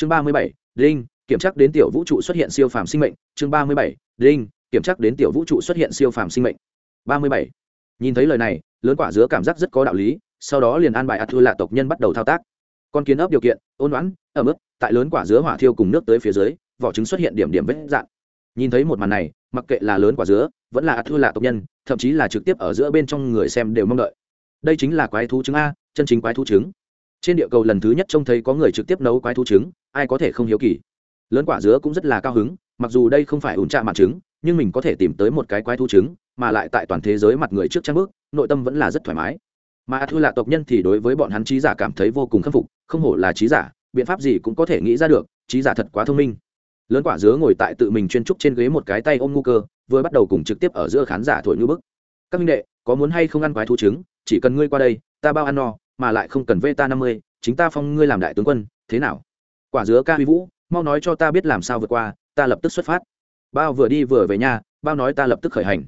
chương ba mươi bảy linh kiểm tra đến tiểu vũ trụ xuất hiện siêu phàm sinh mệnh. Chương ba mươi bảy linh kiểm tra đến tiểu vũ trụ xuất hiện siêu phàm sinh mệnh. Ba mươi bảy. Nhìn thấy lời này, lớn quả dứa cảm giác rất có đạo lý, sau đó liền an bài ạt thư lạ tộc nhân bắt đầu thao tác. Con kiến ấp điều kiện, ôn đoán ở mức tại lớn quả dứa hỏa thiêu cùng nước tới phía dưới, vỏ trứng xuất hiện điểm điểm vết dạn. Nhìn thấy một màn này, mặc kệ là lớn quả dứa, vẫn là ạt thư lạ tộc nhân, thậm chí là trực tiếp ở giữa bên trong người xem đều mong đợi. Đây chính là quái thú trứng a, chân chính quái thú trứng trên địa cầu lần thứ nhất trông thấy có người trực tiếp nấu quái thú trứng, ai có thể không hiếu kỳ. Lớn quả dứa cũng rất là cao hứng, mặc dù đây không phải ủn trạ mặt trứng, nhưng mình có thể tìm tới một cái quái thú trứng, mà lại tại toàn thế giới mặt người trước trang bước, nội tâm vẫn là rất thoải mái. Mà thư lạ tộc nhân thì đối với bọn hắn trí giả cảm thấy vô cùng khâm phục, không hổ là trí giả, biện pháp gì cũng có thể nghĩ ra được, trí giả thật quá thông minh. Lớn quả dứa ngồi tại tự mình chuyên trúc trên ghế một cái tay ôm ngu cơ, vừa bắt đầu cùng trực tiếp ở giữa khán giả thổi như bức. Các minh đệ, có muốn hay không ăn quái thú trứng? Chỉ cần ngươi qua đây, ta bao ăn no mà lại không cần vê ta năm mươi, chính ta phong ngươi làm đại tướng quân, thế nào? Quả dứa ca huy vũ, mau nói cho ta biết làm sao vượt qua, ta lập tức xuất phát. Bao vừa đi vừa về nhà, bao nói ta lập tức khởi hành.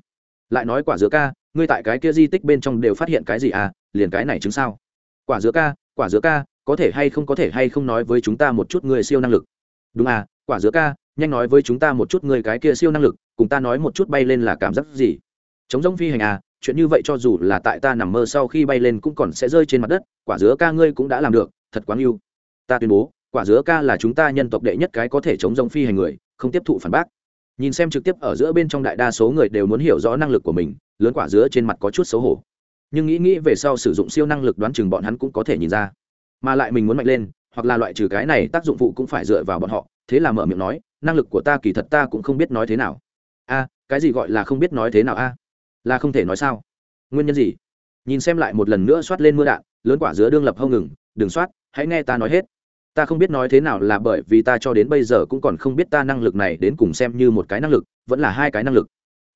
Lại nói quả dứa ca, ngươi tại cái kia di tích bên trong đều phát hiện cái gì à liền cái này chứng sao? Quả dứa ca, quả dứa ca, có thể hay không có thể hay không nói với chúng ta một chút người siêu năng lực? Đúng à quả dứa ca, nhanh nói với chúng ta một chút người cái kia siêu năng lực, cùng ta nói một chút bay lên là cảm giác gì? Chống giống phi hành à chuyện như vậy cho dù là tại ta nằm mơ sau khi bay lên cũng còn sẽ rơi trên mặt đất, quả dứa ca ngươi cũng đã làm được, thật quá yêu ta tuyên bố, quả dứa ca là chúng ta nhân tộc đệ nhất cái có thể chống giống phi hành người, không tiếp thụ phản bác. Nhìn xem trực tiếp ở giữa bên trong đại đa số người đều muốn hiểu rõ năng lực của mình, lớn quả dứa trên mặt có chút xấu hổ. Nhưng nghĩ nghĩ về sau sử dụng siêu năng lực đoán chừng bọn hắn cũng có thể nhìn ra. Mà lại mình muốn mạnh lên, hoặc là loại trừ cái này tác dụng phụ cũng phải dựa vào bọn họ, thế là mở miệng nói, năng lực của ta kỳ thật ta cũng không biết nói thế nào. A, cái gì gọi là không biết nói thế nào a? Là không thể nói sao? Nguyên nhân gì? Nhìn xem lại một lần nữa soát lên mưa đạn, lớn quả dứa đương lập hông ngừng, đừng soát hãy nghe ta nói hết. Ta không biết nói thế nào là bởi vì ta cho đến bây giờ cũng còn không biết ta năng lực này đến cùng xem như một cái năng lực, vẫn là hai cái năng lực.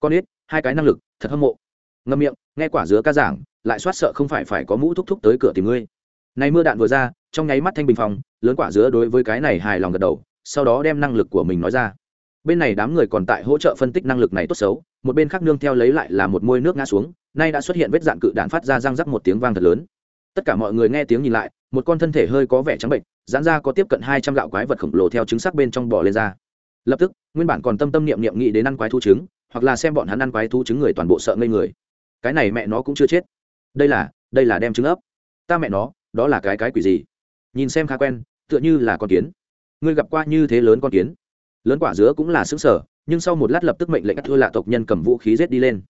Con biết hai cái năng lực, thật hâm mộ. Ngâm miệng, nghe quả dứa ca giảng, lại soát sợ không phải phải có mũ thúc thúc tới cửa tìm ngươi. Này mưa đạn vừa ra, trong nháy mắt thanh bình phòng, lớn quả dứa đối với cái này hài lòng gật đầu, sau đó đem năng lực của mình nói ra bên này đám người còn tại hỗ trợ phân tích năng lực này tốt xấu, một bên khác nương theo lấy lại là một môi nước ngã xuống, nay đã xuất hiện vết dạn cự đạn phát ra răng rắc một tiếng vang thật lớn. Tất cả mọi người nghe tiếng nhìn lại, một con thân thể hơi có vẻ trắng bệnh, giãn ra có tiếp cận hai trăm gạo quái vật khổng lồ theo trứng sắc bên trong bò lên ra. Lập tức, nguyên bản còn tâm tâm niệm niệm nghĩ đến ăn quái thu trứng, hoặc là xem bọn hắn ăn quái thu trứng người toàn bộ sợ ngây người. Cái này mẹ nó cũng chưa chết. Đây là đây là đem trứng ấp. Ta mẹ nó, đó là cái cái quỷ gì? Nhìn xem khá quen, tựa như là con kiến. Ngươi gặp qua như thế lớn con kiến lớn quả dứa cũng là xứng sở, nhưng sau một lát lập tức mệnh lệnh các thua lạ tộc nhân cầm vũ khí giết đi lên.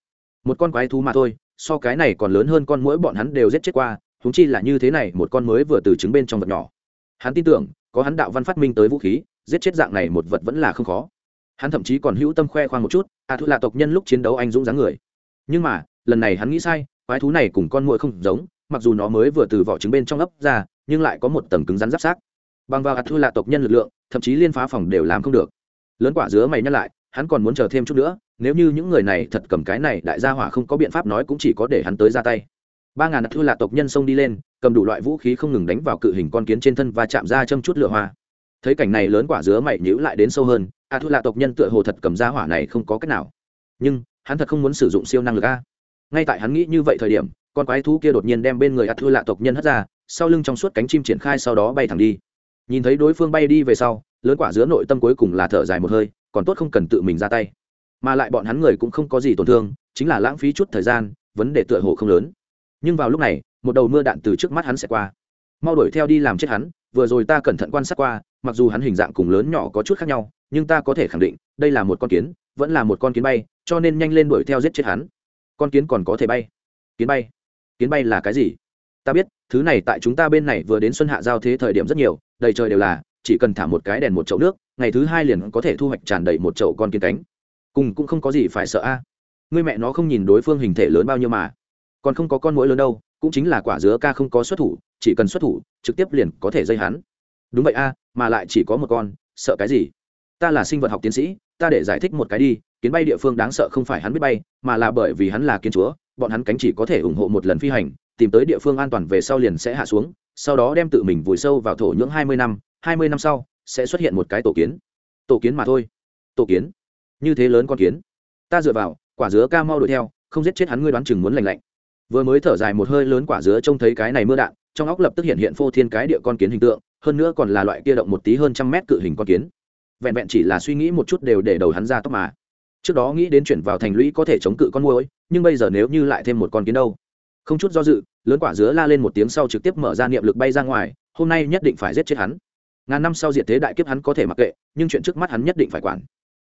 Một con quái thú mà thôi, so cái này còn lớn hơn con mũi bọn hắn đều giết chết qua húng chi là như thế này, một con mới vừa từ trứng bên trong vật nhỏ. Hắn tin tưởng, có hắn đạo văn phát minh tới vũ khí, giết chết dạng này một vật vẫn là không khó. Hắn thậm chí còn hữu tâm khoe khoang một chút a à thu là tộc nhân lúc chiến đấu anh dũng dáng người. Nhưng mà, lần này hắn nghĩ sai, quái thú này cùng con muỗi không giống, mặc dù nó mới vừa từ vỏ trứng bên trong ấp ra, nhưng lại có một tầng cứng rắn giáp sát. Bằng vào a à thu là tộc nhân lực lượng, thậm chí liên phá phòng đều làm không được lớn quả dứa mày nhắc lại, hắn còn muốn chờ thêm chút nữa, nếu như những người này thật cầm cái này, đại gia hỏa không có biện pháp nói cũng chỉ có để hắn tới ra tay. Ba ngàn thư là tộc nhân xông đi lên, cầm đủ loại vũ khí không ngừng đánh vào cự hình con kiến trên thân và chạm ra châm chút lửa hoa. Thấy cảnh này lớn quả dứa mày nhữ lại đến sâu hơn a thư là tộc nhân tựa hồ thật cầm ra hỏa này không có cách nào. Nhưng, hắn thật không muốn sử dụng siêu năng lực a. Ngay tại hắn nghĩ như vậy thời điểm, con quái thú kia đột nhiên đem bên người a thư lạ tộc nhân hất ra, sau lưng trong suốt cánh chim triển khai sau đó bay thẳng đi nhìn thấy đối phương bay đi về sau, lớn quả dứa nội tâm cuối cùng là thở dài một hơi, còn tốt không cần tự mình ra tay. Mà lại bọn hắn người cũng không có gì tổn thương, chính là lãng phí chút thời gian, vấn đề tựa hồ không lớn. Nhưng vào lúc này, một đầu mưa đạn từ trước mắt hắn sẽ qua. Mau đuổi theo đi làm chết hắn, vừa rồi ta cẩn thận quan sát qua, mặc dù hắn hình dạng cùng lớn nhỏ có chút khác nhau, nhưng ta có thể khẳng định, đây là một con kiến, vẫn là một con kiến bay, cho nên nhanh lên đuổi theo giết chết hắn. Con kiến còn có thể bay. Kiến bay? Kiến bay là cái gì? Ta biết, thứ này tại chúng ta bên này vừa đến xuân hạ giao thế thời điểm rất nhiều đầy trời đều là, chỉ cần thả một cái đèn một chậu nước, ngày thứ hai liền có thể thu hoạch tràn đầy một chậu con kiến cánh. Cùng cũng không có gì phải sợ a. À. người mẹ nó không nhìn đối phương hình thể lớn bao nhiêu mà. Còn không có con mũi lớn đâu, cũng chính là quả dứa ca không có xuất thủ, chỉ cần xuất thủ, trực tiếp liền có thể dây hắn. Đúng vậy a à, mà lại chỉ có một con, sợ cái gì? Ta là sinh vật học tiến sĩ, ta để giải thích một cái đi, kiến bay địa phương đáng sợ không phải hắn biết bay, mà là bởi vì hắn là kiến chúa, bọn hắn cánh chỉ có thể ủng hộ một lần phi hành, tìm tới địa phương an toàn về sau liền sẽ hạ xuống sau đó đem tự mình vùi sâu vào thổ nhưỡng hai mươi năm, hai mươi năm sau, sẽ xuất hiện một cái tổ kiến. Tổ kiến mà thôi. Tổ kiến. Như thế lớn con kiến. Ta dựa vào, quả dứa ca mau đuổi theo, không giết chết hắn ngươi đoán chừng muốn lành lạnh. Vừa mới thở dài một hơi lớn quả dứa trông thấy cái này mưa đạn, trong óc lập tức hiện hiện phô thiên cái địa con kiến hình tượng, hơn nữa còn là loại kia động một tí hơn trăm mét cự hình con kiến. Vẹn vẹn chỉ là suy nghĩ một chút đều để đầu hắn ra tóc mà. Trước đó nghĩ đến chuyển vào thành lũy có thể chống cự con môi nhưng bây giờ nếu như lại thêm một con kiến đâu? Không chút do dự, lớn quả dứa la lên một tiếng sau trực tiếp mở ra niệm lực bay ra ngoài, hôm nay nhất định phải giết chết hắn. Ngàn năm sau diệt thế đại kiếp hắn có thể mặc kệ, nhưng chuyện trước mắt hắn nhất định phải quản.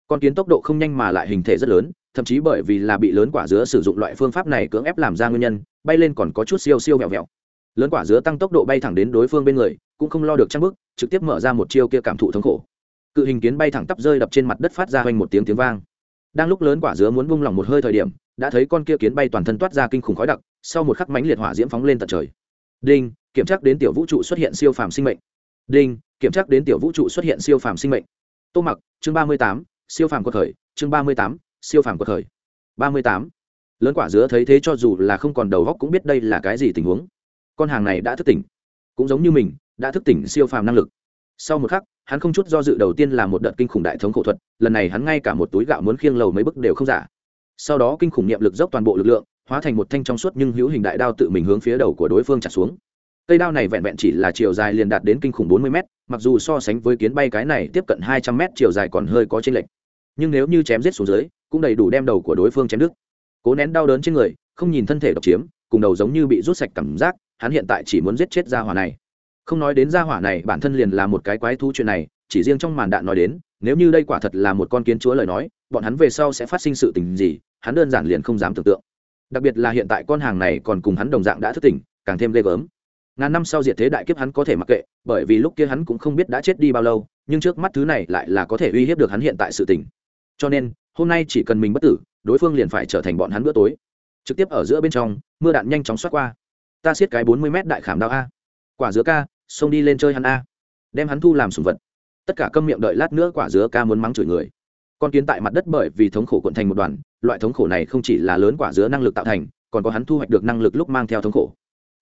Con kiến tốc độ không nhanh mà lại hình thể rất lớn, thậm chí bởi vì là bị lớn quả dứa sử dụng loại phương pháp này cưỡng ép làm ra nguyên nhân, bay lên còn có chút siêu siêu vẹo vẹo. Lớn quả dứa tăng tốc độ bay thẳng đến đối phương bên người, cũng không lo được trang bức trực tiếp mở ra một chiêu kia cảm thụ thống khổ. Cự hình kiến bay thẳng tắp rơi đập trên mặt đất phát ra hoành một tiếng tiếng vang. Đang lúc lớn quả dứa muốn bung lỏng một hơi thời điểm, đã thấy con kia kiến bay toàn thân toát ra kinh khủng khói đặc sau một khắc mánh liệt hỏa diễm phóng lên tận trời. Đinh, kiểm tra đến tiểu vũ trụ xuất hiện siêu phàm sinh mệnh. Đinh, kiểm tra đến tiểu vũ trụ xuất hiện siêu phàm sinh mệnh. Tô mặc, chương ba mươi tám, siêu phàm cuộc khởi, chương ba mươi tám, siêu phàm cuộc khởi. Ba mươi tám. Lớn quả dứa thấy thế cho dù là không còn đầu góc cũng biết đây là cái gì tình huống. Con hàng này đã thức tỉnh. Cũng giống như mình, đã thức tỉnh siêu phàm năng lực. Sau một khắc, hắn không chút do dự đầu tiên là một đợt kinh khủng đại thống khổ thuật, lần này hắn ngay cả một túi gạo muốn khiêng lầu mấy bức đều không giả. Sau đó kinh khủng niệm lực dốc toàn bộ lực lượng hóa thành một thanh trong suốt nhưng hữu hình đại đao tự mình hướng phía đầu của đối phương trả xuống. Cây đao này vẹn vẹn chỉ là chiều dài liền đạt đến kinh khủng bốn mươi m mặc dù so sánh với kiến bay cái này tiếp cận hai trăm m chiều dài còn hơi có chênh lệch. Nhưng nếu như chém giết xuống dưới, cũng đầy đủ đem đầu của đối phương chém đứt. Cố nén đau đớn trên người, không nhìn thân thể độc chiếm, cùng đầu giống như bị rút sạch cảm giác, hắn hiện tại chỉ muốn giết chết gia hỏa này. Không nói đến gia hỏa này, bản thân liền là một cái quái thú chuyện này, chỉ riêng trong màn đạn nói đến, nếu như đây quả thật là một con kiến chúa lời nói, bọn hắn về sau sẽ phát sinh sự tình gì, hắn đơn giản liền không dám tưởng tượng đặc biệt là hiện tại con hàng này còn cùng hắn đồng dạng đã thức tỉnh, càng thêm ghê gớm. Ngàn năm sau diệt thế đại kiếp hắn có thể mặc kệ, bởi vì lúc kia hắn cũng không biết đã chết đi bao lâu, nhưng trước mắt thứ này lại là có thể uy hiếp được hắn hiện tại sự tỉnh cho nên, hôm nay chỉ cần mình bất tử, đối phương liền phải trở thành bọn hắn bữa tối. Trực tiếp ở giữa bên trong, mưa đạn nhanh chóng xoát qua. Ta xiết cái bốn mươi m đại khảm đao a. Quả dứa ca, xông đi lên chơi hắn a. Đem hắn thu làm sùng vật. Tất cả câm miệng đợi lát nữa quả dứa ca muốn mắng chửi người. Con kiến tại mặt đất bởi vì thống khổ cuộn thành một đoàn loại thống khổ này không chỉ là lớn quả dứa năng lực tạo thành, còn có hắn thu hoạch được năng lực lúc mang theo thống khổ.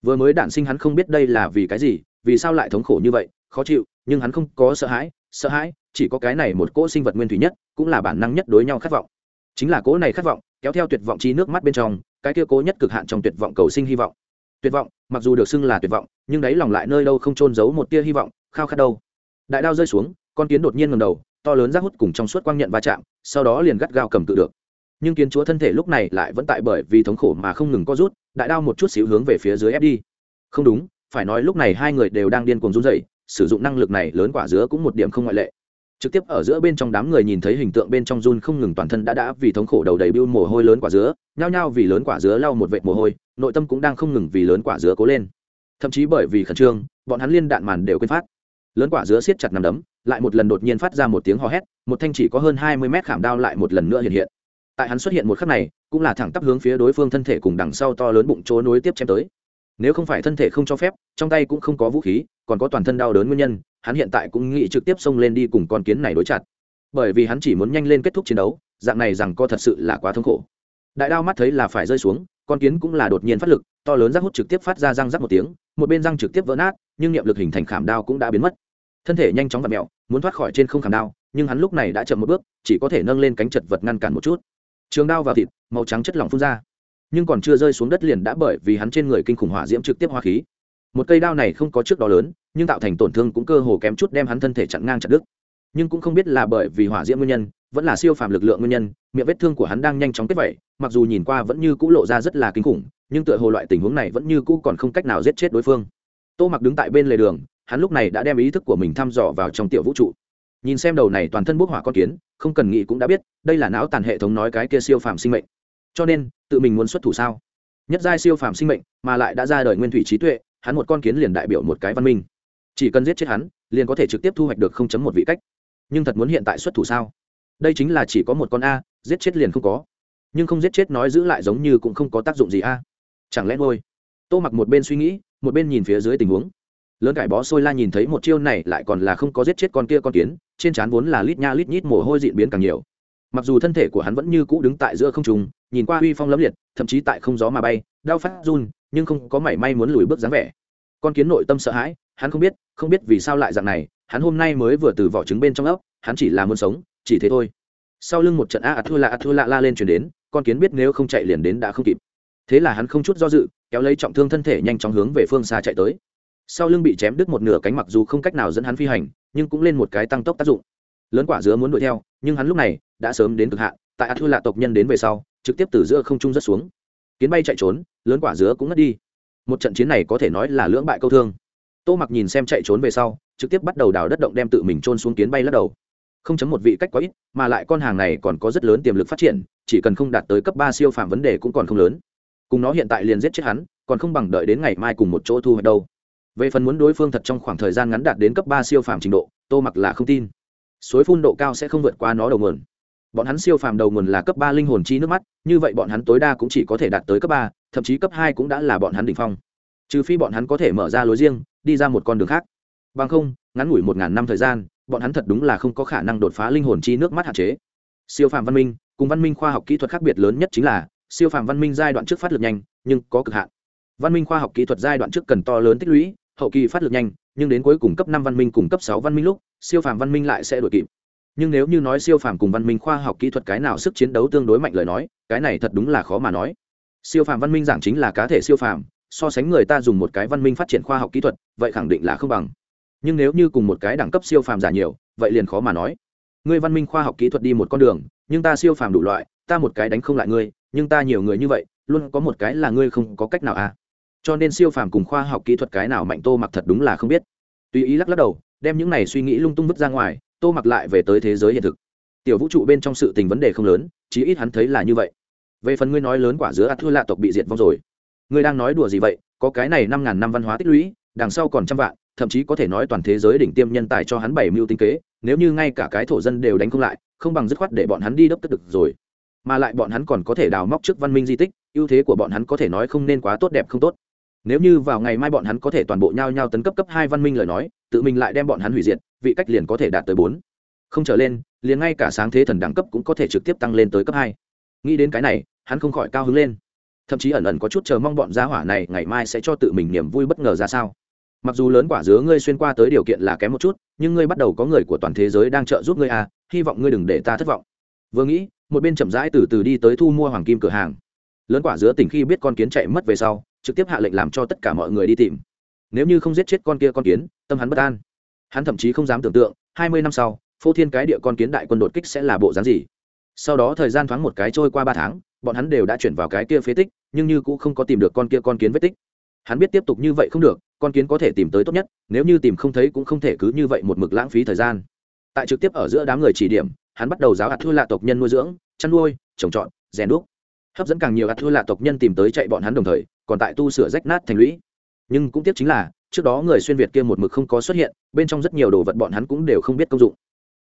Vừa mới đản sinh hắn không biết đây là vì cái gì, vì sao lại thống khổ như vậy, khó chịu, nhưng hắn không có sợ hãi sợ hãi, chỉ có cái này một cỗ sinh vật nguyên thủy nhất, cũng là bản năng nhất đối nhau khát vọng. Chính là cỗ này khát vọng, kéo theo tuyệt vọng chi nước mắt bên trong, cái kia cố nhất cực hạn trong tuyệt vọng cầu sinh hy vọng. Tuyệt vọng, mặc dù được xưng là tuyệt vọng, nhưng đáy lòng lại nơi đâu không trôn giấu một tia hy vọng, khao khát đâu. Đại đao rơi xuống, con kiến đột nhiên ngầm đầu, to lớn rác hút cùng trong suốt quang nhận va chạm, sau đó liền gắt gao cầm tự được nhưng kiến chúa thân thể lúc này lại vẫn tại bởi vì thống khổ mà không ngừng co rút, đại đao một chút xíu hướng về phía dưới ép đi. Không đúng, phải nói lúc này hai người đều đang điên cuồng run rẩy, sử dụng năng lực này lớn quả dứa cũng một điểm không ngoại lệ. Trực tiếp ở giữa bên trong đám người nhìn thấy hình tượng bên trong run không ngừng toàn thân đã đã vì thống khổ đầu đầy bưu mồ hôi lớn quả dứa, nhao nhao vì lớn quả dứa lau một vệt mồ hôi, nội tâm cũng đang không ngừng vì lớn quả dứa cố lên. Thậm chí bởi vì khẩn trương, bọn hắn liên đạn màn đều quên phát. Lớn quả dứa siết chặt nằm đấm, lại một lần đột nhiên phát ra một tiếng hò hét, một thanh chỉ có hơn hai mươi mét khảm đao lại một lần nữa hiện hiện tại hắn xuất hiện một khắc này, cũng là thẳng tắp hướng phía đối phương thân thể cùng đằng sau to lớn bụng chỗ nối tiếp chém tới. Nếu không phải thân thể không cho phép, trong tay cũng không có vũ khí, còn có toàn thân đau đớn nguyên nhân, hắn hiện tại cũng nghĩ trực tiếp xông lên đi cùng con kiến này đối chặt. Bởi vì hắn chỉ muốn nhanh lên kết thúc chiến đấu, dạng này rằng co thật sự là quá thống khổ. Đại đao mắt thấy là phải rơi xuống, con kiến cũng là đột nhiên phát lực, to lớn rác hút trực tiếp phát ra răng rắc một tiếng, một bên răng trực tiếp vỡ nát, nhưng niệm lực hình thành khảm đao cũng đã biến mất. Thân thể nhanh chóng và mẹo muốn thoát khỏi trên không khảm đao, nhưng hắn lúc này đã chậm một bước, chỉ có thể nâng lên cánh chật vật ngăn cản một chút trường đao vào thịt, màu trắng chất lỏng phun ra. Nhưng còn chưa rơi xuống đất liền đã bởi vì hắn trên người kinh khủng hỏa diễm trực tiếp hoa khí. Một cây đao này không có trước đó lớn, nhưng tạo thành tổn thương cũng cơ hồ kém chút đem hắn thân thể chặn ngang chặt đứt. Nhưng cũng không biết là bởi vì hỏa diễm nguyên nhân, vẫn là siêu phàm lực lượng nguyên nhân, miệng vết thương của hắn đang nhanh chóng kết vẩy, mặc dù nhìn qua vẫn như cũ lộ ra rất là kinh khủng, nhưng tựa hồ loại tình huống này vẫn như cũ còn không cách nào giết chết đối phương. Tô mặc đứng tại bên lề đường, hắn lúc này đã đem ý thức của mình thăm dò vào trong tiểu vũ trụ nhìn xem đầu này toàn thân bốc hỏa con kiến, không cần nghĩ cũng đã biết, đây là não tàn hệ thống nói cái kia siêu phàm sinh mệnh. Cho nên, tự mình muốn xuất thủ sao? Nhất giai siêu phàm sinh mệnh, mà lại đã ra đời nguyên thủy trí tuệ, hắn một con kiến liền đại biểu một cái văn minh. Chỉ cần giết chết hắn, liền có thể trực tiếp thu hoạch được không chấm một vị cách. Nhưng thật muốn hiện tại xuất thủ sao? Đây chính là chỉ có một con a, giết chết liền không có. Nhưng không giết chết nói giữ lại giống như cũng không có tác dụng gì a. Chẳng lẽ ngôi tô mặc một bên suy nghĩ, một bên nhìn phía dưới tình huống lớn cải bó sôi la nhìn thấy một chiêu này lại còn là không có giết chết con kia con kiến, trên trán vốn là lít nha lít nhít mồ hôi diễn biến càng nhiều. Mặc dù thân thể của hắn vẫn như cũ đứng tại giữa không trùng nhìn qua uy phong lấm liệt, thậm chí tại không gió mà bay, đau phát run, nhưng không có mảy may muốn lùi bước dáng vẻ. Con kiến nội tâm sợ hãi, hắn không biết không biết vì sao lại dạng này, hắn hôm nay mới vừa từ vỏ trứng bên trong ốc, hắn chỉ là muốn sống, chỉ thế thôi. Sau lưng một trận a à thua lạ a thua lạ la lên chuyển đến, con kiến biết nếu không chạy liền đến đã không kịp. Thế là hắn không chút do dự, kéo lấy trọng thương thân thể nhanh chóng hướng về phương xa chạy tới sau lưng bị chém đứt một nửa cánh mặc dù không cách nào dẫn hắn phi hành, nhưng cũng lên một cái tăng tốc tác dụng. Lớn quả dứa muốn đuổi theo, nhưng hắn lúc này đã sớm đến cực hạn, tại a thư lạ tộc nhân đến về sau, trực tiếp từ giữa không trung rất xuống. Kiến bay chạy trốn, lớn quả dứa cũng ngất đi. Một trận chiến này có thể nói là lưỡng bại câu thương. Tô mặc nhìn xem chạy trốn về sau, trực tiếp bắt đầu đào đất động đem tự mình trôn xuống kiến bay lắc đầu. Không chấm một vị cách quá ít, mà lại con hàng này còn có rất lớn tiềm lực phát triển, chỉ cần không đạt tới cấp ba siêu phạm vấn đề cũng còn không lớn. Cùng nó hiện tại liền giết chết hắn, còn không bằng đợi đến ngày mai cùng một chỗ thu hoạch đâu về phần muốn đối phương thật trong khoảng thời gian ngắn đạt đến cấp ba siêu phàm trình độ, tô mặc là không tin. Suối phun độ cao sẽ không vượt qua nó đầu nguồn. Bọn hắn siêu phàm đầu nguồn là cấp ba linh hồn chi nước mắt, như vậy bọn hắn tối đa cũng chỉ có thể đạt tới cấp ba, thậm chí cấp hai cũng đã là bọn hắn đ ỉ n h phong. Trừ phi bọn hắn có thể mở ra lối riêng, đi ra một con đường khác. Bằng không, ngắn ngủi một ngàn năm thời gian, bọn hắn thật đúng là không có khả năng đột phá linh hồn chi nước mắt hạn chế. Siêu phàm văn minh, cùng văn minh khoa học kỹ thuật khác biệt lớn nhất chính là, siêu phàm văn minh giai đoạn trước phát lực nhanh, nhưng có cực hạn. Văn minh khoa học kỹ thuật giai đoạn trước cần to lớn tích lũy hậu kỳ phát lực nhanh, nhưng đến cuối cùng cấp năm văn minh cùng cấp sáu văn minh lúc, siêu phàm văn minh lại sẽ đổi kịp. Nhưng nếu như nói siêu phàm cùng văn minh khoa học kỹ thuật cái nào sức chiến đấu tương đối mạnh lời nói, cái này thật đúng là khó mà nói. Siêu phàm văn minh giảng chính là cá thể siêu phàm, so sánh người ta dùng một cái văn minh phát triển khoa học kỹ thuật, vậy khẳng định là không bằng. Nhưng nếu như cùng một cái đẳng cấp siêu phàm giả nhiều, vậy liền khó mà nói. Ngươi văn minh khoa học kỹ thuật đi một con đường, nhưng ta siêu phàm đủ loại, ta một cái đánh không lại ngươi, nhưng ta nhiều người như vậy, luôn có một cái là ngươi không có cách nào à cho nên siêu phàm cùng khoa học kỹ thuật cái nào mạnh tô mặc thật đúng là không biết. Tùy ý lắc lắc đầu, đem những này suy nghĩ lung tung vứt ra ngoài, tô mặc lại về tới thế giới hiện thực. Tiểu vũ trụ bên trong sự tình vấn đề không lớn, chí ít hắn thấy là như vậy. Về phần ngươi nói lớn quả giữa ắt thư lạ tộc bị diệt vong rồi. Ngươi đang nói đùa gì vậy? Có cái này năm ngàn năm văn hóa tích lũy, đằng sau còn trăm vạn, thậm chí có thể nói toàn thế giới đỉnh tiêm nhân tài cho hắn bảy mưu tinh kế, nếu như ngay cả cái thổ dân đều đánh không lại, không bằng dứt khoát để bọn hắn đi đốc tức được rồi. Mà lại bọn hắn còn có thể đào móc trước văn minh di tích, ưu thế của bọn hắn có thể nói không nên quá tốt đẹp không tốt nếu như vào ngày mai bọn hắn có thể toàn bộ nhau nhau tấn cấp cấp hai văn minh lời nói, tự mình lại đem bọn hắn hủy diệt, vị cách liền có thể đạt tới bốn. Không trở lên, liền ngay cả sáng thế thần đẳng cấp cũng có thể trực tiếp tăng lên tới cấp hai. Nghĩ đến cái này, hắn không khỏi cao hứng lên. Thậm chí ẩn ẩn có chút chờ mong bọn gia hỏa này ngày mai sẽ cho tự mình niềm vui bất ngờ ra sao. Mặc dù lớn quả dứa ngươi xuyên qua tới điều kiện là kém một chút, nhưng ngươi bắt đầu có người của toàn thế giới đang trợ giúp ngươi à hy vọng ngươi đừng để ta thất vọng. Vừa nghĩ, một bên chậm rãi từ từ đi tới thu mua hoàng kim cửa hàng. Lớn quả dứa tỉnh khi biết con kiến chạy mất về sau trực tiếp hạ lệnh làm cho tất cả mọi người đi tìm. Nếu như không giết chết con kia con kiến, tâm hắn bất an. Hắn thậm chí không dám tưởng tượng, hai mươi năm sau, phô thiên cái địa con kiến đại quân đột kích sẽ là bộ dáng gì. Sau đó thời gian thoáng một cái trôi qua ba tháng, bọn hắn đều đã chuyển vào cái kia phế tích, nhưng như cũng không có tìm được con kia con kiến vết tích. Hắn biết tiếp tục như vậy không được, con kiến có thể tìm tới tốt nhất, nếu như tìm không thấy cũng không thể cứ như vậy một mực lãng phí thời gian. Tại trực tiếp ở giữa đám người chỉ điểm, hắn bắt đầu giáo hạt thua lạ tộc nhân nuôi dưỡng, chăn nuôi, trồng trọt, rèn đúc. Hấp dẫn càng nhiều ạt thua lạ tộc nhân tìm tới chạy bọn hắn đồng thời còn tại tu sửa rách nát thành lũy. Nhưng cũng tiếc chính là, trước đó người xuyên việt kia một mực không có xuất hiện, bên trong rất nhiều đồ vật bọn hắn cũng đều không biết công dụng.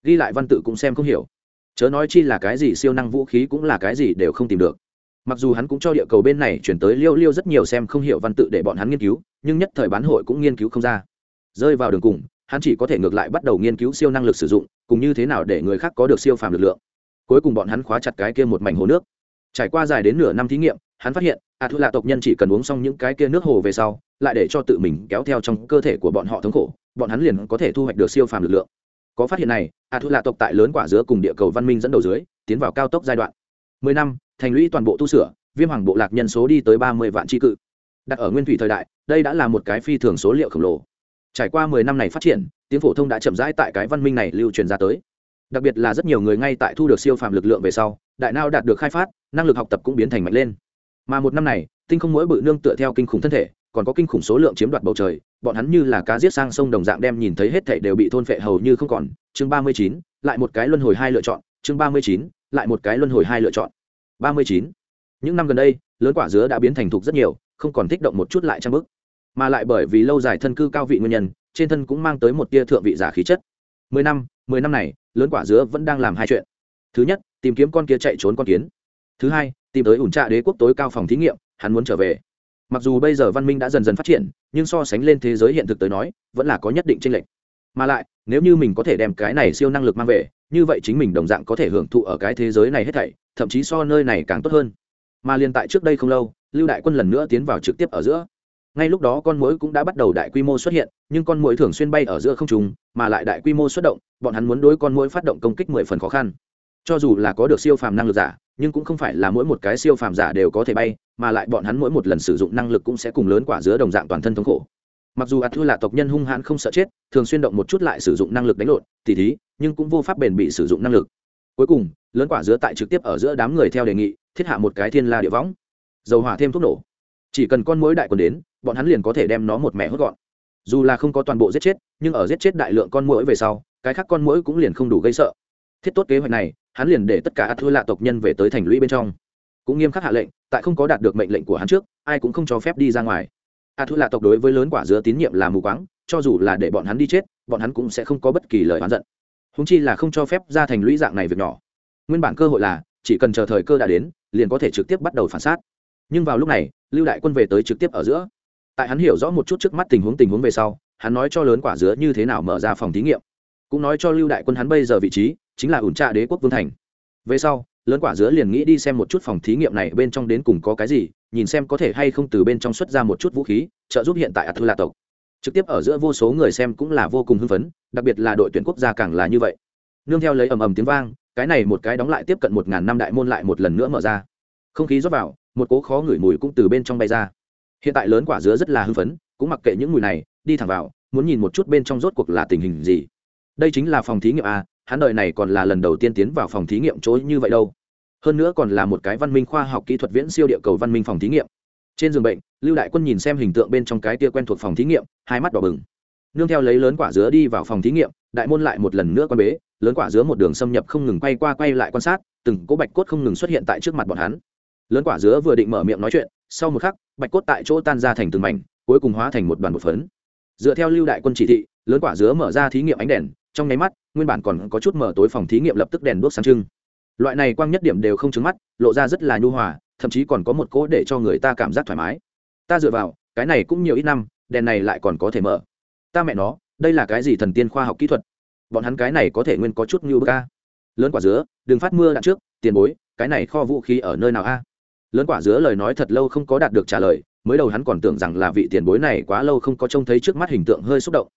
Ghi lại văn tự cũng xem không hiểu. Chớ nói chi là cái gì siêu năng vũ khí cũng là cái gì đều không tìm được. Mặc dù hắn cũng cho địa cầu bên này chuyển tới liêu liêu rất nhiều xem không hiểu văn tự để bọn hắn nghiên cứu, nhưng nhất thời bán hội cũng nghiên cứu không ra. Rơi vào đường cùng, hắn chỉ có thể ngược lại bắt đầu nghiên cứu siêu năng lực sử dụng, cùng như thế nào để người khác có được siêu phàm lực lượng. Cuối cùng bọn hắn khóa chặt cái kia một mảnh hồ nước. Trải qua dài đến nửa năm thí nghiệm hắn phát hiện a thu lạ tộc nhân chỉ cần uống xong những cái kia nước hồ về sau, lại để cho tự mình kéo theo trong cơ thể của bọn họ thống khổ, bọn hắn liền có thể thu hoạch được siêu phàm lực lượng. Có phát hiện này a thu lạ tộc tại lớn quả giữa cùng địa cầu văn minh dẫn đầu dưới, tiến vào cao tốc giai đoạn. Mười năm, thành lũy toàn bộ tu sửa, viêm hoàng bộ lạc nhân số đi tới ba mươi vạn tri cự. Đặt ở nguyên thủy thời đại, đây đã là một cái phi thường số liệu khổng lồ. Trải qua mười năm này phát triển, tiếng phổ thông đã chậm rãi tại cái văn minh này lưu truyền ra tới. Đặc biệt là rất nhiều người ngay tại thu được siêu phàm lực lượng về sau, đại nao đạt được khai phát, năng lực học tập cũng biến thành mạnh lên mà một năm này, tinh không mỗi bự nương tựa theo kinh khủng thân thể, còn có kinh khủng số lượng chiếm đoạt bầu trời, bọn hắn như là cá giết sang sông đồng dạng đem nhìn thấy hết thảy đều bị thôn phệ hầu như không còn. Chương ba mươi chín, lại một cái luân hồi hai lựa chọn. Chương ba mươi chín, lại một cái luân hồi hai lựa chọn. Ba mươi chín. Những năm gần đây, lớn quả dứa đã biến thành thục rất nhiều, không còn thích động một chút lại trang bức mà lại bởi vì lâu dài thân cư cao vị nguyên nhân, trên thân cũng mang tới một tia thượng vị giả khí chất. Mười năm mười năm này, lớn quả dứa vẫn đang làm hai chuyện. Thứ nhất, tìm kiếm con kia chạy trốn con kiến. Thứ hai tìm tới ủn trạ đế quốc tối cao phòng thí nghiệm, hắn muốn trở về. Mặc dù bây giờ văn minh đã dần dần phát triển, nhưng so sánh lên thế giới hiện thực tới nói, vẫn là có nhất định tranh lệch. Mà lại, nếu như mình có thể đem cái này siêu năng lực mang về, như vậy chính mình đồng dạng có thể hưởng thụ ở cái thế giới này hết thảy, thậm chí so nơi này càng tốt hơn. Mà liên tại trước đây không lâu, lưu đại quân lần nữa tiến vào trực tiếp ở giữa. Ngay lúc đó con mũi cũng đã bắt đầu đại quy mô xuất hiện, nhưng con mũi thường xuyên bay ở giữa không trùng mà lại đại quy mô xuất động, bọn hắn muốn đối con mũi phát động công kích mười phần khó khăn. Cho dù là có được siêu phàm năng lực giả nhưng cũng không phải là mỗi một cái siêu phàm giả đều có thể bay, mà lại bọn hắn mỗi một lần sử dụng năng lực cũng sẽ cùng lớn quả dứa đồng dạng toàn thân thống khổ. Mặc dù ạt thư là tộc nhân hung hãn không sợ chết, thường xuyên động một chút lại sử dụng năng lực đánh lộn, tỉ thí, nhưng cũng vô pháp bền bị sử dụng năng lực. Cuối cùng, lớn quả dứa tại trực tiếp ở giữa đám người theo đề nghị, thiết hạ một cái thiên la địa võng. Dầu hỏa thêm thuốc nổ. Chỉ cần con mối đại còn đến, bọn hắn liền có thể đem nó một mẹ hốt gọn. Dù là không có toàn bộ giết chết, nhưng ở giết chết đại lượng con mũi về sau, cái khác con mũi cũng liền không đủ gây sợ. Thiết tốt kế hoạch này hắn liền để tất cả ắt thua lạ tộc nhân về tới thành lũy bên trong. Cũng nghiêm khắc hạ lệnh, tại không có đạt được mệnh lệnh của hắn trước, ai cũng không cho phép đi ra ngoài. Ắt thua lạ tộc đối với lớn quả dứa tín nhiệm là mù quáng, cho dù là để bọn hắn đi chết, bọn hắn cũng sẽ không có bất kỳ lời oán giận. Húng chi là không cho phép ra thành lũy dạng này việc nhỏ. Nguyên bản cơ hội là, chỉ cần chờ thời cơ đã đến, liền có thể trực tiếp bắt đầu phản sát. Nhưng vào lúc này, lưu đại quân về tới trực tiếp ở giữa. Tại hắn hiểu rõ một chút trước mắt tình huống tình huống về sau, hắn nói cho lớn quả dứa như thế nào mở ra phòng thí nghiệm cũng nói cho lưu đại quân hắn bây giờ vị trí, chính là ủn trạ đế quốc vương thành. Về sau, lớn quả dứa liền nghĩ đi xem một chút phòng thí nghiệm này bên trong đến cùng có cái gì, nhìn xem có thể hay không từ bên trong xuất ra một chút vũ khí, trợ giúp hiện tại ạt thư la tộc. Trực tiếp ở giữa vô số người xem cũng là vô cùng hưng phấn, đặc biệt là đội tuyển quốc gia càng là như vậy. Nương theo lấy ầm ầm tiếng vang, cái này một cái đóng lại tiếp cận một ngàn năm đại môn lại một lần nữa mở ra. Không khí rót vào, một cố khó ngửi mùi cũng từ bên trong bay ra. Hiện tại lớn quả dứa rất là hưng phấn, cũng mặc kệ những mùi này, đi thẳng vào, muốn nhìn một chút bên trong rốt cuộc là tình hình gì đây chính là phòng thí nghiệm a hắn đời này còn là lần đầu tiên tiến vào phòng thí nghiệm chối như vậy đâu. Hơn nữa còn là một cái văn minh khoa học kỹ thuật viễn siêu địa cầu văn minh phòng thí nghiệm. Trên giường bệnh, lưu đại quân nhìn xem hình tượng bên trong cái tia quen thuộc phòng thí nghiệm, hai mắt đỏ bừng. Nương theo lấy lớn quả dứa đi vào phòng thí nghiệm, đại môn lại một lần nữa quan bế, lớn quả dứa một đường xâm nhập không ngừng quay qua quay lại quan sát, từng cỗ bạch cốt không ngừng xuất hiện tại trước mặt bọn hắn. Lớn quả dứa vừa định mở miệng nói chuyện, sau một khắc, bạch cốt tại chỗ tan ra thành từng mảnh, cuối cùng hóa thành một đoàn một phấn. Dựa theo lưu đại quân chỉ thị, lớn quả dứa mở ra thí nghiệm ánh đèn trong nháy mắt, nguyên bản còn có chút mở tối phòng thí nghiệm lập tức đèn đuốc sáng trưng. Loại này quang nhất điểm đều không trứng mắt, lộ ra rất là nhu hòa, thậm chí còn có một cỗ để cho người ta cảm giác thoải mái. Ta dựa vào, cái này cũng nhiều ít năm, đèn này lại còn có thể mở. Ta mẹ nó, đây là cái gì thần tiên khoa học kỹ thuật? Bọn hắn cái này có thể nguyên có chút như bơ ca lớn quả dứa, đừng phát mưa đạn trước, tiền bối, cái này kho vũ khí ở nơi nào a? Lớn quả dứa lời nói thật lâu không có đạt được trả lời, mới đầu hắn còn tưởng rằng là vị tiền bối này quá lâu không có trông thấy trước mắt hình tượng hơi xúc động.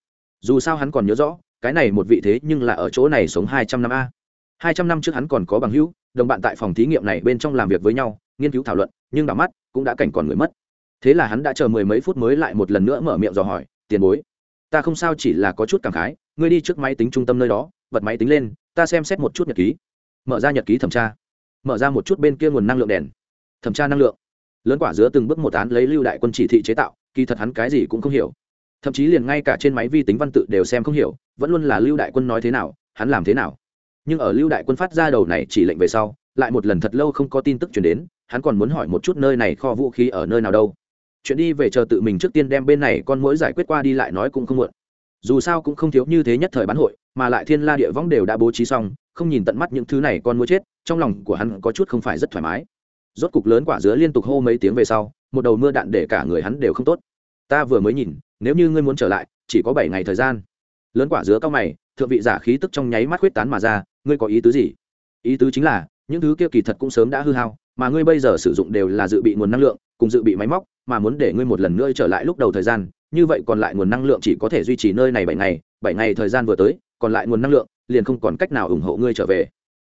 Dù sao hắn còn nhớ rõ cái này một vị thế nhưng là ở chỗ này sống hai trăm năm a. Hai trăm năm trước hắn còn có bằng hữu, đồng bạn tại phòng thí nghiệm này bên trong làm việc với nhau, nghiên cứu thảo luận, nhưng đảo mắt, cũng đã cảnh còn người mất. Thế là hắn đã chờ mười mấy phút mới lại một lần nữa mở miệng dò hỏi, tiền bối, ta không sao chỉ là có chút cảm khái, ngươi đi trước máy tính trung tâm nơi đó, bật máy tính lên, ta xem xét một chút nhật ký. Mở ra nhật ký thẩm tra. Mở ra một chút bên kia nguồn năng lượng đèn. Thẩm tra năng lượng. Lớn quả dứa từng bước một án lấy lưu đại quân chỉ thị chế tạo, kỳ thật hắn cái gì cũng không hiểu thậm chí liền ngay cả trên máy vi tính văn tự đều xem không hiểu, vẫn luôn là lưu đại quân nói thế nào, hắn làm thế nào. Nhưng ở lưu đại quân phát ra đầu này chỉ lệnh về sau, lại một lần thật lâu không có tin tức chuyển đến, hắn còn muốn hỏi một chút nơi này kho vũ khí ở nơi nào đâu. Chuyện đi về chờ tự mình trước tiên đem bên này con mũi giải quyết qua đi lại nói cũng không muộn. Dù sao cũng không thiếu như thế nhất thời bán hội, mà lại thiên la địa võng đều đã bố trí xong, không nhìn tận mắt những thứ này con mũi chết, trong lòng của hắn có chút không phải rất thoải mái. Rốt cục lớn quả dứa liên tục hô mấy tiếng về sau, một đầu mưa đạn để cả người hắn đều không tốt. Ta vừa mới nhìn nếu như ngươi muốn trở lại, chỉ có bảy ngày thời gian. Lớn quả dứa cao mày, thượng vị giả khí tức trong nháy mắt huyết tán mà ra, ngươi có ý tứ gì? Ý tứ chính là, những thứ kia kỳ thật cũng sớm đã hư hao, mà ngươi bây giờ sử dụng đều là dự bị nguồn năng lượng, cùng dự bị máy móc, mà muốn để ngươi một lần nữa trở lại lúc đầu thời gian, như vậy còn lại nguồn năng lượng chỉ có thể duy trì nơi này bảy ngày bảy ngày thời gian vừa tới, còn lại nguồn năng lượng liền không còn cách nào ủng hộ ngươi trở về.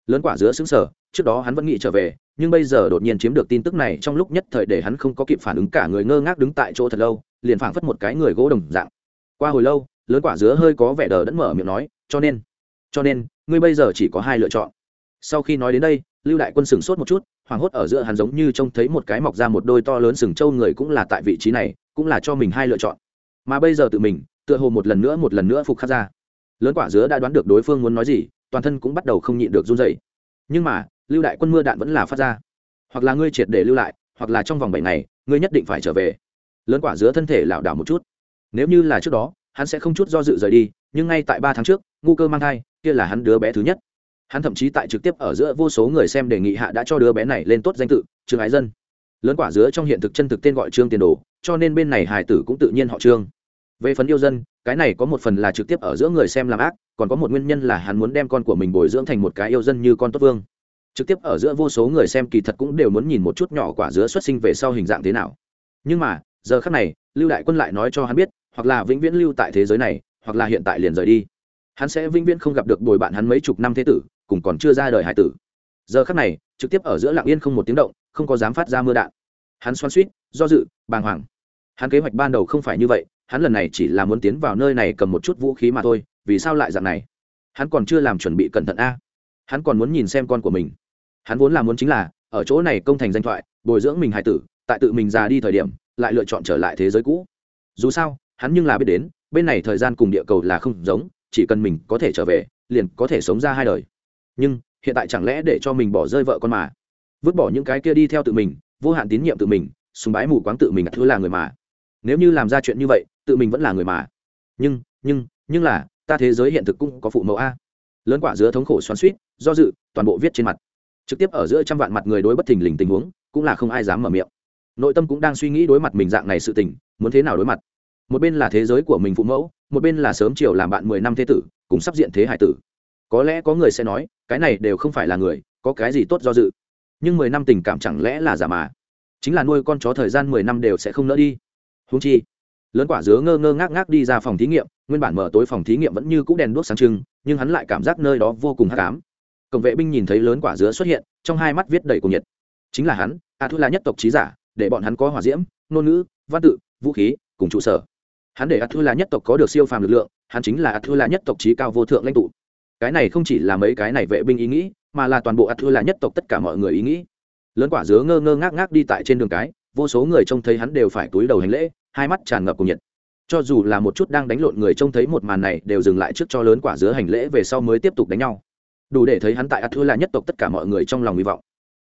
Lớn quả dứa xứng sở trước đó hắn vẫn nghĩ trở về, nhưng bây giờ đột nhiên chiếm được tin tức này trong lúc nhất thời để hắn không có kịp phản ứng, cả người ngơ ngác đứng tại chỗ thật lâu liền phảng phất một cái người gỗ đồng dạng. Qua hồi lâu, lớn quả dứa hơi có vẻ đờ đẫn mở miệng nói, cho nên cho nên, ngươi bây giờ chỉ có hai lựa chọn. Sau khi nói đến đây, lưu đại quân sừng sốt một chút, hoảng hốt ở giữa hắn giống như trông thấy một cái mọc ra một đôi to lớn sừng trâu người cũng là tại vị trí này, cũng là cho mình hai lựa chọn. Mà bây giờ tự mình, tựa hồ một lần nữa một lần nữa phục khắc ra. Lớn quả dứa đã đoán được đối phương muốn nói gì, toàn thân cũng bắt đầu không nhịn được run rẩy. nhưng mà, lưu đại quân mưa đạn vẫn là phát ra. Hoặc là ngươi triệt để lưu lại, hoặc là trong vòng bảy ngày, ngươi nhất định phải trở về lớn quả dứa thân thể lảo đảo một chút. Nếu như là trước đó, hắn sẽ không chút do dự rời đi, nhưng ngay tại ba tháng trước, ngu cơ mang thai, kia là hắn đứa bé thứ nhất. Hắn thậm chí tại trực tiếp ở giữa vô số người xem đề nghị hạ đã cho đứa bé này lên tốt danh tự, trương ái dân. Lớn quả dứa trong hiện thực chân thực tên gọi trương tiền đồ, cho nên bên này hài tử cũng tự nhiên họ trương. Về phần yêu dân, cái này có một phần là trực tiếp ở giữa người xem làm ác, còn có một nguyên nhân là hắn muốn đem con của mình bồi dưỡng thành một cái yêu dân như con tốt vương. Trực tiếp ở giữa vô số người xem kỳ thật cũng đều muốn nhìn một chút nhỏ quả dứa xuất sinh về sau hình dạng thế nào. Nhưng mà giờ khắc này, lưu đại quân lại nói cho hắn biết, hoặc là vĩnh viễn lưu tại thế giới này, hoặc là hiện tại liền rời đi. Hắn sẽ vĩnh viễn không gặp được bồi bạn hắn mấy chục năm thế tử, cùng còn chưa ra đời hải tử. Giờ khắc này, trực tiếp ở giữa lạng yên không một tiếng động, không có dám phát ra mưa đạn. Hắn xoan suýt do dự, bàng hoàng. Hắn kế hoạch ban đầu không phải như vậy, hắn lần này chỉ là muốn tiến vào nơi này cầm một chút vũ khí mà thôi, vì sao lại dạng này? Hắn còn chưa làm chuẩn bị cẩn thận a. Hắn còn muốn nhìn xem con của mình. Hắn vốn là muốn chính là, ở chỗ này công thành danh thoại, bồi dưỡng mình hài tử, tại tự mình già đi thời điểm lại lựa chọn trở lại thế giới cũ. Dù sao, hắn nhưng là biết đến, bên này thời gian cùng địa cầu là không giống, chỉ cần mình có thể trở về, liền có thể sống ra hai đời. Nhưng, hiện tại chẳng lẽ để cho mình bỏ rơi vợ con mà? Vứt bỏ những cái kia đi theo tự mình, vô hạn tín nhiệm tự mình, sùng bái mù quáng tự mình thứ là người mà. Nếu như làm ra chuyện như vậy, tự mình vẫn là người mà. Nhưng nhưng nhưng là, ta thế giới hiện thực cũng có phụ mẫu a. Lớn quả dứa thống khổ xoắn suýt do dự, toàn bộ viết trên mặt. Trực tiếp ở giữa trăm vạn mặt người đối bất thình lình tình huống, cũng là không ai dám mở miệng nội tâm cũng đang suy nghĩ đối mặt mình dạng này sự tình, muốn thế nào đối mặt. Một bên là thế giới của mình phụ mẫu, một bên là sớm chiều làm bạn mười năm thế tử, cùng sắp diện thế hải tử. Có lẽ có người sẽ nói, cái này đều không phải là người, có cái gì tốt do dự. Nhưng mười năm tình cảm chẳng lẽ là giả mà? Chính là nuôi con chó thời gian mười năm đều sẽ không nỡ đi. Húng chi, lớn quả dứa ngơ ngơ ngác ngác đi ra phòng thí nghiệm, nguyên bản mở tối phòng thí nghiệm vẫn như c ũ đèn đuốc sáng trưng, nhưng hắn lại cảm giác nơi đó vô cùng hắc ám. Cổng vệ binh nhìn thấy lớn quả dứa xuất hiện, trong hai mắt viết đầy cùng nhiệt. Chính là hắn a thu là nhất tộc trí giả để bọn hắn có hỏa diễm, ngôn ngữ, văn tự, vũ khí, cùng trụ sở. Hắn để athula nhất tộc có được siêu phàm lực lượng, hắn chính là athula nhất tộc trí cao vô thượng lãnh tụ. Cái này không chỉ là mấy cái này vệ binh ý nghĩ, mà là toàn bộ athula nhất tộc tất cả mọi người ý nghĩ. Lớn quả dứa ngơ ngơ ngác ngác đi tại trên đường cái, vô số người trông thấy hắn đều phải túi đầu hành lễ, hai mắt tràn ngập cùng nhiệt. Cho dù là một chút đang đánh lộn người trông thấy một màn này đều dừng lại trước cho lớn quả dứa hành lễ về sau mới tiếp tục đánh nhau. Đủ để thấy hắn tại athula nhất tộc tất cả mọi người trong lòng hy vọng.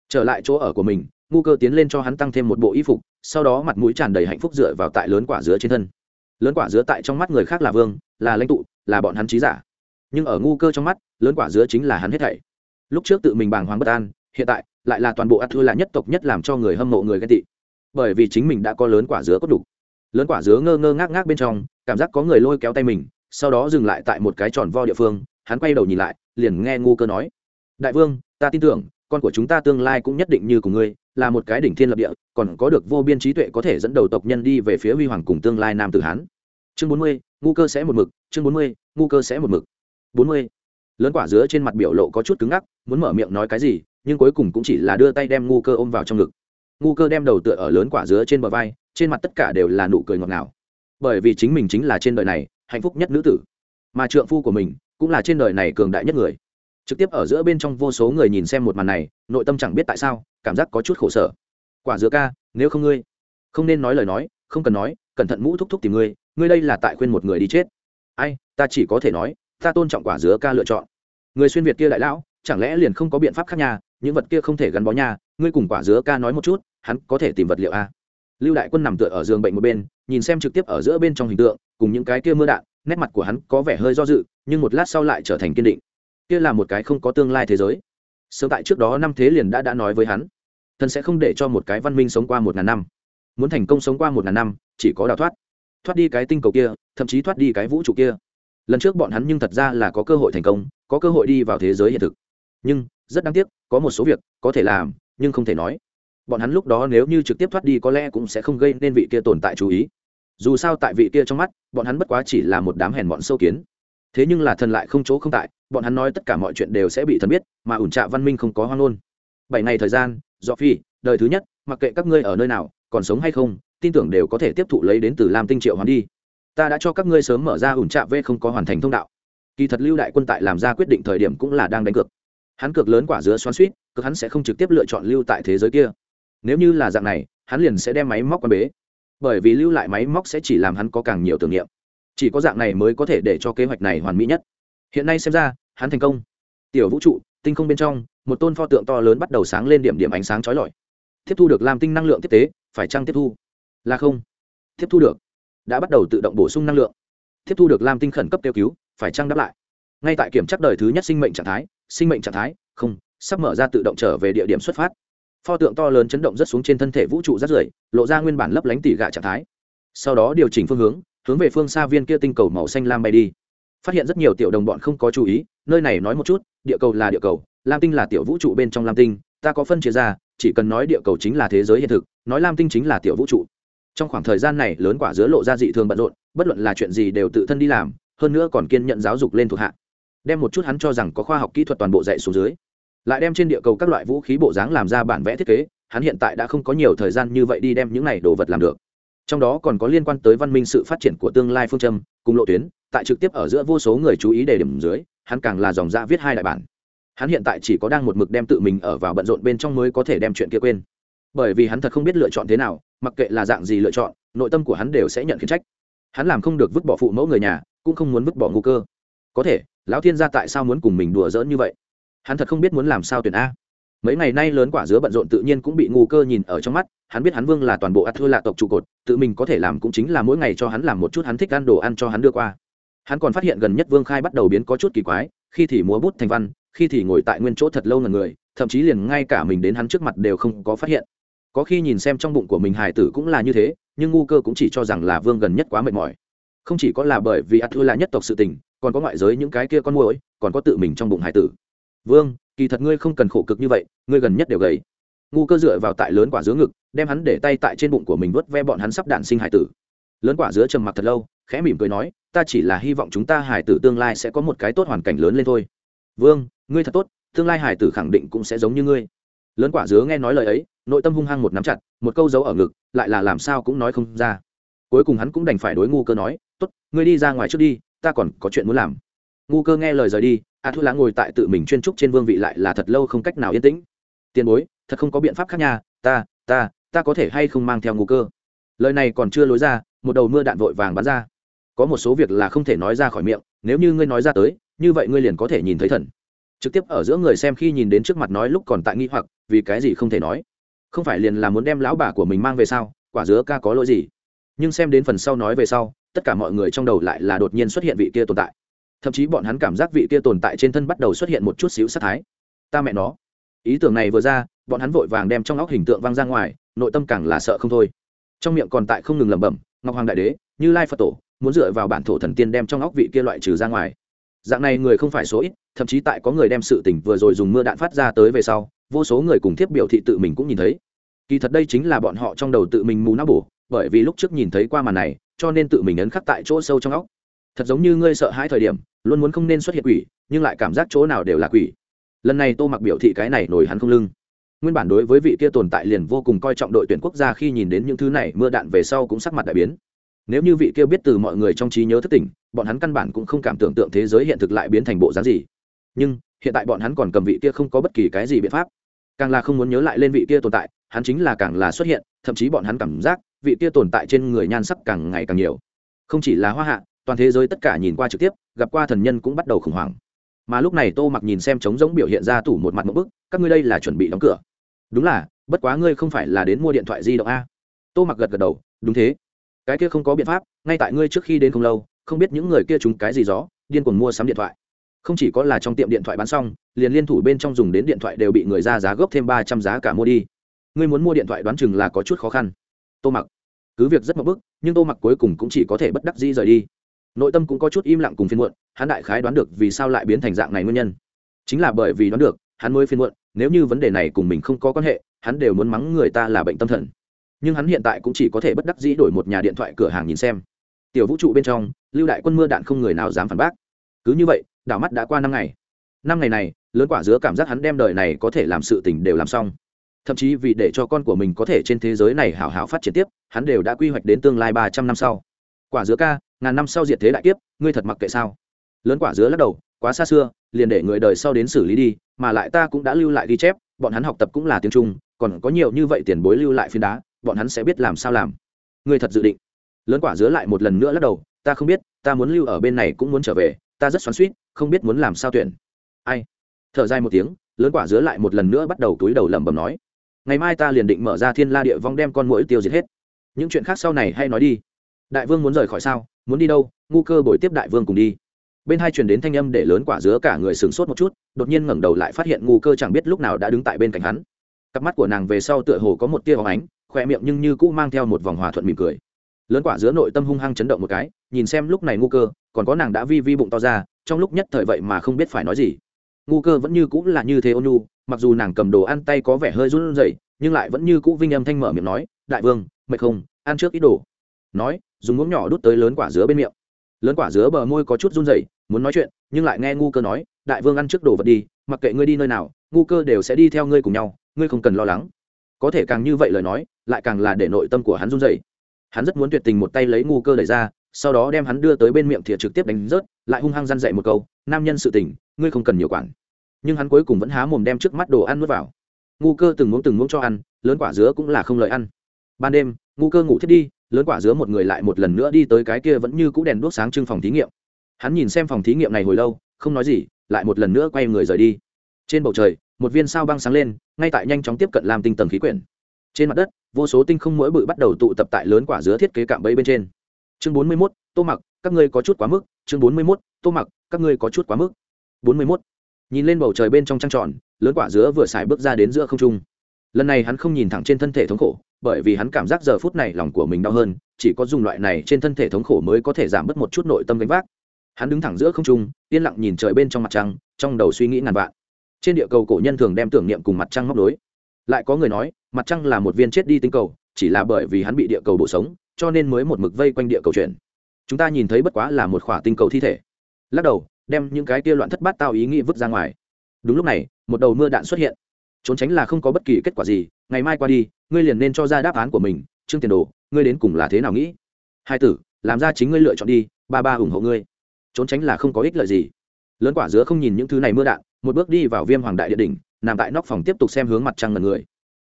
Trở lại chỗ ở của mình ngu cơ tiến lên cho hắn tăng thêm một bộ y phục, sau đó mặt mũi tràn đầy hạnh phúc dựa vào tại lớn quả dứa trên thân. Lớn quả dứa tại trong mắt người khác là vương, là lãnh tụ, là bọn hắn trí giả. Nhưng ở ngu cơ trong mắt, lớn quả dứa chính là hắn hết thảy. Lúc trước tự mình bàng hoàng bất an, hiện tại lại là toàn bộ ắt thua là nhất tộc nhất làm cho người hâm mộ người ghen tị. Bởi vì chính mình đã có lớn quả dứa cốt đủ lớn quả dứa ngơ ngơ ngác ngác bên trong, cảm giác có người lôi kéo tay mình, sau đó dừng lại tại một cái tròn vo địa phương, hắn quay đầu nhìn lại, liền nghe ngu cơ nói, đại vương, ta tin tưởng con của chúng ta tương lai cũng nhất định như của ngươi, là một cái đỉnh thiên lập địa, còn có được vô biên trí tuệ có thể dẫn đầu tộc nhân đi về phía huy hoàng cùng tương lai nam tử hán. Chương bốn mươi, ngu cơ sẽ một mực, chương bốn mươi, ngu cơ sẽ một mực. Bốn mươi. Lớn quả dứa trên mặt biểu lộ có chút cứng ngắc, muốn mở miệng nói cái gì, nhưng cuối cùng cũng chỉ là đưa tay đem ngu cơ ôm vào trong ngực. Ngu cơ đem đầu tựa ở lớn quả dứa trên bờ vai, trên mặt tất cả đều là nụ cười ngọt ngào. Bởi vì chính mình chính là trên đời này hạnh phúc nhất nữ tử, mà trượng phu của mình cũng là trên đời này cường đại nhất người trực tiếp ở giữa bên trong vô số người nhìn xem một màn này, nội tâm chẳng biết tại sao, cảm giác có chút khổ sở. Quả dứa ca, nếu không ngươi, không nên nói lời nói, không cần nói, cẩn thận mũ thúc thúc tìm ngươi ngươi đây là tại khuyên một người đi chết. Ai, ta chỉ có thể nói, ta tôn trọng quả dứa ca lựa chọn. Người xuyên việt kia đại lão, chẳng lẽ liền không có biện pháp khác nhà những vật kia không thể gắn bó nhà ngươi cùng quả dứa ca nói một chút, hắn có thể tìm vật liệu a lưu đại quân nằm tựa ở giường bệnh một bên, nhìn xem trực tiếp ở giữa bên trong hình tượng, cùng những cái kia mưa đạn, nét mặt của hắn có vẻ hơi do dự, nhưng một lát sau lại trở thành kiên định kia là một cái không có tương lai thế giới. Sớm tại trước đó năm thế liền đã đã nói với hắn thần sẽ không để cho một cái văn minh sống qua một ngàn năm. Muốn thành công sống qua một ngàn năm, chỉ có đào thoát. Thoát đi cái tinh cầu kia, thậm chí thoát đi cái vũ trụ kia. Lần trước bọn hắn nhưng thật ra là có cơ hội thành công, có cơ hội đi vào thế giới hiện thực. Nhưng, rất đáng tiếc, có một số việc, có thể làm, nhưng không thể nói. Bọn hắn lúc đó nếu như trực tiếp thoát đi có lẽ cũng sẽ không gây nên vị kia tồn tại chú ý. Dù sao tại vị kia trong mắt, bọn hắn bất quá chỉ là một đám hèn bọn sâu kiến thế nhưng là thần lại không chỗ không tại, bọn hắn nói tất cả mọi chuyện đều sẽ bị thần biết, mà ủn trạ văn minh không có hoang ngôn bảy ngày thời gian, do phi, đời thứ nhất, mặc kệ các ngươi ở nơi nào, còn sống hay không, tin tưởng đều có thể tiếp thụ lấy đến từ lam tinh triệu hoàn đi. Ta đã cho các ngươi sớm mở ra ủn trạ v không có hoàn thành thông đạo. Kỳ thật lưu đại quân tại làm ra quyết định thời điểm cũng là đang đánh cược. Hắn cược lớn quả dứa xoắn suýt cực hắn sẽ không trực tiếp lựa chọn lưu tại thế giới kia. Nếu như là dạng này, hắn liền sẽ đem máy móc quan bế. Bởi vì lưu lại máy móc sẽ chỉ làm hắn có càng nhiều tưởng niệm chỉ có dạng này mới có thể để cho kế hoạch này hoàn mỹ nhất. Hiện nay xem ra, hắn thành công. Tiểu vũ trụ, tinh không bên trong, một tôn pho tượng to lớn bắt đầu sáng lên điểm điểm ánh sáng trói lọi. Tiếp thu được làm tinh năng lượng tiếp tế, phải chăng tiếp thu? Là không. Tiếp thu được. Đã bắt đầu tự động bổ sung năng lượng. Tiếp thu được làm tinh khẩn cấp kêu cứu, phải chăng đáp lại? Ngay tại kiểm tra đời thứ nhất sinh mệnh trạng thái, sinh mệnh trạng thái, không, sắp mở ra tự động trở về địa điểm xuất phát. Pho tượng to lớn chấn động rất xuống trên thân thể vũ trụ rất rưởi, lộ ra nguyên bản lấp lánh tỉ gạ trạng thái. Sau đó điều chỉnh phương hướng hướng về phương xa viên kia tinh cầu màu xanh lam bay đi. Phát hiện rất nhiều tiểu đồng bọn không có chú ý, nơi này nói một chút, địa cầu là địa cầu, lam tinh là tiểu vũ trụ bên trong lam tinh, ta có phân chia ra, chỉ cần nói địa cầu chính là thế giới hiện thực, nói lam tinh chính là tiểu vũ trụ. Trong khoảng thời gian này, lớn quả giữa lộ ra dị thường bận rộn, bất luận là chuyện gì đều tự thân đi làm, hơn nữa còn kiên nhận giáo dục lên thuộc hạ. Đem một chút hắn cho rằng có khoa học kỹ thuật toàn bộ dạy xuống dưới. Lại đem trên địa cầu các loại vũ khí bộ dáng làm ra bản vẽ thiết kế, hắn hiện tại đã không có nhiều thời gian như vậy đi đem những này đồ vật làm được trong đó còn có liên quan tới văn minh sự phát triển của tương lai phương châm, cùng lộ tuyến, tại trực tiếp ở giữa vô số người chú ý đề điểm dưới, hắn càng là dòng ra viết hai đại bản. Hắn hiện tại chỉ có đang một mực đem tự mình ở vào bận rộn bên trong mới có thể đem chuyện kia quên. Bởi vì hắn thật không biết lựa chọn thế nào, mặc kệ là dạng gì lựa chọn, nội tâm của hắn đều sẽ nhận khiển trách. Hắn làm không được vứt bỏ phụ mẫu người nhà, cũng không muốn vứt bỏ ngu cơ. Có thể, lão thiên gia tại sao muốn cùng mình đùa giỡn như vậy? Hắn thật không biết muốn làm sao tuyển a. Mấy ngày nay lớn quả dứa bận rộn tự nhiên cũng bị ngu cơ nhìn ở trong mắt hắn biết hắn vương là toàn bộ ắt thưa lạ tộc trụ cột, tự mình có thể làm cũng chính là mỗi ngày cho hắn làm một chút hắn thích ăn đồ ăn cho hắn đưa qua. Hắn còn phát hiện gần nhất vương khai bắt đầu biến có chút kỳ quái, khi thì múa bút thành văn, khi thì ngồi tại nguyên chỗ thật lâu ngần người, thậm chí liền ngay cả mình đến hắn trước mặt đều không có phát hiện. Có khi nhìn xem trong bụng của mình hài tử cũng là như thế, nhưng ngu cơ cũng chỉ cho rằng là vương gần nhất quá mệt mỏi. Không chỉ có là bởi vì ắt thưa là nhất tộc sự tình, còn có ngoại giới những cái kia con muỗi, còn có tự mình trong bụng hài tử. Vương, kỳ thật ngươi không cần khổ cực như vậy, ngươi gần nhất đều gầy. Ngu cơ dựa vào tại lớn quả dưới ngực đem hắn để tay tại trên bụng của mình vớt ve bọn hắn sắp đạn sinh hải tử. Lớn quả dứa trầm mặc thật lâu, khẽ mỉm cười nói, ta chỉ là hy vọng chúng ta hải tử tương lai sẽ có một cái tốt hoàn cảnh lớn lên thôi. Vương, ngươi thật tốt, tương lai hải tử khẳng định cũng sẽ giống như ngươi. Lớn quả dứa nghe nói lời ấy, nội tâm hung hăng một nắm chặt, một câu giấu ở ngực, lại là làm sao cũng nói không ra. Cuối cùng hắn cũng đành phải đối ngu cơ nói, tốt, ngươi đi ra ngoài trước đi, ta còn có chuyện muốn làm. Ngu cơ nghe lời rời đi, a thu lá ngồi tại tự mình chuyên trúc trên vương vị lại là thật lâu không cách nào yên tĩnh. Tiền bối, thật không có biện pháp khác nha, ta ta ta có thể hay không mang theo ngu cơ? Lời này còn chưa lối ra, một đầu mưa đạn vội vàng bắn ra. Có một số việc là không thể nói ra khỏi miệng, nếu như ngươi nói ra tới, như vậy ngươi liền có thể nhìn thấy thần. Trực tiếp ở giữa người xem khi nhìn đến trước mặt nói lúc còn tại nghi hoặc, vì cái gì không thể nói? Không phải liền là muốn đem lão bà của mình mang về sao? Quả dứa ca có lỗi gì? Nhưng xem đến phần sau nói về sau, tất cả mọi người trong đầu lại là đột nhiên xuất hiện vị kia tồn tại. Thậm chí bọn hắn cảm giác vị kia tồn tại trên thân bắt đầu xuất hiện một chút xíu sát thái. Ta mẹ nó. Ý tưởng này vừa ra bọn hắn vội vàng đem trong óc hình tượng văng ra ngoài, nội tâm càng là sợ không thôi. Trong miệng còn tại không ngừng lẩm bẩm, ngọc hoàng đại đế, như lai phật tổ, muốn dựa vào bản thổ thần tiên đem trong óc vị kia loại trừ ra ngoài. Dạng này người không phải số ít, thậm chí tại có người đem sự tỉnh vừa rồi dùng mưa đạn phát ra tới về sau, vô số người cùng thiếp biểu thị tự mình cũng nhìn thấy. Kỳ thật đây chính là bọn họ trong đầu tự mình mù não bổ, bởi vì lúc trước nhìn thấy qua màn này, cho nên tự mình ấn khắc tại chỗ sâu trong óc. Thật giống như ngươi sợ hãi thời điểm, luôn muốn không nên xuất hiện quỷ, nhưng lại cảm giác chỗ nào đều là quỷ. Lần này tô mặc biểu thị cái này nổi hắn không lưng nguyên bản đối với vị kia tồn tại liền vô cùng coi trọng đội tuyển quốc gia khi nhìn đến những thứ này, mưa đạn về sau cũng sắc mặt đại biến. Nếu như vị kia biết từ mọi người trong trí nhớ thất tỉnh bọn hắn căn bản cũng không cảm tưởng tượng thế giới hiện thực lại biến thành bộ dáng gì. Nhưng, hiện tại bọn hắn còn cầm vị kia không có bất kỳ cái gì biện pháp. Càng là không muốn nhớ lại lên vị kia tồn tại, hắn chính là càng là xuất hiện, thậm chí bọn hắn cảm giác, vị kia tồn tại trên người nhan sắc càng ngày càng nhiều. Không chỉ là hoa hạ, toàn thế giới tất cả nhìn qua trực tiếp, gặp qua thần nhân cũng bắt đầu khủng hoảng. Mà lúc này tô mặc nhìn xem trống giống biểu hiện ra tủ một mặt một bức, các ngươi đây là chuẩn bị đóng cửa đúng là, bất quá ngươi không phải là đến mua điện thoại di động a? Tô mặc gật gật đầu, đúng thế. Cái kia không có biện pháp, ngay tại ngươi trước khi đến không lâu, không biết những người kia chúng cái gì gió, điên cuồng mua sắm điện thoại. Không chỉ có là trong tiệm điện thoại bán xong, liền liên thủ bên trong dùng đến điện thoại đều bị người ra giá gốc thêm ba trăm giá cả mua đi. Ngươi muốn mua điện thoại đoán chừng là có chút khó khăn. Tô mặc, cứ việc rất mập bức, nhưng tô mặc cuối cùng cũng chỉ có thể bất đắc dĩ rời đi. Nội tâm cũng có chút im lặng cùng phiên muộn, hắn đại khái đoán được vì sao lại biến thành dạng này nguyên nhân. Chính là bởi vì đoán được, hắn mới phiên muộn nếu như vấn đề này cùng mình không có quan hệ, hắn đều muốn mắng người ta là bệnh tâm thần. Nhưng hắn hiện tại cũng chỉ có thể bất đắc dĩ đổi một nhà điện thoại cửa hàng nhìn xem. Tiểu vũ trụ bên trong, lưu đại quân mưa đạn không người nào dám phản bác. Cứ như vậy, đảo mắt đã qua năm ngày. Năm ngày này, lớn quả dứa cảm giác hắn đem đời này có thể làm sự tình đều làm xong. Thậm chí vì để cho con của mình có thể trên thế giới này hảo hảo phát triển tiếp, hắn đều đã quy hoạch đến tương lai ba trăm năm sau. Quả dứa ca, ngàn năm sau diệt thế đại kiếp, ngươi thật mặc kệ sao? Lớn quả dứa lắc đầu quá xa xưa, liền để người đời sau đến xử lý đi, mà lại ta cũng đã lưu lại ghi chép, bọn hắn học tập cũng là tiếng trung, còn có nhiều như vậy tiền bối lưu lại phiến đá, bọn hắn sẽ biết làm sao làm. Ngươi thật dự định. Lớn quả dứa lại một lần nữa lắc đầu, ta không biết, ta muốn lưu ở bên này cũng muốn trở về, ta rất xoắn suýt không biết muốn làm sao tuyển. Ai? Thở dài một tiếng, lớn quả dứa lại một lần nữa bắt đầu túi đầu lẩm bẩm nói. Ngày mai ta liền định mở ra thiên la địa vong đem con mũi tiêu diệt hết. Những chuyện khác sau này hay nói đi. Đại vương muốn rời khỏi sao? Muốn đi đâu? Ngu cơ bồi tiếp đại vương cùng đi bên hai truyền đến thanh âm để lớn quả dứa cả người sửng sốt một chút, đột nhiên ngẩng đầu lại phát hiện ngu cơ chẳng biết lúc nào đã đứng tại bên cạnh hắn. Cặp mắt của nàng về sau tựa hồ có một tia hóng ánh khoe miệng nhưng như cũ mang theo một vòng hòa thuận mỉm cười. Lớn quả dứa nội tâm hung hăng chấn động một cái, nhìn xem lúc này ngu cơ, còn có nàng đã vi vi bụng to ra, trong lúc nhất thời vậy mà không biết phải nói gì. Ngu cơ vẫn như cũ là như thế ôn nhu, mặc dù nàng cầm đồ ăn tay có vẻ hơi run rẩy, nhưng lại vẫn như cũ vinh âm thanh mở miệng nói, đại vương, mệt không? Ăn trước ít đồ. Nói, dùng muỗng nhỏ đút tới lớn quả dứa bên miệng. Lớn quả dứa bờ môi có chút run rẩy muốn nói chuyện, nhưng lại nghe ngu cơ nói, đại vương ăn trước đồ vật đi, mặc kệ ngươi đi nơi nào, ngu cơ đều sẽ đi theo ngươi cùng nhau, ngươi không cần lo lắng. Có thể càng như vậy lời nói, lại càng là để nội tâm của hắn run dậy hắn rất muốn tuyệt tình một tay lấy ngu cơ đẩy ra, sau đó đem hắn đưa tới bên miệng thìa trực tiếp đánh rớt, lại hung hăng răn dậy một câu, nam nhân sự tình, ngươi không cần nhiều quản. Nhưng hắn cuối cùng vẫn há mồm đem trước mắt đồ ăn nuốt vào. Ngu cơ từng muốn từng muốn cho ăn, lớn quả dứa cũng là không lợi ăn. Ban đêm, ngu cơ ngủ thiết đi, lớn quả dứa một người lại một lần nữa đi tới cái kia vẫn như c ũ đèn đuốc sáng trưng phòng thí nghiệm hắn nhìn xem phòng thí nghiệm này hồi lâu, không nói gì, lại một lần nữa quay người rời đi. Trên bầu trời, một viên sao băng sáng lên, ngay tại nhanh chóng tiếp cận làm tinh tầng khí quyển. Trên mặt đất, vô số tinh không mỗi bự bắt đầu tụ tập tại lớn quả dứa thiết kế cạm bẫy bên trên. Chương bốn mươi mốt, tô mặc, các ngươi có chút quá mức. Chương bốn mươi mốt, tô mặc, các ngươi có chút quá mức. bốn mươi mốt. Nhìn lên bầu trời bên trong trăng tròn, lớn quả dứa vừa xài bước ra đến giữa không trung. Lần này hắn không nhìn thẳng trên thân thể thống khổ, bởi vì hắn cảm giác giờ phút này lòng của mình đau hơn, chỉ có dùng loại này trên thân thể thống khổ mới có thể giảm bớt một chút nội tâm gánh vác hắn đứng thẳng giữa không trung, yên lặng nhìn trời bên trong mặt trăng, trong đầu suy nghĩ ngàn vạn. Trên địa cầu cổ nhân thường đem tưởng niệm cùng mặt trăng móc đối lại có người nói, mặt trăng là một viên chết đi tinh cầu, chỉ là bởi vì hắn bị địa cầu bổ sống, cho nên mới một mực vây quanh địa cầu chuyển. Chúng ta nhìn thấy bất quá là một khỏa tinh cầu thi thể. Lắc đầu, đem những cái kia loạn thất bát tao ý nghĩ vứt ra ngoài. Đúng lúc này, một đầu mưa đạn xuất hiện. Trốn tránh là không có bất kỳ kết quả gì, ngày mai qua đi, ngươi liền nên cho ra đáp án của mình. Trương tiền đồ, ngươi đến cùng là thế nào nghĩ? Hai tử, làm ra chính ngươi lựa chọn đi, ba ba ủng hộ ngươi trốn tránh là không có ích lợi gì. Lớn quả dứa không nhìn những thứ này mưa đạn, một bước đi vào viêm hoàng đại địa đỉnh, nằm tại nóc phòng tiếp tục xem hướng mặt trăng ngần người.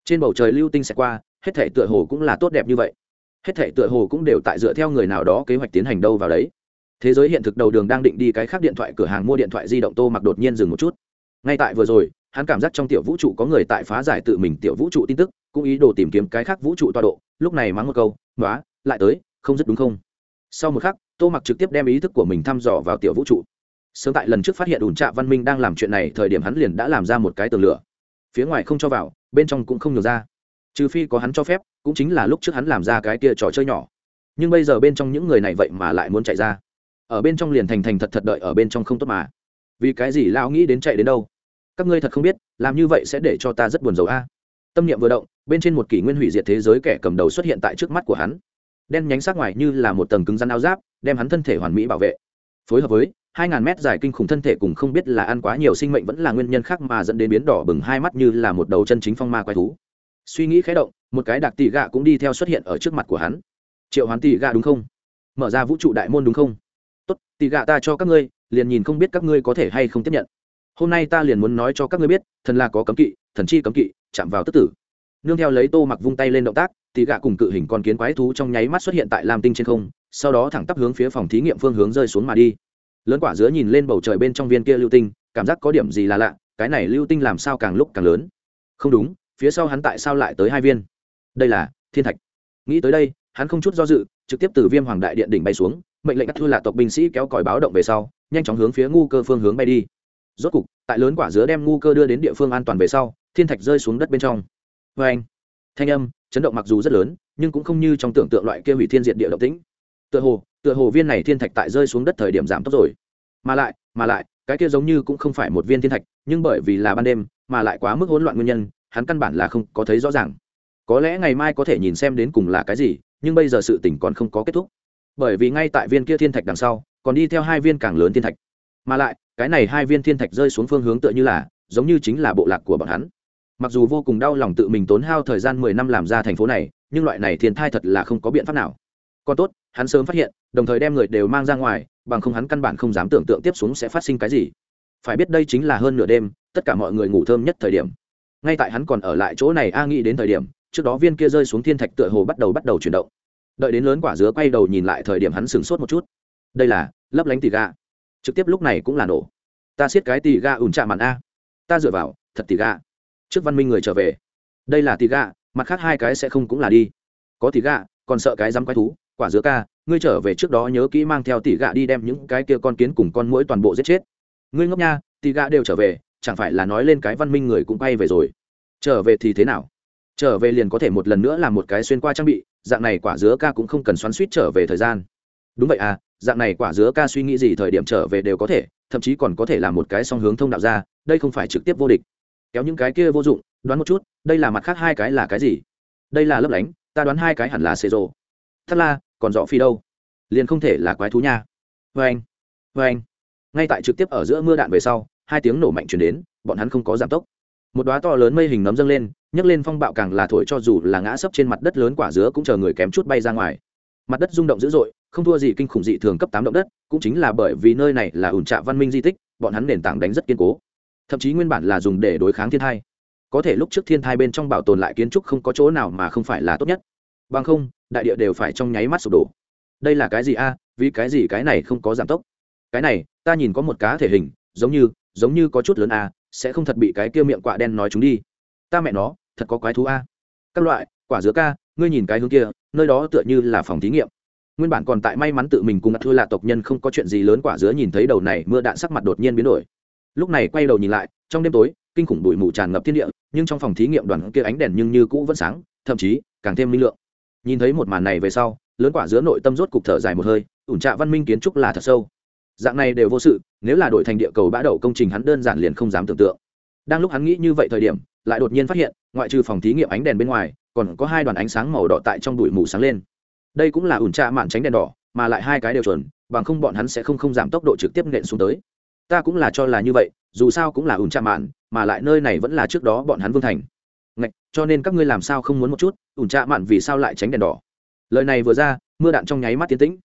Trên bầu trời lưu tinh sẽ qua, hết thể tựa hồ cũng là tốt đẹp như vậy. Hết thể tựa hồ cũng đều tại dựa theo người nào đó kế hoạch tiến hành đâu vào đấy. Thế giới hiện thực đầu đường đang định đi cái khác điện thoại, cửa hàng mua điện thoại di động tô mặc đột nhiên dừng một chút. Ngay tại vừa rồi, hắn cảm giác trong tiểu vũ trụ có người tại phá giải tự mình tiểu vũ trụ tin tức, cũng ý đồ tìm kiếm cái khác vũ trụ toa độ, lúc này mắng một câu nói lại tới, không dứt đúng không? Sau một khắc, tô mặc trực tiếp đem ý thức của mình thăm dò vào tiểu vũ trụ. Sớm tại lần trước phát hiện ủn trạ văn minh đang làm chuyện này, thời điểm hắn liền đã làm ra một cái tường lửa. Phía ngoài không cho vào, bên trong cũng không nhường ra. Trừ phi có hắn cho phép, cũng chính là lúc trước hắn làm ra cái kia trò chơi nhỏ. Nhưng bây giờ bên trong những người này vậy mà lại muốn chạy ra. Ở bên trong liền thành thành thật thật đợi ở bên trong không tốt mà. Vì cái gì lão nghĩ đến chạy đến đâu? Các ngươi thật không biết, làm như vậy sẽ để cho ta rất buồn rầu a. Tâm niệm vừa động, bên trên một kỷ nguyên hủy diệt thế giới kẻ cầm đầu xuất hiện tại trước mắt của hắn đen nhánh sắc ngoài như là một tầng cứng rắn áo giáp, đem hắn thân thể hoàn mỹ bảo vệ. Phối hợp với, hai ngàn mét dài kinh khủng thân thể cùng không biết là ăn quá nhiều sinh mệnh vẫn là nguyên nhân khác mà dẫn đến biến đỏ bừng hai mắt như là một đầu chân chính phong ma quái thú. Suy nghĩ khé động, một cái đặc tỷ gạ cũng đi theo xuất hiện ở trước mặt của hắn. Triệu hoán tỷ gạ đúng không? Mở ra vũ trụ đại môn đúng không? Tốt, tỷ gạ ta cho các ngươi, liền nhìn không biết các ngươi có thể hay không tiếp nhận. Hôm nay ta liền muốn nói cho các ngươi biết, thần là có cấm kỵ, thần chi cấm kỵ, chạm vào tức tử. Nương theo lấy tô mặc vung tay lên động tác thì gạ cùng cự hình con kiến quái thú trong nháy mắt xuất hiện tại lam tinh trên không, sau đó thẳng tắp hướng phía phòng thí nghiệm phương hướng rơi xuống mà đi. Lớn quả dứa nhìn lên bầu trời bên trong viên kia lưu tinh, cảm giác có điểm gì là lạ, cái này lưu tinh làm sao càng lúc càng lớn? Không đúng, phía sau hắn tại sao lại tới hai viên? Đây là thiên thạch. Nghĩ tới đây, hắn không chút do dự, trực tiếp từ viêm hoàng đại điện đỉnh bay xuống, mệnh lệnh các thư là tộc binh sĩ kéo còi báo động về sau, nhanh chóng hướng phía ngu cơ phương hướng bay đi. Rốt cục, tại lớn quả dứa đem ngu cơ đưa đến địa phương an toàn về sau, thiên thạch rơi xuống đất bên trong. Vê anh thanh âm, chấn động mặc dù rất lớn, nhưng cũng không như trong tưởng tượng loại kia hủy thiên diệt địa động tĩnh. Tựa hồ tựa hồ viên này thiên thạch tại rơi xuống đất thời điểm giảm tốc rồi. Mà lại mà lại, cái kia giống như cũng không phải một viên thiên thạch, nhưng bởi vì là ban đêm, mà lại quá mức hỗn loạn nguyên nhân, hắn căn bản là không có thấy rõ ràng. Có lẽ ngày mai có thể nhìn xem đến cùng là cái gì, nhưng bây giờ sự tỉnh còn không có kết thúc. Bởi vì ngay tại viên kia thiên thạch đằng sau, còn đi theo hai viên càng lớn thiên thạch. Mà lại, cái này hai viên thiên thạch rơi xuống phương hướng tựa như là, giống như chính là bộ lạc của bọn hắn mặc dù vô cùng đau lòng tự mình tốn hao thời gian mười năm làm ra thành phố này, nhưng loại này thiên thai thật là không có biện pháp nào. Còn tốt, hắn sớm phát hiện, đồng thời đem người đều mang ra ngoài, bằng không hắn căn bản không dám tưởng tượng tiếp xuống sẽ phát sinh cái gì. Phải biết đây chính là hơn nửa đêm, tất cả mọi người ngủ thơm nhất thời điểm. Ngay tại hắn còn ở lại chỗ này a nghĩ đến thời điểm, trước đó viên kia rơi xuống thiên thạch tựa hồ bắt đầu bắt đầu chuyển động. Đợi đến lớn quả dứa quay đầu nhìn lại thời điểm hắn sửng sốt một chút. Đây là, lấp lánh tỉ ga trực tiếp lúc này cũng là nổ. Ta siết cái tỉ ga ủn chạm mặn a. Ta dựa vào, thật tỉ ga trước văn minh người trở về. Đây là tì gạ mặt khác hai cái sẽ không cũng là đi. Có tì gạ còn sợ cái dám quái thú, quả dứa ca, ngươi trở về trước đó nhớ kỹ mang theo tỉ gạ đi đem những cái kia con kiến cùng con mũi toàn bộ giết chết. Ngươi ngốc nha tỉ gạ đều trở về, chẳng phải là nói lên cái văn minh người cũng bay về rồi. Trở về thì thế nào? Trở về liền có thể một lần nữa làm một cái xuyên qua trang bị, dạng này quả dứa ca cũng không cần xoắn suýt trở về thời gian. Đúng vậy à dạng này quả dứa ca suy nghĩ gì thời điểm trở về đều có thể, thậm chí còn có thể làm một cái song hướng thông đạo ra, đây không phải trực tiếp vô địch kéo những cái kia vô dụng, đoán một chút, đây là mặt khác hai cái là cái gì? Đây là lấp lánh, ta đoán hai cái hẳn là xê rồ. thắt la còn dọ phi đâu? Liền không thể là quái thú nha. Vê anh vê anh. Ngay tại trực tiếp ở giữa mưa đạn về sau, hai tiếng nổ mạnh chuyển đến, bọn hắn không có giảm tốc. Một đoá to lớn mây hình nấm dâng lên, nhấc lên phong bạo càng là thổi cho dù là ngã sấp trên mặt đất lớn quả dứa cũng chờ người kém chút bay ra ngoài. Mặt đất rung động dữ dội, không thua gì kinh khủng dị thường cấp tám động đất, cũng chính là bởi vì nơi này là ủn trạ văn minh di tích, bọn hắn nền tảng đánh rất kiên cố thậm chí nguyên bản là dùng để đối kháng thiên thai. Có thể lúc trước thiên thai bên trong bảo tồn lại kiến trúc không có chỗ nào mà không phải là tốt nhất. Bằng không, đại địa đều phải trong nháy mắt sụp đổ. Đây là cái gì a? Vì cái gì cái này không có giảm tốc? Cái này, ta nhìn có một cá thể hình, giống như giống như có chút lớn a, sẽ không thật bị cái kia miệng quạ đen nói chúng đi. Ta mẹ nó, thật có quái thú a. Các loại, quả dứa ca, ngươi nhìn cái hướng kia, nơi đó tựa như là phòng thí nghiệm. Nguyên bản còn tại may mắn tự mình cùng thua là tộc nhân không có chuyện gì lớn quả dứa nhìn thấy đầu này mưa đạn sắc mặt đột nhiên biến đổi lúc này quay đầu nhìn lại, trong đêm tối, kinh khủng bụi mù tràn ngập thiên địa, nhưng trong phòng thí nghiệm đoàn kia ánh đèn nhưng như cũ vẫn sáng, thậm chí càng thêm minh lượng. Nhìn thấy một màn này về sau, lớn quả giữa nội tâm rốt cục thở dài một hơi, ủn trạ văn minh kiến trúc là thật sâu. Dạng này đều vô sự, nếu là đội thành địa cầu bã đậu công trình hắn đơn giản liền không dám tưởng tượng. Đang lúc hắn nghĩ như vậy thời điểm, lại đột nhiên phát hiện, ngoại trừ phòng thí nghiệm ánh đèn bên ngoài, còn có hai đoàn ánh sáng màu đỏ tại trong bụi mù sáng lên. Đây cũng là ủn trạ mạn tránh đèn đỏ, mà lại hai cái đều chuẩn, bằng không bọn hắn sẽ không không giảm tốc độ trực tiếp nện xuống tới ta cũng là cho là như vậy dù sao cũng là ủn trạ mạn mà lại nơi này vẫn là trước đó bọn hắn vương thành. Ngạch, cho nên các ngươi làm sao không muốn một chút ủn trạ mạn vì sao lại tránh đèn đỏ? Lời này vừa ra mưa đạn trong nháy mắt tiến tĩnh.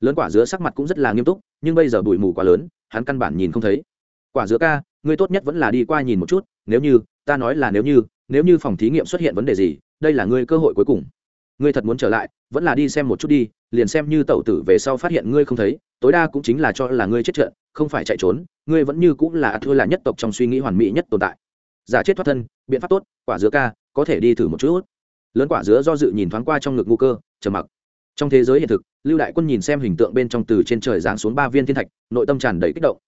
Lớn quả dứa sắc mặt cũng rất là nghiêm túc nhưng bây giờ bụi mù quá lớn hắn căn bản nhìn không thấy. Quả dứa ca ngươi tốt nhất vẫn là đi qua nhìn một chút nếu như ta nói là nếu như nếu như phòng thí nghiệm xuất hiện vấn đề gì đây là ngươi cơ hội cuối cùng ngươi thật muốn trở lại, vẫn là đi xem một chút đi, liền xem như tẩu tử về sau phát hiện ngươi không thấy, tối đa cũng chính là cho là ngươi chết trận, không phải chạy trốn, ngươi vẫn như cũng là thua là nhất tộc trong suy nghĩ hoàn mỹ nhất tồn tại. Giả chết thoát thân, biện pháp tốt, quả dứa ca, có thể đi thử một chút. Lớn quả dứa do dự nhìn thoáng qua trong ngực ngu cơ, trầm mặc. Trong thế giới hiện thực, lưu đại quân nhìn xem hình tượng bên trong từ trên trời giáng xuống ba viên thiên thạch, nội tâm tràn đầy kích động.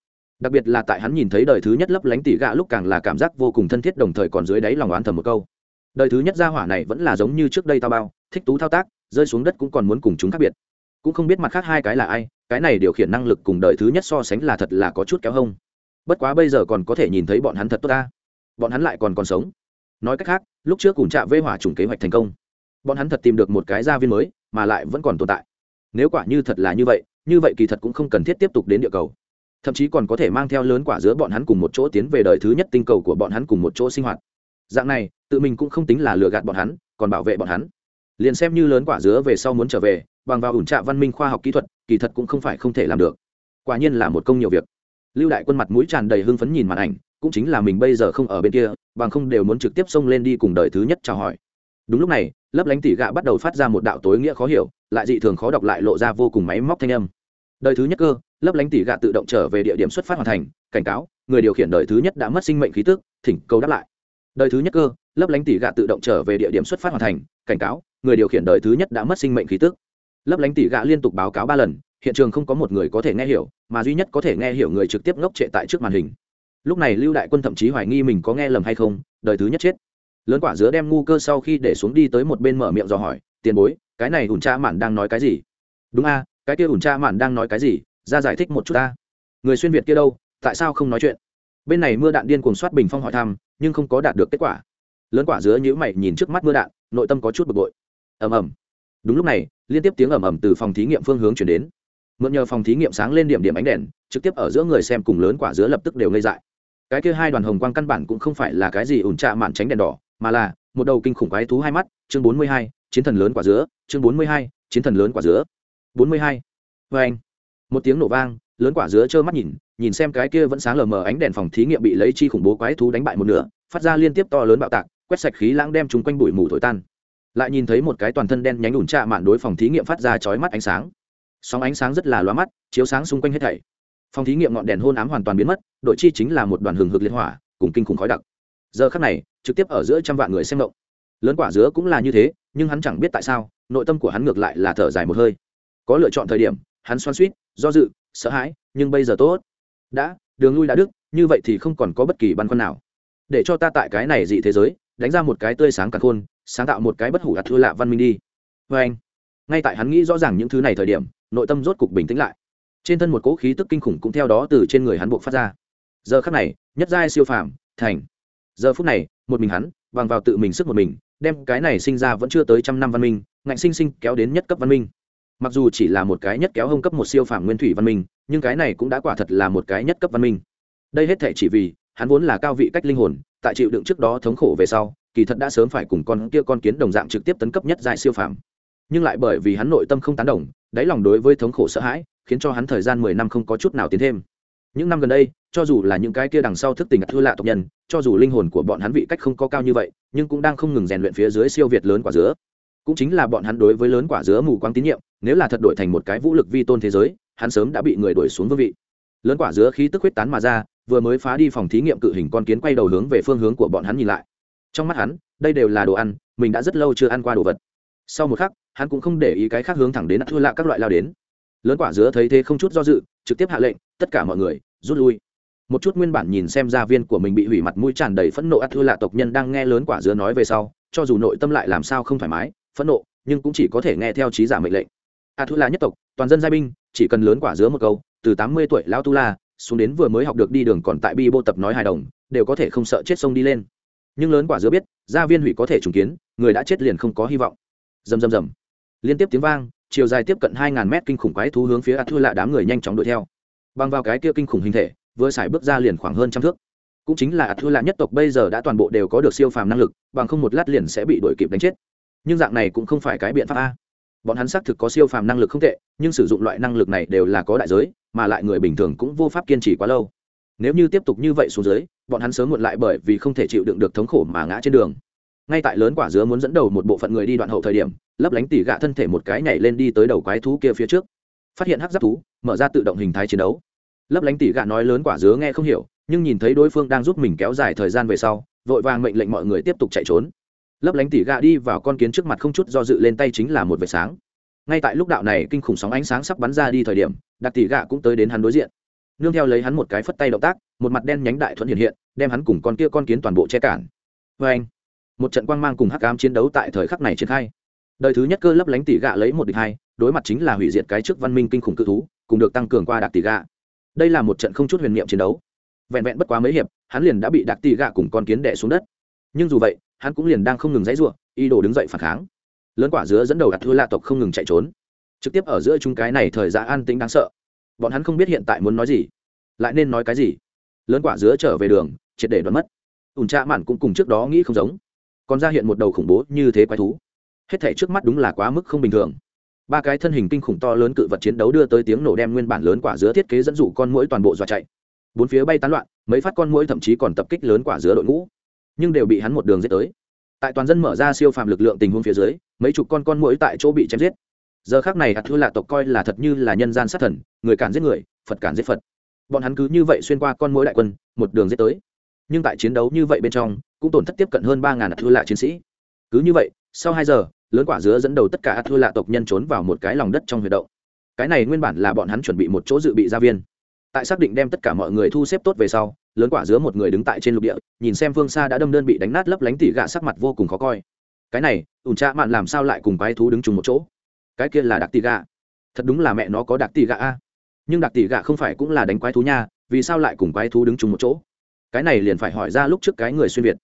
Đặc biệt là tại hắn nhìn thấy đời thứ nhất lấp lánh tỉ gạ lúc càng là cảm giác vô cùng thân thiết, đồng thời còn dưới đáy lòng oán thầm một câu. Đời thứ nhất gia hỏa này vẫn là giống như trước đây tao bao thích tú thao tác, rơi xuống đất cũng còn muốn cùng chúng khác biệt. Cũng không biết mặt khác hai cái là ai, cái này điều khiển năng lực cùng đời thứ nhất so sánh là thật là có chút kéo hông. Bất quá bây giờ còn có thể nhìn thấy bọn hắn thật tốt ta. Bọn hắn lại còn còn sống. Nói cách khác, lúc trước cùng trạm vê hỏa chủng kế hoạch thành công, bọn hắn thật tìm được một cái gia viên mới, mà lại vẫn còn tồn tại. Nếu quả như thật là như vậy như vậy kỳ thật cũng không cần thiết tiếp tục đến địa cầu. Thậm chí còn có thể mang theo lớn quả giữa bọn hắn cùng một chỗ tiến về đời thứ nhất tinh cầu của bọn hắn cùng một chỗ sinh hoạt. Dạng này, tự mình cũng không tính là lừa gạt bọn hắn, còn bảo vệ bọn hắn liền xem như lớn quả dứa về sau muốn trở về, bằng vào ủn trạ văn minh khoa học kỹ thuật, kỳ thật cũng không phải không thể làm được. Quả nhiên là một công nhiều việc. Lưu đại quân mặt mũi tràn đầy hưng phấn nhìn màn ảnh, cũng chính là mình bây giờ không ở bên kia, bằng không đều muốn trực tiếp xông lên đi cùng đời thứ nhất chào hỏi. Đúng lúc này, lấp lánh tỉ gạ bắt đầu phát ra một đạo tối nghĩa khó hiểu, lại dị thường khó đọc lại lộ ra vô cùng máy móc thanh âm. Đời thứ nhất cơ, lấp lánh tỉ gạ tự động trở về địa điểm xuất phát hoàn thành, cảnh cáo, người điều khiển đời thứ nhất đã mất sinh mệnh khí tức, thỉnh cầu đáp lại. Đời thứ nhất cơ, lấp lánh tỉ gạ tự động trở về địa điểm xuất phát hoàn thành, cảnh cáo người điều khiển đời thứ nhất đã mất sinh mệnh khí tức. Lấp lánh tỉ gạ liên tục báo cáo ba lần, hiện trường không có một người có thể nghe hiểu, mà duy nhất có thể nghe hiểu người trực tiếp ngốc trệ tại trước màn hình. Lúc này lưu đại quân thậm chí hoài nghi mình có nghe lầm hay không, đời thứ nhất chết. Lớn quả dứa đem ngu cơ sau khi để xuống đi tới một bên mở miệng dò hỏi, tiền bối, cái này ủn cha mạn đang nói cái gì? Đúng a, cái kia ủn cha mạn đang nói cái gì? Ra giải thích một chút ta. Người xuyên việt kia đâu, tại sao không nói chuyện? Bên này mưa đạn điên cuồng soát bình phong hỏi thăm, nhưng không có đạt được kết quả. Lớn quả dứa nhữ mày nhìn trước mắt mưa đạn, nội tâm có chút bực bội ầm ầm. Đúng lúc này, liên tiếp tiếng ầm ầm từ phòng thí nghiệm phương hướng chuyển đến. Mượn nhờ phòng thí nghiệm sáng lên điểm điểm ánh đèn, trực tiếp ở giữa người xem cùng lớn quả dứa lập tức đều ngây dại. Cái kia hai đoàn hồng quang căn bản cũng không phải là cái gì ủn trạ mạn tránh đèn đỏ, mà là một đầu kinh khủng quái thú hai mắt, chương bốn mươi hai, chiến thần lớn quả dứa, chương bốn mươi hai, chiến thần lớn quả dứa. Bốn mươi hai. Vê anh, một tiếng nổ vang, lớn quả dứa trơ mắt nhìn nhìn xem cái kia vẫn sáng lờ mờ ánh đèn phòng thí nghiệm bị lấy chi khủng bố quái thú đánh bại một nửa, phát ra liên tiếp to lớn bạo tạc, quét sạch khí lãng đem chúng quanh bụi mù thổi tan lại nhìn thấy một cái toàn thân đen nhánh ủn trạ mạn đối phòng thí nghiệm phát ra chói mắt ánh sáng. Sóng ánh sáng rất là loa mắt, chiếu sáng xung quanh hết thảy. Phòng thí nghiệm ngọn đèn hôn ám hoàn toàn biến mất, đội chi chính là một đoàn hừng hực liên hỏa, cùng kinh khủng khói đặc. Giờ khắc này, trực tiếp ở giữa trăm vạn người xem động lớn quả dứa cũng là như thế, nhưng hắn chẳng biết tại sao, nội tâm của hắn ngược lại là thở dài một hơi. Có lựa chọn thời điểm, hắn xoan suýt do dự, sợ hãi, nhưng bây giờ tốt. Đã, đường lui đã đức như vậy thì không còn có bất kỳ băn khoăn nào. Để cho ta tại cái này dị thế giới, đánh ra một cái tươi sáng cả khôn sáng tạo một cái bất hủ đặt thua lạ văn minh đi. Vê anh, ngay tại hắn nghĩ rõ ràng những thứ này thời điểm, nội tâm rốt cục bình tĩnh lại. Trên thân một cỗ khí tức kinh khủng cũng theo đó từ trên người hắn buộc phát ra. Giờ khắc này, nhất giai siêu phàm, thành. Giờ phút này, một mình hắn, bằng vào tự mình sức một mình, đem cái này sinh ra vẫn chưa tới trăm năm văn minh, ngạnh sinh sinh kéo đến nhất cấp văn minh. Mặc dù chỉ là một cái nhất kéo hông cấp một siêu phàm nguyên thủy văn minh, nhưng cái này cũng đã quả thật là một cái nhất cấp văn minh. Đây hết thể chỉ vì, hắn vốn là cao vị cách linh hồn, tại chịu đựng trước đó thống khổ về sau kỳ thật đã sớm phải cùng con kia con kiến đồng dạng trực tiếp tấn cấp nhất dài siêu phàm. Nhưng lại bởi vì hắn nội tâm không tán đồng, đáy lòng đối với thống khổ sợ hãi, khiến cho hắn thời gian mười năm không có chút nào tiến thêm. Những năm gần đây, cho dù là những cái kia đằng sau thức tình thưa lạ tộc nhân, cho dù linh hồn của bọn hắn vị cách không có cao như vậy, nhưng cũng đang không ngừng rèn luyện phía dưới siêu việt lớn quả dứa. Cũng chính là bọn hắn đối với lớn quả dứa mù quáng tín nhiệm, nếu là thật đổi thành một cái vũ lực vi tôn thế giới, hắn sớm đã bị người đuổi xuống vương vị. Lớn quả dứa khí tức huyết tán mà ra, vừa mới phá đi phòng thí nghiệm cự hình con kiến quay đầu hướng về phương hướng của bọn hắn nhìn lại trong mắt hắn, đây đều là đồ ăn, mình đã rất lâu chưa ăn qua đồ vật. Sau một khắc, hắn cũng không để ý cái khác hướng thẳng đến thua lạ các loại lao đến. Lớn quả dứa thấy thế không chút do dự, trực tiếp hạ lệnh, tất cả mọi người, rút lui. Một chút nguyên bản nhìn xem gia viên của mình bị hủy mặt mũi tràn đầy phẫn nộ ắt thua lạ tộc nhân đang nghe lớn quả dứa nói về sau, cho dù nội tâm lại làm sao không thoải mái, phẫn nộ, nhưng cũng chỉ có thể nghe theo trí giả mệnh lệnh. Ắt thua lạ nhất tộc, toàn dân giai binh, chỉ cần lớn quả dứa một câu, từ tám mươi tuổi lao tu la xuống đến vừa mới học được đi đường còn tại bi bô tập nói hài đồng, đều có thể không sợ chết sông đi lên nhưng lớn quả dứa biết, gia viên hủy có thể trùng kiến, người đã chết liền không có hy vọng. Rầm rầm rầm. Liên tiếp tiếng vang, chiều dài tiếp cận hai ngàn mét kinh khủng quái thú hướng phía ạt thư lạ đám người nhanh chóng đuổi theo. Băng vào cái kia kinh khủng hình thể, vừa xài bước ra liền khoảng hơn trăm thước. Cũng chính là ạt thư lạ nhất tộc bây giờ đã toàn bộ đều có được siêu phàm năng lực, bằng không một lát liền sẽ bị đuổi kịp đánh chết. Nhưng dạng này cũng không phải cái biện pháp a. Bọn hắn xác thực có siêu phàm năng lực không tệ, nhưng sử dụng loại năng lực này đều là có đại giới, mà lại người bình thường cũng vô pháp kiên trì quá lâu. Nếu như tiếp tục như vậy xuống dưới bọn hắn sớm muộn lại bởi vì không thể chịu đựng được thống khổ mà ngã trên đường. Ngay tại lớn quả dứa muốn dẫn đầu một bộ phận người đi đoạn hậu thời điểm, lấp lánh tỉ gạ thân thể một cái nhảy lên đi tới đầu quái thú kia phía trước. Phát hiện hắc giáp thú, mở ra tự động hình thái chiến đấu. Lấp lánh tỉ gạ nói lớn quả dứa nghe không hiểu, nhưng nhìn thấy đối phương đang giúp mình kéo dài thời gian về sau, vội vàng mệnh lệnh mọi người tiếp tục chạy trốn. Lấp lánh tỉ gạ đi vào con kiến trước mặt không chút do dự lên tay chính là một vệt sáng. Ngay tại lúc đạo này kinh khủng sóng ánh sáng sắp bắn ra đi thời điểm, đặc tỉ gạ cũng tới đến hắn đối diện. Nương theo lấy hắn một cái phất tay động tác một mặt đen nhánh đại thuận hiện hiện, đem hắn cùng con kia con kiến toàn bộ che cản. Vê anh, một trận quang mang cùng hắc ám chiến đấu tại thời khắc này triển khai. Đời thứ nhất cơ lấp lánh tỉ gạ lấy một địch hai, đối mặt chính là hủy diệt cái trước văn minh kinh khủng cự thú, cùng được tăng cường qua đặc tỷ gạ. Đây là một trận không chút huyền niệm chiến đấu. Vẹn vẹn bất quá mấy hiệp, hắn liền đã bị đặc tỷ gạ cùng con kiến đẻ xuống đất. Nhưng dù vậy, hắn cũng liền đang không ngừng dãy ruộng y đồ đứng dậy phản kháng. Lớn quả dứa dẫn đầu đặt thua la tộc không ngừng chạy trốn. Trực tiếp ở giữa chúng cái này thời gian an tĩnh đáng sợ. Bọn hắn không biết hiện tại muốn nói gì. Lại nên nói cái gì? Lớn quả dứa trở về đường, triệt để đoán mất. Ủn trạ mạn cũng cùng trước đó nghĩ không giống. Còn ra hiện một đầu khủng bố như thế quái thú. Hết thể trước mắt đúng là quá mức không bình thường. Ba cái thân hình kinh khủng to lớn cự vật chiến đấu đưa tới tiếng nổ đem nguyên bản lớn quả dứa thiết kế dẫn dụ con mũi toàn bộ dọa chạy. Bốn phía bay tán loạn, mấy phát con mũi thậm chí còn tập kích lớn quả dứa đội ngũ. Nhưng đều bị hắn một đường giết tới. Tại toàn dân mở ra siêu phàm lực lượng tình huống phía dưới, mấy chục con con mũi tại chỗ bị chém giết. Giờ khác này hạt thư lạ tộc coi là thật như là nhân gian sát thần, người cản giết người, phật cản giết phật bọn hắn cứ như vậy xuyên qua con mối đại quân, một đường giết tới. Nhưng tại chiến đấu như vậy bên trong, cũng tổn thất tiếp cận hơn ba ngàn hạt thua lạ chiến sĩ. Cứ như vậy, sau hai giờ, lớn quả dứa dẫn đầu tất cả hạt thua lạ tộc nhân trốn vào một cái lòng đất trong huyệt động. Cái này nguyên bản là bọn hắn chuẩn bị một chỗ dự bị gia viên. Tại xác định đem tất cả mọi người thu xếp tốt về sau, lớn quả dứa một người đứng tại trên lục địa, nhìn xem phương xa đã đâm đơn bị đánh nát lấp lánh tỉ gạ sắc mặt vô cùng khó coi. Cái này ủn cha mạn làm sao lại cùng quái thú đứng chung một chỗ? Cái kia là đặc tỉ gạ. Thật đúng là mẹ nó có đặc tỉ gạ a nhưng đặc tỷ gạ không phải cũng là đánh quái thú nha, vì sao lại cùng quái thú đứng chung một chỗ? Cái này liền phải hỏi ra lúc trước cái người xuyên việt.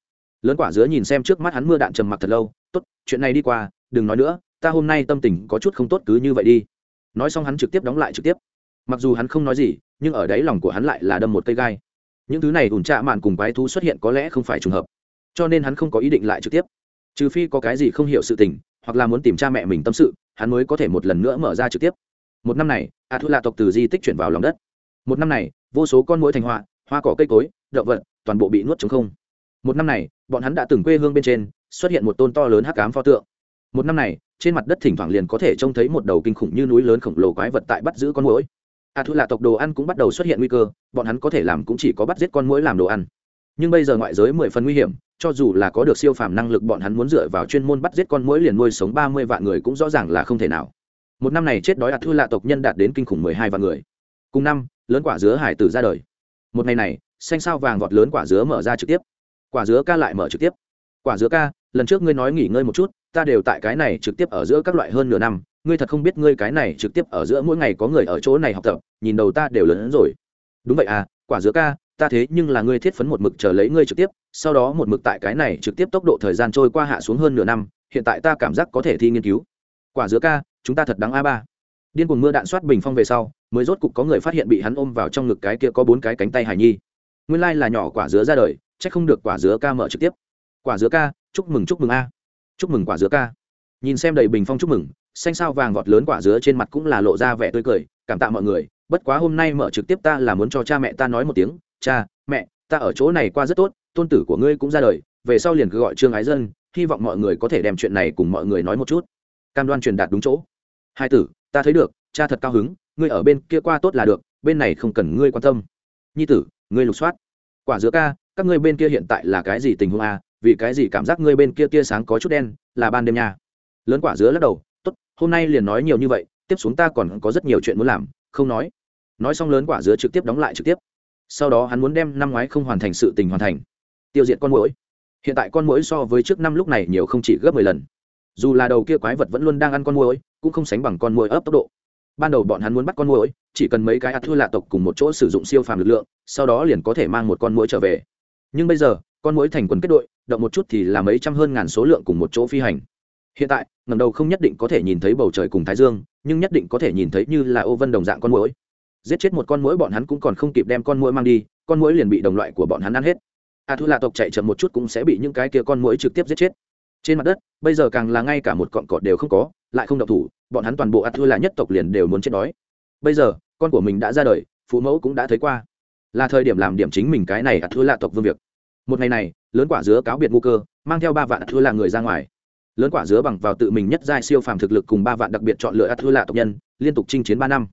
Lớn quả dứa nhìn xem trước mắt hắn mưa đạn trầm mặc thật lâu, tốt, chuyện này đi qua, đừng nói nữa, ta hôm nay tâm tình có chút không tốt cứ như vậy đi. Nói xong hắn trực tiếp đóng lại trực tiếp. Mặc dù hắn không nói gì, nhưng ở đáy lòng của hắn lại là đâm một cây gai. Những thứ này ủn trạ mạn cùng quái thú xuất hiện có lẽ không phải trùng hợp, cho nên hắn không có ý định lại trực tiếp. Trừ phi có cái gì không hiểu sự tình, hoặc là muốn tìm cha mẹ mình tâm sự, hắn mới có thể một lần nữa mở ra trực tiếp một năm này a thu lạ tộc từ di tích chuyển vào lòng đất. Một năm này, vô số con mũi thành họa, hoa cỏ cây cối, động vật, toàn bộ bị nuốt trống không. Một năm này, bọn hắn đã từng quê hương bên trên, xuất hiện một tôn to lớn hắc cám pho tượng. Một năm này, trên mặt đất thỉnh thoảng liền có thể trông thấy một đầu kinh khủng như núi lớn khổng lồ quái vật tại bắt giữ con mũi a thu lạ tộc đồ ăn cũng bắt đầu xuất hiện nguy cơ, bọn hắn có thể làm cũng chỉ có bắt giết con mũi làm đồ ăn. Nhưng bây giờ ngoại giới mười phần nguy hiểm, cho dù là có được siêu phàm năng lực, bọn hắn muốn dựa vào chuyên môn bắt giết con mũi liền nuôi sống ba mươi vạn người cũng rõ ràng là không thể nào một năm này chết đói ạt thư lạ tộc nhân đạt đến kinh khủng mười hai vạn người. Cùng năm, lớn quả dứa hải tử ra đời. Một ngày này, xanh sao vàng vọt lớn quả dứa mở ra trực tiếp. Quả dứa ca lại mở trực tiếp. Quả dứa ca, lần trước ngươi nói nghỉ ngơi một chút, ta đều tại cái này trực tiếp ở giữa các loại hơn nửa năm. Ngươi thật không biết ngươi cái này trực tiếp ở giữa mỗi ngày có người ở chỗ này học tập, nhìn đầu ta đều lớn hơn rồi. Đúng vậy à quả dứa ca, ta thế nhưng là ngươi thiết phấn một mực chờ lấy ngươi trực tiếp, sau đó một mực tại cái này trực tiếp tốc độ thời gian trôi qua hạ xuống hơn nửa năm, hiện tại ta cảm giác có thể thi nghiên cứu. Quả dứa ca chúng ta thật đáng a ba. Điên cuồng mưa đạn soát bình phong về sau, mới rốt cục có người phát hiện bị hắn ôm vào trong ngực cái kia có bốn cái cánh tay hải nhi. Nguyên lai là nhỏ quả dứa ra đời, chắc không được quả dứa ca mở trực tiếp. Quả dứa ca, chúc mừng chúc mừng a. Chúc mừng quả dứa ca. Nhìn xem đầy bình phong chúc mừng, xanh sao vàng vọt lớn quả dứa trên mặt cũng là lộ ra vẻ tươi cười, cảm tạ mọi người, bất quá hôm nay mở trực tiếp ta là muốn cho cha mẹ ta nói một tiếng, cha, mẹ, ta ở chỗ này qua rất tốt, tôn tử của ngươi cũng ra đời, về sau liền cứ gọi trương ái dân, hy vọng mọi người có thể đem chuyện này cùng mọi người nói một chút. Cam đoan truyền đạt đúng chỗ hai tử, ta thấy được, cha thật cao hứng, ngươi ở bên kia qua tốt là được, bên này không cần ngươi quan tâm. Nhi tử, ngươi lục soát. Quả dứa ca, các ngươi bên kia hiện tại là cái gì tình huống a? Vì cái gì cảm giác ngươi bên kia tia sáng có chút đen, là ban đêm nha? Lớn quả dứa lắc đầu, tốt, hôm nay liền nói nhiều như vậy, tiếp xuống ta còn có rất nhiều chuyện muốn làm, không nói. Nói xong lớn quả dứa trực tiếp đóng lại trực tiếp. Sau đó hắn muốn đem năm ngoái không hoàn thành sự tình hoàn thành. Tiêu diệt con mũi hiện tại con mũi so với trước năm lúc này nhiều không chỉ gấp mười lần. Dù là đầu kia quái vật vẫn luôn đang ăn con mũi cũng không sánh bằng con muỗi ấp tốc độ. Ban đầu bọn hắn muốn bắt con muỗi, chỉ cần mấy cái ạt lạ tộc cùng một chỗ sử dụng siêu phàm lực lượng sau đó liền có thể mang một con muỗi trở về. Nhưng bây giờ con muỗi thành quần kết đội động một chút thì là mấy trăm hơn ngàn số lượng cùng một chỗ phi hành. Hiện tại ngầm đầu không nhất định có thể nhìn thấy bầu trời cùng thái dương nhưng nhất định có thể nhìn thấy như là ô vân đồng dạng con mũi giết chết một con mũi bọn hắn cũng còn không kịp đem con mũi mang đi con mũi liền bị đồng loại của bọn hắn ăn hết. A thu lạ tộc chạy chậm một chút cũng sẽ bị những cái kia con mũi trực tiếp giết chết trên mặt đất, bây giờ càng là ngay cả một cọn cọt đều không có, lại không độc thủ, bọn hắn toàn bộ a thua lạ nhất tộc liền đều muốn chết đói. Bây giờ, con của mình đã ra đời, phụ mẫu cũng đã thấy qua. Là thời điểm làm điểm chính mình cái này a thua lạ tộc vương việc. Một ngày này, lớn quả dứa cáo biệt ngu cơ, mang theo ba vạn a thua lạ người ra ngoài. Lớn quả dứa bằng vào tự mình nhất giai siêu phàm thực lực cùng ba vạn đặc biệt chọn lựa a thua lạ tộc nhân, liên tục chinh chiến ba năm.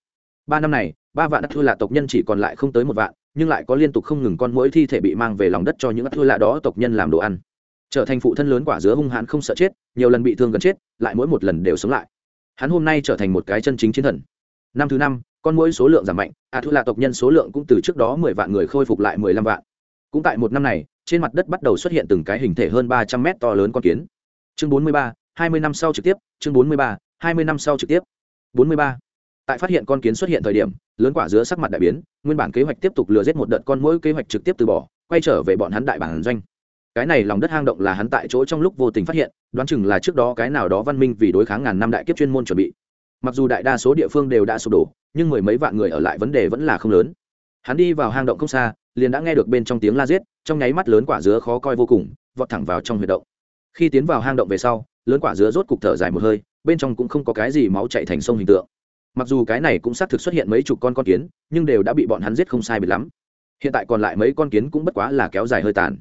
Ba năm này, ba vạn ắt thua lạ tộc nhân chỉ còn lại không tới một vạn, nhưng lại có liên tục không ngừng con mỗi thi thể bị mang về lòng đất cho những ắt thua lạ đó tộc nhân làm đồ ăn trở thành phụ thân lớn quả dứa hung hãn không sợ chết, nhiều lần bị thương gần chết, lại mỗi một lần đều sống lại. Hắn hôm nay trở thành một cái chân chính chiến thần. Năm thứ năm, con mỗi số lượng giảm mạnh a thu là tộc nhân số lượng cũng từ trước đó mười vạn người khôi phục lại mười lăm vạn. Cũng tại một năm này, trên mặt đất bắt đầu xuất hiện từng cái hình thể hơn ba trăm mét to lớn con kiến. Chương bốn mươi ba, hai mươi năm sau trực tiếp, chương bốn mươi ba, hai mươi năm sau trực tiếp. Bốn mươi ba. Tại phát hiện con kiến xuất hiện thời điểm, lớn quả dứa sắc mặt đại biến, nguyên bản kế hoạch tiếp tục lừa giết một đợt con mỗi kế hoạch trực tiếp từ bỏ, quay trở về bọn hắn đại bản doanh cái này lòng đất hang động là hắn tại chỗ trong lúc vô tình phát hiện, đoán chừng là trước đó cái nào đó văn minh vì đối kháng ngàn năm đại kiếp chuyên môn chuẩn bị. Mặc dù đại đa số địa phương đều đã sụp đổ, nhưng mười mấy vạn người ở lại vấn đề vẫn là không lớn. Hắn đi vào hang động không xa, liền đã nghe được bên trong tiếng la giết, trong nháy mắt lớn quả dứa khó coi vô cùng, vọt thẳng vào trong huyệt động. Khi tiến vào hang động về sau, lớn quả dứa rốt cục thở dài một hơi, bên trong cũng không có cái gì máu chạy thành sông hình tượng. Mặc dù cái này cũng xác thực xuất hiện mấy chục con con kiến, nhưng đều đã bị bọn hắn giết không sai bị lắm. Hiện tại còn lại mấy con kiến cũng bất quá là kéo dài hơi tàn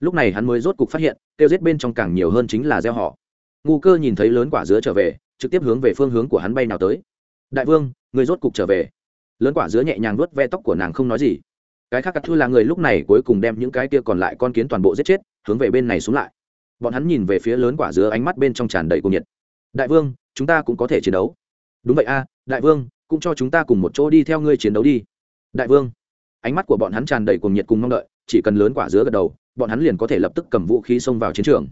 lúc này hắn mới rốt cục phát hiện, kêu giết bên trong càng nhiều hơn chính là gieo họ. Ngu cơ nhìn thấy lớn quả dứa trở về, trực tiếp hướng về phương hướng của hắn bay nào tới. Đại vương, người rốt cục trở về. Lớn quả dứa nhẹ nhàng nuốt ve tóc của nàng không nói gì. Cái khác cắt thư là người lúc này cuối cùng đem những cái kia còn lại con kiến toàn bộ giết chết, hướng về bên này xuống lại. Bọn hắn nhìn về phía lớn quả dứa ánh mắt bên trong tràn đầy cuồng nhiệt. Đại vương, chúng ta cũng có thể chiến đấu. Đúng vậy a, đại vương, cũng cho chúng ta cùng một chỗ đi theo ngươi chiến đấu đi. Đại vương. Ánh mắt của bọn hắn tràn đầy cuồng nhiệt cùng mong đợi, chỉ cần lớn quả dứa gật đầu bọn hắn liền có thể lập tức cầm vũ khí xông vào chiến trường.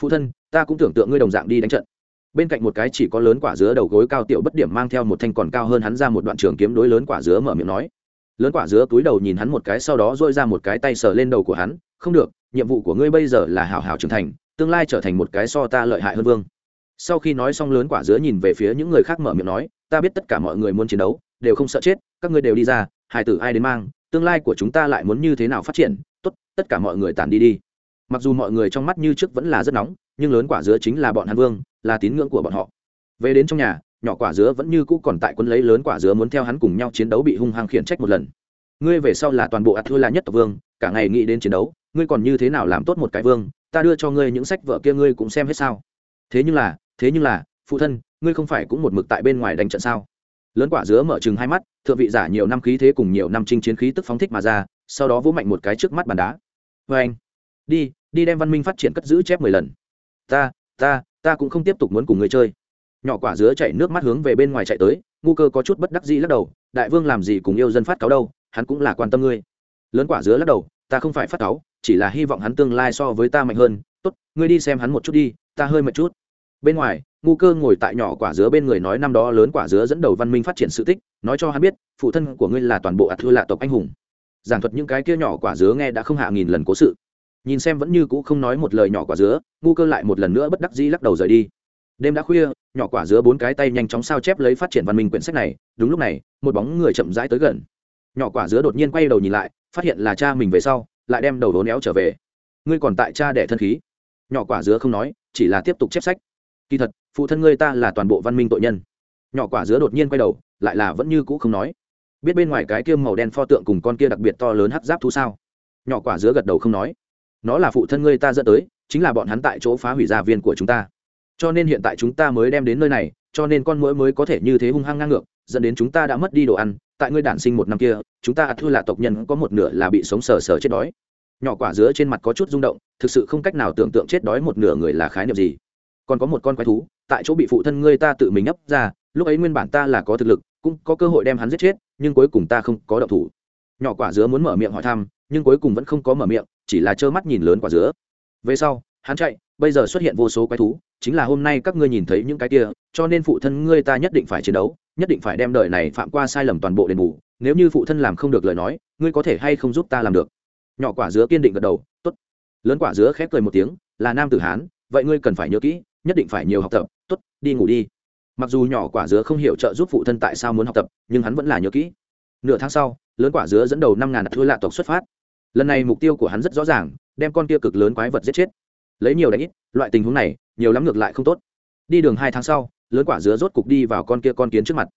Phụ thân, ta cũng tưởng tượng ngươi đồng dạng đi đánh trận. Bên cạnh một cái chỉ có lớn quả dứa đầu gối cao tiểu bất điểm mang theo một thanh còn cao hơn hắn ra một đoạn trường kiếm đối lớn quả dứa mở miệng nói. Lớn quả dứa túi đầu nhìn hắn một cái sau đó dôi ra một cái tay sờ lên đầu của hắn, không được, nhiệm vụ của ngươi bây giờ là hảo hảo trưởng thành, tương lai trở thành một cái so ta lợi hại hơn vương. Sau khi nói xong, lớn quả dứa nhìn về phía những người khác mở miệng nói, ta biết tất cả mọi người muốn chiến đấu, đều không sợ chết, các ngươi đều đi ra hài tử ai đến mang, tương lai của chúng ta lại muốn như thế nào phát triển tất cả mọi người tản đi đi. Mặc dù mọi người trong mắt như trước vẫn là rất nóng, nhưng lớn quả dứa chính là bọn hàn vương, là tín ngưỡng của bọn họ. Về đến trong nhà, nhỏ quả dứa vẫn như cũ còn tại quân lấy lớn quả dứa muốn theo hắn cùng nhau chiến đấu bị hung hăng khiển trách một lần. Ngươi về sau là toàn bộ ạt thua là nhất tộc vương, cả ngày nghĩ đến chiến đấu, ngươi còn như thế nào làm tốt một cái vương, ta đưa cho ngươi những sách vợ kia ngươi cũng xem hết sao? Thế nhưng là, thế nhưng là, phụ thân, ngươi không phải cũng một mực tại bên ngoài đánh trận sao? Lớn quả dứa mở chừng hai mắt, thượng vị giả nhiều năm khí thế cùng nhiều năm chinh chiến khí tức phóng thích mà ra sau đó vỗ mạnh một cái trước mắt bàn đá. Vê anh, đi đi đem văn minh phát triển cất giữ chép mười lần. Ta ta ta cũng không tiếp tục muốn cùng người chơi. Nhỏ quả dứa chạy nước mắt hướng về bên ngoài chạy tới, ngu cơ có chút bất đắc dĩ lắc đầu, đại vương làm gì cùng yêu dân phát cáo đâu, hắn cũng là quan tâm ngươi. Lớn quả dứa lắc đầu, ta không phải phát cáo, chỉ là hy vọng hắn tương lai so với ta mạnh hơn. Tốt, ngươi đi xem hắn một chút đi, ta hơi mệt chút. Bên ngoài, ngu cơ ngồi tại nhỏ quả dứa bên người nói năm đó lớn quả dứa dẫn đầu văn minh phát triển sự tích, nói cho hắn biết, phụ thân của ngươi là toàn bộ ạt thư lạ tộc anh hùng giảng thuật những cái kia nhỏ quả dứa nghe đã không hạ nghìn lần cố sự. Nhìn xem vẫn như cũ không nói một lời nhỏ quả dứa, ngu cơ lại một lần nữa bất đắc dĩ lắc đầu rời đi. Đêm đã khuya, nhỏ quả dứa bốn cái tay nhanh chóng sao chép lấy phát triển văn minh quyển sách này, đúng lúc này, một bóng người chậm rãi tới gần. Nhỏ quả dứa đột nhiên quay đầu nhìn lại, phát hiện là cha mình về sau, lại đem đầu đố néo trở về. Ngươi còn tại cha đẻ thân khí. Nhỏ quả dứa không nói, chỉ là tiếp tục chép sách. Kỳ thật, phụ thân ngươi ta là toàn bộ văn minh tội nhân. Nhỏ quả dứa đột nhiên quay đầu, lại là vẫn như cũ không nói biết bên ngoài cái kia màu đen pho tượng cùng con kia đặc biệt to lớn hắc giáp thú sao? Nhỏ quả dứa gật đầu không nói. Nó là phụ thân ngươi ta dẫn tới, chính là bọn hắn tại chỗ phá hủy gia viên của chúng ta. Cho nên hiện tại chúng ta mới đem đến nơi này, cho nên con mũi mới có thể như thế hung hăng ngang ngược, dẫn đến chúng ta đã mất đi đồ ăn, tại ngươi đản sinh một năm kia, chúng ta thua là tộc nhân có một nửa là bị sống sờ sờ chết đói. Nhỏ quả dứa trên mặt có chút rung động, thực sự không cách nào tưởng tượng chết đói một nửa người là khái niệm gì. Còn có một con quái thú, tại chỗ bị phụ thân ngươi ta tự mình ấp ra, lúc ấy nguyên bản ta là có thực lực, cũng có cơ hội đem hắn giết chết nhưng cuối cùng ta không có động thủ. Nhỏ quả dứa muốn mở miệng hỏi thăm, nhưng cuối cùng vẫn không có mở miệng, chỉ là trơ mắt nhìn lớn quả dứa. Về sau, hắn chạy, bây giờ xuất hiện vô số quái thú, chính là hôm nay các ngươi nhìn thấy những cái kia, cho nên phụ thân ngươi ta nhất định phải chiến đấu, nhất định phải đem đời này phạm qua sai lầm toàn bộ đền bù, nếu như phụ thân làm không được lời nói, ngươi có thể hay không giúp ta làm được? Nhỏ quả dứa kiên định gật đầu t ố t lớn quả dứa khép cười một tiếng, là nam tử hán, vậy ngươi cần phải nhớ kỹ, nhất định phải nhiều học tập t ố t đi ngủ đi mặc dù nhỏ quả dứa không hiểu trợ giúp phụ thân tại sao muốn học tập, nhưng hắn vẫn là nhớ kỹ. Nửa tháng sau, lớn quả dứa dẫn đầu năm ngàn thua lạ tộc xuất phát. Lần này mục tiêu của hắn rất rõ ràng, đem con kia cực lớn quái vật giết chết. Lấy nhiều đánh ít, loại tình huống này, nhiều lắm ngược lại không tốt. Đi đường hai tháng sau, lớn quả dứa rốt cục đi vào con kia con kiến trước mặt.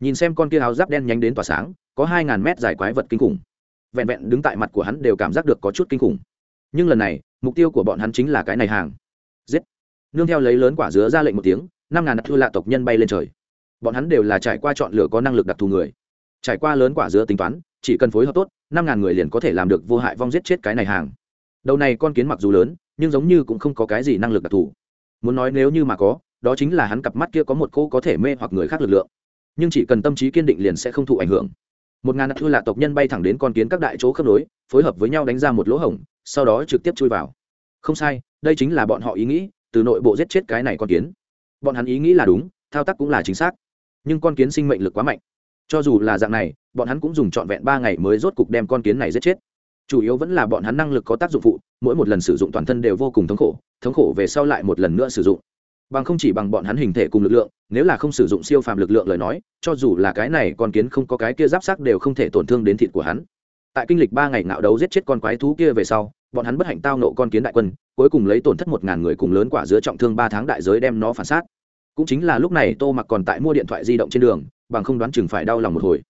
Nhìn xem con kia áo giáp đen nhánh đến tỏa sáng, có hai ngàn mét dài quái vật kinh khủng. Vẹn vẹn đứng tại mặt của hắn đều cảm giác được có chút kinh khủng. Nhưng lần này, mục tiêu của bọn hắn chính là cái này hàng. Giết. Nương theo lấy lớn quả dứa ra lệnh một tiếng năm ngàn đặc thu lạ tộc nhân bay lên trời. Bọn hắn đều là trải qua chọn lựa có năng lực đặc thù người. Trải qua lớn quả dứa tính toán, chỉ cần phối hợp tốt, năm ngàn người liền có thể làm được vô hại vong giết chết cái này hàng. Đầu này con kiến mặc dù lớn, nhưng giống như cũng không có cái gì năng lực đặc thù. Muốn nói nếu như mà có, đó chính là hắn cặp mắt kia có một cô có thể mê hoặc người khác lực lượng. Nhưng chỉ cần tâm trí kiên định liền sẽ không thụ ảnh hưởng. Một ngàn thư lạ tộc nhân bay thẳng đến con kiến các đại chỗ khớp nối, phối hợp với nhau đánh ra một lỗ hổng, sau đó trực tiếp chui vào. Không sai, đây chính là bọn họ ý nghĩ, từ nội bộ giết chết cái này con kiến bọn hắn ý nghĩ là đúng, thao tác cũng là chính xác. Nhưng con kiến sinh mệnh lực quá mạnh. Cho dù là dạng này, bọn hắn cũng dùng trọn vẹn ba ngày mới rốt cục đem con kiến này giết chết. Chủ yếu vẫn là bọn hắn năng lực có tác dụng phụ, mỗi một lần sử dụng toàn thân đều vô cùng thống khổ thống khổ về sau lại một lần nữa sử dụng. Bằng không chỉ bằng bọn hắn hình thể cùng lực lượng, nếu là không sử dụng siêu phàm lực lượng lời nói, cho dù là cái này con kiến không có cái kia giáp sắc đều không thể tổn thương đến thịt của hắn tại kinh lịch ba ngày ngạo đấu giết chết con quái thú kia về sau, bọn hắn bất hạnh tao nộ con kiến đại quân, cuối cùng lấy tổn thất một ngàn người cùng lớn quả giữa trọng thương ba tháng đại giới đem nó phản sát cũng chính là lúc này tô mặc còn tại mua điện thoại di động trên đường, bằng không đoán chừng phải đau lòng một hồi.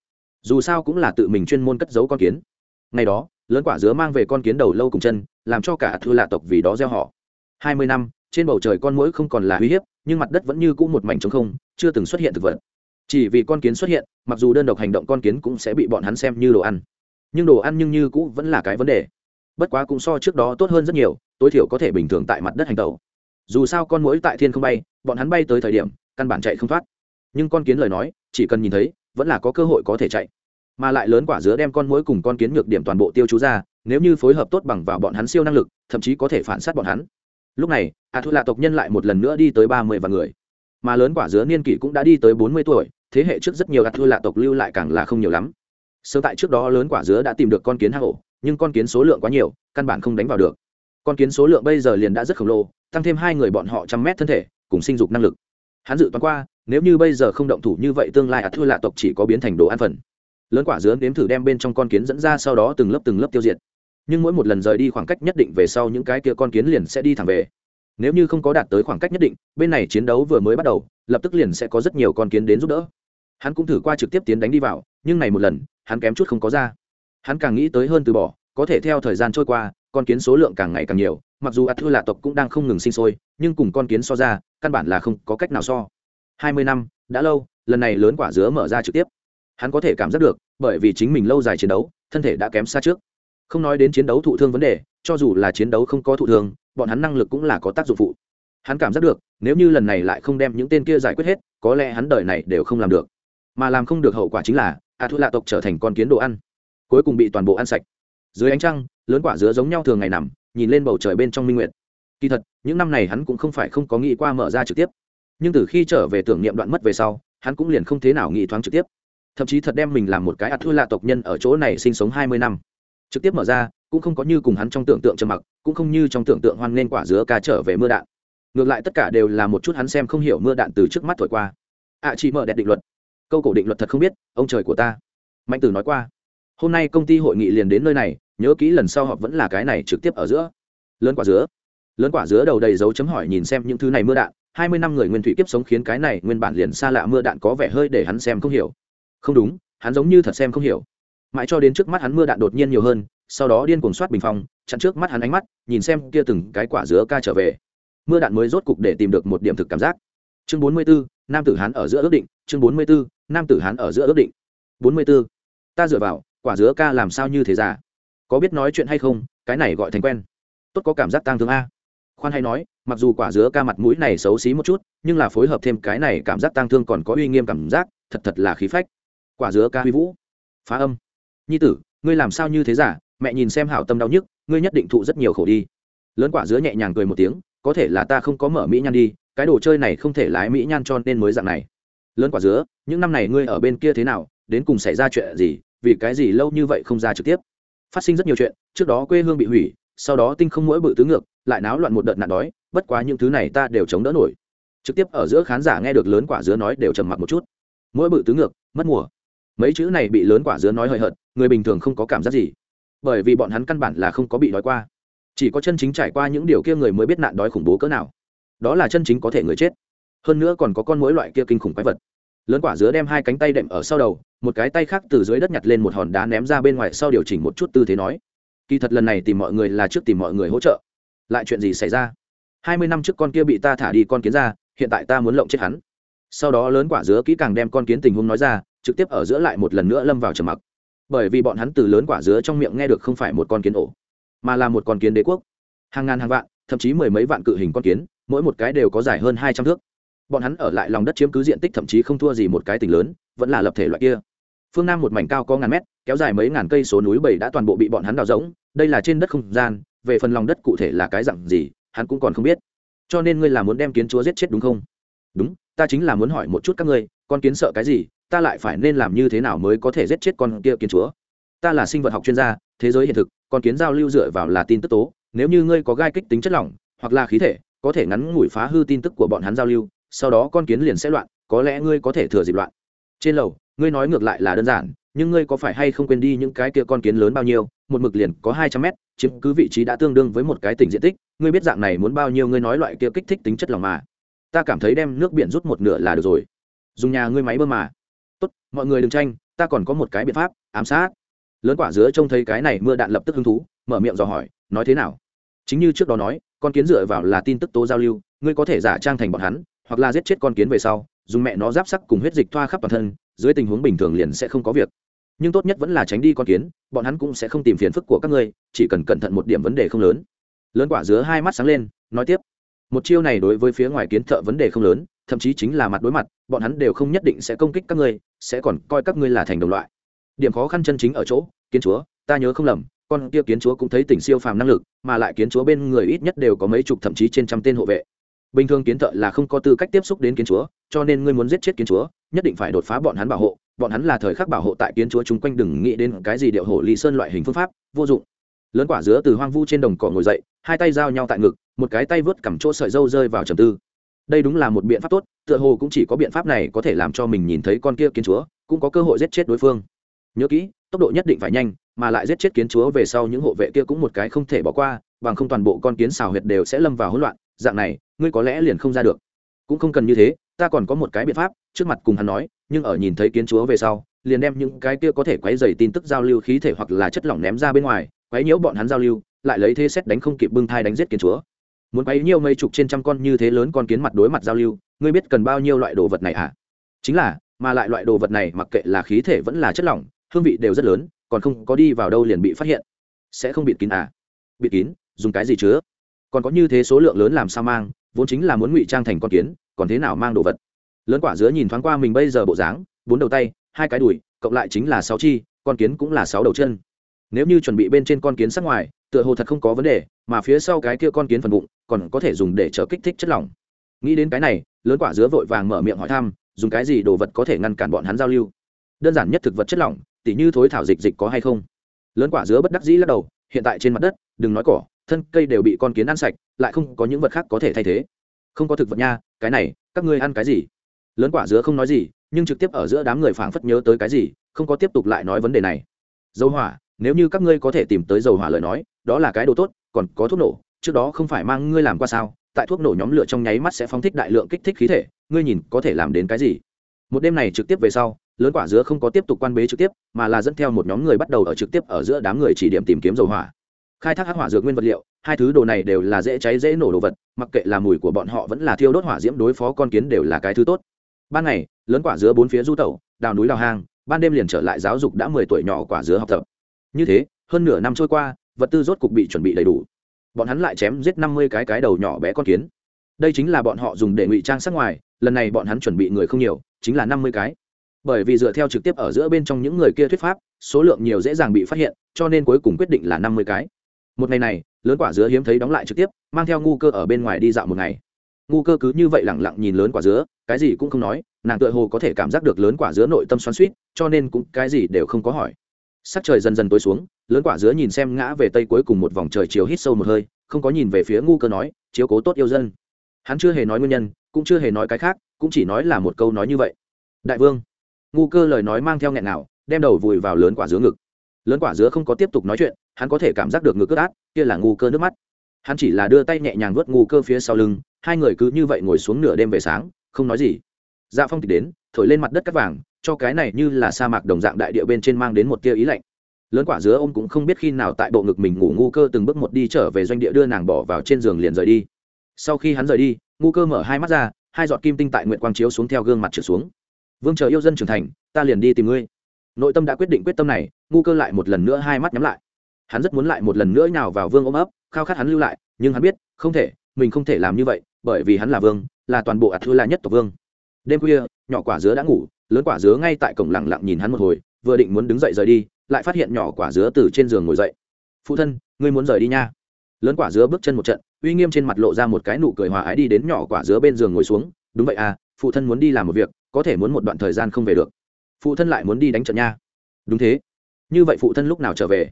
Dù sao cũng là tự mình chuyên môn cất giấu con kiến. Ngày đó, lớn quả dứa mang về con kiến đầu lâu cùng chân, làm cho cả thư lạ tộc vì đó gieo họ. Hai mươi năm, trên bầu trời con mũi không còn là uy hiếp, nhưng mặt đất vẫn như cũ một mảnh trống không, chưa từng xuất hiện thực vật. Chỉ vì con kiến xuất hiện, mặc dù đơn độc hành động con kiến cũng sẽ bị bọn hắn xem như đồ ăn nhưng đồ ăn nhưng như cũ vẫn là cái vấn đề. Bất quá cũng so trước đó tốt hơn rất nhiều, tối thiểu có thể bình thường tại mặt đất hành tẩu. Dù sao con mũi tại thiên không bay, bọn hắn bay tới thời điểm, căn bản chạy không thoát. Nhưng con kiến lời nói, chỉ cần nhìn thấy, vẫn là có cơ hội có thể chạy. Mà lại lớn quả dứa đem con mũi cùng con kiến ngược điểm toàn bộ tiêu chú ra, nếu như phối hợp tốt bằng vào bọn hắn siêu năng lực, thậm chí có thể phản sát bọn hắn. Lúc này a thu lạ tộc nhân lại một lần nữa đi tới ba mươi vạn người. Mà lớn quả dứa niên kỷ cũng đã đi tới bốn mươi tuổi, thế hệ trước rất nhiều a thu lạ tộc lưu lại càng là không nhiều lắm sớm tại trước đó lớn quả dứa đã tìm được con kiến hang ổ, nhưng con kiến số lượng quá nhiều, căn bản không đánh vào được. Con kiến số lượng bây giờ liền đã rất khổng lồ, tăng thêm hai người bọn họ trăm mét thân thể, cùng sinh dục năng lực. Hắn dự toán qua, nếu như bây giờ không động thủ như vậy tương lai a thu lạ tộc chỉ có biến thành đồ ăn phần. Lớn quả dứa nếm thử đem bên trong con kiến dẫn ra sau đó từng lớp từng lớp tiêu diệt. Nhưng mỗi một lần rời đi khoảng cách nhất định về sau những cái kia con kiến liền sẽ đi thẳng về. Nếu như không có đạt tới khoảng cách nhất định, bên này chiến đấu vừa mới bắt đầu, lập tức liền sẽ có rất nhiều con kiến đến giúp đỡ. Hắn cũng thử qua trực tiếp tiến đánh đi vào, nhưng này một lần hắn kém chút không có ra. Hắn càng nghĩ tới hơn từ bỏ, có thể theo thời gian trôi qua, con kiến số lượng càng ngày càng nhiều, mặc dù ạt thư lạ tộc cũng đang không ngừng sinh sôi, nhưng cùng con kiến so ra, căn bản là không có cách nào so. Hai mươi năm, đã lâu, lần này lớn quả dứa mở ra trực tiếp. Hắn có thể cảm giác được, bởi vì chính mình lâu dài chiến đấu, thân thể đã kém xa trước. Không nói đến chiến đấu thụ thương vấn đề, cho dù là chiến đấu không có thụ thương, bọn hắn năng lực cũng là có tác dụng phụ. Hắn cảm giác được, nếu như lần này lại không đem những tên kia giải quyết hết, có lẽ hắn đời này đều không làm được. Mà làm không được hậu quả chính là a thu lạ tộc trở thành con kiến đồ ăn cuối cùng bị toàn bộ ăn sạch. Dưới ánh trăng lớn quả dứa giống nhau thường ngày nằm nhìn lên bầu trời bên trong minh nguyệt. Kỳ thật những năm này hắn cũng không phải không có nghĩ qua mở ra trực tiếp. Nhưng từ khi trở về tưởng niệm đoạn mất về sau hắn cũng liền không thế nào nghĩ thoáng trực tiếp. Thậm chí thật đem mình làm một cái ạt thua lạ tộc nhân ở chỗ này sinh sống hai mươi năm. Trực tiếp mở ra cũng không có như cùng hắn trong tưởng tượng trầm mặc cũng không như trong tưởng tượng hoan nên quả dứa ca trở về mưa đạn. Ngược lại tất cả đều là một chút hắn xem không hiểu mưa đạn từ trước mắt thổi qua. Ạ à, chị mở đẹp định luật câu cổ định luật thật không biết ông trời của ta. Mạnh tử nói qua hôm nay công ty hội nghị liền đến nơi này nhớ kỹ lần sau họp vẫn là cái này trực tiếp ở giữa. Lớn quả dứa. Lớn quả dứa đầu đầy dấu chấm hỏi nhìn xem những thứ này mưa đạn hai mươi năm người nguyên thủy kiếp sống khiến cái này nguyên bản liền xa lạ mưa đạn có vẻ hơi để hắn xem không hiểu. Không đúng hắn giống như thật xem không hiểu. Mãi cho đến trước mắt hắn mưa đạn đột nhiên nhiều hơn sau đó điên cuồng soát bình phong chặn trước mắt hắn ánh mắt nhìn xem kia từng cái quả dứa ca trở về. Mưa đạn mới rốt cục để tìm được một điểm thực cảm giác. Chương bốn mươi 44, nam tử hắn ở giữa ước định chương bốn mươi 44, nam tử hán ở giữa ước định. Bốn mươi 44. ta dựa vào, quả dứa ca làm sao như thế giả có biết nói chuyện hay không? Cái này gọi thành quen. Tốt có cảm giác tang thương a. Khoan hay nói, mặc dù quả dứa ca mặt mũi này xấu xí một chút, nhưng là phối hợp thêm cái này cảm giác tang thương còn có uy nghiêm cảm giác, thật thật là khí phách. Quả dứa ca huy vũ. Phá âm. Nhi tử, ngươi làm sao như thế giả mẹ nhìn xem hảo tâm đau nhức, ngươi nhất định thụ rất nhiều khổ đi. Lớn quả dứa nhẹ nhàng cười một tiếng, có thể là ta không có mở mỹ nhan đi, cái đồ chơi này không thể lái mỹ nhan cho nên mới dạng này lớn quả dứa, những năm này ngươi ở bên kia thế nào, đến cùng xảy ra chuyện gì, vì cái gì lâu như vậy không ra trực tiếp? Phát sinh rất nhiều chuyện, trước đó quê hương bị hủy, sau đó tinh không mỗi bự tứ ngược, lại náo loạn một đợt nạn đói, bất quá những thứ này ta đều chống đỡ nổi. Trực tiếp ở giữa khán giả nghe được lớn quả dứa nói đều trầm mặc một chút. Mỗi bự tứ ngược, mất mùa. Mấy chữ này bị lớn quả dứa nói hời hợt, người bình thường không có cảm giác gì. Bởi vì bọn hắn căn bản là không có bị đói qua. Chỉ có chân chính trải qua những điều kia người mới biết nạn đói khủng bố cỡ nào. Đó là chân chính có thể người chết hơn nữa còn có con mối loại kia kinh khủng quái vật. Lớn quả dứa đem hai cánh tay đệm ở sau đầu, một cái tay khác từ dưới đất nhặt lên một hòn đá ném ra bên ngoài sau điều chỉnh một chút tư thế nói, kỳ thật lần này tìm mọi người là trước tìm mọi người hỗ trợ. Lại chuyện gì xảy ra? Hai mươi năm trước con kia bị ta thả đi con kiến ra, hiện tại ta muốn lộng chết hắn. Sau đó lớn quả dứa kỹ càng đem con kiến tình huống nói ra, trực tiếp ở giữa lại một lần nữa lâm vào trầm mặc. Bởi vì bọn hắn từ lớn quả dứa trong miệng nghe được không phải một con kiến ổ, mà là một con kiến đế quốc. Hàng ngàn hàng vạn, thậm chí mười mấy vạn cự hình con kiến, mỗi một cái đều có dài hơn hai trăm thước bọn hắn ở lại lòng đất chiếm cứ diện tích thậm chí không thua gì một cái tỉnh lớn, vẫn là lập thể loại kia. Phương nam một mảnh cao có ngàn mét, kéo dài mấy ngàn cây số núi bảy đã toàn bộ bị bọn hắn đào rỗng, đây là trên đất không gian, về phần lòng đất cụ thể là cái dặn gì, hắn cũng còn không biết. Cho nên ngươi là muốn đem kiến chúa giết chết đúng không? Đúng, ta chính là muốn hỏi một chút các ngươi, con kiến sợ cái gì, ta lại phải nên làm như thế nào mới có thể giết chết con kia kiến chúa? Ta là sinh vật học chuyên gia, thế giới hiện thực, con kiến giao lưu dựa vào là tin tức tố, nếu như ngươi có gai kích tính chất lỏng, hoặc là khí thể, có thể ngắn ngủi phá hư tin tức của bọn hắn giao lưu sau đó con kiến liền sẽ loạn, có lẽ ngươi có thể thừa dịp loạn. Trên lầu, ngươi nói ngược lại là đơn giản, nhưng ngươi có phải hay không quên đi những cái kia con kiến lớn bao nhiêu, một mực liền có hai trăm mét, chiếm cứ vị trí đã tương đương với một cái tỉnh diện tích, ngươi biết dạng này muốn bao nhiêu ngươi nói loại kia kích thích tính chất lòng mà. Ta cảm thấy đem nước biển rút một nửa là được rồi. Dùng nhà ngươi máy bơm mà. Tốt, mọi người đừng tranh, ta còn có một cái biện pháp, ám sát. Lớn quả dứa trông thấy cái này mưa đạn lập tức hứng thú, mở miệng dò hỏi, nói thế nào? Chính như trước đó nói, con kiến dựa vào là tin tức tố giao lưu, ngươi có thể giả trang thành bọn hắn hoặc là giết chết con kiến về sau, dùng mẹ nó giáp sắc cùng huyết dịch thoa khắp toàn thân, dưới tình huống bình thường liền sẽ không có việc. Nhưng tốt nhất vẫn là tránh đi con kiến, bọn hắn cũng sẽ không tìm phiền phức của các ngươi, chỉ cần cẩn thận một điểm vấn đề không lớn. Lớn quả dứa hai mắt sáng lên, nói tiếp. Một chiêu này đối với phía ngoài kiến thợ vấn đề không lớn, thậm chí chính là mặt đối mặt, bọn hắn đều không nhất định sẽ công kích các ngươi, sẽ còn coi các ngươi là thành đồng loại. Điểm khó khăn chân chính ở chỗ, kiến chúa, ta nhớ không lầm, con kia kiến chúa cũng thấy tỉnh siêu phàm năng lực, mà lại kiến chúa bên người ít nhất đều có mấy chục thậm chí trên trăm tên hộ vệ bình thường kiến thợ là không có tư cách tiếp xúc đến kiến chúa, cho nên ngươi muốn giết chết kiến chúa, nhất định phải đột phá bọn hắn bảo hộ. Bọn hắn là thời khắc bảo hộ tại kiến chúa chung quanh, đừng nghĩ đến cái gì điệu hổ lý sơn loại hình phương pháp, vô dụng. Lớn quả dứa từ hoang vu trên đồng cỏ ngồi dậy, hai tay giao nhau tại ngực, một cái tay vớt cầm chỗ sợi dâu rơi vào trầm tư. Đây đúng là một biện pháp tốt, tựa hồ cũng chỉ có biện pháp này có thể làm cho mình nhìn thấy con kia kiến chúa, cũng có cơ hội giết chết đối phương. Nhớ kỹ, tốc độ nhất định phải nhanh, mà lại giết chết kiến chúa về sau những hộ vệ kia cũng một cái không thể bỏ qua, bằng không toàn bộ con kiến xào huyệt đều sẽ lâm vào hỗn loạn. Dạng này ngươi có lẽ liền không ra được. Cũng không cần như thế, ta còn có một cái biện pháp, trước mặt cùng hắn nói, nhưng ở nhìn thấy kiến chúa về sau, liền đem những cái kia có thể quấy dày tin tức giao lưu khí thể hoặc là chất lỏng ném ra bên ngoài, quấy nhiễu bọn hắn giao lưu, lại lấy thế xét đánh không kịp bưng thai đánh giết kiến chúa. Muốn quấy nhiều mấy chục trên trăm con như thế lớn con kiến mặt đối mặt giao lưu, ngươi biết cần bao nhiêu loại đồ vật này à chính là, mà lại loại đồ vật này mặc kệ là khí thể vẫn là chất lỏng, hương vị đều rất lớn, còn không có đi vào đâu liền bị phát hiện. Sẽ không bịt kín à? Bịt kín, dùng cái gì chứa? Còn có như thế số lượng lớn làm sao mang vốn chính là muốn ngụy trang thành con kiến, còn thế nào mang đồ vật? Lớn quả dứa nhìn thoáng qua mình bây giờ bộ dáng, bốn đầu tay, hai cái đùi, cộng lại chính là sáu chi, con kiến cũng là sáu đầu chân. Nếu như chuẩn bị bên trên con kiến sắc ngoài, tựa hồ thật không có vấn đề, mà phía sau cái kia con kiến phần bụng, còn có thể dùng để chở kích thích chất lỏng. Nghĩ đến cái này, lớn quả dứa vội vàng mở miệng hỏi thăm, dùng cái gì đồ vật có thể ngăn cản bọn hắn giao lưu? Đơn giản nhất thực vật chất lỏng, tỉ như thối thảo dịch dịch có hay không? Lớn quả dứa bất đắc dĩ lắc đầu, hiện tại trên mặt đất đừng nói cỏ, thân cây đều bị con kiến ăn sạch, lại không có những vật khác có thể thay thế. Không có thực vật nha, cái này, các ngươi ăn cái gì? Lớn quả dứa không nói gì, nhưng trực tiếp ở giữa đám người phảng phất nhớ tới cái gì, không có tiếp tục lại nói vấn đề này. Dầu hỏa, nếu như các ngươi có thể tìm tới dầu hỏa lời nói, đó là cái đồ tốt, còn có thuốc nổ, trước đó không phải mang ngươi làm qua sao? Tại thuốc nổ nhóm lửa trong nháy mắt sẽ phóng thích đại lượng kích thích khí thể, ngươi nhìn có thể làm đến cái gì? Một đêm này trực tiếp về sau, lớn quả dứa không có tiếp tục quan bế trực tiếp, mà là dẫn theo một nhóm người bắt đầu ở trực tiếp ở giữa đám người chỉ điểm tìm kiếm dầu hỏa khai thác hắc hỏa dược nguyên vật liệu, hai thứ đồ này đều là dễ cháy dễ nổ đồ vật, mặc kệ là mùi của bọn họ vẫn là thiêu đốt hỏa diễm đối phó con kiến đều là cái thứ tốt. Ban ngày, lớn quả dứa bốn phía du tẩu, đào núi đào hang, ban đêm liền trở lại giáo dục đã mười tuổi nhỏ quả dứa học tập. Như thế, hơn nửa năm trôi qua, vật tư rốt cục bị chuẩn bị đầy đủ. Bọn hắn lại chém giết năm mươi cái cái đầu nhỏ bé con kiến. Đây chính là bọn họ dùng để ngụy trang sắc ngoài, lần này bọn hắn chuẩn bị người không nhiều, chính là năm mươi cái. Bởi vì dựa theo trực tiếp ở giữa bên trong những người kia thuyết pháp, số lượng nhiều dễ dàng bị phát hiện, cho nên cuối cùng quyết định là năm mươi cái một ngày này, lớn quả dứa hiếm thấy đóng lại trực tiếp, mang theo ngu cơ ở bên ngoài đi dạo một ngày. Ngu cơ cứ như vậy lẳng lặng nhìn lớn quả dứa, cái gì cũng không nói, nàng tựa hồ có thể cảm giác được lớn quả dứa nội tâm xoắn suýt cho nên cũng cái gì đều không có hỏi. Sắc trời dần dần tối xuống, lớn quả dứa nhìn xem ngã về tây cuối cùng một vòng trời chiều hít sâu một hơi, không có nhìn về phía ngu cơ nói, chiếu cố tốt yêu dân. Hắn chưa hề nói nguyên nhân, cũng chưa hề nói cái khác, cũng chỉ nói là một câu nói như vậy. Đại vương. Ngu cơ lời nói mang theo nghẹn nào đem đầu vùi vào lớn quả dứa ngực lớn quả dứa không có tiếp tục nói chuyện, hắn có thể cảm giác được ngực ướt át, kia là ngu cơ nước mắt. Hắn chỉ là đưa tay nhẹ nhàng vớt ngu cơ phía sau lưng, hai người cứ như vậy ngồi xuống nửa đêm về sáng, không nói gì. Dạ phong tịch đến, thổi lên mặt đất cắt vàng, cho cái này như là sa mạc đồng dạng đại địa bên trên mang đến một tia ý lạnh. Lớn quả dứa ông cũng không biết khi nào tại bộ ngực mình ngủ ngu cơ từng bước một đi trở về doanh địa đưa nàng bỏ vào trên giường liền rời đi. Sau khi hắn rời đi, ngu cơ mở hai mắt ra, hai giọt kim tinh tại nguyện quang chiếu xuống theo gương mặt trở xuống. Vương chờ yêu dân trưởng thành, ta liền đi tìm ngươi nội tâm đã quyết định quyết tâm này, ngu cơ lại một lần nữa hai mắt nhắm lại. Hắn rất muốn lại một lần nữa nhào vào vương ôm ấp, khao khát hắn lưu lại, nhưng hắn biết, không thể, mình không thể làm như vậy, bởi vì hắn là vương, là toàn bộ ạt thư la nhất tộc vương. Đêm khuya, nhỏ quả dứa đã ngủ, lớn quả dứa ngay tại cổng lẳng lặng nhìn hắn một hồi, vừa định muốn đứng dậy rời đi, lại phát hiện nhỏ quả dứa từ trên giường ngồi dậy. Phụ thân, ngươi muốn rời đi nha. Lớn quả dứa bước chân một trận, uy nghiêm trên mặt lộ ra một cái nụ cười hòa ái đi đến nhỏ quả dứa bên giường ngồi xuống. Đúng vậy à phụ thân muốn đi làm một việc, có thể muốn một đoạn thời gian không về được phụ thân lại muốn đi đánh trận nha. Đúng thế. Như vậy phụ thân lúc nào trở về?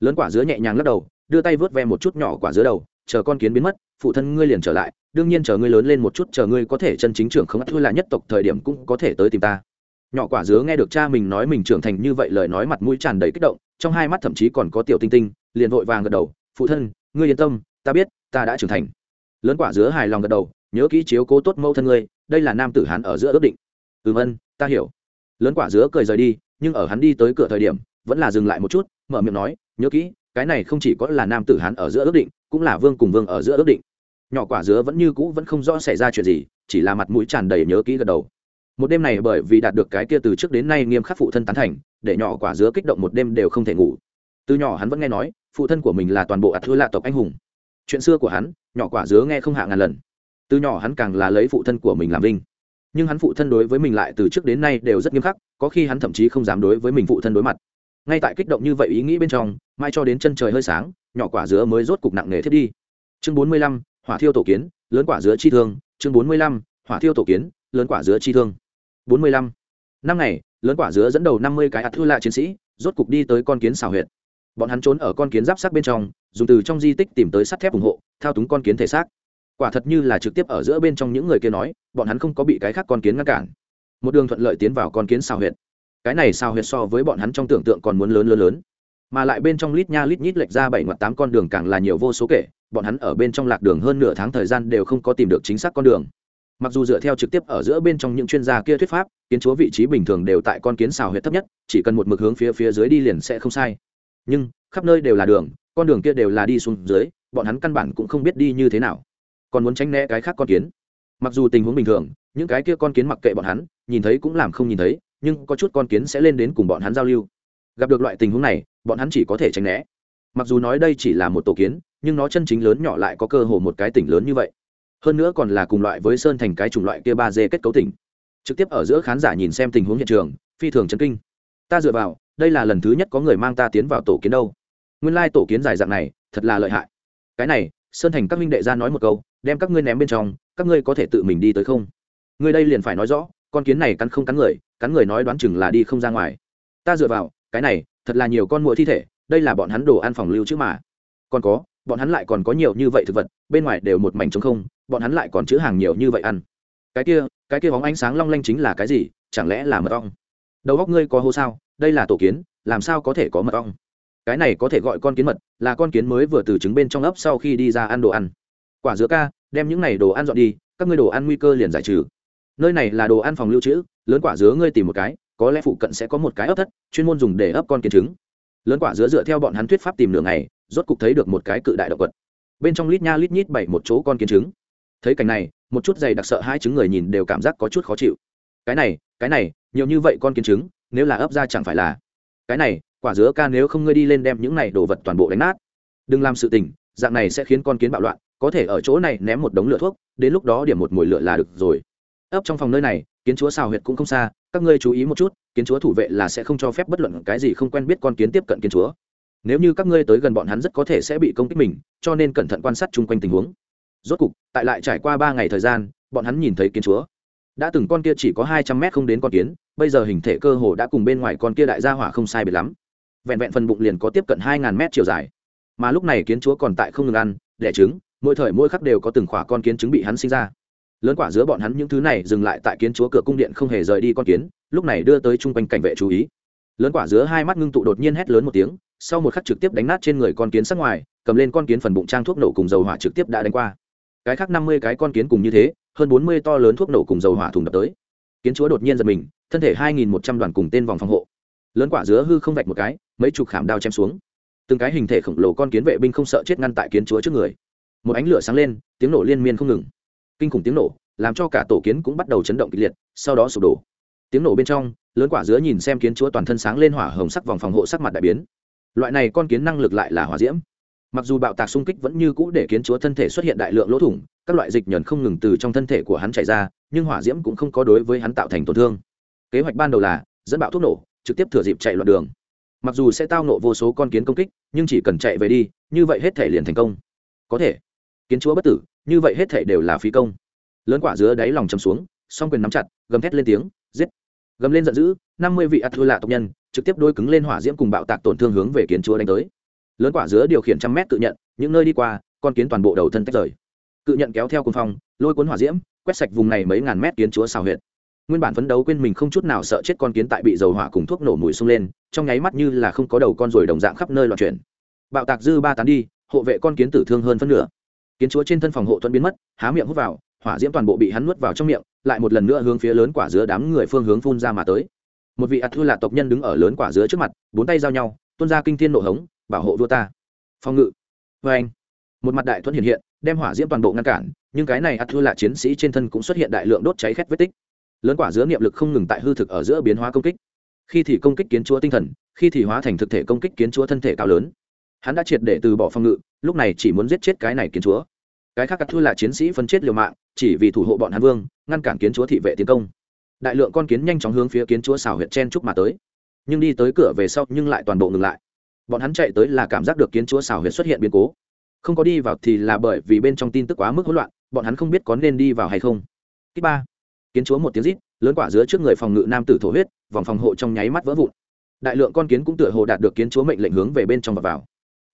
Lớn quả dứa nhẹ nhàng lắc đầu, đưa tay vớt ve một chút nhỏ quả dứa đầu, chờ con kiến biến mất, phụ thân ngươi liền trở lại, đương nhiên chờ ngươi lớn lên một chút, chờ ngươi có thể chân chính trưởng không ắt thôi là nhất tộc thời điểm cũng có thể tới tìm ta. Nhỏ quả dứa nghe được cha mình nói mình trưởng thành như vậy lời nói mặt mũi tràn đầy kích động, trong hai mắt thậm chí còn có tiểu tinh tinh, liền vội vàng gật đầu, phụ thân, ngươi yên tâm, ta biết, ta đã trưởng thành. Lớn quả dứa hài lòng gật đầu, nhớ kỹ chiếu cố tốt mẫu thân ngươi, đây là nam tử hán ở giữa ước định. Ừm ân, ta hiểu lớn quả dứa cười rời đi, nhưng ở hắn đi tới cửa thời điểm, vẫn là dừng lại một chút, mở miệng nói, nhớ kỹ, cái này không chỉ có là nam tử hắn ở giữa ước định, cũng là vương cùng vương ở giữa ước định. Nhỏ quả dứa vẫn như cũ vẫn không rõ xảy ra chuyện gì, chỉ là mặt mũi tràn đầy nhớ kỹ gật đầu. Một đêm này bởi vì đạt được cái kia từ trước đến nay nghiêm khắc phụ thân tán thành, để nhỏ quả dứa kích động một đêm đều không thể ngủ. Từ nhỏ hắn vẫn nghe nói, phụ thân của mình là toàn bộ ạt thua lạ tộc anh hùng. Chuyện xưa của hắn, nhỏ quả dứa nghe không hạ ngàn lần. Từ nhỏ hắn càng là lấy phụ thân của mình làm vinh nhưng hắn phụ thân đối với mình lại từ trước đến nay đều rất nghiêm khắc, có khi hắn thậm chí không dám đối với mình phụ thân đối mặt. Ngay tại kích động như vậy ý nghĩ bên trong, mai cho đến chân trời hơi sáng, nhỏ quả dứa mới rốt cục nặng nề thiết đi. Chương bốn mươi lăm, hỏa thiêu tổ kiến, lớn quả dứa chi thương. Chương bốn mươi lăm, hỏa thiêu tổ kiến, lớn quả dứa chi thương. Bốn mươi lăm. Năm ngày, lớn quả dứa dẫn đầu năm mươi cái ạt thư lạ chiến sĩ, rốt cục đi tới con kiến xào huyệt. Bọn hắn trốn ở con kiến giáp sát bên trong, dùng từ trong di tích tìm tới sắt thép ủng hộ, thao túng con kiến thể xác quả thật như là trực tiếp ở giữa bên trong những người kia nói, bọn hắn không có bị cái khác con kiến ngăn cản. Một đường thuận lợi tiến vào con kiến xào huyệt. Cái này xào huyệt so với bọn hắn trong tưởng tượng còn muốn lớn lớn lớn. Mà lại bên trong lít nha lít nhít lệch ra bảy hoặc tám con đường càng là nhiều vô số kể, bọn hắn ở bên trong lạc đường hơn nửa tháng thời gian đều không có tìm được chính xác con đường. Mặc dù dựa theo trực tiếp ở giữa bên trong những chuyên gia kia thuyết pháp, kiến chúa vị trí bình thường đều tại con kiến xào huyệt thấp nhất, chỉ cần một mực hướng phía phía dưới đi liền sẽ không sai. Nhưng, khắp nơi đều là đường, con đường kia đều là đi xuống dưới, bọn hắn căn bản cũng không biết đi như thế nào còn muốn tránh né cái khác con kiến. Mặc dù tình huống bình thường, những cái kia con kiến mặc kệ bọn hắn, nhìn thấy cũng làm không nhìn thấy, nhưng có chút con kiến sẽ lên đến cùng bọn hắn giao lưu. Gặp được loại tình huống này, bọn hắn chỉ có thể tránh né. Mặc dù nói đây chỉ là một tổ kiến, nhưng nó chân chính lớn nhỏ lại có cơ hồ một cái tỉnh lớn như vậy. Hơn nữa còn là cùng loại với sơn thành cái chủng loại kia ba d kết cấu tỉnh. Trực tiếp ở giữa khán giả nhìn xem tình huống hiện trường, phi thường chấn kinh. Ta dựa vào, đây là lần thứ nhất có người mang ta tiến vào tổ kiến đâu. Nguyên lai tổ kiến dài dạng này, thật là lợi hại. Cái này, sơn thành các minh đệ ra nói một câu đem các ngươi ném bên trong, các ngươi có thể tự mình đi tới không? Ngươi đây liền phải nói rõ, con kiến này cắn không cắn người cắn người nói đoán chừng là đi không ra ngoài. Ta dựa vào, cái này, thật là nhiều con mũi thi thể, đây là bọn hắn đồ ăn phòng lưu chứ mà. Còn có, bọn hắn lại còn có nhiều như vậy thực vật, bên ngoài đều một mảnh trống không, bọn hắn lại còn chữ hàng nhiều như vậy ăn. Cái kia cái kia bóng ánh sáng long lanh chính là cái gì? Chẳng lẽ là mật ong? Đầu góc ngươi có hô sao? Đây là tổ kiến, làm sao có thể có mật ong? Cái này có thể gọi con kiến mật, là con kiến mới vừa từ trứng bên trong ấp sau khi đi ra ăn đồ ăn quả dứa ca, đem những này đồ ăn dọn đi, các ngươi đồ ăn nguy cơ liền giải trừ. Nơi này là đồ ăn phòng lưu trữ, lớn quả dứa ngươi tìm một cái, có lẽ phụ cận sẽ có một cái ấp thất, chuyên môn dùng để ấp con kiến trứng. Lớn quả dứa dựa theo bọn hắn thuyết pháp tìm đường này rốt cục thấy được một cái cự đại động vật. Bên trong lít nha lít nhít bảy một chỗ con kiến trứng. Thấy cảnh này, một chút dày đặc sợ hai trứng người nhìn đều cảm giác có chút khó chịu. Cái này cái này, nhiều như vậy con kiến trứng, nếu là ấp ra chẳng phải là. Cái này, quả dứa ca nếu không ngươi đi lên đem những này đồ vật toàn bộ đánh nát. Đừng làm sự tình, dạng này sẽ khiến con kiến bạo loạn có thể ở chỗ này ném một đống lửa thuốc, đến lúc đó điểm một mùi lửa là được rồi. Ấp trong phòng nơi này, kiến chúa xào huyệt cũng không xa, các ngươi chú ý một chút, kiến chúa thủ vệ là sẽ không cho phép bất luận cái gì không quen biết con kiến tiếp cận kiến chúa. Nếu như các ngươi tới gần bọn hắn rất có thể sẽ bị công kích mình, cho nên cẩn thận quan sát chung quanh tình huống. Rốt cục, tại lại trải qua ba ngày thời gian, bọn hắn nhìn thấy kiến chúa. Đã từng con kia chỉ có hai trăm mét không đến con kiến, bây giờ hình thể cơ hồ đã cùng bên ngoài con kia đại gia hỏa không sai biệt lắm. Vẹn vẹn phần bụng liền có tiếp cận hai ngàn mét chiều dài. Mà lúc này kiến chúa còn tại không ngừng ăn, đẻ trứng mỗi thời mỗi khắc đều có từng khỏa con kiến trứng bị hắn sinh ra. Lớn quả giữa bọn hắn những thứ này dừng lại tại kiến chúa cửa cung điện không hề rời đi con kiến, lúc này đưa tới chung quanh cảnh vệ chú ý. Lớn quả giữa hai mắt ngưng tụ đột nhiên hét lớn một tiếng, sau một khắc trực tiếp đánh nát trên người con kiến sắc ngoài, cầm lên con kiến phần bụng trang thuốc nổ cùng dầu hỏa trực tiếp đã đánh qua. Cái khác năm mươi cái con kiến cùng như thế, hơn bốn mươi to lớn thuốc nổ cùng dầu hỏa thùng đập tới. Kiến chúa đột nhiên giật mình, thân thể hai nghìn một trăm đoàn cùng tên vòng phòng hộ. Lớn quả dứa hư không vạch một cái, mấy chục khảm đao chém xuống. Từng cái hình thể khổng lồ con kiến vệ binh không sợ chết ngăn tại kiến chúa trước người một ánh lửa sáng lên, tiếng nổ liên miên không ngừng. Kinh khủng tiếng nổ, làm cho cả tổ kiến cũng bắt đầu chấn động kịch liệt, sau đó sụp đổ. Tiếng nổ bên trong, lớn quả dứa nhìn xem kiến chúa toàn thân sáng lên hỏa hồng sắc vòng phòng hộ sắc mặt đại biến. Loại này con kiến năng lực lại là hỏa diễm. Mặc dù bạo tạc xung kích vẫn như cũ để kiến chúa thân thể xuất hiện đại lượng lỗ thủng, các loại dịch nhờn không ngừng từ trong thân thể của hắn chảy ra, nhưng hỏa diễm cũng không có đối với hắn tạo thành tổn thương. Kế hoạch ban đầu là, dẫn bạo thuốc nổ, trực tiếp thừa dịp chạy loạn đường. Mặc dù sẽ tao nộ vô số con kiến công kích, nhưng chỉ cần chạy về đi, như vậy hết thể liền thành công. Có thể kiến chúa bất tử, như vậy hết thể đều là phí công. Lớn quả dứa đáy lòng chầm xuống, song quyền nắm chặt, gầm thét lên tiếng, giết. Gầm lên giận dữ, năm mươi vị ắt thua lạ tộc nhân trực tiếp đôi cứng lên hỏa diễm cùng bạo tạc tổn thương hướng về kiến chúa đánh tới. Lớn quả dứa điều khiển trăm mét tự nhận, những nơi đi qua, con kiến toàn bộ đầu thân tách rời. Cự nhận kéo theo cuồng phong, lôi cuốn hỏa diễm, quét sạch vùng này mấy ngàn mét kiến chúa xào huyệt. Nguyên bản phấn đấu quên mình không chút nào sợ chết con kiến tại bị dầu hỏa cùng thuốc nổ mùi sung lên, trong nháy mắt như là không có đầu con ruồi đồng dạng khắp nơi loạn chuyển. Bạo tạc dư ba tán đi, hộ vệ con kiến tử thương hơn phân nửa kiến chúa trên thân phòng hộ thuận biến mất, há miệng hút vào, hỏa diễm toàn bộ bị hắn nuốt vào trong miệng, lại một lần nữa hướng phía lớn quả dứa đám người phương hướng phun ra mà tới. Một vị ạt thư là tộc nhân đứng ở lớn quả dứa trước mặt, bốn tay giao nhau, tuôn ra kinh thiên nộ hống, bảo hộ vua ta. Phòng ngự. Vê anh, một mặt đại thuận hiện hiện, đem hỏa diễm toàn bộ ngăn cản, nhưng cái này ạt thư là chiến sĩ trên thân cũng xuất hiện đại lượng đốt cháy khét vết tích. Lớn quả dứa niệm lực không ngừng tại hư thực ở giữa biến hóa công kích. Khi thì công kích kiến chúa tinh thần, khi thì hóa thành thực thể công kích kiến chúa thân thể cao lớn hắn đã triệt để từ bỏ phòng ngự, lúc này chỉ muốn giết chết cái này kiến chúa. Cái khác cắt thua là chiến sĩ phân chết liều mạng, chỉ vì thủ hộ bọn hàn vương, ngăn cản kiến chúa thị vệ tiến công. Đại lượng con kiến nhanh chóng hướng phía kiến chúa xảo huyệt chen trúc mà tới. Nhưng đi tới cửa về sau nhưng lại toàn bộ ngừng lại. Bọn hắn chạy tới là cảm giác được kiến chúa xảo huyệt xuất hiện biến cố. Không có đi vào thì là bởi vì bên trong tin tức quá mức hỗn loạn, bọn hắn không biết có nên đi vào hay không. Kích ba. Kiến chúa một tiếng rít, lớn quả giữa trước người phòng ngự nam tử thổ huyết, vòng phòng hộ trong nháy mắt vỡ vụn. Đại lượng con kiến cũng tựa hồ đạt được kiến chúa mệnh lệnh hướng về bên trong và vào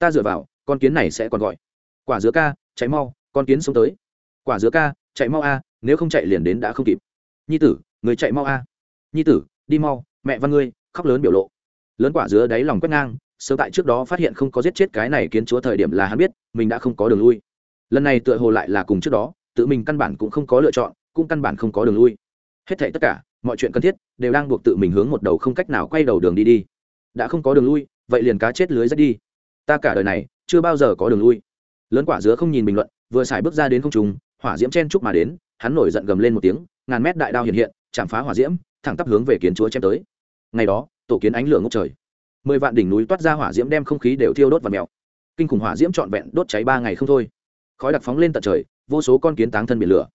ta dựa vào, con kiến này sẽ còn gọi. Quả dứa ca, chạy mau, con kiến sống tới. Quả dứa ca, chạy mau a, nếu không chạy liền đến đã không kịp. Nhi tử, người chạy mau a. Nhi tử, đi mau, mẹ văn ngươi, khóc lớn biểu lộ. Lớn quả dứa đáy lòng quét ngang, sớm tại trước đó phát hiện không có giết chết cái này kiến chúa thời điểm là hắn biết, mình đã không có đường lui. Lần này tựa hồ lại là cùng trước đó, tự mình căn bản cũng không có lựa chọn, cũng căn bản không có đường lui. Hết thảy tất cả, mọi chuyện cần thiết, đều đang buộc tự mình hướng một đầu không cách nào quay đầu đường đi đi. Đã không có đường lui, vậy liền cá chết lưới rách đi ta cả đời này chưa bao giờ có đường lui. Lớn quả dứa không nhìn bình luận, vừa xài bước ra đến không trùng hỏa diễm chen chúc mà đến, hắn nổi giận gầm lên một tiếng, ngàn mét đại đao hiện hiện, chạm phá hỏa diễm, thẳng tắp hướng về kiến chúa chém tới. Ngày đó, tổ kiến ánh lửa ngốc trời. Mười vạn đỉnh núi toát ra hỏa diễm đem không khí đều thiêu đốt và mèo. Kinh khủng hỏa diễm trọn vẹn đốt cháy ba ngày không thôi. Khói đặc phóng lên tận trời, vô số con kiến táng thân biển lửa.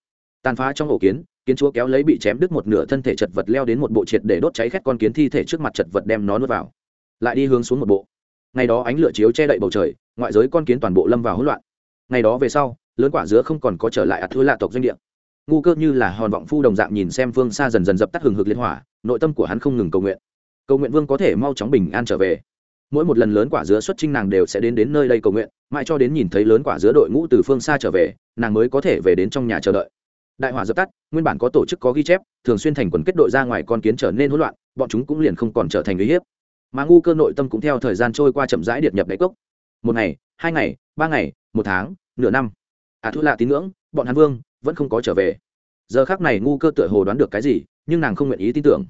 Tàn phá trong ổ kiến kiến chúa kéo lấy bị chém đứt một nửa thân thể chật vật leo đến một bộ triệt để đốt cháy khét con kiến thi thể trước mặt chật vật đem nó nuốt vào. Lại đi hướng xuống một bộ ngày đó ánh lửa chiếu che đậy bầu trời, ngoại giới con kiến toàn bộ lâm vào hỗn loạn. Ngày đó về sau, lớn quả dứa không còn có trở lại ạt thứ lạ tộc doanh địa. Ngu cơ như là hòn vọng phu đồng dạng nhìn xem vương xa dần dần dập tắt hừng hực liên hỏa, nội tâm của hắn không ngừng cầu nguyện. Cầu nguyện vương có thể mau chóng bình an trở về. Mỗi một lần lớn quả dứa xuất trinh nàng đều sẽ đến đến nơi đây cầu nguyện, mãi cho đến nhìn thấy lớn quả dứa đội ngũ từ phương xa trở về, nàng mới có thể về đến trong nhà chờ đợi. Đại hỏa dập tắt, nguyên bản có tổ chức có ghi chép, thường xuyên thành quần kết đội ra ngoài con kiến trở nên hỗn loạn, bọn chúng cũng liền không còn trở thành uy hiếp mà ngu cơ nội tâm cũng theo thời gian trôi qua chậm rãi điệp nhập đáy cốc. Một ngày, hai ngày, ba ngày, một tháng, nửa năm. À thu lạ tín ngưỡng, bọn hắn vương vẫn không có trở về. Giờ khác này ngu cơ tựa hồ đoán được cái gì, nhưng nàng không nguyện ý tin tưởng.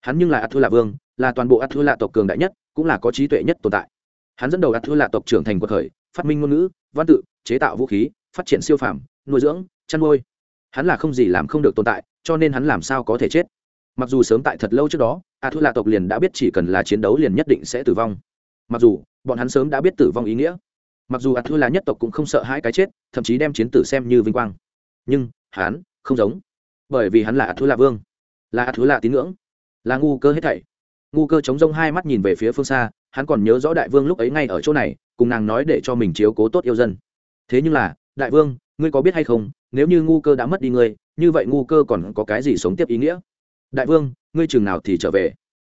Hắn nhưng là ắt thu lạ vương, là toàn bộ ắt thu lạ tộc cường đại nhất, cũng là có trí tuệ nhất tồn tại. Hắn dẫn đầu ắt thu lạ tộc trưởng thành cuộc khởi, phát minh ngôn ngữ, văn tự, chế tạo vũ khí, phát triển siêu phàm, nuôi dưỡng, chăn nuôi. Hắn là không gì làm không được tồn tại, cho nên hắn làm sao có thể chết? Mặc dù sớm tại thật lâu trước đó a thu lạ tộc liền đã biết chỉ cần là chiến đấu liền nhất định sẽ tử vong. Mặc dù, bọn hắn sớm đã biết tử vong ý nghĩa. Mặc dù a thu là nhất tộc cũng không sợ hãi cái chết, thậm chí đem chiến tử xem như vinh quang. Nhưng, hắn không giống. Bởi vì hắn là a thu lạ vương, là a thu lạ tín ngưỡng, là ngu cơ hết thảy. Ngu cơ chống rông hai mắt nhìn về phía phương xa, hắn còn nhớ rõ đại vương lúc ấy ngay ở chỗ này, cùng nàng nói để cho mình chiếu cố tốt yêu dân. Thế nhưng là, đại vương, ngươi có biết hay không, nếu như ngu cơ đã mất đi ngươi, như vậy ngu cơ còn có cái gì sống tiếp ý nghĩa? Đại vương, ngươi chừng nào thì trở về?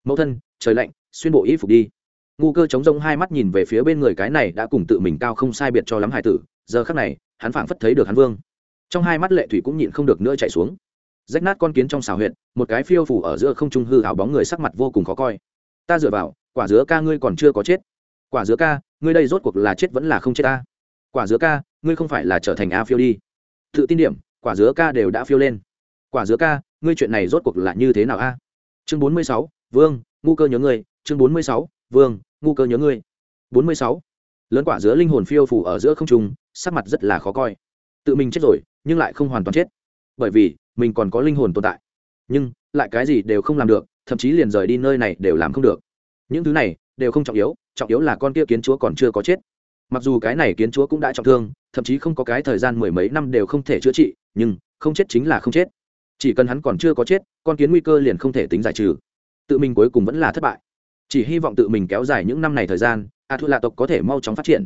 Mẫu thân, trời lạnh, xuyên bộ y phục đi. Ngu cơ chống rông hai mắt nhìn về phía bên người cái này đã cùng tự mình cao không sai biệt cho lắm hải tử, giờ khắc này, hắn phảng phất thấy được hắn vương. Trong hai mắt lệ thủy cũng nhịn không được nữa chạy xuống. Rách nát con kiến trong xào huyện một cái phiêu phủ ở giữa không trung hư hào bóng người sắc mặt vô cùng khó coi. Ta dựa vào, quả dứa ca ngươi còn chưa có chết. Quả dứa ca, ngươi đây rốt cuộc là chết vẫn là không chết ta? Quả dứa ca, ngươi không phải là trở thành a phiêu đi. Tự tin điểm, quả dứa ca đều đã phiêu lên. Quả dứa ca ngươi chuyện này rốt cuộc là như thế nào a? Chương bốn mươi sáu, vương, ngu cơ nhớ ngươi. Chương bốn mươi sáu, vương, ngu cơ nhớ ngươi. bốn mươi sáu. Lớn quả giữa linh hồn phiêu phủ ở giữa không trung, sắc mặt rất là khó coi. Tự mình chết rồi, nhưng lại không hoàn toàn chết. Bởi vì, mình còn có linh hồn tồn tại. Nhưng, lại cái gì đều không làm được, thậm chí liền rời đi nơi này đều làm không được. Những thứ này đều không trọng yếu trọng yếu là con kia kiến chúa còn chưa có chết. Mặc dù cái này kiến chúa cũng đã trọng thương, thậm chí không có cái thời gian mười mấy năm đều không thể chữa trị, nhưng không chết chính là không chết chỉ cần hắn còn chưa có chết, con kiến nguy cơ liền không thể tính giải trừ. Tự mình cuối cùng vẫn là thất bại. Chỉ hy vọng tự mình kéo dài những năm này thời gian a thu lạ tộc có thể mau chóng phát triển.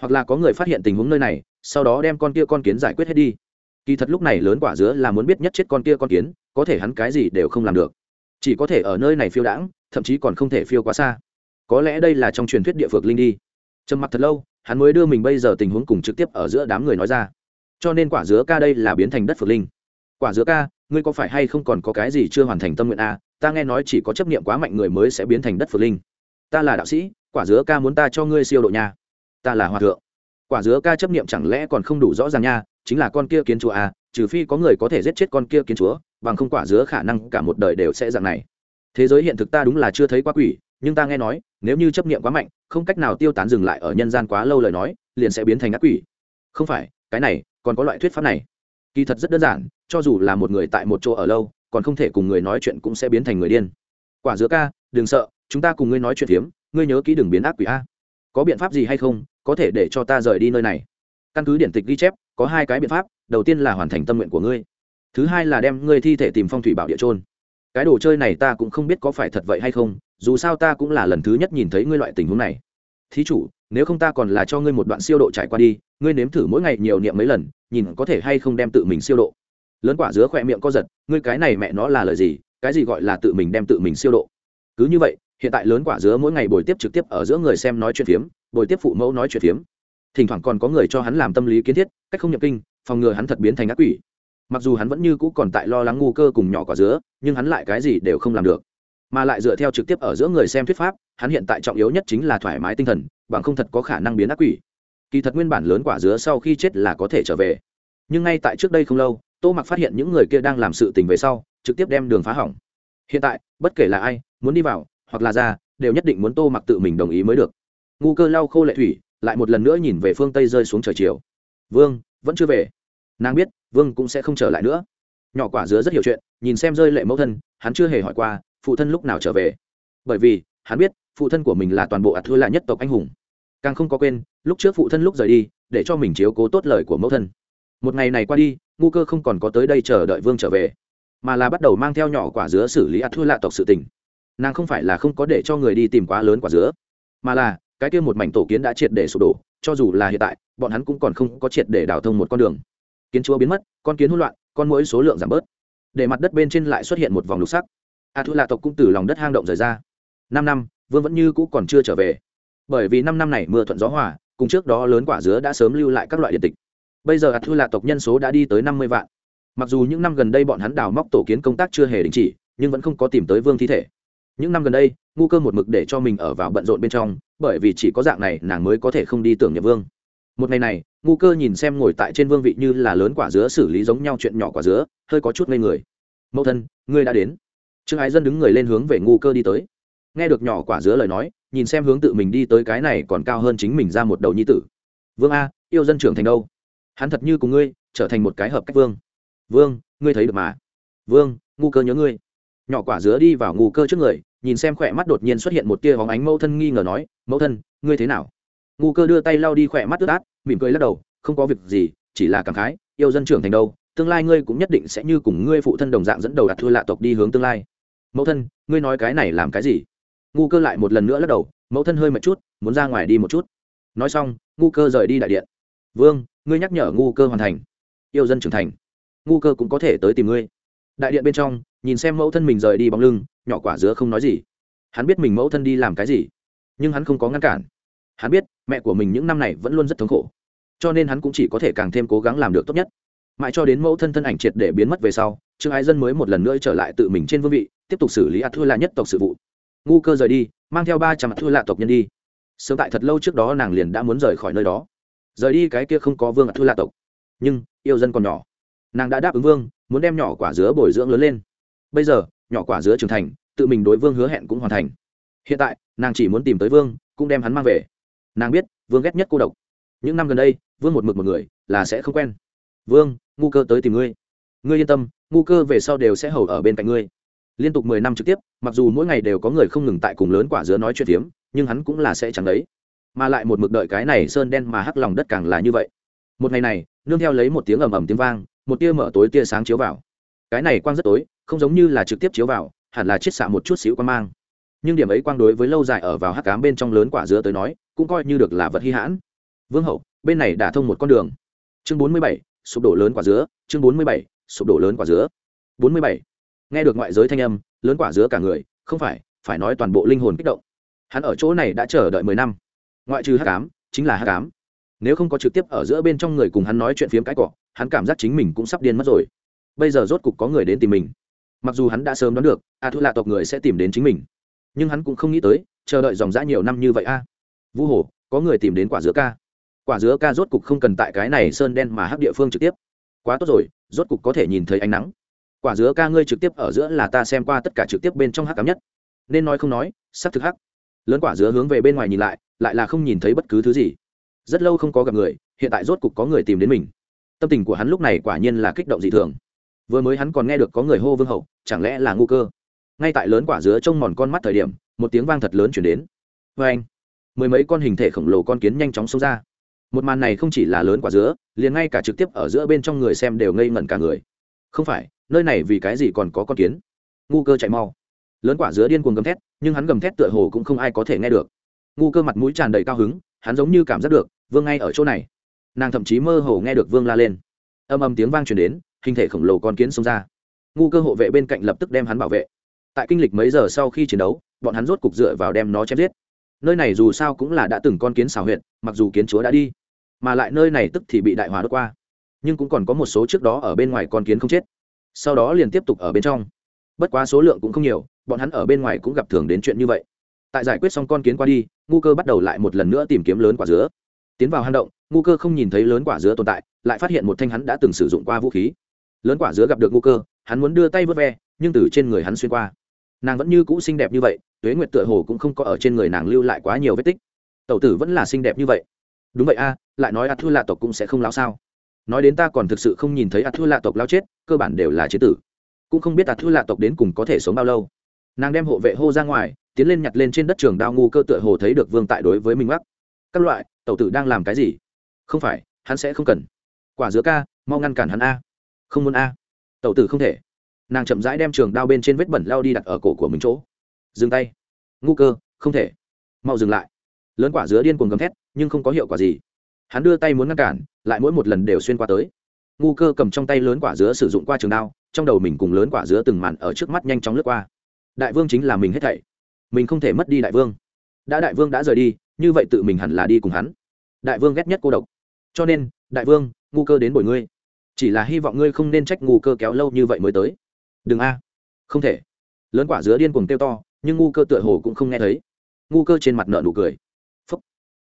Hoặc là có người phát hiện tình huống nơi này, sau đó đem con kia con kiến giải quyết hết đi. Kỳ thật lúc này lớn quả dứa là muốn biết nhất chết con kia con kiến, có thể hắn cái gì đều không làm được. Chỉ có thể ở nơi này phiêu đãng, thậm chí còn không thể phiêu quá xa. Có lẽ đây là trong truyền thuyết địa phược linh đi. Trầm mặc thật lâu, hắn mới đưa mình bây giờ tình huống cùng trực tiếp ở giữa đám người nói ra. Cho nên quả dứa ca đây là biến thành đất phược linh. Quả dứa ca ngươi có phải hay không còn có cái gì chưa hoàn thành tâm nguyện a à? ta nghe nói chỉ có chấp niệm quá mạnh người mới sẽ biến thành đất phược linh. Ta là đạo sĩ, quả dứa ca muốn ta cho ngươi siêu độ nha. Ta là hòa thượng. Quả dứa ca chấp niệm chẳng lẽ còn không đủ rõ ràng nha? Chính là con kia kiến chúa à trừ phi có người có thể giết chết con kia kiến chúa, bằng không quả dứa khả năng cả một đời đều sẽ dạng này. Thế giới hiện thực ta đúng là chưa thấy quá quỷ, nhưng ta nghe nói, nếu như chấp niệm quá mạnh, không cách nào tiêu tán dừng lại ở nhân gian quá lâu lời nói, liền sẽ biến thành ác quỷ. Không phải, cái này, còn có loại thuyết pháp này kỳ thật rất đơn giản, cho dù là một người tại một chỗ ở lâu, còn không thể cùng người nói chuyện cũng sẽ biến thành người điên. Quả dứa ca, đừng sợ, chúng ta cùng ngươi nói chuyện phiếm, ngươi nhớ kỹ đừng biến ác quỷ a. Có biện pháp gì hay không, có thể để cho ta rời đi nơi này. Căn cứ điển tịch ghi chép, có hai cái biện pháp, đầu tiên là hoàn thành tâm nguyện của ngươi. Thứ hai là đem ngươi thi thể tìm phong thủy bảo địa trôn cái đồ chơi này ta cũng không biết có phải thật vậy hay không, dù sao ta cũng là lần thứ nhất nhìn thấy ngươi loại tình huống này thí chủ, nếu không ta còn là cho ngươi một đoạn siêu độ trải qua đi, ngươi nếm thử mỗi ngày nhiều niệm mấy lần, nhìn có thể hay không đem tự mình siêu độ. Lớn quả dứa khỏe miệng co giật, ngươi cái này mẹ nó là lời gì, cái gì gọi là tự mình đem tự mình siêu độ? Cứ như vậy, hiện tại lớn quả dứa mỗi ngày buổi tiếp trực tiếp ở giữa người xem nói chuyện phiếm buổi tiếp phụ mẫu nói chuyện phiếm. Thỉnh thoảng còn có người cho hắn làm tâm lý kiến thiết, cách không nhập kinh, phòng ngừa hắn thật biến thành ác quỷ. Mặc dù hắn vẫn như cũ còn tại lo lắng ngu cơ cùng nhỏ quả dứa, nhưng hắn lại cái gì đều không làm được mà lại dựa theo trực tiếp ở giữa người xem thuyết pháp, hắn hiện tại trọng yếu nhất chính là thoải mái tinh thần, bằng không thật có khả năng biến ác quỷ. Kỳ thật nguyên bản lớn quả dứa sau khi chết là có thể trở về. Nhưng ngay tại trước đây không lâu, tô mặc phát hiện những người kia đang làm sự tình về sau, trực tiếp đem đường phá hỏng. Hiện tại, bất kể là ai, muốn đi vào, hoặc là ra, đều nhất định muốn tô mặc tự mình đồng ý mới được. Ngu cơ lau khô lệ thủy, lại một lần nữa nhìn về phương tây rơi xuống trời chiều. Vương, vẫn chưa về. Nàng biết, vương cũng sẽ không trở lại nữa. Nhỏ quả dứa rất hiểu chuyện, nhìn xem rơi lệ mẫu thân, hắn chưa hề hỏi qua phụ thân lúc nào trở về? Bởi vì, hắn biết, phụ thân của mình là toàn bộ ạt thưa là nhất tộc anh hùng. Càng không có quên, lúc trước phụ thân lúc rời đi, để cho mình chiếu cố tốt lời của mẫu thân. Một ngày này qua đi, ngu cơ không còn có tới đây chờ đợi vương trở về, mà là bắt đầu mang theo nhỏ quả dứa xử lý ạt thưa lạ tộc sự tình. Nàng không phải là không có để cho người đi tìm quá lớn quả dứa, mà là, cái kia một mảnh tổ kiến đã triệt để sụp đổ, cho dù là hiện tại, bọn hắn cũng còn không có triệt để đào thông một con đường. Kiến chúa biến mất, con kiến hỗn loạn, con mỗi số lượng giảm bớt. Để mặt đất bên trên lại xuất hiện một vòng lục sắc a thu lạ tộc cũng từ lòng đất hang động rời ra. Năm năm, vương vẫn như cũ còn chưa trở về. Bởi vì năm năm này mưa thuận gió hòa, cùng trước đó lớn quả dứa đã sớm lưu lại các loại điện tịch. Bây giờ a thu lạ tộc nhân số đã đi tới năm mươi vạn. Mặc dù những năm gần đây bọn hắn đào móc tổ kiến công tác chưa hề đình chỉ, nhưng vẫn không có tìm tới vương thi thể. Những năm gần đây, ngu cơ một mực để cho mình ở vào bận rộn bên trong, bởi vì chỉ có dạng này nàng mới có thể không đi tưởng nhậm vương. Một ngày này, ngu cơ nhìn xem ngồi tại trên vương vị như là lớn quả dứa xử lý giống nhau chuyện nhỏ quả dứa, hơi có chút ngây người. Mẫu thân, ngươi đã đến trương ái dân đứng người lên hướng về ngu cơ đi tới. Nghe được nhỏ quả dứa lời nói, nhìn xem hướng tự mình đi tới cái này còn cao hơn chính mình ra một đầu nhi tử. Vương a, yêu dân trưởng thành đâu? Hắn thật như cùng ngươi, trở thành một cái hợp cách vương. Vương, ngươi thấy được mà. Vương, ngu cơ nhớ ngươi. Nhỏ quả dứa đi vào ngu cơ trước người, nhìn xem khỏe mắt đột nhiên xuất hiện một tia hóng ánh mẫu thân nghi ngờ nói, mẫu thân, ngươi thế nào? Ngu cơ đưa tay lau đi khỏe mắt ướt át, mỉm cười lắc đầu, không có việc gì, chỉ là cảm khái, yêu dân trưởng thành đâu, tương lai ngươi cũng nhất định sẽ như cùng ngươi phụ thân đồng dạng dẫn đầu đặt thua lạ tộc đi hướng tương lai mẫu thân, ngươi nói cái này làm cái gì? Ngu cơ lại một lần nữa lắc đầu, mẫu thân hơi mệt chút, muốn ra ngoài đi một chút. Nói xong, ngu cơ rời đi đại điện. Vương, ngươi nhắc nhở ngu cơ hoàn thành. Yêu dân trưởng thành. Ngu cơ cũng có thể tới tìm ngươi. Đại điện bên trong, nhìn xem mẫu thân mình rời đi bóng lưng, nhỏ quả dứa không nói gì. Hắn biết mình mẫu thân đi làm cái gì, nhưng hắn không có ngăn cản. Hắn biết, mẹ của mình những năm này vẫn luôn rất thống khổ. Cho nên hắn cũng chỉ có thể càng thêm cố gắng làm được tốt nhất. Mãi cho đến mẫu thân thân ảnh triệt để biến mất về sau, trương ái dân mới một lần nữa trở lại tự mình trên vương vị tiếp tục xử lý ạt thua là nhất tộc sự vụ. Ngu cơ rời đi, mang theo ba trăm ạt thua lạ tộc nhân đi. Sớm tại thật lâu trước đó nàng liền đã muốn rời khỏi nơi đó. Rời đi cái kia không có vương ạt thua lạ tộc. Nhưng, yêu dân còn nhỏ. Nàng đã đáp ứng vương, muốn đem nhỏ quả dứa bồi dưỡng lớn lên. Bây giờ, nhỏ quả dứa trưởng thành, tự mình đối vương hứa hẹn cũng hoàn thành. Hiện tại, nàng chỉ muốn tìm tới vương, cũng đem hắn mang về. Nàng biết, vương ghét nhất cô độc. Những năm gần đây, vương một mực một người, là sẽ không quen. Vương, ngu cơ tới tìm ngươi. Ngươi yên tâm, ngu cơ về sau đều sẽ hầu ở bên cạnh ngươi liên tục mười năm trực tiếp, mặc dù mỗi ngày đều có người không ngừng tại cùng lớn quả dứa nói chuyện phiếm, nhưng hắn cũng là sẽ chẳng đấy mà lại một mực đợi cái này sơn đen mà hắc lòng đất càng là như vậy. Một ngày này, nương theo lấy một tiếng ầm ầm tiếng vang, một tia mở tối tia sáng chiếu vào. Cái này quang rất tối, không giống như là trực tiếp chiếu vào, hẳn là chiết xạ một chút xíu quang mang. Nhưng điểm ấy quang đối với lâu dài ở vào hắc cám bên trong lớn quả dứa tới nói, cũng coi như được là vật hy hãn. Vương hậu, bên này đã thông một con đường. Chương bốn mươi bảy, sụp đổ lớn quả dứa. Chương bốn mươi bảy, sụp đổ lớn quả dứa. Bốn mươi bảy nghe được ngoại giới thanh âm, lớn quả dứa cả người, không phải phải nói toàn bộ linh hồn kích động. Hắn ở chỗ này đã chờ đợi mười năm. Ngoại trừ hắc ám, chính là hắc ám. Nếu không có trực tiếp ở giữa bên trong người cùng hắn nói chuyện phiếm cái cọ, hắn cảm giác chính mình cũng sắp điên mất rồi. Bây giờ rốt cục có người đến tìm mình. Mặc dù hắn đã sớm đoán được a thu lạ tộc người sẽ tìm đến chính mình. Nhưng hắn cũng không nghĩ tới, chờ đợi dòng dã nhiều năm như vậy a. À. hồ, có người tìm đến quả dứa ca. Quả dứa ca rốt cục không cần tại cái này sơn đen mà hắc địa phương trực tiếp. Quá tốt rồi, rốt cục có thể nhìn thấy ánh nắng quả dứa ca ngươi trực tiếp ở giữa là ta xem qua tất cả trực tiếp bên trong hắc cám nhất. Nên nói không nói, sắc thực hắc. Lớn quả dứa hướng về bên ngoài nhìn lại lại là không nhìn thấy bất cứ thứ gì. Rất lâu không có gặp người, hiện tại rốt cục có người tìm đến mình. Tâm tình của hắn lúc này quả nhiên là kích động dị thường. Vừa mới hắn còn nghe được có người hô vương hậu, chẳng lẽ là ngu cơ? Ngay tại lớn quả dứa trông mòn con mắt thời điểm, một tiếng vang thật lớn chuyển đến. Vê anh, mười mấy con hình thể khổng lồ con kiến nhanh chóng xông ra. Một màn này không chỉ là lớn quả dứa, liền ngay cả trực tiếp ở giữa bên trong người xem đều ngây ngẩn cả người. Không phải nơi này vì cái gì còn có con kiến? Ngu cơ chạy mau. Lớn quả dứa điên cuồng gầm thét, nhưng hắn gầm thét tựa hồ cũng không ai có thể nghe được. Ngu cơ mặt mũi tràn đầy cao hứng, hắn giống như cảm giác được, vương ngay ở chỗ này. Nàng thậm chí mơ hồ nghe được vương la lên. Âm âm tiếng vang truyền đến, hình thể khổng lồ con kiến xông ra. Ngu cơ hộ vệ bên cạnh lập tức đem hắn bảo vệ. Tại kinh lịch mấy giờ sau khi chiến đấu, bọn hắn rốt cục dựa vào đem nó chém giết. Nơi này dù sao cũng là đã từng con kiến xào huyện mặc dù kiến chúa đã đi, mà lại nơi này tức thì bị đại hỏa đốt qua. Nhưng cũng còn có một số trước đó ở bên ngoài con kiến không chết sau đó liền tiếp tục ở bên trong. Bất quá số lượng cũng không nhiều, bọn hắn ở bên ngoài cũng gặp thường đến chuyện như vậy. Tại giải quyết xong con kiến qua đi, ngu cơ bắt đầu lại một lần nữa tìm kiếm lớn quả dứa. Tiến vào hang động, ngu cơ không nhìn thấy lớn quả dứa tồn tại, lại phát hiện một thanh hắn đã từng sử dụng qua vũ khí. Lớn quả dứa gặp được ngu cơ, hắn muốn đưa tay vớt ve, nhưng từ trên người hắn xuyên qua. Nàng vẫn như cũ xinh đẹp như vậy, tuế nguyệt tựa hồ cũng không có ở trên người nàng lưu lại quá nhiều vết tích. Tẩu tử vẫn là xinh đẹp như vậy. Đúng vậy a, lại nói a thư lạ tộc cũng sẽ không lao sao nói đến ta còn thực sự không nhìn thấy a thua lạ tộc lao chết, cơ bản đều là chế tử. Cũng không biết a thua lạ tộc đến cùng có thể sống bao lâu. Nàng đem hộ vệ hô ra ngoài, tiến lên nhặt lên trên đất trường đao ngu cơ tựa hồ thấy được vương tại đối với minh mắc. Các loại, tẩu tử đang làm cái gì? Không phải, hắn sẽ không cần. Quả dứa ca, mau ngăn cản hắn a. Không muốn a. Tẩu tử không thể. Nàng chậm rãi đem trường đao bên trên vết bẩn lao đi đặt ở cổ của mình chỗ. Dừng tay. Ngu cơ, không thể. Mau dừng lại. Lớn quả dứa điên cuồng gầm thét, nhưng không có hiệu quả gì hắn đưa tay muốn ngăn cản, lại mỗi một lần đều xuyên qua tới. Ngu cơ cầm trong tay lớn quả dứa sử dụng qua trường đao, trong đầu mình cùng lớn quả dứa từng màn ở trước mắt nhanh chóng lướt qua. Đại vương chính là mình hết thảy. Mình không thể mất đi đại vương. Đã đại vương đã rời đi, như vậy tự mình hẳn là đi cùng hắn. Đại vương ghét nhất cô độc. Cho nên, đại vương, ngu cơ đến bồi ngươi. Chỉ là hy vọng ngươi không nên trách ngu cơ kéo lâu như vậy mới tới. Đừng a. Không thể. Lớn quả dứa điên cuồng tiêu to, nhưng ngu cơ tựa hồ cũng không nghe thấy. Ngu cơ trên mặt nợ nụ cười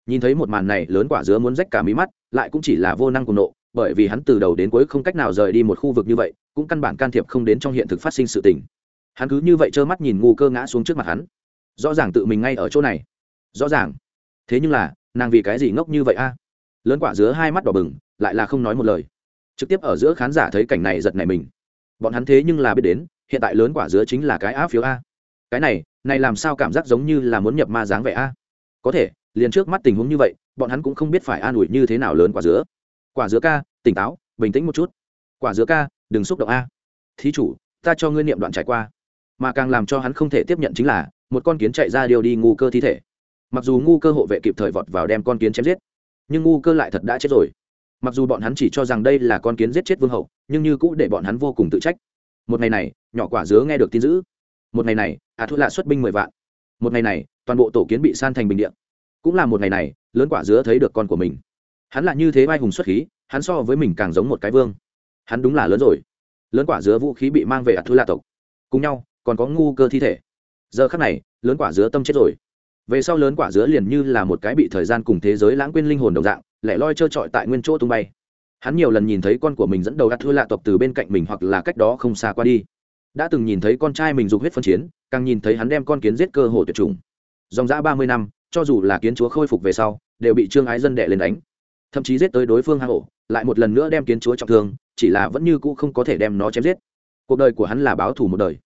nhìn thấy một màn này, lớn quả dứa muốn rách cả mí mắt, lại cũng chỉ là vô năng cùng nộ, bởi vì hắn từ đầu đến cuối không cách nào rời đi một khu vực như vậy, cũng căn bản can thiệp không đến trong hiện thực phát sinh sự tình. Hắn cứ như vậy trơ mắt nhìn ngu cơ ngã xuống trước mặt hắn. Rõ ràng tự mình ngay ở chỗ này. Rõ ràng. Thế nhưng là, nàng vì cái gì ngốc như vậy a? Lớn quả dứa hai mắt đỏ bừng, lại là không nói một lời. Trực tiếp ở giữa khán giả thấy cảnh này giật này mình. Bọn hắn thế nhưng là biết đến, hiện tại lớn quả dứa chính là cái á phiếu a. Cái này này làm sao cảm giác giống như là muốn nhập ma dáng vẻ a? Có thể liền trước mắt tình huống như vậy, bọn hắn cũng không biết phải an ủi như thế nào lớn quả dứa. Quả dứa ca, tỉnh táo, bình tĩnh một chút. Quả dứa ca, đừng xúc động a. Thí chủ, ta cho ngươi niệm đoạn trải qua. Mà càng làm cho hắn không thể tiếp nhận chính là, một con kiến chạy ra điều đi ngu cơ thi thể. Mặc dù ngu cơ hộ vệ kịp thời vọt vào đem con kiến chém giết, nhưng ngu cơ lại thật đã chết rồi. Mặc dù bọn hắn chỉ cho rằng đây là con kiến giết chết vương hậu, nhưng như cũ để bọn hắn vô cùng tự trách. Một ngày này, nhỏ quả dứa nghe được tin dữ. Một ngày này à thu lạ xuất binh mười vạn. Một ngày này, toàn bộ tổ kiến bị san thành bình điện cũng là một ngày này, lớn quả dứa thấy được con của mình. Hắn là như thế vai hùng xuất khí, hắn so với mình càng giống một cái vương. Hắn đúng là lớn rồi. Lớn quả dứa vũ khí bị mang về ạt thư lạ tộc. Cùng nhau, còn có ngu cơ thi thể. Giờ khắc này, lớn quả dứa tâm chết rồi. Về sau lớn quả dứa liền như là một cái bị thời gian cùng thế giới lãng quên linh hồn đồng dạng, lẻ loi trơ trọi tại nguyên chỗ tung bay. Hắn nhiều lần nhìn thấy con của mình dẫn đầu ạt thư lạ tộc từ bên cạnh mình hoặc là cách đó không xa qua đi. Đã từng nhìn thấy con trai mình dục huyết phân chiến, càng nhìn thấy hắn đem con kiến giết cơ hồ tuyệt chủng. Dòng dã ba mươi năm cho dù là kiến chúa khôi phục về sau, đều bị trương ái dân đệ lên đánh. Thậm chí giết tới đối phương hang ổ, lại một lần nữa đem kiến chúa trọng thương, chỉ là vẫn như cũ không có thể đem nó chém giết. Cuộc đời của hắn là báo thù một đời.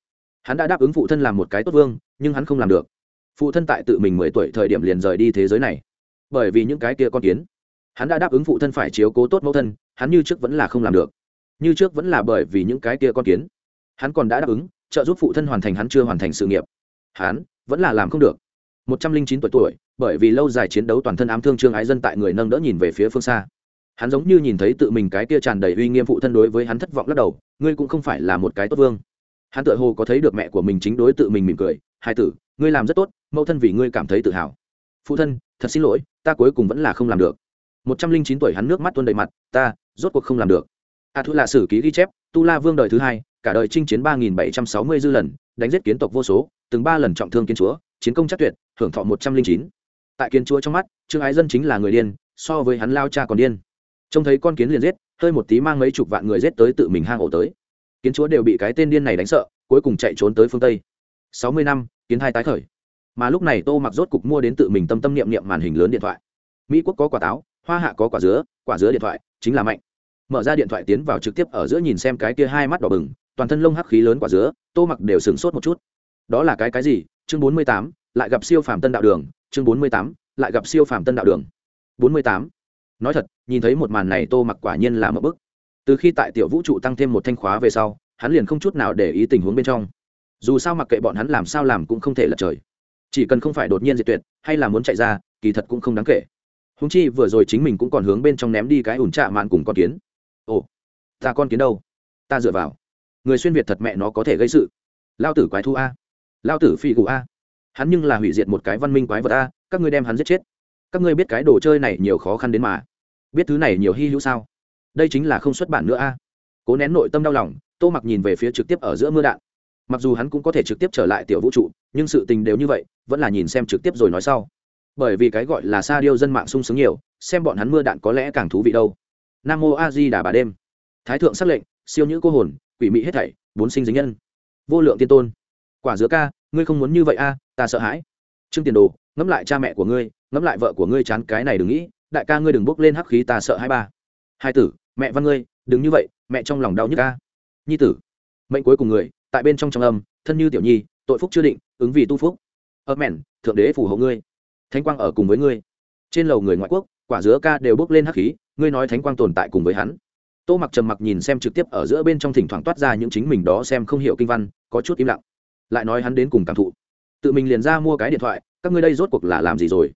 Hắn đã đáp ứng phụ thân làm một cái tốt vương, nhưng hắn không làm được. Phụ thân tại tự mình mười tuổi thời điểm liền rời đi thế giới này. Bởi vì những cái kia con kiến, hắn đã đáp ứng phụ thân phải chiếu cố tốt mẫu thân, hắn như trước vẫn là không làm được. Như trước vẫn là bởi vì những cái kia con kiến, hắn còn đã đáp ứng trợ giúp phụ thân hoàn thành hắn chưa hoàn thành sự nghiệp. Hắn vẫn là làm không được một trăm linh chín tuổi tuổi, bởi vì lâu dài chiến đấu toàn thân ám thương trương ái dân tại người nâng đỡ nhìn về phía phương xa. Hắn giống như nhìn thấy tự mình cái kia tràn đầy uy nghiêm phụ thân đối với hắn thất vọng lắc đầu, ngươi cũng không phải là một cái tốt vương. Hắn tự hồ có thấy được mẹ của mình chính đối tự mình mỉm cười, hai tử, ngươi làm rất tốt, mẫu thân vì ngươi cảm thấy tự hào. Phụ thân, thật xin lỗi, ta cuối cùng vẫn là không làm được. Một trăm linh chín tuổi hắn nước mắt tuôn đầy mặt, ta, rốt cuộc không làm được. A thu là sử ký ghi chép, tu la vương đời thứ hai, cả đời chinh chiến ba nghìn bảy trăm sáu mươi dư lần, đánh giết kiến tộc vô số, từng ba lần trọng thương kiến chúa chiến công chắc tuyệt hưởng thọ một trăm linh chín. Tại kiến chúa trong mắt, trương ái dân chính là người điên, so với hắn lao cha còn điên. Trông thấy con kiến liền giết, hơi một tí mang mấy chục vạn người giết tới tự mình hang ổ tới. Kiến chúa đều bị cái tên điên này đánh sợ, cuối cùng chạy trốn tới phương tây. Sáu mươi năm, kiến hai tái khởi. Mà lúc này tô mặc rốt cục mua đến tự mình tâm tâm niệm niệm màn hình lớn điện thoại. Mỹ quốc có quả táo, hoa hạ có quả dứa quả dứa điện thoại, chính là mạnh. Mở ra điện thoại tiến vào trực tiếp ở giữa nhìn xem cái kia hai mắt đỏ bừng, toàn thân lông hắc khí lớn quả dứa, tô mặc đều sửng sốt một chút. Đó là cái cái gì? Chương bốn mươi tám, lại gặp siêu phàm tân đạo đường, chương bốn mươi tám, lại gặp siêu phàm tân đạo đường. bốn mươi tám. Nói thật, nhìn thấy một màn này tô mặc quả nhiên là một bức. Từ khi tại tiểu vũ trụ tăng thêm một thanh khóa về sau, hắn liền không chút nào để ý tình huống bên trong. Dù sao mặc kệ bọn hắn làm sao làm cũng không thể lật trời. Chỉ cần không phải đột nhiên diệt tuyệt, hay là muốn chạy ra, kỳ thật cũng không đáng kể. Húng chi vừa rồi chính mình cũng còn hướng bên trong ném đi cái ủn trạ mạn cùng con kiến. Ồ, ta con kiến đâu? Ta dựa vào. Người xuyên việt thật mẹ nó có thể gây sự. Lao tử quái thu a lao tử phi gù a. Hắn nhưng là hủy diệt một cái văn minh quái vật a, các ngươi đem hắn giết chết. Các ngươi biết cái đồ chơi này nhiều khó khăn đến mà. Biết thứ này nhiều hy hữu sao? Đây chính là không xuất bản nữa a. Cố nén nội tâm đau lòng, tô mặc nhìn về phía trực tiếp ở giữa mưa đạn. Mặc dù hắn cũng có thể trực tiếp trở lại tiểu vũ trụ, nhưng sự tình đều như vậy, vẫn là nhìn xem trực tiếp rồi nói sau. Bởi vì cái gọi là sa điêu dân mạng sung sướng nhiều, xem bọn hắn mưa đạn có lẽ càng thú vị đâu. Nam mô a di đà bà đêm. Thái thượng xác lệnh, siêu nhữ cô hồn, quỷ mị hết thảy, bốn sinh dính nhân. Vô lượng tiên tôn. Quả dứa ca ngươi không muốn như vậy a à, ta sợ hãi. Trương tiền đồ, ngẫm lại cha mẹ của ngươi, ngẫm lại vợ của ngươi chán cái này đừng nghĩ, đại ca ngươi đừng bốc lên hắc khí ta sợ hai ba. Hai tử, mẹ văn ngươi, đừng như vậy, mẹ trong lòng đau nhức ca nhi tử, mệnh cuối cùng người, tại bên trong trong âm, thân như tiểu nhi, tội phúc chưa định, ứng vì tu phúc. Ơ mẹn, thượng đế phù hộ ngươi. Thánh quang ở cùng với ngươi. Trên lầu người ngoại quốc, quả dứa ca đều bốc lên hắc khí, ngươi nói thánh quang tồn tại cùng với hắn. Tô mặc trầm mặc nhìn xem trực tiếp ở giữa bên trong thỉnh thoảng toát ra những chính mình đó xem không hiểu kinh văn, có chút im lặng lại nói hắn đến cùng cảm thụ. Tự mình liền ra mua cái điện thoại, các ngươi đây rốt cuộc là làm gì rồi?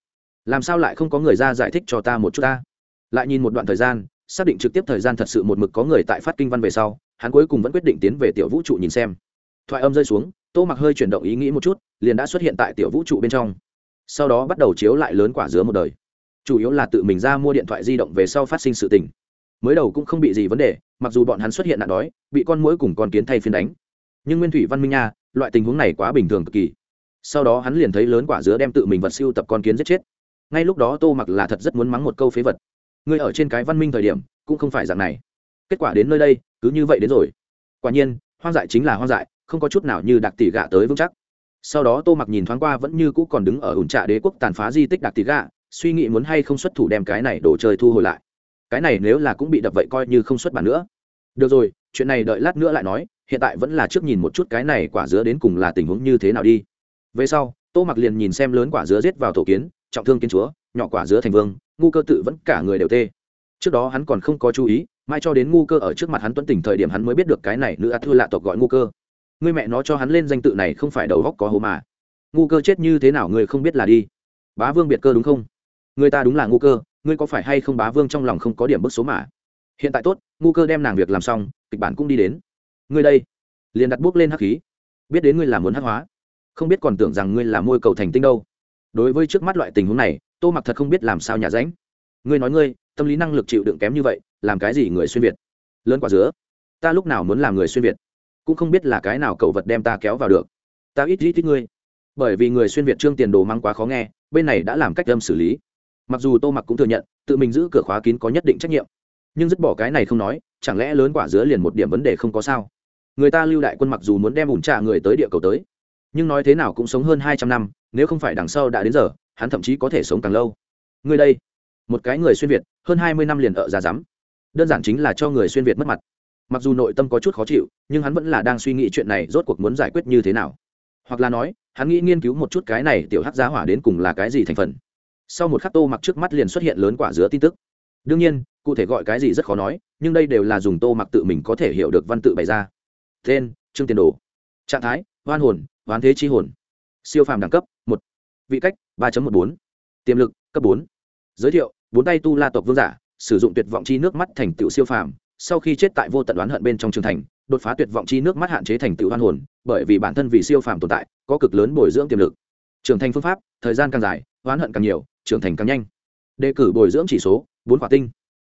Làm sao lại không có người ra giải thích cho ta một chút ta? Lại nhìn một đoạn thời gian, xác định trực tiếp thời gian thật sự một mực có người tại phát kinh văn về sau, hắn cuối cùng vẫn quyết định tiến về tiểu vũ trụ nhìn xem. Thoại âm rơi xuống, tô mặc hơi chuyển động ý nghĩ một chút, liền đã xuất hiện tại tiểu vũ trụ bên trong. Sau đó bắt đầu chiếu lại lớn quả dứa một đời. Chủ yếu là tự mình ra mua điện thoại di động về sau phát sinh sự tình. Mới đầu cũng không bị gì vấn đề, mặc dù bọn hắn xuất hiện nạn đói, bị con mũi cùng con kiến thay phiên đánh. Nhưng nguyên thủy văn minh nha loại tình huống này quá bình thường cực kỳ. Sau đó hắn liền thấy lớn quả dứa đem tự mình vật siêu tập con kiến giết chết. Ngay lúc đó tô mặc là thật rất muốn mắng một câu phế vật. Ngươi ở trên cái văn minh thời điểm, cũng không phải dạng này. Kết quả đến nơi đây, cứ như vậy đến rồi. Quả nhiên, hoang dại chính là hoang dại, không có chút nào như đặc tỷ gạ tới vững chắc. Sau đó tô mặc nhìn thoáng qua vẫn như cũ còn đứng ở ủn trạ đế quốc tàn phá di tích đặc tỷ gạ, suy nghĩ muốn hay không xuất thủ đem cái này đổ chơi thu hồi lại. Cái này nếu là cũng bị đập vậy coi như không xuất bản nữa. Được rồi, chuyện này đợi lát nữa lại nói hiện tại vẫn là trước nhìn một chút cái này quả dứa đến cùng là tình huống như thế nào đi. Về sau, tô mặc liền nhìn xem lớn quả dứa giết vào tổ kiến, trọng thương kiến chúa, nhỏ quả dứa thành vương, ngu cơ tự vẫn cả người đều tê. Trước đó hắn còn không có chú ý, mai cho đến ngu cơ ở trước mặt hắn tuấn tỉnh thời điểm hắn mới biết được cái này nữ á thư lạ tộc gọi ngu cơ. Người mẹ nó cho hắn lên danh tự này không phải đầu góc có hố mà. Ngu cơ chết như thế nào người không biết là đi. Bá vương biệt cơ đúng không? Người ta đúng là ngu cơ, ngươi có phải hay không bá vương trong lòng không có điểm bức số mà? Hiện tại tốt, ngu cơ đem nàng việc làm xong, kịch bản cũng đi đến ngươi đây. Liền đặt bút lên hắc khí. Biết đến ngươi là muốn hắc hóa. Không biết còn tưởng rằng ngươi là môi cầu thành tinh đâu. Đối với trước mắt loại tình huống này, tô mặc thật không biết làm sao nhà ránh. Ngươi nói ngươi, tâm lý năng lực chịu đựng kém như vậy, làm cái gì người xuyên việt? Lớn quả dứa. Ta lúc nào muốn làm người xuyên việt? Cũng không biết là cái nào cậu vật đem ta kéo vào được. Ta ít ít ít ngươi. Bởi vì người xuyên việt trương tiền đồ mang quá khó nghe, bên này đã làm cách âm xử lý. Mặc dù tô mặc cũng thừa nhận, tự mình giữ cửa khóa kín có nhất định trách nhiệm. Nhưng dứt bỏ cái này không nói, chẳng lẽ lớn quả dứa liền một điểm vấn đề không có sao? Người ta lưu đại quân mặc dù muốn đem ủn trả người tới địa cầu tới, nhưng nói thế nào cũng sống hơn hai trăm năm, nếu không phải đằng sau đã đến giờ, hắn thậm chí có thể sống càng lâu. Người đây, một cái người xuyên việt, hơn hai mươi năm liền ở ra rắm đơn giản chính là cho người xuyên việt mất mặt. Mặc dù nội tâm có chút khó chịu, nhưng hắn vẫn là đang suy nghĩ chuyện này rốt cuộc muốn giải quyết như thế nào. Hoặc là nói, hắn nghĩ nghiên cứu một chút cái này tiểu hắc giá hỏa đến cùng là cái gì thành phần. Sau một khắc tô mặc trước mắt liền xuất hiện lớn quả dứa tin tức. Đương nhiên, cụ thể gọi cái gì rất khó nói, nhưng đây đều là dùng tô mặc tự mình có thể hiểu được văn tự bày ra tên, trương tiền đồ. Trạng thái, hoan hồn, hoán thế chi hồn. Siêu phàm đẳng cấp, một. Vị cách, ba một bốn. Tiềm lực, cấp bốn. Giới thiệu, bốn tay tu la tộc vương giả, sử dụng tuyệt vọng chi nước mắt thành tựu siêu phàm. Sau khi chết tại vô tận đoán hận bên trong trường thành, đột phá tuyệt vọng chi nước mắt hạn chế thành tựu hoan hồn, bởi vì bản thân vì siêu phàm tồn tại, có cực lớn bồi dưỡng tiềm lực. Trưởng thành phương pháp, thời gian càng dài oán hận càng nhiều, trưởng thành càng nhanh. Đề cử bồi dưỡng chỉ số, bốn quả tinh.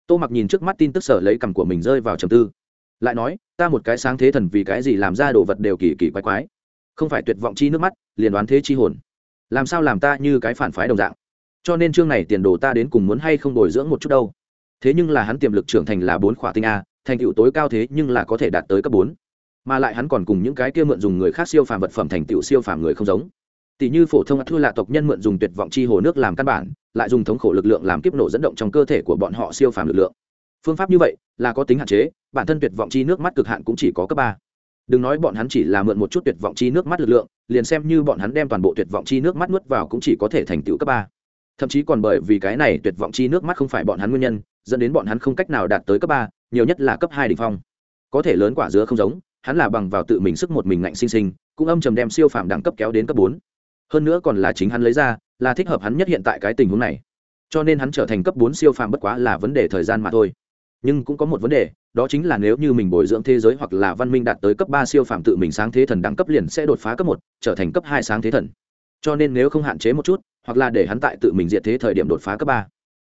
Tô mặc nhìn trước mắt tin tức sở lấy cằm của mình rơi vào trầm tư lại nói, ta một cái sáng thế thần vì cái gì làm ra đồ vật đều kỳ kỳ quái quái. Không phải tuyệt vọng chi nước mắt, liền đoán thế chi hồn. Làm sao làm ta như cái phản phái đồng dạng? Cho nên chương này tiền đồ ta đến cùng muốn hay không bồi dưỡng một chút đâu? Thế nhưng là hắn tiềm lực trưởng thành là bốn khỏa tinh a, thành tựu tối cao thế nhưng là có thể đạt tới cấp bốn. Mà lại hắn còn cùng những cái kia mượn dùng người khác siêu phàm vật phẩm thành tựu siêu phàm người không giống. Tỷ như phổ thông thua là tộc nhân mượn dùng tuyệt vọng chi hồ nước làm căn bản, lại dùng thống khổ lực lượng làm kiếp nổ dẫn động trong cơ thể của bọn họ siêu phàm lực lượng. Phương pháp như vậy là có tính hạn chế bản thân tuyệt vọng chi nước mắt cực hạn cũng chỉ có cấp ba. Đừng nói bọn hắn chỉ là mượn một chút tuyệt vọng chi nước mắt lực lượng, liền xem như bọn hắn đem toàn bộ tuyệt vọng chi nước mắt nuốt vào cũng chỉ có thể thành tựu cấp ba. Thậm chí còn bởi vì cái này tuyệt vọng chi nước mắt không phải bọn hắn nguyên nhân, dẫn đến bọn hắn không cách nào đạt tới cấp ba, nhiều nhất là cấp hai đ ỉ n h phong. Có thể lớn quả dứa không giống, hắn là bằng vào tự mình sức một mình ngạnh sinh sinh, cũng âm trầm đem siêu phạm đẳng cấp kéo đến cấp bốn. Hơn nữa còn là chính hắn lấy ra, là thích hợp hắn nhất hiện tại cái tình huống này. Cho nên hắn trở thành cấp bốn siêu phàm bất quá là vấn đề thời gian mà thôi nhưng cũng có một vấn đề, đó chính là nếu như mình bồi dưỡng thế giới hoặc là văn minh đạt tới cấp ba siêu phạm tự mình sáng thế thần đẳng cấp liền sẽ đột phá cấp một, trở thành cấp hai sáng thế thần. Cho nên nếu không hạn chế một chút, hoặc là để hắn tại tự mình diệt thế thời điểm đột phá cấp ba,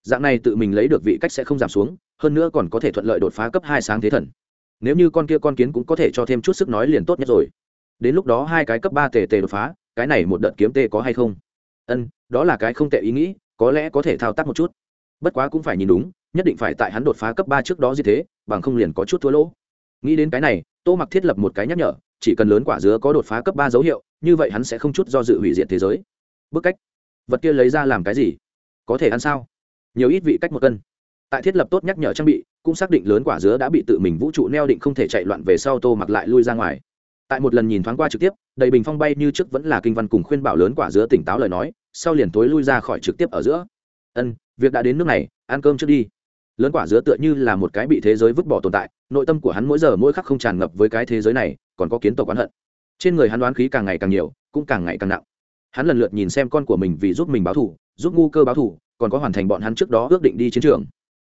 dạng này tự mình lấy được vị cách sẽ không giảm xuống, hơn nữa còn có thể thuận lợi đột phá cấp hai sáng thế thần. Nếu như con kia con kiến cũng có thể cho thêm chút sức nói liền tốt nhất rồi. Đến lúc đó hai cái cấp ba tề tề đột phá, cái này một đợt kiếm tê có hay không? Ân, đó là cái không tệ ý nghĩ, có lẽ có thể thao tác một chút bất quá cũng phải nhìn đúng, nhất định phải tại hắn đột phá cấp ba trước đó như thế, bằng không liền có chút thua lỗ. Nghĩ đến cái này, tô mặc thiết lập một cái nhắc nhở, chỉ cần lớn quả dứa có đột phá cấp ba dấu hiệu, như vậy hắn sẽ không chút do dự hủy diệt thế giới. Bức cách. Vật kia lấy ra làm cái gì? Có thể ăn sao? Nhiều ít vị cách một cân. Tại thiết lập tốt nhắc nhở trang bị, cũng xác định lớn quả dứa đã bị tự mình vũ trụ neo định không thể chạy loạn về sau tô mặc lại lui ra ngoài. Tại một lần nhìn thoáng qua trực tiếp, đầy bình phong bay như trước vẫn là kinh văn cùng khuyên bảo lớn quả dứa tỉnh táo lời nói, sau liền tối lui ra khỏi trực tiếp ở giữa ân, việc đã đến nước này, ăn cơm trước đi. Lớn quả dứa tựa như là một cái bị thế giới vứt bỏ tồn tại, nội tâm của hắn mỗi giờ mỗi khắc không tràn ngập với cái thế giới này, còn có kiến tộc oán hận. Trên người hắn đoán khí càng ngày càng nhiều, cũng càng ngày càng nặng. Hắn lần lượt nhìn xem con của mình vì giúp mình báo thù, giúp ngu cơ báo thù, còn có hoàn thành bọn hắn trước đó ước định đi chiến trường.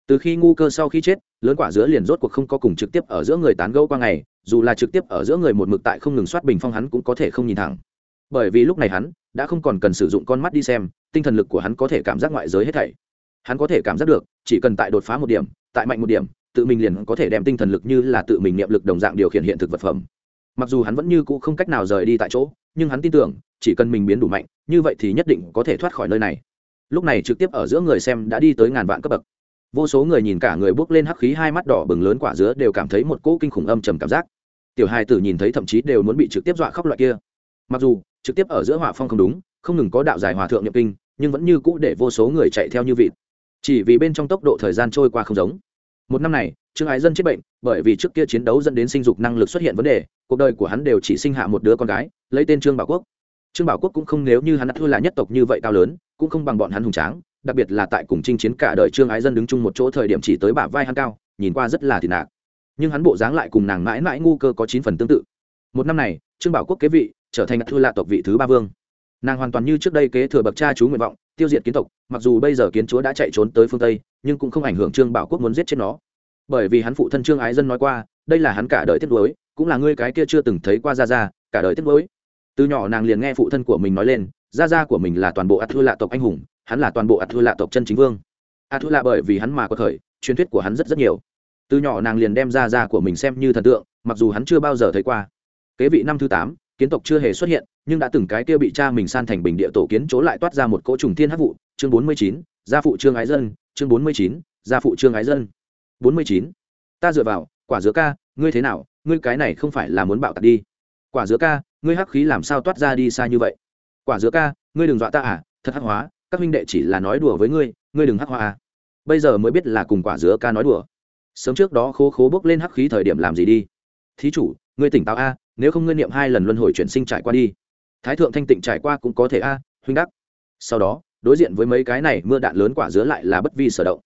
Từ khi ngu cơ sau khi chết, lớn quả dứa liền rốt cuộc không có cùng trực tiếp ở giữa người tán gẫu qua ngày, dù là trực tiếp ở giữa người một mực tại không ngừng soát bình phong hắn cũng có thể không nhìn thẳng bởi vì lúc này hắn đã không còn cần sử dụng con mắt đi xem, tinh thần lực của hắn có thể cảm giác ngoại giới hết thảy. Hắn có thể cảm giác được, chỉ cần tại đột phá một điểm, tại mạnh một điểm, tự mình liền có thể đem tinh thần lực như là tự mình niệm lực đồng dạng điều khiển hiện thực vật phẩm. Mặc dù hắn vẫn như cũ không cách nào rời đi tại chỗ, nhưng hắn tin tưởng, chỉ cần mình biến đủ mạnh, như vậy thì nhất định có thể thoát khỏi nơi này. Lúc này trực tiếp ở giữa người xem đã đi tới ngàn vạn cấp bậc. Vô số người nhìn cả người bước lên hắc khí hai mắt đỏ bừng lớn quả dứa đều cảm thấy một cỗ kinh khủng âm trầm cảm giác. Tiểu hai tử nhìn thấy thậm chí đều muốn bị trực tiếp dọa khóc loại kia. Mặc dù trực tiếp ở giữa hỏa phong không đúng, không ngừng có đạo dài hòa thượng nhập kinh, nhưng vẫn như cũ để vô số người chạy theo như vịt. Chỉ vì bên trong tốc độ thời gian trôi qua không giống. Một năm này, trương ái dân chết bệnh, bởi vì trước kia chiến đấu dẫn đến sinh dục năng lực xuất hiện vấn đề, cuộc đời của hắn đều chỉ sinh hạ một đứa con gái, lấy tên trương bảo quốc. Trương bảo quốc cũng không nếu như hắn đã thua là nhất tộc như vậy cao lớn, cũng không bằng bọn hắn hùng tráng, đặc biệt là tại cùng chinh chiến cả đời trương ái dân đứng chung một chỗ thời điểm chỉ tới bả vai hắn cao, nhìn qua rất là thịt nạc. Nhưng hắn bộ dáng lại cùng nàng mãi mãi ngu cơ có chín phần tương tự. Một năm này, trương bảo quốc kế vị trở thành thư lạ tộc vị thứ ba vương. Nàng hoàn toàn như trước đây kế thừa bậc cha chú nguyện vọng, tiêu diệt kiến tộc, mặc dù bây giờ kiến chúa đã chạy trốn tới phương tây, nhưng cũng không ảnh hưởng trương bảo quốc muốn giết chết nó. Bởi vì hắn phụ thân trương ái dân nói qua, đây là hắn cả đời tiết đối cũng là ngươi cái kia chưa từng thấy qua ra ra cả đời tiết đối từ nhỏ nàng liền nghe phụ thân của mình nói lên, gia gia của mình là toàn bộ ạt thư lạ tộc anh hùng, hắn là toàn bộ ạt thư lạ tộc chân chính vương. Ạt thư lạ bởi vì hắn mà có thời, truyền thuyết của hắn rất rất nhiều. Từ nhỏ nàng liền đem gia gia của mình xem như thần tượng, mặc dù hắn chưa bao giờ thấy qua. Kế vị năm thứ tám kiến tộc chưa hề xuất hiện, nhưng đã từng cái kia bị cha mình san thành bình địa tổ kiến chỗ lại toát ra một cỗ trùng thiên hắc vụ. Chương bốn mươi chín, gia phụ trương ái dân. Chương bốn mươi chín, gia phụ trương ái dân. bốn mươi chín. Ta dựa vào, quả dứa ca, ngươi thế nào? Ngươi cái này không phải là muốn bạo tạc đi. Quả dứa ca, ngươi hắc khí làm sao toát ra đi xa như vậy? Quả dứa ca, ngươi đừng dọa ta à thật hắc hóa, các huynh đệ chỉ là nói đùa với ngươi ngươi đừng hắc hóa à. Bây giờ mới biết là cùng quả dứa ca nói đùa. Sớm trước đó khố khố bốc lên hắc khí thời điểm làm gì đi? Thí chủ ngươi tỉnh táo a, nếu không ngươi niệm hai lần luân hồi chuyển sinh trải qua đi. Thái thượng thanh tịnh trải qua cũng có thể a, huynh đắc. Sau đó, đối diện với mấy cái này, mưa đạn lớn quả dứa lại là bất vi sở động.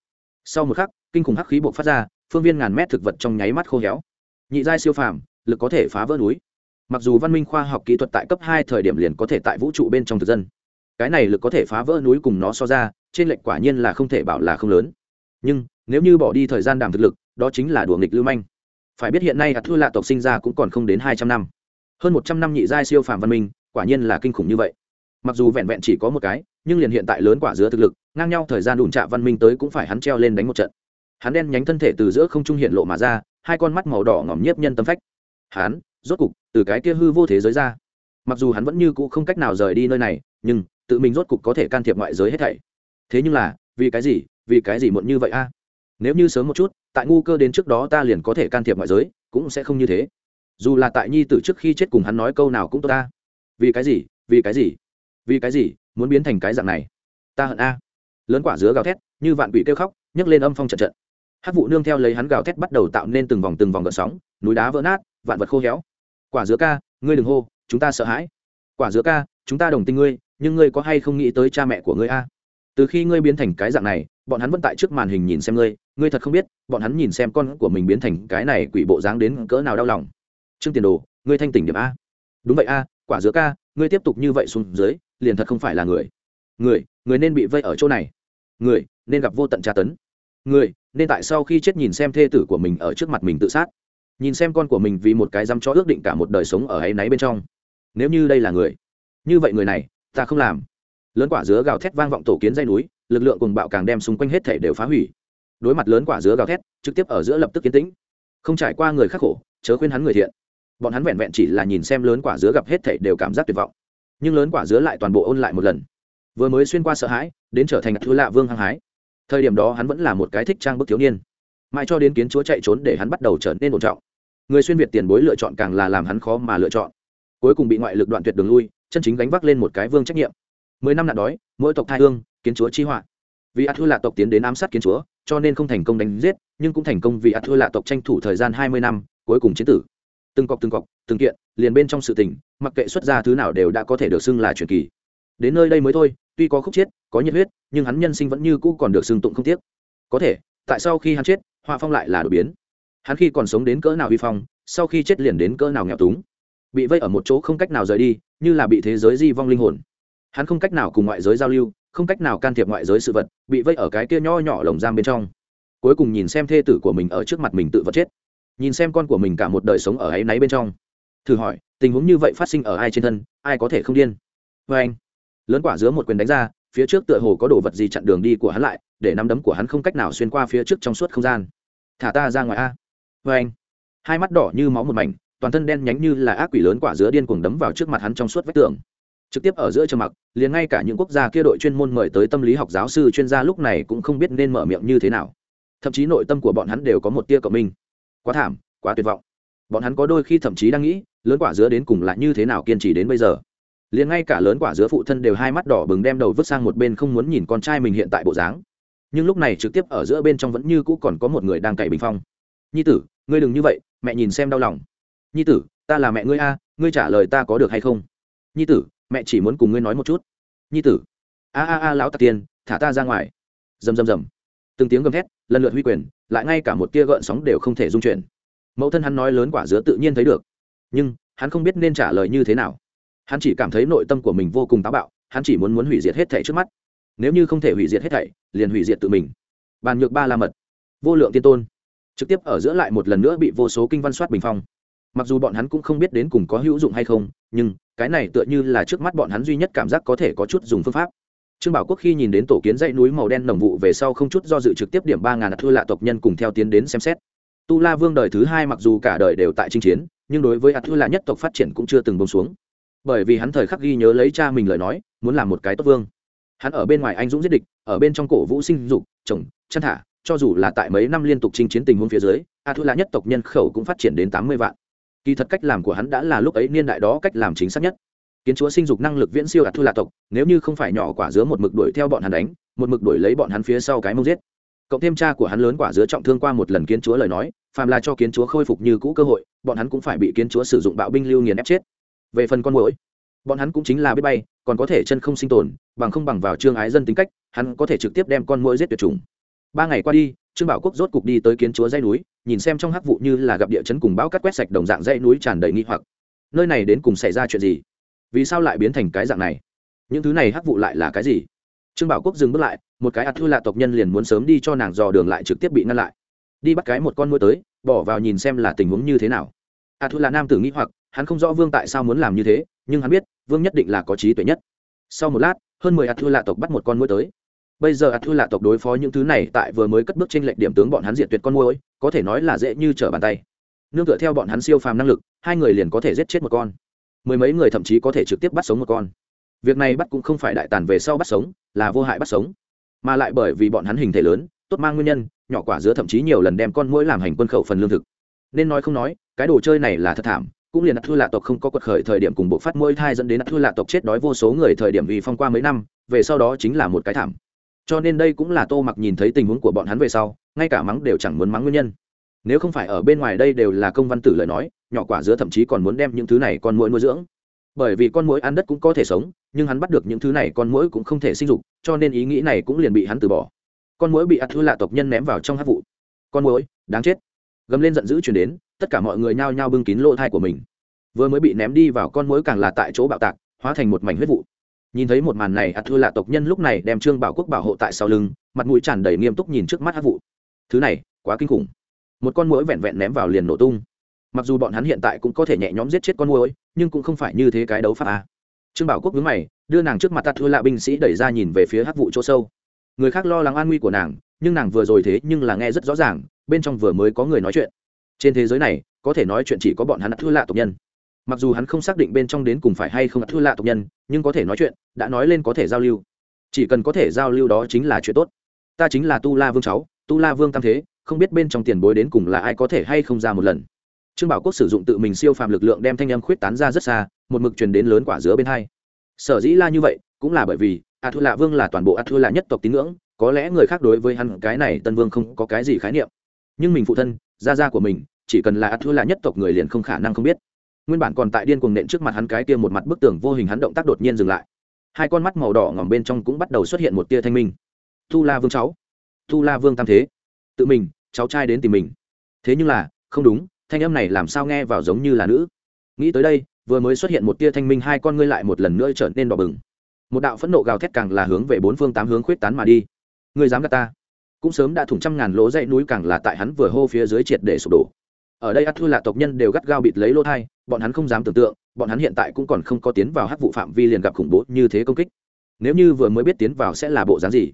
Sau một khắc, kinh khủng hắc khí buộc phát ra, phương viên ngàn mét thực vật trong nháy mắt khô héo. Nhị giai siêu phàm, lực có thể phá vỡ núi. Mặc dù văn minh khoa học kỹ thuật tại cấp hai thời điểm liền có thể tại vũ trụ bên trong thực dân, cái này lực có thể phá vỡ núi cùng nó so ra, trên lệnh quả nhiên là không thể bảo là không lớn. Nhưng, nếu như bỏ đi thời gian đàm thực lực, đó chính là đùa nghịch lưu manh phải biết hiện nay hạt thua lạ tộc sinh ra cũng còn không đến hai trăm năm. Hơn một trăm năm nhị giai siêu phàm văn minh, quả nhiên là kinh khủng như vậy. Mặc dù vẹn vẹn chỉ có một cái, nhưng liền hiện tại lớn quả dứa thực lực, ngang nhau thời gian đùn trạ văn minh tới cũng phải hắn treo lên đánh một trận. Hắn đen nhánh thân thể từ giữa không trung hiện lộ mà ra, hai con mắt màu đỏ ngỏm nhiếp nhân tâm phách. Hắn, rốt cục, từ cái kia hư vô thế giới ra. Mặc dù hắn vẫn như cũ không cách nào rời đi nơi này, nhưng, tự mình rốt cục có thể can thiệp ngoại giới hết thảy. Thế nhưng là, vì cái gì, vì cái gì muộn như vậy a? Nếu như sớm một chút tại ngu cơ đến trước đó ta liền có thể can thiệp ngoại giới, cũng sẽ không như thế. Dù là tại nhi tử trước khi chết cùng hắn nói câu nào cũng tốt ta. Vì cái gì? Vì cái gì? Vì cái gì? Muốn biến thành cái dạng này? Ta hận a. Lớn quả dứa gào thét, như vạn quỷ kêu khóc, nhấc lên âm phong trận trận. Hát vụ nương theo lấy hắn gào thét bắt đầu tạo nên từng vòng từng vòng gợn sóng, núi đá vỡ nát, vạn vật khô héo. Quả dứa ca, ngươi đừng hô, chúng ta sợ hãi. Quả dứa ca, chúng ta đồng tình ngươi, nhưng ngươi có hay không nghĩ tới cha mẹ của ngươi a? Từ khi ngươi biến thành cái dạng này, bọn hắn vẫn tại trước màn hình nhìn xem ngươi ngươi thật không biết, bọn hắn nhìn xem con của mình biến thành cái này quỷ bộ dáng đến cỡ nào đau lòng. Trương tiền đồ, ngươi thanh tỉnh điểm a. Đúng vậy a, quả dứa ca ngươi tiếp tục như vậy xuống dưới, liền thật không phải là người. Người người nên bị vây ở chỗ này. Người, nên gặp vô tận tra tấn. Người, nên tại sau khi chết nhìn xem thê tử của mình ở trước mặt mình tự sát. Nhìn xem con của mình vì một cái dám cho ước định cả một đời sống ở ấy náy bên trong. Nếu như đây là người, như vậy người này, ta không làm. Lớn quả dứa gào thét vang vọng tổ kiến dây núi, lực lượng cùng bạo càng đem xung quanh hết thể đều phá hủy đối mặt lớn quả dứa gào thét, trực tiếp ở giữa lập tức kiến tĩnh. Không trải qua người khắc khổ, chớ khuyên hắn người thiện. Bọn hắn vẹn vẹn chỉ là nhìn xem lớn quả dứa gặp hết thể đều cảm giác tuyệt vọng. Nhưng lớn quả dứa lại toàn bộ ôn lại một lần. Vừa mới xuyên qua sợ hãi, đến trở thành thứ lạ vương hăng hái. Thời điểm đó hắn vẫn là một cái thích trang bức thiếu niên. Mãi cho đến kiến chúa chạy trốn để hắn bắt đầu trở nên ổn trọng. Người xuyên việt tiền bối lựa chọn càng là làm hắn khó mà lựa chọn. Cuối cùng bị ngoại lực đoạn tuyệt đường lui, chân chính gánh vác lên một cái vương trách nhiệm. Mười năm nạn đói, mỗi tộc thai hương, kiến chúa chi họa. Vì ắt thư lạ tộc tiến đến ám sát kiến chúa cho nên không thành công đánh giết, nhưng cũng thành công vì ắt thua lạ tộc tranh thủ thời gian hai mươi năm, cuối cùng chiến tử. Từng cọc từng cọc, từng kiện, liền bên trong sự tình, mặc kệ xuất ra thứ nào đều đã có thể được xưng là truyền kỳ. Đến nơi đây mới thôi, tuy có khúc chết, có nhiệt huyết, nhưng hắn nhân sinh vẫn như cũ còn được xưng tụng không tiếc. Có thể, tại sau khi hắn chết họa phong lại là đột biến. Hắn khi còn sống đến cỡ nào vi phong, sau khi chết liền đến cỡ nào nghèo túng. Bị vây ở một chỗ không cách nào rời đi, như là bị thế giới di vong linh hồn. Hắn không cách nào cùng ngoại giới giao lưu không cách nào can thiệp ngoại giới sự vật, bị vây ở cái kia nho nhỏ lồng giam bên trong. Cuối cùng nhìn xem thê tử của mình ở trước mặt mình tự vật chết. Nhìn xem con của mình cả một đời sống ở ấy náy bên trong. Thử hỏi, tình huống như vậy phát sinh ở ai trên thân, ai có thể không điên? Vê anh, lớn quả giữa một quyền đánh ra, phía trước tựa hồ có đồ vật gì chặn đường đi của hắn lại, để nắm đấm của hắn không cách nào xuyên qua phía trước trong suốt không gian. Thả ta ra ngoài a. Vê anh, hai mắt đỏ như máu một mảnh, toàn thân đen nhánh như là ác quỷ lớn quả dứa điên cuồng đấm vào trước mặt hắn trong suốt vách tường trực tiếp ở giữa trầm mặc, liền ngay cả những quốc gia kia đội chuyên môn mời tới tâm lý học giáo sư chuyên gia lúc này cũng không biết nên mở miệng như thế nào. Thậm chí nội tâm của bọn hắn đều có một tia cộng minh. Quá thảm, quá tuyệt vọng. Bọn hắn có đôi khi thậm chí đang nghĩ, lớn quả dứa đến cùng lại như thế nào kiên trì đến bây giờ. Liền ngay cả lớn quả dứa phụ thân đều hai mắt đỏ bừng đem đầu vứt sang một bên không muốn nhìn con trai mình hiện tại bộ dáng. Nhưng lúc này trực tiếp ở giữa bên trong vẫn như cũ còn có một người đang cày bình phong. Nhi tử, ngươi đừng như vậy, mẹ nhìn xem đau lòng. Nhi tử, ta là mẹ ngươi a, ngươi trả lời ta có được hay không? Nhi tử mẹ chỉ muốn cùng ngươi nói một chút. Nhi tử. A a a, lão tạc tiên, thả ta ra ngoài. Rầm rầm rầm. Từng tiếng gầm thét, lần lượt huy quyền, lại ngay cả một tia gợn sóng đều không thể dung chuyển. Mẫu thân hắn nói lớn quả dứa tự nhiên thấy được. Nhưng, hắn không biết nên trả lời như thế nào. Hắn chỉ cảm thấy nội tâm của mình vô cùng táo bạo, hắn chỉ muốn muốn hủy diệt hết thảy trước mắt. Nếu như không thể hủy diệt hết thảy, liền hủy diệt tự mình. Bàn nhược ba la mật. Vô lượng tiên tôn. Trực tiếp ở giữa lại một lần nữa bị vô số kinh văn soát bình phong. Mặc dù bọn hắn cũng không biết đến cùng có hữu dụng hay không, nhưng cái này tựa như là trước mắt bọn hắn duy nhất cảm giác có thể có chút dùng phương pháp. Trương bảo quốc khi nhìn đến tổ kiến dãy núi màu đen nồng vụ về sau không chút do dự trực tiếp điểm ba ngàn thua lạ tộc nhân cùng theo tiến đến xem xét. Tu la vương đời thứ hai mặc dù cả đời đều tại chinh chiến, nhưng đối với ạt thua lạ nhất tộc phát triển cũng chưa từng bông xuống. Bởi vì hắn thời khắc ghi nhớ lấy cha mình lời nói, muốn làm một cái tốt vương. Hắn ở bên ngoài anh dũng giết địch, ở bên trong cổ vũ sinh dục trồng chăn thả, cho dù là tại mấy năm liên tục chinh chiến tình huống phía dưới a thu lạ nhất tộc nhân khẩu cũng phát triển đến tám mươi vạn kỳ thật cách làm của hắn đã là lúc ấy niên đại đó cách làm chính xác nhất. Kiến chúa sinh dục năng lực viễn siêu đạt thu lạ tộc, nếu như không phải nhỏ quả dứa một mực đuổi theo bọn hắn đánh, một mực đuổi lấy bọn hắn phía sau cái mông giết. Cộng thêm cha của hắn lớn quả dứa trọng thương qua một lần kiến chúa lời nói, phàm là cho kiến chúa khôi phục như cũ cơ hội, bọn hắn cũng phải bị kiến chúa sử dụng bạo binh lưu nghiền ép chết. Về phần con mũi bọn hắn cũng chính là biết bay, còn có thể chân không sinh tồn, bằng không bằng vào trương ái dân tính cách, hắn có thể trực tiếp đem con mũi giết tuyệt chủng. Ba ngày qua đi trương bảo quốc rốt cục đi tới kiến chúa dây núi, nhìn xem trong hắc vụ như là gặp địa chấn cùng bão cắt quét sạch đồng dạng dây núi tràn đầy nghi hoặc. Nơi này đến cùng xảy ra chuyện gì? Vì sao lại biến thành cái dạng này? Những thứ này hắc vụ lại là cái gì? Trương bảo quốc dừng bước lại, một cái ạt thư lạ tộc nhân liền muốn sớm đi cho nàng dò đường lại trực tiếp bị ngăn lại. Đi bắt cái một con mũi tới, bỏ vào nhìn xem là tình huống như thế nào. Ạt thư lạ nam tử nghĩ hoặc, hắn không rõ vương tại sao muốn làm như thế, nhưng hắn biết, vương nhất định là có trí tuệ nhất. Sau một lát, hơn mười ạt thư lạ tộc bắt một con mũi tới bây giờ ạt thư lạ tộc đối phó những thứ này tại vừa mới cất bước trên lệnh điểm tướng bọn hắn diệt tuyệt con môi có thể nói là dễ như trở bàn tay. Nương tựa theo bọn hắn siêu phàm năng lực, hai người liền có thể giết chết một con. Mười mấy người thậm chí có thể trực tiếp bắt sống một con. Việc này bắt cũng không phải đại tàn về sau bắt sống, là vô hại bắt sống. Mà lại bởi vì bọn hắn hình thể lớn, tốt mang nguyên nhân, nhỏ quả dứa thậm chí nhiều lần đem con mũi làm hành quân khẩu phần lương thực. Nên nói không nói, cái đồ chơi này là thật thảm, cũng liền thua lạ tộc không có quật khởi thời điểm cùng bộ phát mũi thai dẫn đến thua lạ tộc chết đói vô số người thời điểm vì phong qua mấy năm, về sau đó chính là một cái thảm cho nên đây cũng là tô mặc nhìn thấy tình huống của bọn hắn về sau, ngay cả mắng đều chẳng muốn mắng nguyên nhân. Nếu không phải ở bên ngoài đây đều là công văn tử lời nói, nhỏ quả dứa thậm chí còn muốn đem những thứ này con mũi nuôi dưỡng. Bởi vì con mũi ăn đất cũng có thể sống, nhưng hắn bắt được những thứ này con mũi cũng không thể sinh dục, cho nên ý nghĩ này cũng liền bị hắn từ bỏ. Con mũi bị ắt thư lạ tộc nhân ném vào trong hát vụ. Con mũi đáng chết. Gầm lên giận dữ chuyển đến, tất cả mọi người nhao nhao bưng kín lỗ thai của mình. Vừa mới bị ném đi vào con mũi càng là tại chỗ bạo tạc, hóa thành một mảnh huyết vụ nhìn thấy một màn này ắt thư lạ tộc nhân lúc này đem trương bảo quốc bảo hộ tại sau lưng, mặt mũi tràn đầy nghiêm túc nhìn trước mắt hát vụ thứ này, quá kinh khủng. Một con mũi vẹn vẹn ném vào liền nổ tung. Mặc dù bọn hắn hiện tại cũng có thể nhẹ nhõm giết chết con mũi nhưng cũng không phải như thế cái đấu pháp a. Trương bảo quốc vướng mày, đưa nàng trước mặt tạt thua lạ binh sĩ đẩy ra nhìn về phía hát vụ chỗ sâu. Người khác lo lắng an nguy của nàng, nhưng nàng vừa rồi thế nhưng là nghe rất rõ ràng, bên trong vừa mới có người nói chuyện. Trên thế giới này, có thể nói chuyện chỉ có bọn hắn thua lạ tộc nhân mặc dù hắn không xác định bên trong đến cùng phải hay không thua lạ tộc nhân, nhưng có thể nói chuyện, đã nói lên có thể giao lưu. Chỉ cần có thể giao lưu đó chính là chuyện tốt. Ta chính là tu la vương cháu, tu la vương tam thế, không biết bên trong tiền bối đến cùng là ai có thể hay không ra một lần. Trương bảo quốc sử dụng tự mình siêu phàm lực lượng đem thanh âm khuyết tán ra rất xa, một mực truyền đến lớn quả giữa bên hai. Sở dĩ la như vậy, cũng là bởi vì, a thu lạ vương là toàn bộ a thu lạ nhất tộc tín ngưỡng, có lẽ người khác đối với hắn cái này tân vương không có cái gì khái niệm. Nhưng mình phụ thân, gia gia của mình, chỉ cần là a thu lạ nhất tộc người liền không khả năng không biết nguyên bản còn tại điên cuồng nện trước mặt hắn cái kia một mặt bức tường vô hình hắn động tác đột nhiên dừng lại. Hai con mắt màu đỏ ngỏm bên trong cũng bắt đầu xuất hiện một tia thanh minh. Thu la vương cháu. Thu la vương tam thế. Tự mình, cháu trai đến tìm mình. Thế nhưng là, không đúng, thanh âm này làm sao nghe vào giống như là nữ? Nghĩ tới đây, vừa mới xuất hiện một tia thanh minh hai con ngươi lại một lần nữa trở nên đỏ bừng. Một đạo phẫn nộ gào thét càng là hướng về bốn phương tám hướng khuyết tán mà đi. Ngươi dám gạt ta? Cũng sớm đã thủng trăm ngàn lỗ dãy núi càng là tại hắn vừa hô phía dưới triệt để sụp đổ ở đây ắt thư là tộc nhân đều gắt gao bịt lấy lỗ thai, bọn hắn không dám tưởng tượng, bọn hắn hiện tại cũng còn không có tiến vào hắc vụ phạm vi liền gặp khủng bố như thế công kích. Nếu như vừa mới biết tiến vào sẽ là bộ dáng gì?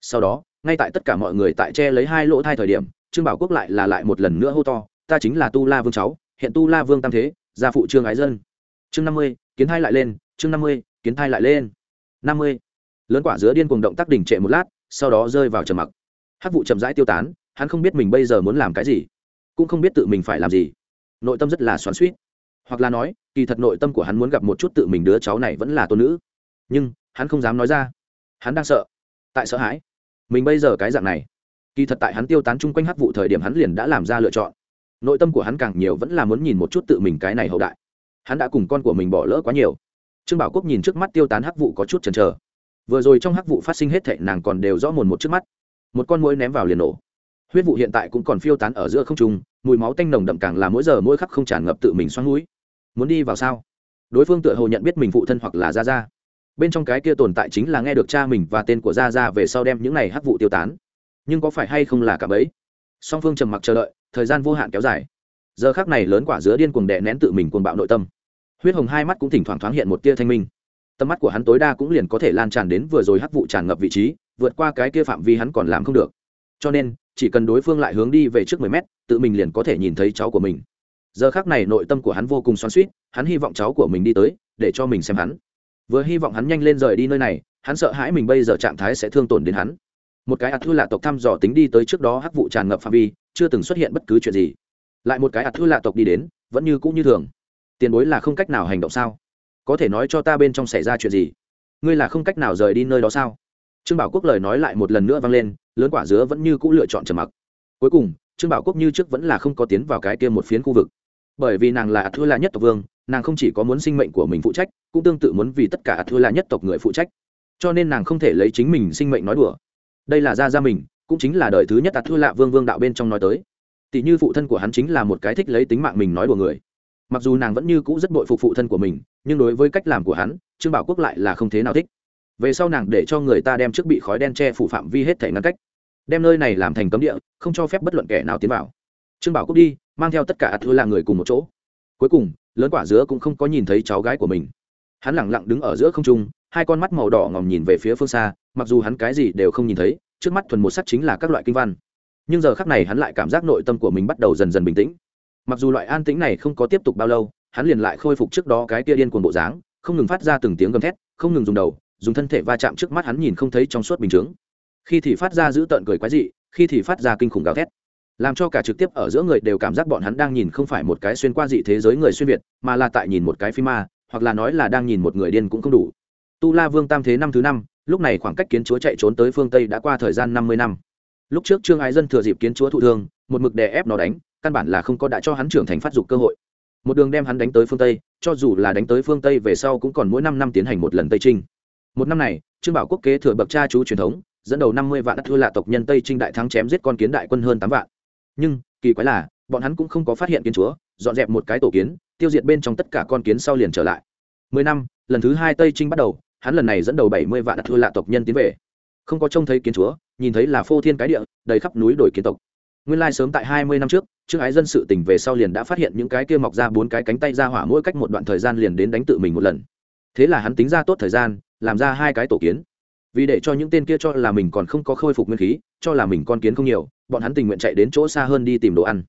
Sau đó, ngay tại tất cả mọi người tại che lấy hai lỗ thai thời điểm, trương bảo quốc lại là lại một lần nữa hô to, ta chính là tu la vương cháu, hiện tu la vương tam thế, gia phụ trương ái dân. Chương năm mươi, kiến thai lại lên, chương năm mươi, kiến thai lại lên. Năm mươi, lớn quả giữa điên cuồng động tác đỉnh trệ một lát, sau đó rơi vào trầm mặc. Hát vụ chậm rãi tiêu tán, hắn không biết mình bây giờ muốn làm cái gì cũng không biết tự mình phải làm gì. Nội tâm rất là xoắn suýt hoặc là nói, kỳ thật nội tâm của hắn muốn gặp một chút tự mình đứa cháu này vẫn là tôn nữ. Nhưng, hắn không dám nói ra. Hắn đang sợ. Tại sợ hãi. Mình bây giờ cái dạng này. Kỳ thật tại hắn tiêu tán chung quanh hắc vụ thời điểm hắn liền đã làm ra lựa chọn. Nội tâm của hắn càng nhiều vẫn là muốn nhìn một chút tự mình cái này hậu đại. Hắn đã cùng con của mình bỏ lỡ quá nhiều. Trương bảo quốc nhìn trước mắt tiêu tán hắc vụ có chút chần chờ. Vừa rồi trong hắc vụ phát sinh hết thệ nàng còn đều rõ mồn một trước mắt. Một con mũi ném vào liền nổ huyết vụ hiện tại cũng còn phiêu tán ở giữa không trung, mùi máu tanh nồng đậm càng là mỗi giờ mỗi khắc không tràn ngập tự mình xoắn mũi muốn đi vào sao? Đối phương tựa hồ nhận biết mình phụ thân hoặc là gia gia. Bên trong cái kia tồn tại chính là nghe được cha mình và tên của gia gia về sau đem những này hắc vụ tiêu tán. Nhưng có phải hay không là cả bấy song phương trầm mặc chờ đợi, thời gian vô hạn kéo dài. Giờ khác này lớn quả giữa điên cuồng đè nén tự mình cuồng bạo nội tâm. Huyết hồng hai mắt cũng thỉnh thoảng thoáng hiện một tia thanh minh. Tầm mắt của hắn tối đa cũng liền có thể lan tràn đến vừa rồi hắc vụ tràn ngập vị trí, vượt qua cái kia phạm vi hắn còn làm không được. Cho nên chỉ cần đối phương lại hướng đi về trước mười mét, tự mình liền có thể nhìn thấy cháu của mình. Giờ khác này nội tâm của hắn vô cùng xoắn suýt hắn hy vọng cháu của mình đi tới, để cho mình xem hắn. Vừa hy vọng hắn nhanh lên rời đi nơi này, hắn sợ hãi mình bây giờ trạng thái sẽ thương tổn đến hắn. Một cái ạt thư lạ tộc thăm dò tính đi tới trước đó hắc vụ tràn ngập phạm vi, chưa từng xuất hiện bất cứ chuyện gì. Lại một cái ạt thư lạ tộc đi đến, vẫn như cũ như thường. Tiền bối là không cách nào hành động sao? Có thể nói cho ta bên trong xảy ra chuyện gì? Ngươi là không cách nào rời đi nơi đó sao? Trương bảo quốc lời nói lại một lần nữa vang lên lớn quả dứa vẫn như cũ lựa chọn trầm mặc. Cuối cùng, trương bảo quốc như trước vẫn là không có tiến vào cái kia một phiến khu vực. Bởi vì nàng là ạt thư la nhất tộc vương, nàng không chỉ có muốn sinh mệnh của mình phụ trách, cũng tương tự muốn vì tất cả ạt thư la nhất tộc người phụ trách. Cho nên nàng không thể lấy chính mình sinh mệnh nói đùa. Đây là gia gia mình, cũng chính là đời thứ nhất ạt thư lạ vương vương đạo bên trong nói tới. Tỷ như phụ thân của hắn chính là một cái thích lấy tính mạng mình nói đùa người. Mặc dù nàng vẫn như cũ rất bội phục phụ thân của mình, nhưng đối với cách làm của hắn, trương bảo quốc lại là không thế nào thích về sau nàng để cho người ta đem trước bị khói đen che phủ phạm vi hết thể ngăn cách, đem nơi này làm thành cấm địa, không cho phép bất luận kẻ nào tiến vào. Trương bảo cúc đi, mang theo tất cả ạt thư là người cùng một chỗ. Cuối cùng, lớn quả dứa cũng không có nhìn thấy cháu gái của mình. Hắn lẳng lặng đứng ở giữa không trung, hai con mắt màu đỏ ngòm nhìn về phía phương xa, mặc dù hắn cái gì đều không nhìn thấy, trước mắt thuần một sắc chính là các loại kinh văn. Nhưng giờ khắc này hắn lại cảm giác nội tâm của mình bắt đầu dần dần bình tĩnh. Mặc dù loại an tĩnh này không có tiếp tục bao lâu, hắn liền lại khôi phục trước đó cái kia điên cuồng bộ dáng, không ngừng phát ra từng tiếng gầm thét, không ngừng dùng đầu dùng thân thể va chạm trước mắt hắn nhìn không thấy trong suốt bình chướng. Khi thì phát ra giữ tợn cười quái dị, khi thì phát ra kinh khủng gào thét. Làm cho cả trực tiếp ở giữa người đều cảm giác bọn hắn đang nhìn không phải một cái xuyên qua dị thế giới người xuyên việt, mà là tại nhìn một cái phim ma, hoặc là nói là đang nhìn một người điên cũng không đủ. Tu la vương tam thế năm thứ năm, lúc này khoảng cách kiến chúa chạy trốn tới phương tây đã qua thời gian năm mươi năm. Lúc trước trương ái dân thừa dịp kiến chúa thụ thương, một mực đè ép nó đánh, căn bản là không có đã cho hắn trưởng thành phát dục cơ hội. Một đường đem hắn đánh tới phương tây, cho dù là đánh tới phương tây về sau cũng còn mỗi năm năm tiến hành một lần tây trinh một năm này, trương bảo quốc kế thừa bậc cha chú truyền thống, dẫn đầu năm mươi vạn đất thua lạ tộc nhân tây trinh đại thắng chém giết con kiến đại quân hơn tám vạn. Nhưng, kỳ quái là, bọn hắn cũng không có phát hiện kiến chúa, dọn dẹp một cái tổ kiến, tiêu diệt bên trong tất cả con kiến sau liền trở lại. Mười năm, lần thứ hai tây trinh bắt đầu, hắn lần này dẫn đầu bảy mươi vạn đất thua lạ tộc nhân tiến về. Không có trông thấy kiến chúa, nhìn thấy là phô thiên cái địa, đầy khắp núi đồi kiến tộc. Nguyên lai sớm tại hai mươi năm trước, trương ái dân sự tỉnh về sau liền đã phát hiện những cái kia mọc ra bốn cái cánh tay ra hỏa mỗi cách một đoạn thời gian liền đến đánh tự mình một lần. Thế là hắn tính ra tốt thời gian làm ra hai cái tổ kiến. Vì để cho những tên kia cho là mình còn không có khôi phục nguyên khí, cho là mình con kiến không nhiều, bọn hắn tình nguyện chạy đến chỗ xa hơn đi tìm đồ ăn.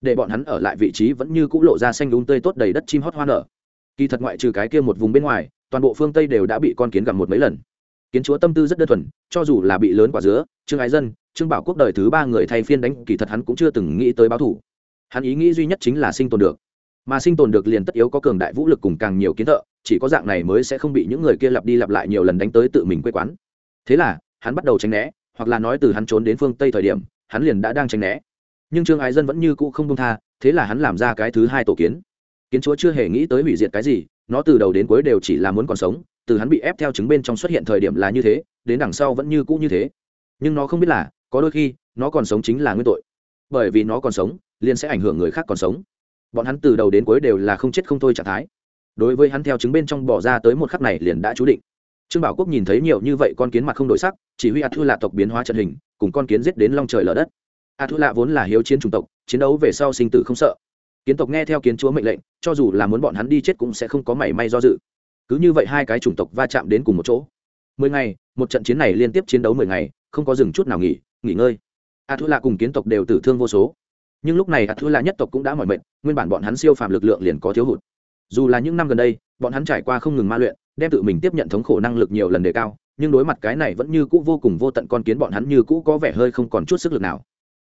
Để bọn hắn ở lại vị trí vẫn như c ũ lộ ra xanh đúng tươi tốt đầy đất chim hót hoa nở. Kỳ thật ngoại trừ cái kia một vùng bên ngoài, toàn bộ phương tây đều đã bị con kiến gặm một mấy lần. Kiến chúa tâm tư rất đơn thuần, cho dù là bị lớn quả dứa, trương ái dân, trương bảo quốc đời thứ ba người thay phiên đánh, kỳ thật hắn cũng chưa từng nghĩ tới báo thủ. Hắn ý nghĩ duy nhất chính là sinh tồn được. Mà sinh tồn được liền tất yếu có cường đại vũ lực cùng càng nhiều kiến thợ chỉ có dạng này mới sẽ không bị những người kia lặp đi lặp lại nhiều lần đánh tới tự mình quê quán. Thế là, hắn bắt đầu tránh né, hoặc là nói từ hắn trốn đến phương tây thời điểm, hắn liền đã đang tránh né. Nhưng trương ái dân vẫn như cũ không công tha, thế là hắn làm ra cái thứ hai tổ kiến. Kiến chúa chưa hề nghĩ tới hủy diệt cái gì, nó từ đầu đến cuối đều chỉ là muốn còn sống, từ hắn bị ép theo chứng bên trong xuất hiện thời điểm là như thế, đến đằng sau vẫn như cũ như thế. Nhưng nó không biết là, có đôi khi, nó còn sống chính là nguyên tội. Bởi vì nó còn sống, liền sẽ ảnh hưởng người khác còn sống. Bọn hắn từ đầu đến cuối đều là không chết không thôi trạng thái đối với hắn theo chứng bên trong bỏ ra tới một khắc này liền đã chú định. Trương bảo quốc nhìn thấy nhiều như vậy con kiến mặt không đổi sắc, chỉ huy a thu lạ tộc biến hóa trận hình, cùng con kiến giết đến long trời lở đất. A thu lạ vốn là hiếu chiến chủng tộc, chiến đấu về sau sinh tử không sợ. Kiến tộc nghe theo kiến chúa mệnh lệnh, cho dù là muốn bọn hắn đi chết cũng sẽ không có mảy may do dự. Cứ như vậy hai cái chủng tộc va chạm đến cùng một chỗ. Mười ngày, một trận chiến này liên tiếp chiến đấu mười ngày, không có dừng chút nào nghỉ nghỉ ngơi. A thu lạ cùng kiến tộc đều tử thương vô số. Nhưng lúc này a thư lạ nhất tộc cũng đã mỏi mệt, nguyên bản bọn hắn siêu phàm lực lượng liền có thiếu hụt dù là những năm gần đây, bọn hắn trải qua không ngừng ma luyện, đem tự mình tiếp nhận thống khổ năng lực nhiều lần đề cao, nhưng đối mặt cái này vẫn như cũ vô cùng vô tận con kiến bọn hắn như cũ có vẻ hơi không còn chút sức lực nào.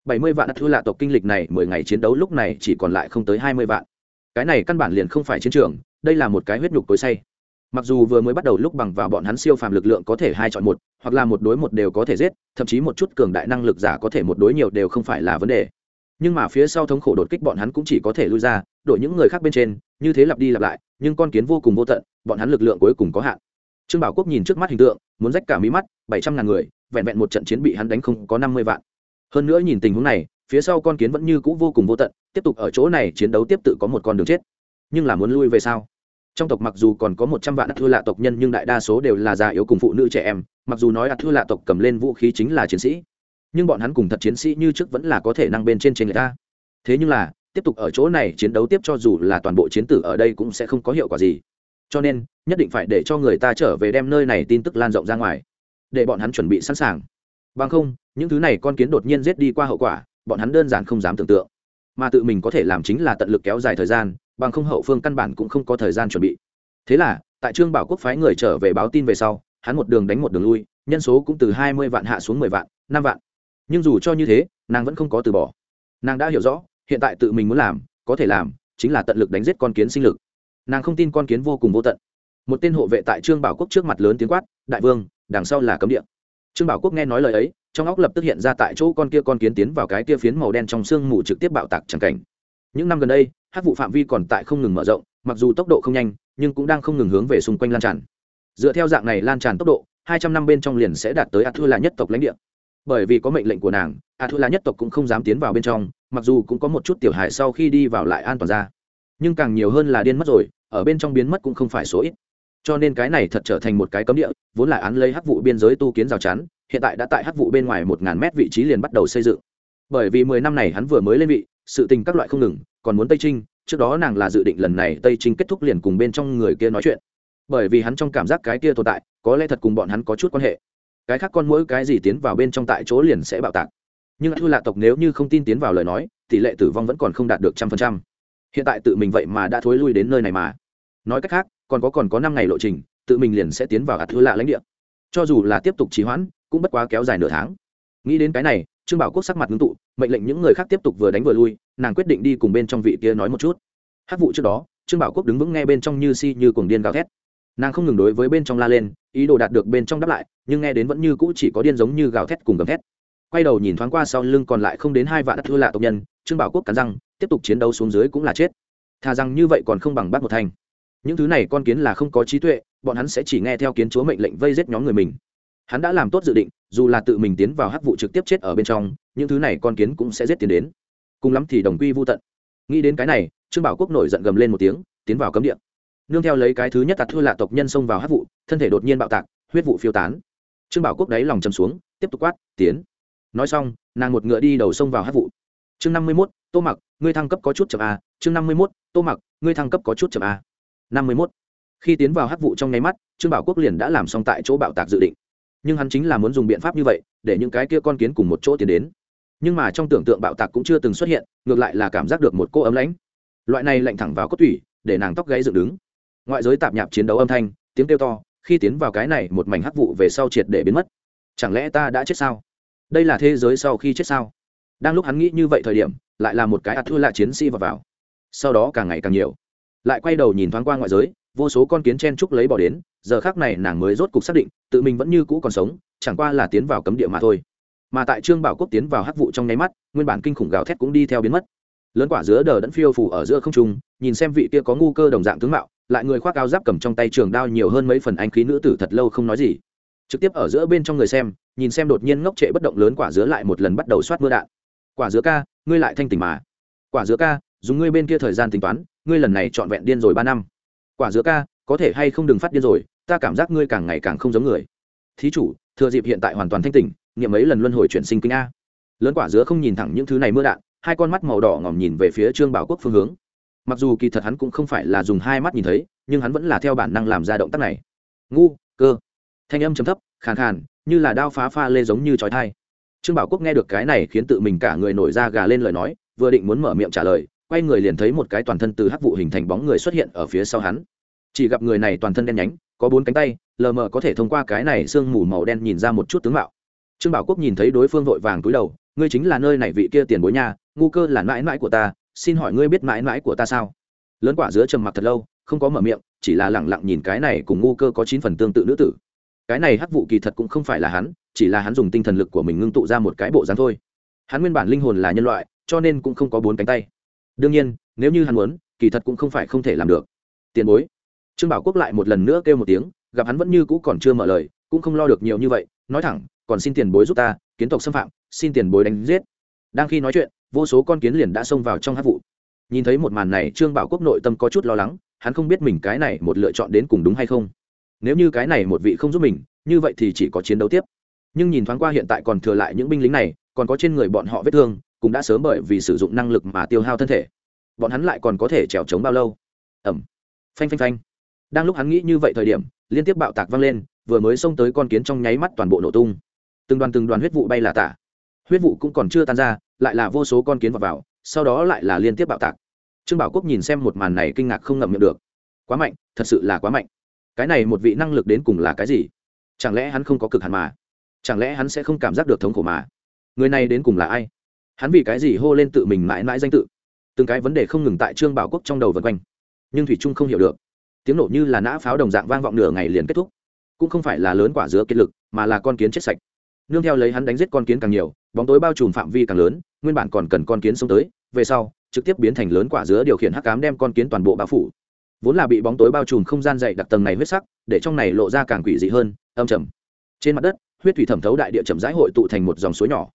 Bảy mươi vạn thư lạ tộc kinh lịch này, mười ngày chiến đấu lúc này chỉ còn lại không tới hai mươi vạn. Cái này căn bản liền không phải chiến trường, đây là một cái huyết nhục tối say. Mặc dù vừa mới bắt đầu lúc bằng vào bọn hắn siêu phàm lực lượng có thể hai chọn một, hoặc là một đối một đều có thể giết, thậm chí một chút cường đại năng lực giả có thể một đối nhiều đều không phải là vấn đề nhưng mà phía sau thống khổ đột kích bọn hắn cũng chỉ có thể lui ra đổi những người khác bên trên, như thế lặp đi lặp lại, nhưng con kiến vô cùng vô tận, bọn hắn lực lượng cuối cùng có hạn. Trương bảo quốc nhìn trước mắt hình tượng, muốn rách cả mí mắt, bảy trăm ngàn người, vẹn vẹn một trận chiến bị hắn đánh không có năm mươi vạn. Hơn nữa nhìn tình huống này, phía sau con kiến vẫn như c ũ vô cùng vô tận, tiếp tục ở chỗ này chiến đấu tiếp tự có một con đường chết. Nhưng là muốn lui về sau trong tộc mặc dù còn có một trăm vạn thư thưa lạ tộc nhân, nhưng đại đa số đều là già yếu cùng phụ nữ trẻ em, mặc dù nói ắt thưa lạ tộc cầm lên vũ khí chính là chiến sĩ nhưng bọn hắn cùng thật chiến sĩ như trước vẫn là có thể năng bên trên trên người ta. Thế nhưng là, tiếp tục ở chỗ này chiến đấu tiếp cho dù là toàn bộ chiến tử ở đây cũng sẽ không có hiệu quả gì. Cho nên, nhất định phải để cho người ta trở về đem nơi này tin tức lan rộng ra ngoài, để bọn hắn chuẩn bị sẵn sàng. Bằng không, những thứ này con kiến đột nhiên giết đi qua hậu quả, bọn hắn đơn giản không dám tưởng tượng. Mà tự mình có thể làm chính là tận lực kéo dài thời gian, bằng không hậu phương căn bản cũng không có thời gian chuẩn bị. Thế là, tại trương bảo quốc phái người trở về báo tin về sau, hắn một đường đánh một đường lui, nhân số cũng từ hai mươi vạn hạ xuống mười vạn, năm vạn nhưng dù cho như thế, nàng vẫn không có từ bỏ. Nàng đã hiểu rõ, hiện tại tự mình muốn làm, có thể làm, chính là tận lực đánh giết con kiến sinh lực. Nàng không tin con kiến vô cùng vô tận. Một tên hộ vệ tại trương bảo quốc trước mặt lớn tiếng quát, đại vương, đằng sau là cấm địa. Trương bảo quốc nghe nói lời ấy, trong óc lập tức hiện ra tại chỗ con kia con kiến tiến vào cái kia phiến màu đen trong sương mù trực tiếp bạo tạc chẳng cảnh. Những năm gần đây hát vụ phạm vi còn tại không ngừng mở rộng, mặc dù tốc độ không nhanh, nhưng cũng đang không ngừng hướng về xung quanh lan tràn. Dựa theo dạng này lan tràn tốc độ, hai trăm năm bên trong liền sẽ đạt tới a thư là nhất tộc lãnh địa bởi vì có mệnh lệnh của nàng a thu là nhất tộc cũng không dám tiến vào bên trong, mặc dù cũng có một chút tiểu hại sau khi đi vào lại an toàn ra. Nhưng càng nhiều hơn là điên mất rồi, ở bên trong biến mất cũng không phải số ít. Cho nên cái này thật trở thành một cái cấm địa, vốn là án lấy hắc vụ biên giới tu kiến rào chắn, hiện tại đã tại hắc vụ bên ngoài một ngàn mét vị trí liền bắt đầu xây dựng. Bởi vì mười năm này hắn vừa mới lên vị, sự tình các loại không ngừng, còn muốn tây trinh, trước đó nàng là dự định lần này tây trinh kết thúc liền cùng bên trong người kia nói chuyện. Bởi vì hắn trong cảm giác cái kia tồn tại, có lẽ thật cùng bọn hắn có chút quan hệ cái khác con mỗi cái gì tiến vào bên trong tại chỗ liền sẽ bạo tạc. Nhưng thư lạ tộc nếu như không tin tiến vào lời nói, tỷ lệ tử vong vẫn còn không đạt được trăm phần trăm. Hiện tại tự mình vậy mà đã thối lui đến nơi này mà. Nói cách khác, còn có còn có năm ngày lộ trình, tự mình liền sẽ tiến vào ạt thư lạ lãnh địa. Cho dù là tiếp tục trì hoãn, cũng bất quá kéo dài nửa tháng. Nghĩ đến cái này, trương bảo quốc sắc mặt ngưng tụ, mệnh lệnh những người khác tiếp tục vừa đánh vừa lui, nàng quyết định đi cùng bên trong vị kia nói một chút. Hát vụ trước đó, trương bảo quốc đứng vững nghe bên trong như si như cuồng điên gào thét. Nàng không ngừng đối với bên trong la lên ý đồ đạt được bên trong đáp lại, nhưng nghe đến vẫn như cũ chỉ có điên giống như gào thét cùng gầm thét. Quay đầu nhìn thoáng qua sau lưng còn lại không đến hai vạn đất thua lạ tộc nhân, trương bảo quốc cắn răng, tiếp tục chiến đấu xuống dưới cũng là chết. Thà rằng như vậy còn không bằng bắt một thành. Những thứ này con kiến là không có trí tuệ, bọn hắn sẽ chỉ nghe theo kiến chúa mệnh lệnh vây giết nhóm người mình. Hắn đã làm tốt dự định, dù là tự mình tiến vào hắc vụ trực tiếp chết ở bên trong, những thứ này con kiến cũng sẽ giết tiến đến. Cùng lắm thì đồng quy vô tận. Nghĩ đến cái này, trương bảo quốc nổi giận gầm lên một tiếng, tiến vào cấm địa nương theo lấy cái thứ nhất tạt thua lạ tộc nhân xông vào hát vụ, thân thể đột nhiên bạo tạc, huyết vụ phiêu tán. Trương bảo quốc đáy lòng chầm xuống, tiếp tục quát, tiến. Nói xong, nàng một ngựa đi đầu xông vào hát vụ. Chương năm mươi mốt, tô mặc, ngươi thăng cấp có chút chậm a chương năm mươi mốt, tô mặc, ngươi thăng cấp có chút chậm a năm mươi mốt. Khi tiến vào hát vụ trong nháy mắt, trương bảo quốc liền đã làm xong tại chỗ bạo tạc dự định. Nhưng hắn chính là muốn dùng biện pháp như vậy, để những cái kia con kiến cùng một chỗ tiến đến. Nhưng mà trong tưởng tượng bạo tạc cũng chưa từng xuất hiện, ngược lại là cảm giác được một cô ấm lãnh. Loại này lạnh thẳng vào cốt tủy, để nàng tóc gáy dựng đứng ngoại giới tạp nhạp chiến đấu âm thanh, tiếng kêu to, khi tiến vào cái này một mảnh hắc vụ về sau triệt để biến mất. Chẳng lẽ ta đã chết sao? Đây là thế giới sau khi chết sao? Đang lúc hắn nghĩ như vậy thời điểm, lại là một cái ạt thua lạ chiến sĩ vào vào. Sau đó càng ngày càng nhiều. Lại quay đầu nhìn thoáng qua ngoại giới, vô số con kiến chen trúc lấy bỏ đến, giờ khác này nàng mới rốt cục xác định, tự mình vẫn như cũ còn sống, chẳng qua là tiến vào cấm địa mà thôi. Mà tại trương bảo quốc tiến vào hắc vụ trong nháy mắt, nguyên bản kinh khủng gào thét cũng đi theo biến mất. Lớn quả dứa đờ đẫn phiêu phủ ở giữa không trung, nhìn xem vị kia có ngu cơ đồng dạng tướng mạo lại người khoác áo giáp cầm trong tay trường đao nhiều hơn mấy phần anh khí nữ tử thật lâu không nói gì. Trực tiếp ở giữa bên trong người xem, nhìn xem đột nhiên ngốc trệ bất động lớn quả dứa lại một lần bắt đầu soát mưa đạn. Quả dứa ca, ngươi lại thanh tỉnh mà. Quả dứa ca, dùng ngươi bên kia thời gian tính toán, ngươi lần này trọn vẹn điên rồi ba năm. Quả dứa ca, có thể hay không đừng phát điên rồi, ta cảm giác ngươi càng ngày càng không giống người. Thí chủ, thừa dịp hiện tại hoàn toàn thanh tỉnh, nghiệm mấy lần luân hồi chuyển sinh kinh a. Lớn quả dứa không nhìn thẳng những thứ này mưa đạn, hai con mắt màu đỏ ngòm nhìn về phía trương bảo quốc phương hướng mặc dù kỳ thật hắn cũng không phải là dùng hai mắt nhìn thấy, nhưng hắn vẫn là theo bản năng làm ra động tác này. Ngu, cơ. Thanh âm chấm thấp, khàn khàn, như là đao phá pha lê giống như trói thai trương bảo quốc nghe được cái này khiến tự mình cả người nổi da gà lên lời nói, vừa định muốn mở miệng trả lời, quay người liền thấy một cái toàn thân từ hắc vụ hình thành bóng người xuất hiện ở phía sau hắn. Chỉ gặp người này toàn thân đen nhánh, có bốn cánh tay, lờ mờ có thể thông qua cái này sương mù màu đen nhìn ra một chút tướng mạo. Trương bảo quốc nhìn thấy đối phương vội vàng túi đầu, ngươi chính là nơi này vị kia tiền bối nha, ngu cơ là mãi mãi của ta xin hỏi ngươi biết mãi mãi của ta sao? Lớn quả giữa trầm mặc thật lâu, không có mở miệng, chỉ là lẳng lặng nhìn cái này cùng ngu cơ có chín phần tương tự nữ tử. Cái này hắc vụ kỳ thật cũng không phải là hắn, chỉ là hắn dùng tinh thần lực của mình ngưng tụ ra một cái bộ dáng thôi. Hắn nguyên bản linh hồn là nhân loại, cho nên cũng không có bốn cánh tay. Đương nhiên, nếu như hắn muốn, kỳ thật cũng không phải không thể làm được. Tiền bối. Trương bảo quốc lại một lần nữa kêu một tiếng, gặp hắn vẫn như cũ còn chưa mở lời, cũng không lo được nhiều như vậy, nói thẳng, còn xin tiền bối giúp ta, kiến tộc xâm phạm, xin tiền bối đánh giết. Đang khi nói chuyện vô số con kiến liền đã xông vào trong hát vụ. Nhìn thấy một màn này, trương bảo quốc nội tâm có chút lo lắng, hắn không biết mình cái này một lựa chọn đến cùng đúng hay không. Nếu như cái này một vị không giúp mình, như vậy thì chỉ có chiến đấu tiếp. Nhưng nhìn thoáng qua hiện tại còn thừa lại những binh lính này, còn có trên người bọn họ vết thương, cũng đã sớm bởi vì sử dụng năng lực mà tiêu hao thân thể. Bọn hắn lại còn có thể trèo trống bao lâu? Ẩm phanh phanh phanh. Đang lúc hắn nghĩ như vậy thời điểm, liên tiếp bạo tạc vang lên, vừa mới xông tới con kiến trong nháy mắt toàn bộ nổ tung. Từng đoàn từng đoàn huyết vụ bay là tả huyết vụ cũng còn chưa tan ra lại là vô số con kiến vào, vào sau đó lại là liên tiếp bạo tạc. Trương bảo quốc nhìn xem một màn này kinh ngạc không ngậm miệng được. Quá mạnh thật sự là quá mạnh. Cái này một vị năng lực đến cùng là cái gì? Chẳng lẽ hắn không có cực hẳn mà? Chẳng lẽ hắn sẽ không cảm giác được thống khổ mà? Người này đến cùng là ai? Hắn vì cái gì hô lên tự mình mãi mãi danh tự? Từng cái vấn đề không ngừng tại trương bảo quốc trong đầu vân quanh. Nhưng thủy trung không hiểu được. Tiếng nổ như là nã pháo đồng dạng vang vọng nửa ngày liền kết thúc. Cũng không phải là lớn quả dứa kết lực mà là con kiến chết sạch. Nương theo lấy hắn đánh giết con kiến càng nhiều bóng tối bao trùm phạm vi càng lớn, nguyên bản còn cần con kiến xông tới, về sau, trực tiếp biến thành lớn quả dứa điều khiển hắc cám đem con kiến toàn bộ bao phủ. Vốn là bị bóng tối bao trùm không gian dày đặc tầng này huyết sắc, để trong này lộ ra càng quỷ dị hơn, âm trầm. Trên mặt đất, huyết thủy thẩm thấu đại địa chậm rãi hội tụ thành một dòng suối nhỏ.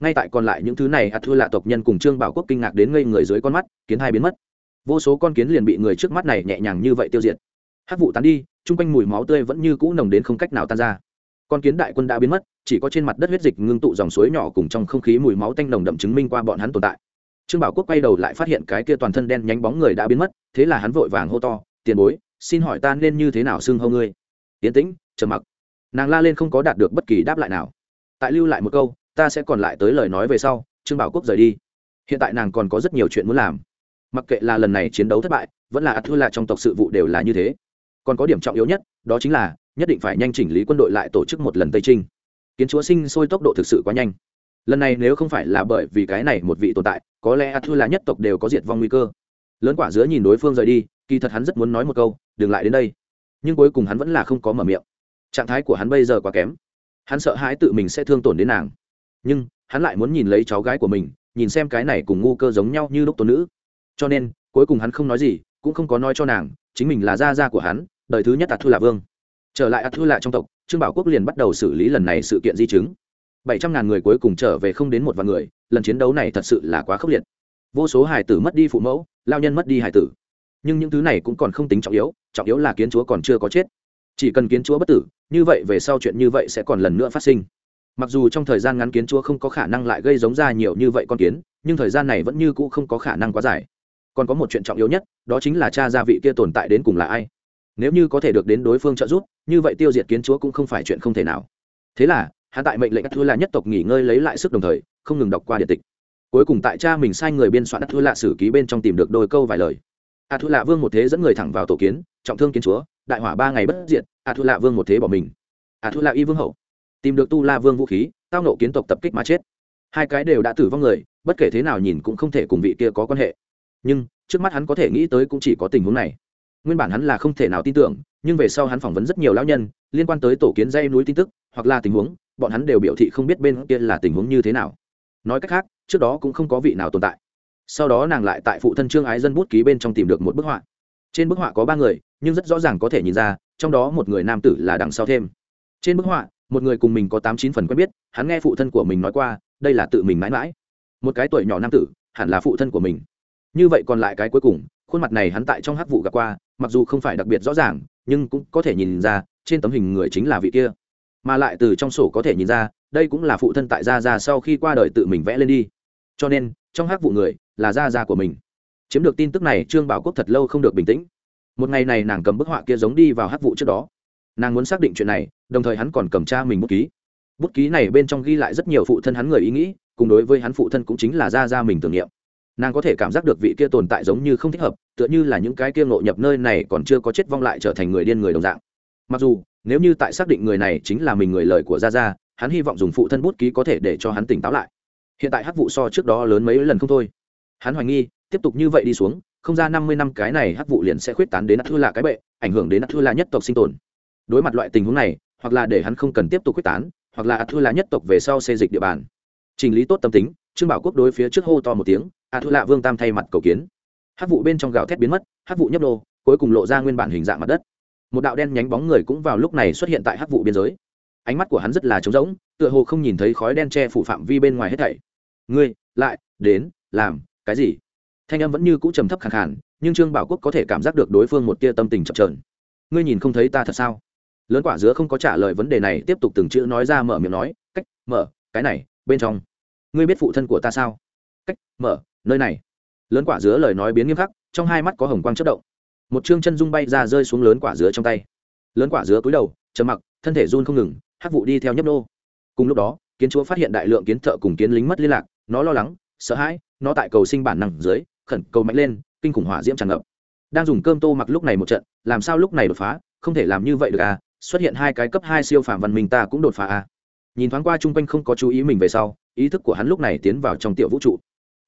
Ngay tại còn lại những thứ này ạt thua lạ tộc nhân cùng trương bảo quốc kinh ngạc đến ngây người dưới con mắt, kiến hai biến mất. Vô số con kiến liền bị người trước mắt này nhẹ nhàng như vậy tiêu diệt. Hắc vụ tán đi, chung quanh mùi máu tươi vẫn như cũ nồng đến không cách nào tan ra con kiến đại quân đã biến mất, chỉ có trên mặt đất huyết dịch ngưng tụ dòng suối nhỏ cùng trong không khí mùi máu tanh nồng đậm chứng minh qua bọn hắn tồn tại. Trương bảo quốc quay đầu lại phát hiện cái kia toàn thân đen nhánh bóng người đã biến mất, thế là hắn vội vàng hô to, tiền bối, xin hỏi ta nên như thế nào xưng hô ngươi? Yến tĩnh, trầm mặc. Nàng la lên không có đạt được bất kỳ đáp lại nào. Tại lưu lại một câu, ta sẽ còn lại tới lời nói về sau, trương bảo quốc rời đi. Hiện tại nàng còn có rất nhiều chuyện muốn làm. Mặc kệ là lần này chiến đấu thất bại, vẫn là ắt thua là trong tộc sự vụ đều là như thế. Còn có điểm trọng yếu nhất, đó chính là nhất định phải nhanh chỉnh lý quân đội lại tổ chức một lần tây trinh. Kiến chúa sinh sôi tốc độ thực sự quá nhanh. Lần này nếu không phải là bởi vì cái này một vị tồn tại, có lẽ a thua là nhất tộc đều có diệt vong nguy cơ. Lớn quả giữa nhìn đối phương rời đi, kỳ thật hắn rất muốn nói một câu, đừng lại đến đây. Nhưng cuối cùng hắn vẫn là không có mở miệng. Trạng thái của hắn bây giờ quá kém. Hắn sợ hãi tự mình sẽ thương tổn đến nàng. Nhưng, hắn lại muốn nhìn lấy cháu gái của mình, nhìn xem cái này cùng ngu cơ giống nhau như lúc tôn nữ. Cho nên, cuối cùng hắn không nói gì, cũng không có nói cho nàng, chính mình là gia gia của hắn, đời thứ nhất ạt thư là vương trở lại ạt thu lạ trong tộc, trương bảo quốc liền bắt đầu xử lý lần này sự kiện di chứng. Bảy trăm ngàn người cuối cùng trở về không đến một vạn người, lần chiến đấu này thật sự là quá khốc liệt. Vô số hải tử mất đi phụ mẫu, lao nhân mất đi hải tử. Nhưng những thứ này cũng còn không tính trọng yếu trọng yếu là kiến chúa còn chưa có chết. Chỉ cần kiến chúa bất tử, như vậy về sau chuyện như vậy sẽ còn lần nữa phát sinh. Mặc dù trong thời gian ngắn kiến chúa không có khả năng lại gây giống ra nhiều như vậy con kiến, nhưng thời gian này vẫn như cũ không có khả năng quá dài. Còn có một chuyện trọng yếu nhất, đó chính là cha gia vị kia tồn tại đến cùng là ai? Nếu như có thể được đến đối phương trợ giúp, như vậy tiêu diệt kiến chúa cũng không phải chuyện không thể nào. Thế là, hắn tại mệnh lệnh thua là nhất tộc nghỉ ngơi lấy lại sức đồng thời, không ngừng đọc qua điện tịch. Cuối cùng tại cha mình sai người biên soạn thua lạ sử ký bên trong tìm được đôi câu vài lời. A thua lạ vương một thế dẫn người thẳng vào tổ kiến, trọng thương kiến chúa, đại hỏa ba ngày bất diệt a thua lạ vương một thế bỏ mình. A thua lạ y vương hậu. Tìm được tu la vương vũ khí, tao nộ kiến tộc tập kích mà chết. Hai cái đều đã tử vong người, bất kể thế nào nhìn cũng không thể cùng vị kia có quan hệ. Nhưng, trước mắt hắn có thể nghĩ tới cũng chỉ có tình huống này nguyên bản hắn là không thể nào tin tưởng, nhưng về sau hắn phỏng vấn rất nhiều lão nhân, liên quan tới tổ kiến dây núi tin tức, hoặc là tình huống, bọn hắn đều biểu thị không biết bên kia là tình huống như thế nào. Nói cách khác, trước đó cũng không có vị nào tồn tại. Sau đó nàng lại tại phụ thân trương ái dân bút ký bên trong tìm được một bức họa. Trên bức họa có ba người, nhưng rất rõ ràng có thể nhìn ra, trong đó một người nam tử là đằng sau thêm. Trên bức họa, một người cùng mình có tám chín phần quen biết, hắn nghe phụ thân của mình nói qua, đây là tự mình mãi mãi. Một cái tuổi nhỏ nam tử, hẳn là phụ thân của mình. Như vậy còn lại cái cuối cùng khuôn mặt này hắn tại trong hắc vụ gặp qua, mặc dù không phải đặc biệt rõ ràng, nhưng cũng có thể nhìn ra, trên tấm hình người chính là vị kia. Mà lại từ trong sổ có thể nhìn ra, đây cũng là phụ thân tại gia gia sau khi qua đời tự mình vẽ lên đi. Cho nên, trong hắc vụ người là gia gia của mình. Chiếm được tin tức này, trương bảo quốc thật lâu không được bình tĩnh. Một ngày này nàng cầm bức họa kia giống đi vào hắc vụ trước đó. Nàng muốn xác định chuyện này, đồng thời hắn còn cầm cha mình bút ký. Bút ký này bên trong ghi lại rất nhiều phụ thân hắn người ý nghĩ, cùng đối với hắn phụ thân cũng chính là gia gia mình tưởng niệm nàng có thể cảm giác được vị kia tồn tại giống như không thích hợp, tựa như là những cái kia ngộ nhập nơi này còn chưa có chết vong lại trở thành người điên người đồng dạng. Mặc dù, nếu như tại xác định người này chính là mình người lời của gia gia, hắn hy vọng dùng phụ thân bút ký có thể để cho hắn tỉnh táo lại. Hiện tại hắc vụ so trước đó lớn mấy lần không thôi. Hắn hoài nghi, tiếp tục như vậy đi xuống, không ra năm mươi năm cái này hắc vụ liền sẽ khuyết tán đến ắt thư là cái bệ, ảnh hưởng đến ắt thư là nhất tộc sinh tồn. Đối mặt loại tình huống này, hoặc là để hắn không cần tiếp tục quyết tán, hoặc là ắt thư là nhất tộc về sau xây dịch địa bàn. Trình lý tốt tâm tính, trương bảo quốc đối phía trước hô to một tiếng a thu lạ vương tam thay mặt cầu kiến. Hát vụ bên trong gạo thét biến mất hát vụ nhấp đô cuối cùng lộ ra nguyên bản hình dạng mặt đất. Một đạo đen nhánh bóng người cũng vào lúc này xuất hiện tại hát vụ biên giới. Ánh mắt của hắn rất là trống rỗng, tựa hồ không nhìn thấy khói đen che phủ phạm vi bên ngoài hết thảy. Ngươi, lại, đến, làm, cái gì? Thanh âm vẫn như cũ trầm thấp khẳng khản nhưng trương bảo quốc có thể cảm giác được đối phương một tia tâm tình chập trờn ngươi nhìn không thấy ta thật sao? Lớn quả dứa không có trả lời vấn đề này, tiếp tục từng chữ nói ra mở miệng nói, cách, mở, cái này, bên trong. Ngươi biết phụ thân của ta sao? Cách, mở nơi này. Lớn quả dứa lời nói biến nghiêm khắc, trong hai mắt có hồng quang chất động. Một chương chân dung bay ra rơi xuống lớn quả dứa trong tay. Lớn quả dứa cúi đầu chầm mặc, thân thể run không ngừng, hắc vụ đi theo nhấp nô. Cùng lúc đó, kiến chúa phát hiện đại lượng kiến thợ cùng kiến lính mất liên lạc, nó lo lắng, sợ hãi, nó tại cầu sinh bản năng dưới, khẩn cầu mạnh lên, kinh khủng hỏa diễm tràn ngập. Đang dùng cơm tô mặc lúc này một trận, làm sao lúc này đột phá? Không thể làm như vậy được à? Xuất hiện hai cái cấp hai siêu phàm văn minh ta cũng đột phá à? Nhìn thoáng qua chung quanh không có chú ý mình về sau, ý thức của hắn lúc này tiến vào trong tiểu vũ trụ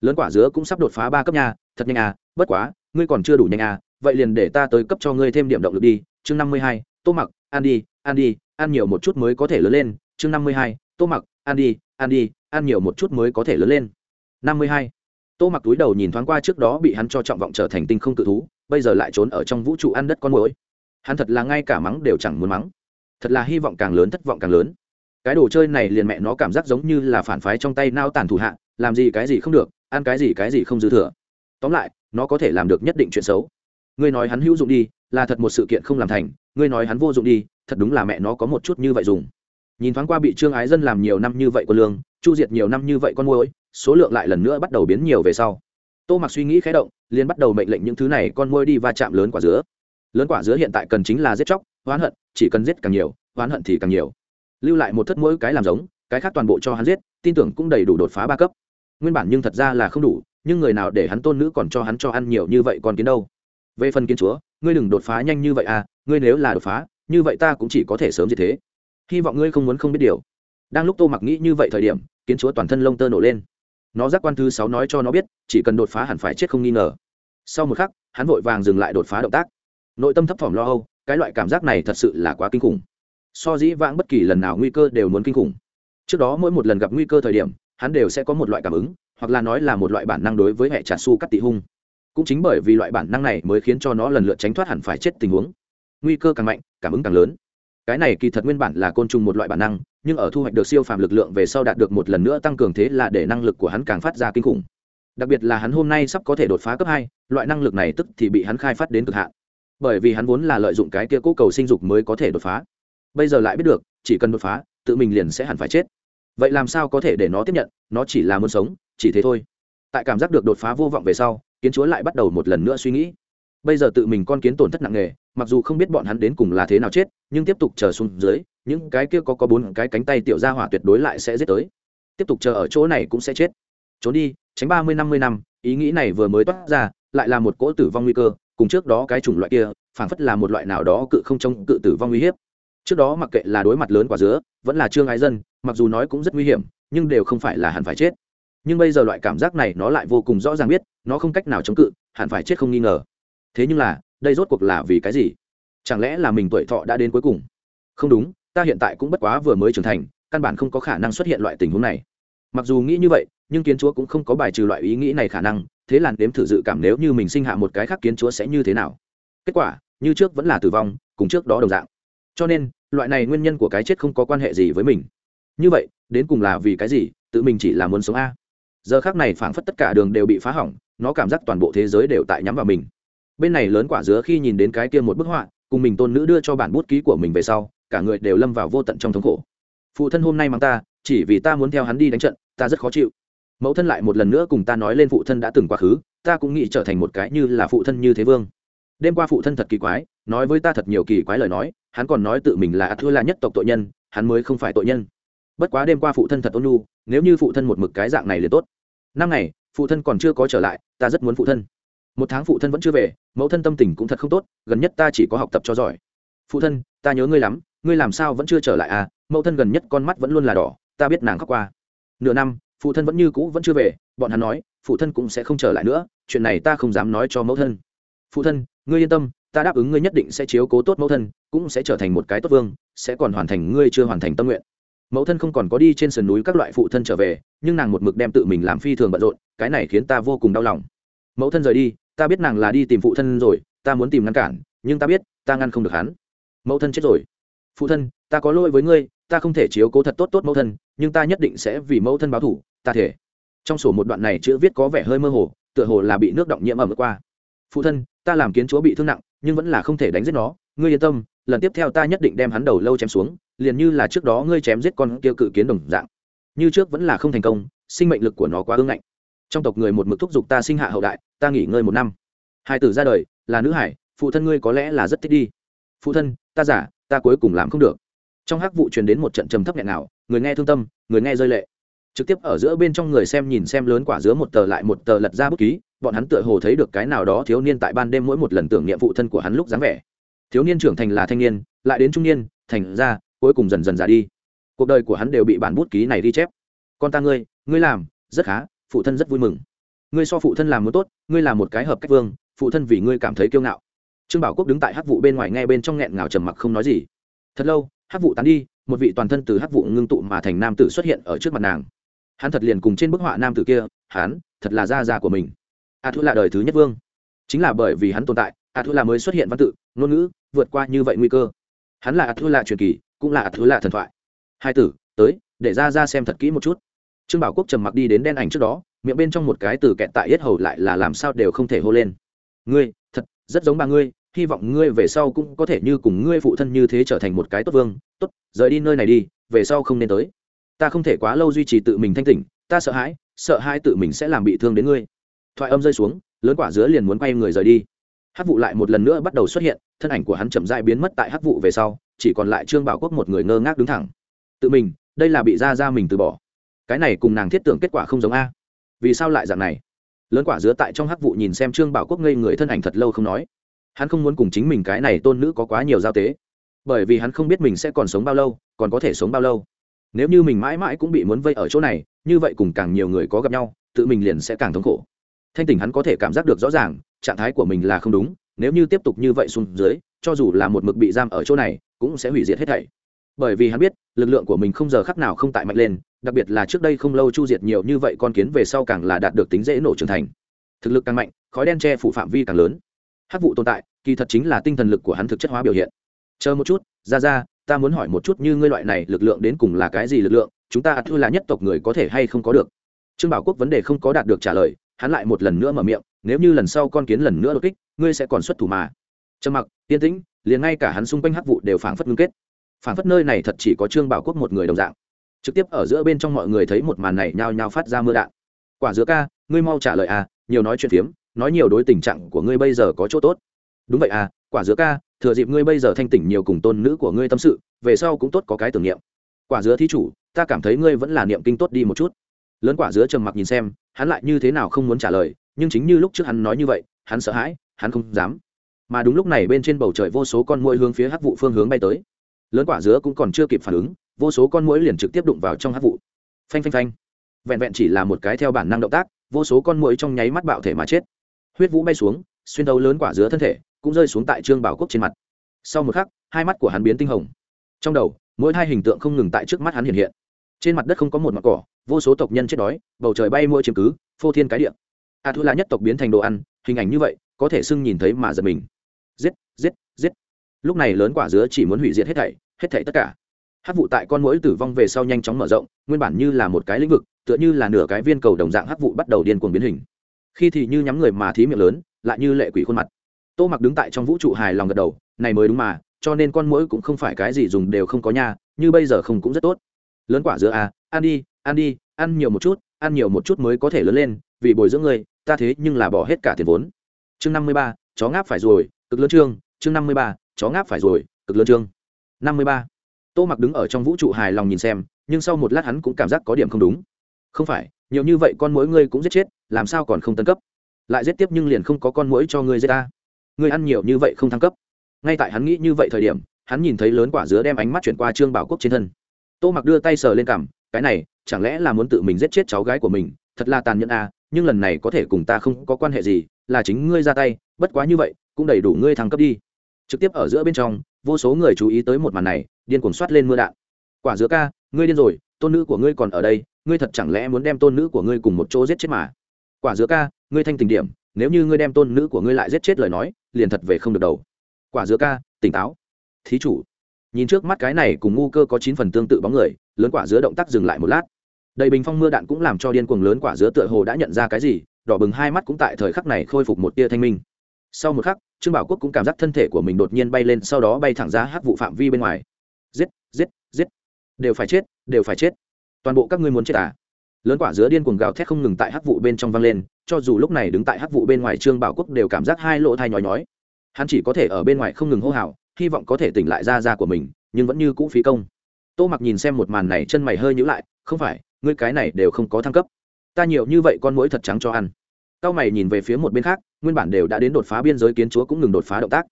lớn quả dứa cũng sắp đột phá ba cấp nha, thật nhanh à bất quá, ngươi còn chưa đủ nhanh à vậy liền để ta tới cấp cho ngươi thêm điểm động lực đi. Chương năm mươi hai, tô mặc, ăn đi ăn đi, ăn nhiều một chút mới có thể lớn lên. Chương năm mươi hai, tô mặc, ăn đi ăn đi, ăn nhiều một chút mới có thể lớn lên. năm mươi hai, tô mặc túi đầu nhìn thoáng qua trước đó bị hắn cho trọng vọng trở thành tinh không tự thú, bây giờ lại trốn ở trong vũ trụ ăn đất con mồi hắn thật là ngay cả mắng đều chẳng muốn mắng. Thật là hy vọng càng lớn, thất vọng càng lớn. Cái đồ chơi này liền mẹ nó cảm giác giống như là phản phái trong tay nao tàn thủ hạ, làm gì cái gì không được ăn cái gì cái gì không dư thừa. Tóm lại, nó có thể làm được nhất định chuyện xấu. Ngươi nói hắn hữu dụng đi, là thật một sự kiện không làm thành, ngươi nói hắn vô dụng đi, thật đúng là mẹ nó có một chút như vậy dùng. Nhìn thoáng qua bị trương ái dân làm nhiều năm như vậy con lương, chu diệt nhiều năm như vậy con môi số lượng lại lần nữa bắt đầu biến nhiều về sau. Tô mặc suy nghĩ khé động, liền bắt đầu mệnh lệnh những thứ này con môi đi va chạm lớn quả dứa. Lớn quả dứa hiện tại cần chính là giết chóc oán hận, chỉ cần giết càng nhiều oán hận thì càng nhiều. Lưu lại một thất mỗi cái làm giống, cái khác toàn bộ cho hắn giết, tin tưởng cũng đầy đủ đột phá ba cấp nguyên bản nhưng thật ra là không đủ, nhưng người nào để hắn tôn nữ còn cho hắn cho ăn nhiều như vậy còn kiến đâu? Về phần kiến chúa, ngươi đừng đột phá nhanh như vậy à ngươi nếu là đột phá, như vậy ta cũng chỉ có thể sớm như thế. Hy vọng ngươi không muốn không biết điều. Đang lúc tô mặc nghĩ như vậy thời điểm, kiến chúa toàn thân lông tơ nổ lên. Nó giác quan thứ sáu nói cho nó biết, chỉ cần đột phá hẳn phải chết không nghi ngờ. Sau một khắc, hắn vội vàng dừng lại đột phá động tác. Nội tâm thấp thỏm lo âu, cái loại cảm giác này thật sự là quá kinh khủng. So dĩ vãng bất kỳ lần nào nguy cơ đều muốn kinh khủng. Trước đó mỗi một lần gặp nguy cơ thời điểm hắn đều sẽ có một loại cảm ứng, hoặc là nói là một loại bản năng đối với hệ trả su cắt tị hung. Cũng chính bởi vì loại bản năng này mới khiến cho nó lần lượt tránh thoát hẳn phải chết tình huống. Nguy cơ càng mạnh, cảm ứng càng lớn. Cái này kỳ thật nguyên bản là côn trùng một loại bản năng, nhưng ở thu hoạch được siêu phàm lực lượng về sau đạt được một lần nữa tăng cường thế là để năng lực của hắn càng phát ra kinh khủng. Đặc biệt là hắn hôm nay sắp có thể đột phá cấp hai, loại năng lực này tức thì bị hắn khai phát đến cực hạn. Bởi vì hắn vốn là lợi dụng cái kia cố cầu sinh dục mới có thể đột phá. Bây giờ lại biết được, chỉ cần đột phá, tự mình liền sẽ hẳn phải chết vậy làm sao có thể để nó tiếp nhận? Nó chỉ là muốn sống, chỉ thế thôi. Tại cảm giác được đột phá vô vọng về sau, kiến chúa lại bắt đầu một lần nữa suy nghĩ. Bây giờ tự mình con kiến tổn thất nặng nề, mặc dù không biết bọn hắn đến cùng là thế nào chết, nhưng tiếp tục chờ xuống dưới, những cái kia có có bốn cái cánh tay tiểu ra hỏa tuyệt đối lại sẽ giết tới. Tiếp tục chờ ở chỗ này cũng sẽ chết. Trốn đi, tránh ba mươi, năm mươi năm, ý nghĩ này vừa mới toát ra, lại là một cỗ tử vong nguy cơ, cùng trước đó cái chủng loại kia, phảng phất là một loại nào đó cự không trông cự tử vong uy hiếp. Trước đó mặc kệ là đối mặt lớn quả dứa, vẫn là trương ái dân mặc dù nói cũng rất nguy hiểm, nhưng đều không phải là hẳn phải chết. Nhưng bây giờ loại cảm giác này nó lại vô cùng rõ ràng biết, nó không cách nào chống cự, hẳn phải chết không nghi ngờ. Thế nhưng là, đây rốt cuộc là vì cái gì? Chẳng lẽ là mình tuổi thọ đã đến cuối cùng? Không đúng, ta hiện tại cũng bất quá vừa mới trưởng thành, căn bản không có khả năng xuất hiện loại tình huống này. Mặc dù nghĩ như vậy, nhưng kiến chúa cũng không có bài trừ loại ý nghĩ này khả năng, thế là nếm thử dự cảm nếu như mình sinh hạ một cái khác kiến chúa sẽ như thế nào. Kết quả, như trước vẫn là tử vong, cùng trước đó đồng dạng. Cho nên, loại này nguyên nhân của cái chết không có quan hệ gì với mình như vậy, đến cùng là vì cái gì? Tự mình chỉ là muốn sống a. Giờ khác này phảng phất tất cả đường đều bị phá hỏng, nó cảm giác toàn bộ thế giới đều tại nhắm vào mình. Bên này lớn quả dứa khi nhìn đến cái kia một bức họa, cùng mình tôn nữ đưa cho bản bút ký của mình về sau, cả người đều lâm vào vô tận trong thống khổ. Phụ thân hôm nay mang ta, chỉ vì ta muốn theo hắn đi đánh trận, ta rất khó chịu. Mẫu thân lại một lần nữa cùng ta nói lên phụ thân đã từng quá khứ, ta cũng nghĩ trở thành một cái như là phụ thân như thế vương. Đêm qua phụ thân thật kỳ quái, nói với ta thật nhiều kỳ quái lời nói, hắn còn nói tự mình là thua là nhất tộc tội nhân, hắn mới không phải tội nhân bất quá đêm qua phụ thân thật ôn nhu, nếu như phụ thân một mực cái dạng này liền tốt. Năm ngày, phụ thân còn chưa có trở lại, ta rất muốn phụ thân. Một tháng phụ thân vẫn chưa về, mẫu thân tâm tình cũng thật không tốt, gần nhất ta chỉ có học tập cho giỏi. Phụ thân, ta nhớ ngươi lắm, ngươi làm sao vẫn chưa trở lại à? Mẫu thân gần nhất con mắt vẫn luôn là đỏ, ta biết nàng khóc qua. Nửa năm, phụ thân vẫn như cũ vẫn chưa về, bọn hắn nói, phụ thân cũng sẽ không trở lại nữa, chuyện này ta không dám nói cho mẫu thân. Phụ thân, ngươi yên tâm, ta đáp ứng ngươi nhất định sẽ chiếu cố tốt mẫu thân, cũng sẽ trở thành một cái tốt vương, sẽ còn hoàn thành ngươi chưa hoàn thành tâm nguyện mẫu thân không còn có đi trên sườn núi các loại phụ thân trở về, nhưng nàng một mực đem tự mình làm phi thường bận rộn, cái này khiến ta vô cùng đau lòng. Mẫu thân rời đi, ta biết nàng là đi tìm phụ thân rồi, ta muốn tìm ngăn cản, nhưng ta biết, ta ngăn không được hắn. Mẫu thân chết rồi. Phụ thân, ta có lỗi với ngươi, ta không thể chiếu cố thật tốt tốt mẫu thân, nhưng ta nhất định sẽ vì mẫu thân báo thủ ta thể. Trong sổ một đoạn này chữ viết có vẻ hơi mơ hồ, tựa hồ là bị nước động nhiễm ẩm qua. Phụ thân, ta làm kiến chúa bị thương nặng, nhưng vẫn là không thể đánh giết nó. Ngươi yên tâm, lần tiếp theo ta nhất định đem hắn đầu lâu chém xuống liền như là trước đó ngươi chém giết con kia cự kiến đồng dạng. Như trước vẫn là không thành công, sinh mệnh lực của nó quá ương ngạnh. Trong tộc người một mực thúc giục ta sinh hạ hậu đại, ta nghỉ ngơi một năm. Hai tử ra đời, là nữ hải, phụ thân ngươi có lẽ là rất thích đi. Phụ thân, ta giả, ta cuối cùng làm không được. Trong hắc vụ truyền đến một trận trầm thấp nghẹn nào người nghe thương tâm, người nghe rơi lệ. Trực tiếp ở giữa bên trong người xem nhìn xem lớn quả giữa một tờ lại một tờ lật ra bút ký, bọn hắn tựa hồ thấy được cái nào đó thiếu niên tại ban đêm mỗi một lần tưởng niệm phụ thân của hắn lúc dáng vẻ. Thiếu niên trưởng thành là thanh niên, lại đến trung niên, thành ra cuối cùng dần dần già đi. Cuộc đời của hắn đều bị bản bút ký này ghi chép. Con ta ngươi ngươi làm, rất khá, phụ thân rất vui mừng. Ngươi so phụ thân làm muốn tốt, ngươi là một cái hợp cách vương, phụ thân vì ngươi cảm thấy kiêu ngạo. Trương bảo quốc đứng tại hắc vụ bên ngoài nghe bên trong nghẹn ngào trầm mặc không nói gì. Thật lâu, hắc vụ tán đi, một vị toàn thân từ hắc vụ ngưng tụ mà thành nam tử xuất hiện ở trước mặt nàng. Hắn thật liền cùng trên bức họa nam tử kia, hắn, thật là gia già của mình. A thu là đời thứ nhất vương. Chính là bởi vì hắn tồn tại a thu là mới xuất hiện văn tự, ngôn ngữ, vượt qua như vậy nguy cơ. Hắn là a thu là truyền kỳ cũng là thứ lạ thần thoại. Hai tử, tới, để ra ra xem thật kỹ một chút. Trương bảo quốc trầm mặc đi đến đen ảnh trước đó, miệng bên trong một cái từ kẹt tại yết hầu lại là làm sao đều không thể hô lên. Ngươi, thật, rất giống ba ngươi, hy vọng ngươi về sau cũng có thể như cùng ngươi phụ thân như thế trở thành một cái tốt vương. Tốt, rời đi nơi này đi, về sau không nên tới. Ta không thể quá lâu duy trì tự mình thanh tỉnh, ta sợ hãi, sợ hai tự mình sẽ làm bị thương đến ngươi. Thoại âm rơi xuống, lớn quả dứa liền muốn quay người rời đi. Hắc vụ lại một lần nữa bắt đầu xuất hiện, thân ảnh của hắn chậm dại biến mất tại hắc vụ về sau chỉ còn lại trương bảo quốc một người ngơ ngác đứng thẳng. Tự mình, đây là bị ra ra mình từ bỏ. Cái này cùng nàng thiết tưởng kết quả không giống a. Vì sao lại dạng này? Lớn quả dứa tại trong hắc vụ nhìn xem trương bảo quốc ngây người thân ảnh thật lâu không nói. Hắn không muốn cùng chính mình cái này tôn nữ có quá nhiều giao tế. Bởi vì hắn không biết mình sẽ còn sống bao lâu, còn có thể sống bao lâu. Nếu như mình mãi mãi cũng bị muốn vây ở chỗ này, như vậy cùng càng nhiều người có gặp nhau, tự mình liền sẽ càng thống khổ. Thanh tỉnh hắn có thể cảm giác được rõ ràng, trạng thái của mình là không đúng, nếu như tiếp tục như vậy xuống dưới cho dù là một mực bị giam ở chỗ này, cũng sẽ hủy diệt hết thảy. Bởi vì hắn biết, lực lượng của mình không giờ khắc nào không tại mạnh lên, đặc biệt là trước đây không lâu chu diệt nhiều như vậy con kiến về sau càng là đạt được tính dễ nổ trưởng thành. Thực lực càng mạnh, khói đen che phủ phạm vi càng lớn. Hắc vụ tồn tại, kỳ thật chính là tinh thần lực của hắn thực chất hóa biểu hiện. Chờ một chút ra ra ta muốn hỏi một chút như ngươi loại này lực lượng đến cùng là cái gì lực lượng, chúng ta thư là nhất tộc người có thể hay không có được? Trương bảo quốc vấn đề không có đạt được trả lời, hắn lại một lần nữa mở miệng, nếu như lần sau con kiến lần nữa đột kích, ngươi sẽ còn xuất thủ mà. Trầm mặc yên tĩnh, liền ngay cả hắn xung quanh hắc vụ đều phảng phất ngưng kết. Phảng phất nơi này thật chỉ có trương bảo quốc một người đồng dạng. Trực tiếp ở giữa bên trong mọi người thấy một màn này nhao nhao phát ra mưa đạn. Quả giữa ca, ngươi mau trả lời à nhiều nói chuyện phiếm, nói nhiều đối tình trạng của ngươi bây giờ có chỗ tốt. Đúng vậy à quả dứa ca, thừa dịp ngươi bây giờ thanh tỉnh nhiều cùng tôn nữ của ngươi tâm sự, về sau cũng tốt có cái tưởng niệm. Quả dứa thí chủ, ta cảm thấy ngươi vẫn là niệm kinh tốt đi một chút. Lớn quả dứa trầm mặc nhìn xem, hắn lại như thế nào không muốn trả lời, nhưng chính như lúc trước hắn nói như vậy, hắn sợ hãi, hắn không dám mà đúng lúc này bên trên bầu trời vô số con mũi hướng phía hắc vụ phương hướng bay tới. Lớn quả dứa cũng còn chưa kịp phản ứng, vô số con mũi liền trực tiếp đụng vào trong hắc vụ. Phanh phanh phanh. Vẹn vẹn chỉ là một cái theo bản năng động tác, vô số con mũi trong nháy mắt bạo thể mà chết. Huyết vũ bay xuống, xuyên đấu lớn quả dứa thân thể, cũng rơi xuống tại trương bảo quốc trên mặt. Sau một khắc, hai mắt của hắn biến tinh hồng. Trong đầu, mỗi hai hình tượng không ngừng tại trước mắt hắn hiện hiện. Trên mặt đất không có một mặt cỏ, vô số tộc nhân chết đói, bầu trời bay mua chiếm cứ, phô thiên cái địa. A thu là nhất tộc biến thành đồ ăn, hình ảnh như vậy, có thể sưng nhìn thấy mà giật mình giết giết. Lúc này lớn quả dứa chỉ muốn hủy diệt hết thảy hết thảy tất cả. Hắc vụ tại con mũi tử vong về sau nhanh chóng mở rộng, nguyên bản như là một cái lĩnh vực, tựa như là nửa cái viên cầu đồng dạng hắc vụ bắt đầu điên cuồng biến hình. Khi thì như nhắm người mà thí miệng lớn, lại như lệ quỷ khuôn mặt. Tô mặc đứng tại trong vũ trụ hài lòng gật đầu, này mới đúng mà, cho nên con mũi cũng không phải cái gì dùng đều không có nha, như bây giờ không cũng rất tốt. Lớn quả dứa à ăn đi ăn đi, ăn nhiều một chút, ăn nhiều một chút mới có thể lớn lên, vì bồi dưỡng ngươi, ta thế nhưng là bỏ hết cả tiền vốn. Chương năm mươi ba, chó ngáp phải rồi, cực lớn trương chương năm mươi ba, chó ngáp phải rồi, cực lớn trương năm mươi ba. Tô mặc đứng ở trong vũ trụ hài lòng nhìn xem, nhưng sau một lát hắn cũng cảm giác có điểm không đúng. Không phải, nhiều như vậy con mỗi ngươi cũng giết chết, làm sao còn không tân cấp? Lại giết tiếp nhưng liền không có con mũi cho ngươi giết ta. Ngươi ăn nhiều như vậy không thăng cấp. Ngay tại hắn nghĩ như vậy thời điểm, hắn nhìn thấy lớn quả dứa đem ánh mắt chuyển qua trương bảo quốc trên thân. Tô mặc đưa tay sờ lên cằm, cái này, chẳng lẽ là muốn tự mình giết chết cháu gái của mình? Thật là tàn nhẫn à nhưng lần này có thể cùng ta không có quan hệ gì, là chính ngươi ra tay, bất quá như vậy, cũng đầy đủ ngươi thăng cấp đi trực tiếp ở giữa bên trong, vô số người chú ý tới một màn này, điên cuồng soát lên mưa đạn. Quả giữa ca, ngươi điên rồi, tôn nữ của ngươi còn ở đây, ngươi thật chẳng lẽ muốn đem tôn nữ của ngươi cùng một chỗ giết chết mà? Quả giữa ca, ngươi thanh tình điểm, nếu như ngươi đem tôn nữ của ngươi lại giết chết lời nói, liền thật về không được đầu. Quả giữa ca, tỉnh táo. Thí chủ, nhìn trước mắt cái này cùng ngu cơ có chín phần tương tự bóng người, lớn quả giữa động tác dừng lại một lát. Đầy bình phong mưa đạn cũng làm cho điên cuồng lớn quả giữa tựa hồ đã nhận ra cái gì, đỏ bừng hai mắt cũng tại thời khắc này khôi phục một tia thanh minh sau một khắc, trương bảo quốc cũng cảm giác thân thể của mình đột nhiên bay lên, sau đó bay thẳng ra hắc vụ phạm vi bên ngoài. Giết giết giết. Đều phải chết, đều phải chết. Toàn bộ các ngươi muốn chết à? Lớn quả dứa điên cuồng gào thét không ngừng tại hắc vụ bên trong vang lên, cho dù lúc này đứng tại hắc vụ bên ngoài, trương bảo quốc đều cảm giác hai lỗ thai nhói nhói. Hắn chỉ có thể ở bên ngoài không ngừng hô hào, hy vọng có thể tỉnh lại ra ra của mình, nhưng vẫn như cũ phí công. Tô mặc nhìn xem một màn này, chân mày hơi nhữ lại, không phải, ngươi cái này đều không có thăng cấp. Ta nhiều như vậy con mũi thật trắng cho ăn. Cao mày nhìn về phía một bên khác nguyên bản đều đã đến đột phá biên giới kiến chúa cũng ngừng đột phá động tác.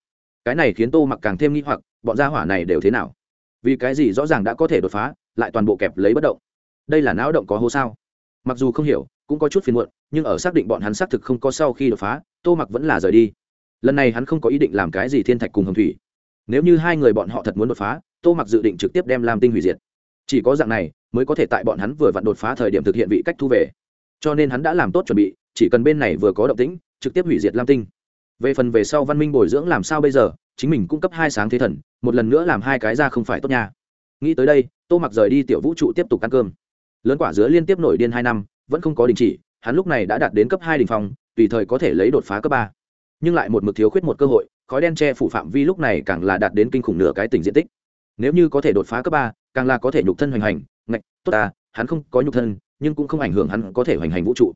Cái này khiến tô mặc càng thêm nghi hoặc, bọn gia hỏa này đều thế nào? Vì cái gì rõ ràng đã có thể đột phá, lại toàn bộ kẹp lấy bất động? Đây là não động có hố sao? Mặc dù không hiểu, cũng có chút phiền muộn, nhưng ở xác định bọn hắn xác thực không có sau khi đột phá, tô mặc vẫn là rời đi. Lần này hắn không có ý định làm cái gì thiên thạch cùng hồng thủy. Nếu như hai người bọn họ thật muốn đột phá, tô mặc dự định trực tiếp đem lam tinh hủy diệt. Chỉ có dạng này, mới có thể tại bọn hắn vừa vặn đột phá thời điểm thực hiện vị cách thu về. Cho nên hắn đã làm tốt chuẩn bị, chỉ cần bên này vừa có động tĩnh trực tiếp hủy diệt lam tinh. Về phần về sau văn minh bồi dưỡng làm sao bây giờ, chính mình cung cấp hai sáng thế thần, một lần nữa làm hai cái ra không phải tốt nha. Nghĩ tới đây, tô mặc rời đi tiểu vũ trụ tiếp tục ăn cơm. Lớn quả dứa liên tiếp nổi điên hai năm, vẫn không có đình chỉ, hắn lúc này đã đạt đến cấp hai đình phong, tùy thời có thể lấy đột phá cấp ba. Nhưng lại một mực thiếu khuyết một cơ hội, khói đen che phủ phạm vi lúc này càng là đạt đến kinh khủng nửa cái tỉnh diện tích. Nếu như có thể đột phá cấp ba, càng là có thể nhục thân hoành hành, ngạch, tốt ta, hắn không có nhục thân, nhưng cũng không ảnh hưởng hắn có thể hoành hành vũ trụ.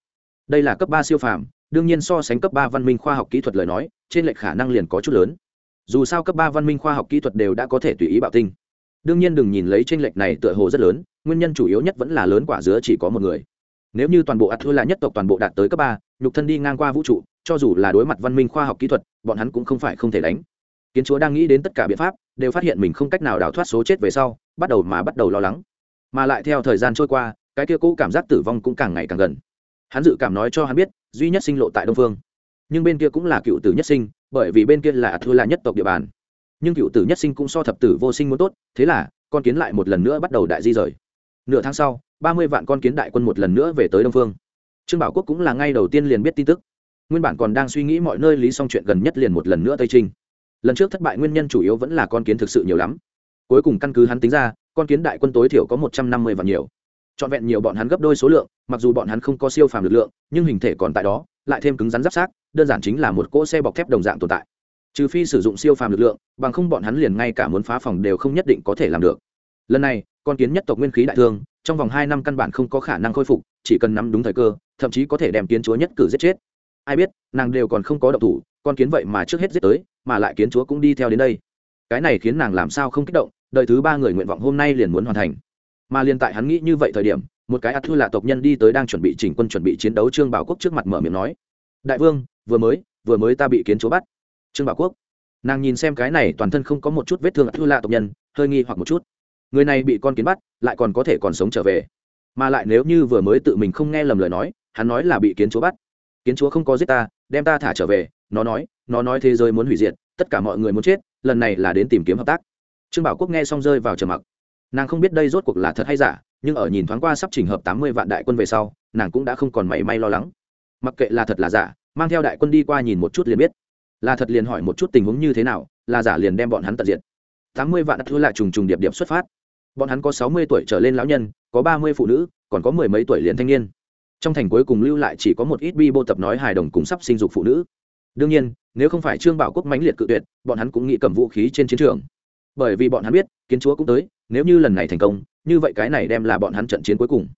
Đây là cấp ba siêu phàm đương nhiên so sánh cấp ba văn minh khoa học kỹ thuật lời nói, trên lệch khả năng liền có chút lớn. Dù sao cấp ba văn minh khoa học kỹ thuật đều đã có thể tùy ý bạo tinh. Đương nhiên đừng nhìn lấy trên lệch này tựa hồ rất lớn, nguyên nhân chủ yếu nhất vẫn là lớn quả dứa chỉ có một người. Nếu như toàn bộ ắt thua là nhất tộc toàn bộ đạt tới cấp ba, nhục thân đi ngang qua vũ trụ, cho dù là đối mặt văn minh khoa học kỹ thuật, bọn hắn cũng không phải không thể đánh. Kiến chúa đang nghĩ đến tất cả biện pháp, đều phát hiện mình không cách nào đào thoát số chết về sau, bắt đầu mà bắt đầu lo lắng. Mà lại theo thời gian trôi qua, cái kia cũ cảm giác tử vong cũng càng ngày càng gần. Hắn dự cảm nói cho hắn biết duy nhất sinh lộ tại đông phương. Nhưng bên kia cũng là cựu tử nhất sinh, bởi vì bên kia là thua là nhất tộc địa bàn. Nhưng cựu tử nhất sinh cũng so thập tử vô sinh muốn tốt, thế là, con kiến lại một lần nữa bắt đầu đại di rời. Nửa tháng sau, ba mươi vạn con kiến đại quân một lần nữa về tới đông phương. Trương bảo quốc cũng là ngay đầu tiên liền biết tin tức. Nguyên bản còn đang suy nghĩ mọi nơi lý xong chuyện gần nhất liền một lần nữa tây trinh. Lần trước thất bại nguyên nhân chủ yếu vẫn là con kiến thực sự nhiều lắm. Cuối cùng căn cứ hắn tính ra, con kiến đại quân tối thiểu có một trăm năm mươi vạn nhiều trọn vẹn nhiều bọn hắn gấp đôi số lượng, mặc dù bọn hắn không có siêu phàm lực lượng, nhưng hình thể còn tại đó, lại thêm cứng rắn giáp sát, đơn giản chính là một cỗ xe bọc thép đồng dạng tồn tại. Trừ phi sử dụng siêu phàm lực lượng, bằng không bọn hắn liền ngay cả muốn phá phòng đều không nhất định có thể làm được. Lần này, con kiến nhất tộc nguyên khí đại thương, trong vòng hai năm căn bản không có khả năng khôi phục, chỉ cần nắm đúng thời cơ, thậm chí có thể đem kiến chúa nhất cử giết chết. Ai biết, nàng đều còn không có động thủ, con kiến vậy mà trước hết giết tới, mà lại kiến chúa cũng đi theo đến đây. Cái này khiến nàng làm sao không kích động, đợi thứ ba người nguyện vọng hôm nay liền muốn hoàn thành mà liên tại hắn nghĩ như vậy thời điểm, một cái ắt thư là tộc nhân đi tới đang chuẩn bị chỉnh quân chuẩn bị chiến đấu trương bảo quốc trước mặt mở miệng nói, đại vương, vừa mới vừa mới ta bị kiến chúa bắt. Trương bảo quốc, nàng nhìn xem cái này toàn thân không có một chút vết thương ắt thư là tộc nhân, hơi nghi hoặc một chút. Người này bị con kiến bắt, lại còn có thể còn sống trở về. Mà lại nếu như vừa mới tự mình không nghe lầm lời nói, hắn nói là bị kiến chúa bắt. Kiến chúa không có giết ta, đem ta thả trở về, nó nói nó nói thế giới muốn hủy diệt, tất cả mọi người muốn chết, lần này là đến tìm kiếm hợp tác. Trương bảo quốc nghe xong rơi vào trầm mặc nàng không biết đây rốt cuộc là thật hay giả, nhưng ở nhìn thoáng qua sắp trình hợp tám mươi vạn đại quân về sau, nàng cũng đã không còn mảy may lo lắng. Mặc kệ là thật là giả, mang theo đại quân đi qua nhìn một chút liền biết. Là thật liền hỏi một chút tình huống như thế nào, là giả liền đem bọn hắn tận diệt. Tám mươi vạn thua lại trùng trùng điệp điệp xuất phát. Bọn hắn có sáu mươi tuổi trở lên lão nhân, có ba mươi phụ nữ, còn có mười mấy tuổi liền thanh niên. Trong thành cuối cùng lưu lại chỉ có một ít bi bô tập nói hài đồng cùng sắp sinh dục phụ nữ. Đương nhiên, nếu không phải trương bảo quốc mãnh liệt cự tuyệt, bọn hắn cũng nghĩ cầm vũ khí trên chiến trường bởi vì bọn hắn biết, kiến chúa cũng tới, nếu như lần này thành công, như vậy cái này đem là bọn hắn trận chiến cuối cùng.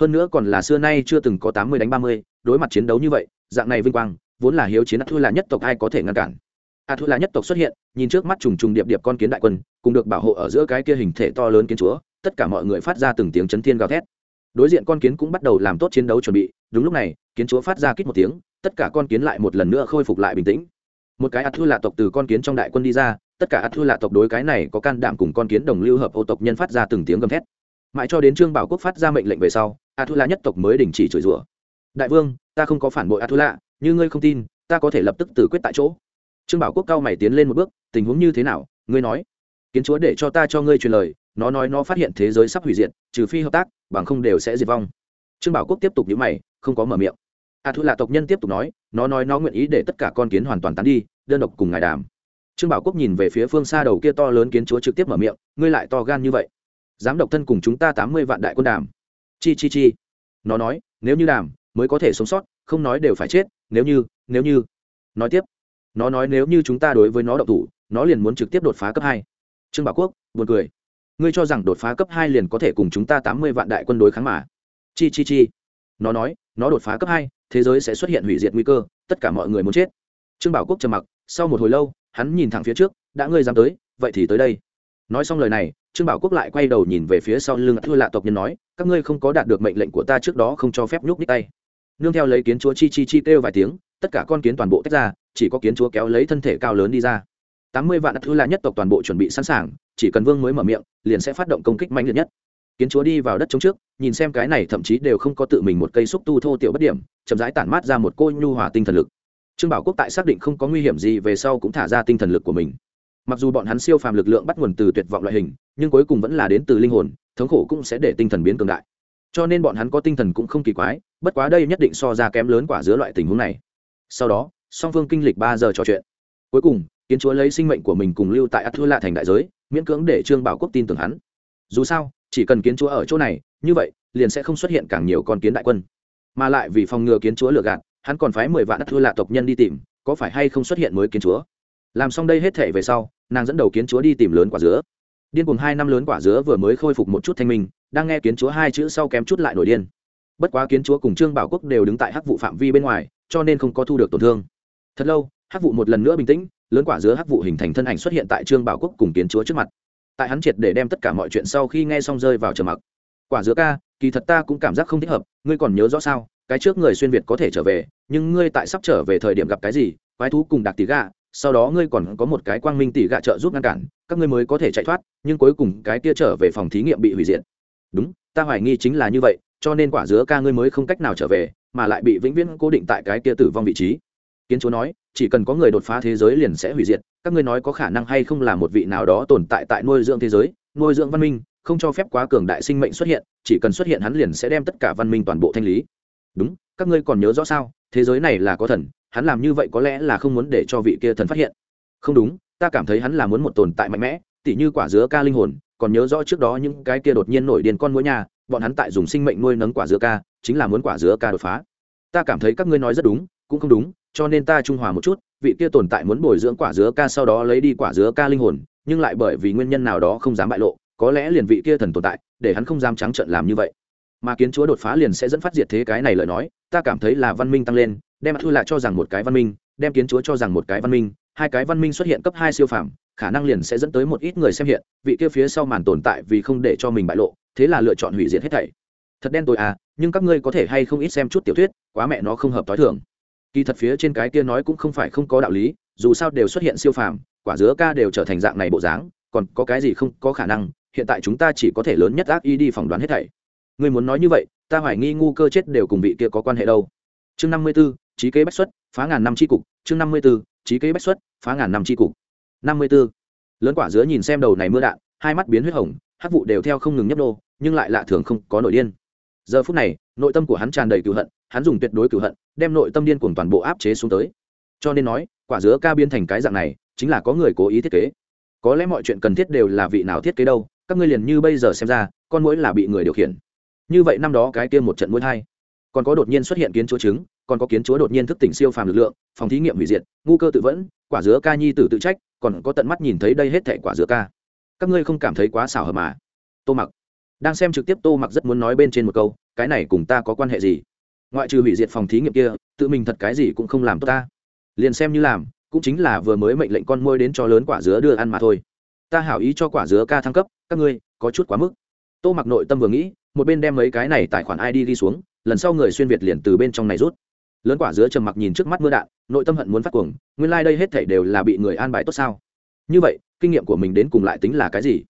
Hơn nữa còn là xưa nay chưa từng có tám mươi đánh ba mươi, đối mặt chiến đấu như vậy, dạng này vinh quang, vốn là hiếu chiến a thu là nhất tộc ai có thể ngăn cản. A thu là nhất tộc xuất hiện, nhìn trước mắt trùng trùng điệp điệp con kiến đại quân, cùng được bảo hộ ở giữa cái kia hình thể to lớn kiến chúa, tất cả mọi người phát ra từng tiếng chấn thiên gào thét. Đối diện con kiến cũng bắt đầu làm tốt chiến đấu chuẩn bị, đúng lúc này, kiến chúa phát ra kít một tiếng, tất cả con kiến lại một lần nữa khôi phục lại bình tĩnh. Một cái a thu là tộc từ con kiến trong đại quân đi ra tất cả ắt thư lạ tộc đối cái này có can đảm cùng con kiến đồng lưu hợp ô tộc nhân phát ra từng tiếng gầm thét. Mãi cho đến trương bảo quốc phát ra mệnh lệnh về sau ắt thư lạ nhất tộc mới đình chỉ chửi rủa. Đại vương, ta không có phản bội ắt thư lạ như ngươi không tin, ta có thể lập tức tử quyết tại chỗ. Trương bảo quốc cao mày tiến lên một bước, tình huống như thế nào? Ngươi nói. Kiến chúa để cho ta cho ngươi truyền lời, nó nói nó phát hiện thế giới sắp hủy diệt, trừ phi hợp tác, bằng không đều sẽ diệt vong. Trương bảo quốc tiếp tục nhíu mày, không có mở miệng. A thu lạ tộc nhân tiếp tục nói, nó nói nó nguyện ý để tất cả con kiến hoàn toàn tán đi, đơn độc cùng ngài đàm trương bảo quốc nhìn về phía phương xa đầu kia to lớn kiến chúa trực tiếp mở miệng, ngươi lại to gan như vậy? Dám độc thân cùng chúng ta tám mươi vạn đại quân đàm? Chi chi chi. Nó nói, nếu như đàm, mới có thể sống sót, không nói đều phải chết, nếu như nếu như. Nói tiếp, nó nói, nếu như chúng ta đối với nó độc thủ, nó liền muốn trực tiếp đột phá cấp hai. Trương bảo quốc, buồn cười, ngươi cho rằng đột phá cấp hai liền có thể cùng chúng ta tám mươi vạn đại quân đối kháng mà? Chi chi chi. Nó nói, nó đột phá cấp hai, thế giới sẽ xuất hiện hủy diệt nguy cơ, tất cả mọi người muốn chết. Trương bảo quốc trầm mặc, sau một hồi lâu hắn nhìn thẳng phía trước, đã ngươi dám tới, vậy thì tới đây. Nói xong lời này, trương bảo quốc lại quay đầu nhìn về phía sau lưng thưa lạ tộc nhân nói, các ngươi không có đạt được mệnh lệnh của ta trước đó không cho phép nhúc nhích tay. Nương theo lấy kiến chúa chi chi chi kêu vài tiếng, tất cả con kiến toàn bộ tách ra, chỉ có kiến chúa kéo lấy thân thể cao lớn đi ra. Tám mươi vạn thư lạ nhất tộc toàn bộ chuẩn bị sẵn sàng, chỉ cần vương mới mở miệng, liền sẽ phát động công kích mạnh liệt nhất. Kiến chúa đi vào đất chống trước, nhìn xem cái này thậm chí đều không có tự mình một cây xúc tu thô tiểu bất điểm, chậm rãi tản mát ra một cô nhu hòa tinh thần lực trương bảo quốc tại xác định không có nguy hiểm gì về sau cũng thả ra tinh thần lực của mình. Mặc dù bọn hắn siêu phàm lực lượng bắt nguồn từ tuyệt vọng loại hình, nhưng cuối cùng vẫn là đến từ linh hồn, thống khổ cũng sẽ để tinh thần biến cường đại. Cho nên bọn hắn có tinh thần cũng không kỳ quái, bất quá đây nhất định so ra kém lớn quả giữa loại tình huống này. Sau đó, song phương kinh lịch ba giờ trò chuyện. Cuối cùng, kiến chúa lấy sinh mệnh của mình cùng lưu tại ắt thành đại giới, miễn cưỡng để trương bảo quốc tin tưởng hắn. Dù sao, chỉ cần kiến chúa ở chỗ này, như vậy, liền sẽ không xuất hiện càng nhiều con kiến đại quân. Mà lại vì phòng ngừa kiến chúa lừa gạt hắn còn phái mười vạn ắt thua lạ tộc nhân đi tìm, có phải hay không xuất hiện mới kiến chúa? Làm xong đây hết thể về sau, nàng dẫn đầu kiến chúa đi tìm lớn quả dứa. Điên cùng hai năm lớn quả dứa vừa mới khôi phục một chút thanh minh, đang nghe kiến chúa hai chữ sau kém chút lại nổi điên. Bất quá kiến chúa cùng trương bảo quốc đều đứng tại hắc vụ phạm vi bên ngoài, cho nên không có thu được tổn thương. Thật lâu, hắc vụ một lần nữa bình tĩnh, lớn quả dứa hắc vụ hình thành thân ảnh xuất hiện tại trương bảo quốc cùng kiến chúa trước mặt. Tại hắn triệt để đem tất cả mọi chuyện sau khi nghe xong rơi vào trầm mặc. Quả dứa ca, kỳ thật ta cũng cảm giác không thích hợp, ngươi còn nhớ rõ sao? Cái trước người xuyên việt có thể trở về, nhưng ngươi tại sắp trở về thời điểm gặp cái gì, quái thú cùng đặc tỷ gạ sau đó ngươi còn có một cái quang minh tỷ gạ trợ giúp ngăn cản, các ngươi mới có thể chạy thoát, nhưng cuối cùng cái kia trở về phòng thí nghiệm bị hủy diệt. Đúng, ta hoài nghi chính là như vậy, cho nên quả dứa ca ngươi mới không cách nào trở về, mà lại bị vĩnh viễn cố định tại cái kia tử vong vị trí. Kiến chúa nói, chỉ cần có người đột phá thế giới liền sẽ hủy diệt, các ngươi nói có khả năng hay không là một vị nào đó tồn tại tại nuôi dưỡng thế giới, nuôi dưỡng văn minh, không cho phép quá cường đại sinh mệnh xuất hiện, chỉ cần xuất hiện hắn liền sẽ đem tất cả văn minh toàn bộ thanh lý đúng, các ngươi còn nhớ rõ sao? Thế giới này là có thần, hắn làm như vậy có lẽ là không muốn để cho vị kia thần phát hiện. Không đúng, ta cảm thấy hắn là muốn một tồn tại mạnh mẽ, tỉ như quả dứa ca linh hồn, còn nhớ rõ trước đó những cái kia đột nhiên nổi điên con mỗi nhà, bọn hắn tại dùng sinh mệnh nuôi nấng quả dứa ca, chính là muốn quả dứa ca đột phá. Ta cảm thấy các ngươi nói rất đúng, cũng không đúng, cho nên ta trung hòa một chút, vị kia tồn tại muốn bồi dưỡng quả dứa ca sau đó lấy đi quả dứa ca linh hồn, nhưng lại bởi vì nguyên nhân nào đó không dám bại lộ, có lẽ liền vị kia thần tồn tại, để hắn không dám trắng trợn làm như vậy mà kiến chúa đột phá liền sẽ dẫn phát diệt thế cái này lời nói, ta cảm thấy là văn minh tăng lên, đem thư lại cho rằng một cái văn minh, đem kiến chúa cho rằng một cái văn minh, hai cái văn minh xuất hiện cấp hai siêu phàm, khả năng liền sẽ dẫn tới một ít người xem hiện, vị kia phía sau màn tồn tại vì không để cho mình bại lộ, thế là lựa chọn hủy diệt hết thảy. Thật đen tối à nhưng các ngươi có thể hay không ít xem chút tiểu thuyết, quá mẹ nó không hợp t h o i thường. Kỳ thật phía trên cái kia nói cũng không phải không có đạo lý, dù sao đều xuất hiện siêu phàm, quả dứa ca đều trở thành dạng này bộ dáng, còn có cái gì không có khả năng, hiện tại chúng ta chỉ có thể lớn nhất ác y đi phỏng đoán hết thảy. Ngươi muốn nói như vậy, ta hoài nghi ngu cơ chết đều cùng vị kia có quan hệ đâu. Chương năm mươi b ố trí kế bách xuất, phá ngàn năm tri cục. Chương năm mươi b ố trí kế bách xuất, phá ngàn năm tri cục. năm mươi b ố lớn quả dứa nhìn xem đầu này mưa đạn, hai mắt biến huyết hồng hát vụ đều theo không ngừng nhấp đô nhưng lại lạ thường không có nội điên. Giờ phút này, nội tâm của hắn tràn đầy cựu hận, hắn dùng tuyệt đối cựu hận, đem nội tâm điên cuồng toàn bộ áp chế xuống tới. Cho nên nói, quả dứa ca biến thành cái dạng này, chính là có người cố ý thiết kế. Có lẽ mọi chuyện cần thiết đều là vị nào thiết kế đâu, các ngươi liền như bây giờ xem ra, con mũi là bị người điều khiển như vậy năm đó cái kia một trận mũi hai, còn có đột nhiên xuất hiện kiến chúa trứng, còn có kiến chúa đột nhiên thức tỉnh siêu phàm lực lượng, phòng thí nghiệm hủy diệt, ngu cơ tự vẫn, quả dứa ca nhi tử tự trách, còn có tận mắt nhìn thấy đây hết thẻ quả dứa ca. Các ngươi không cảm thấy quá xảo hợp mà. Tô mặc đang xem trực tiếp tô mặc rất muốn nói bên trên một câu, cái này cùng ta có quan hệ gì? Ngoại trừ hủy diệt phòng thí nghiệm kia, tự mình thật cái gì cũng không làm tốt ta. Liền xem như làm, cũng chính là vừa mới mệnh lệnh con môi đến cho lớn quả dứa đưa ăn mà thôi. Ta hảo ý cho quả dứa ca thăng cấp, các ngươi có chút quá mức tô mặc nội tâm vừa nghĩ, một bên đem mấy cái này tài khoản id đi xuống, lần sau người xuyên việt liền từ bên trong này rút. Lớn quả dứa trầm mặc nhìn trước mắt mưa đạn, nội tâm hận muốn phát cuồng, nguyên lai、like、đây hết thể đều là bị người an bài tốt sao? Như vậy, kinh nghiệm của mình đến cùng lại tính là cái gì?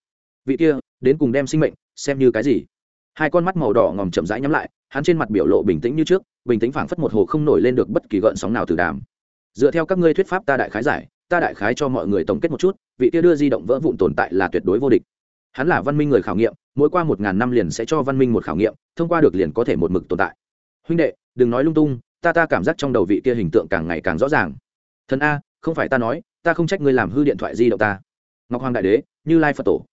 Vị kia, đến cùng đem sinh mệnh, xem như cái gì? Hai con mắt màu đỏ ngòm chậm rãi nhắm lại, hắn trên mặt biểu lộ bình tĩnh như trước, bình tĩnh phảng phất một hồ không nổi lên được bất kỳ gợn sóng nào từ đàm. Dựa theo các ngươi thuyết pháp ta đại khái giải, ta đại khái cho mọi người tổng kết một chút, vị kia đưa di động vỡ vụn tồn tại là tuyệt đối vô địch hắn là văn minh người khảo nghiệm, mỗi qua một ngàn năm liền sẽ cho văn minh một khảo nghiệm, thông qua được liền có thể một mực tồn tại. Huynh đệ, đừng nói lung tung, ta ta cảm giác trong đầu vị kia hình tượng càng ngày càng rõ ràng. Thần a, không phải ta nói, ta không trách ngươi làm hư điện thoại di động ta. Ngọc hoàng đại đế, như lai phật tổ.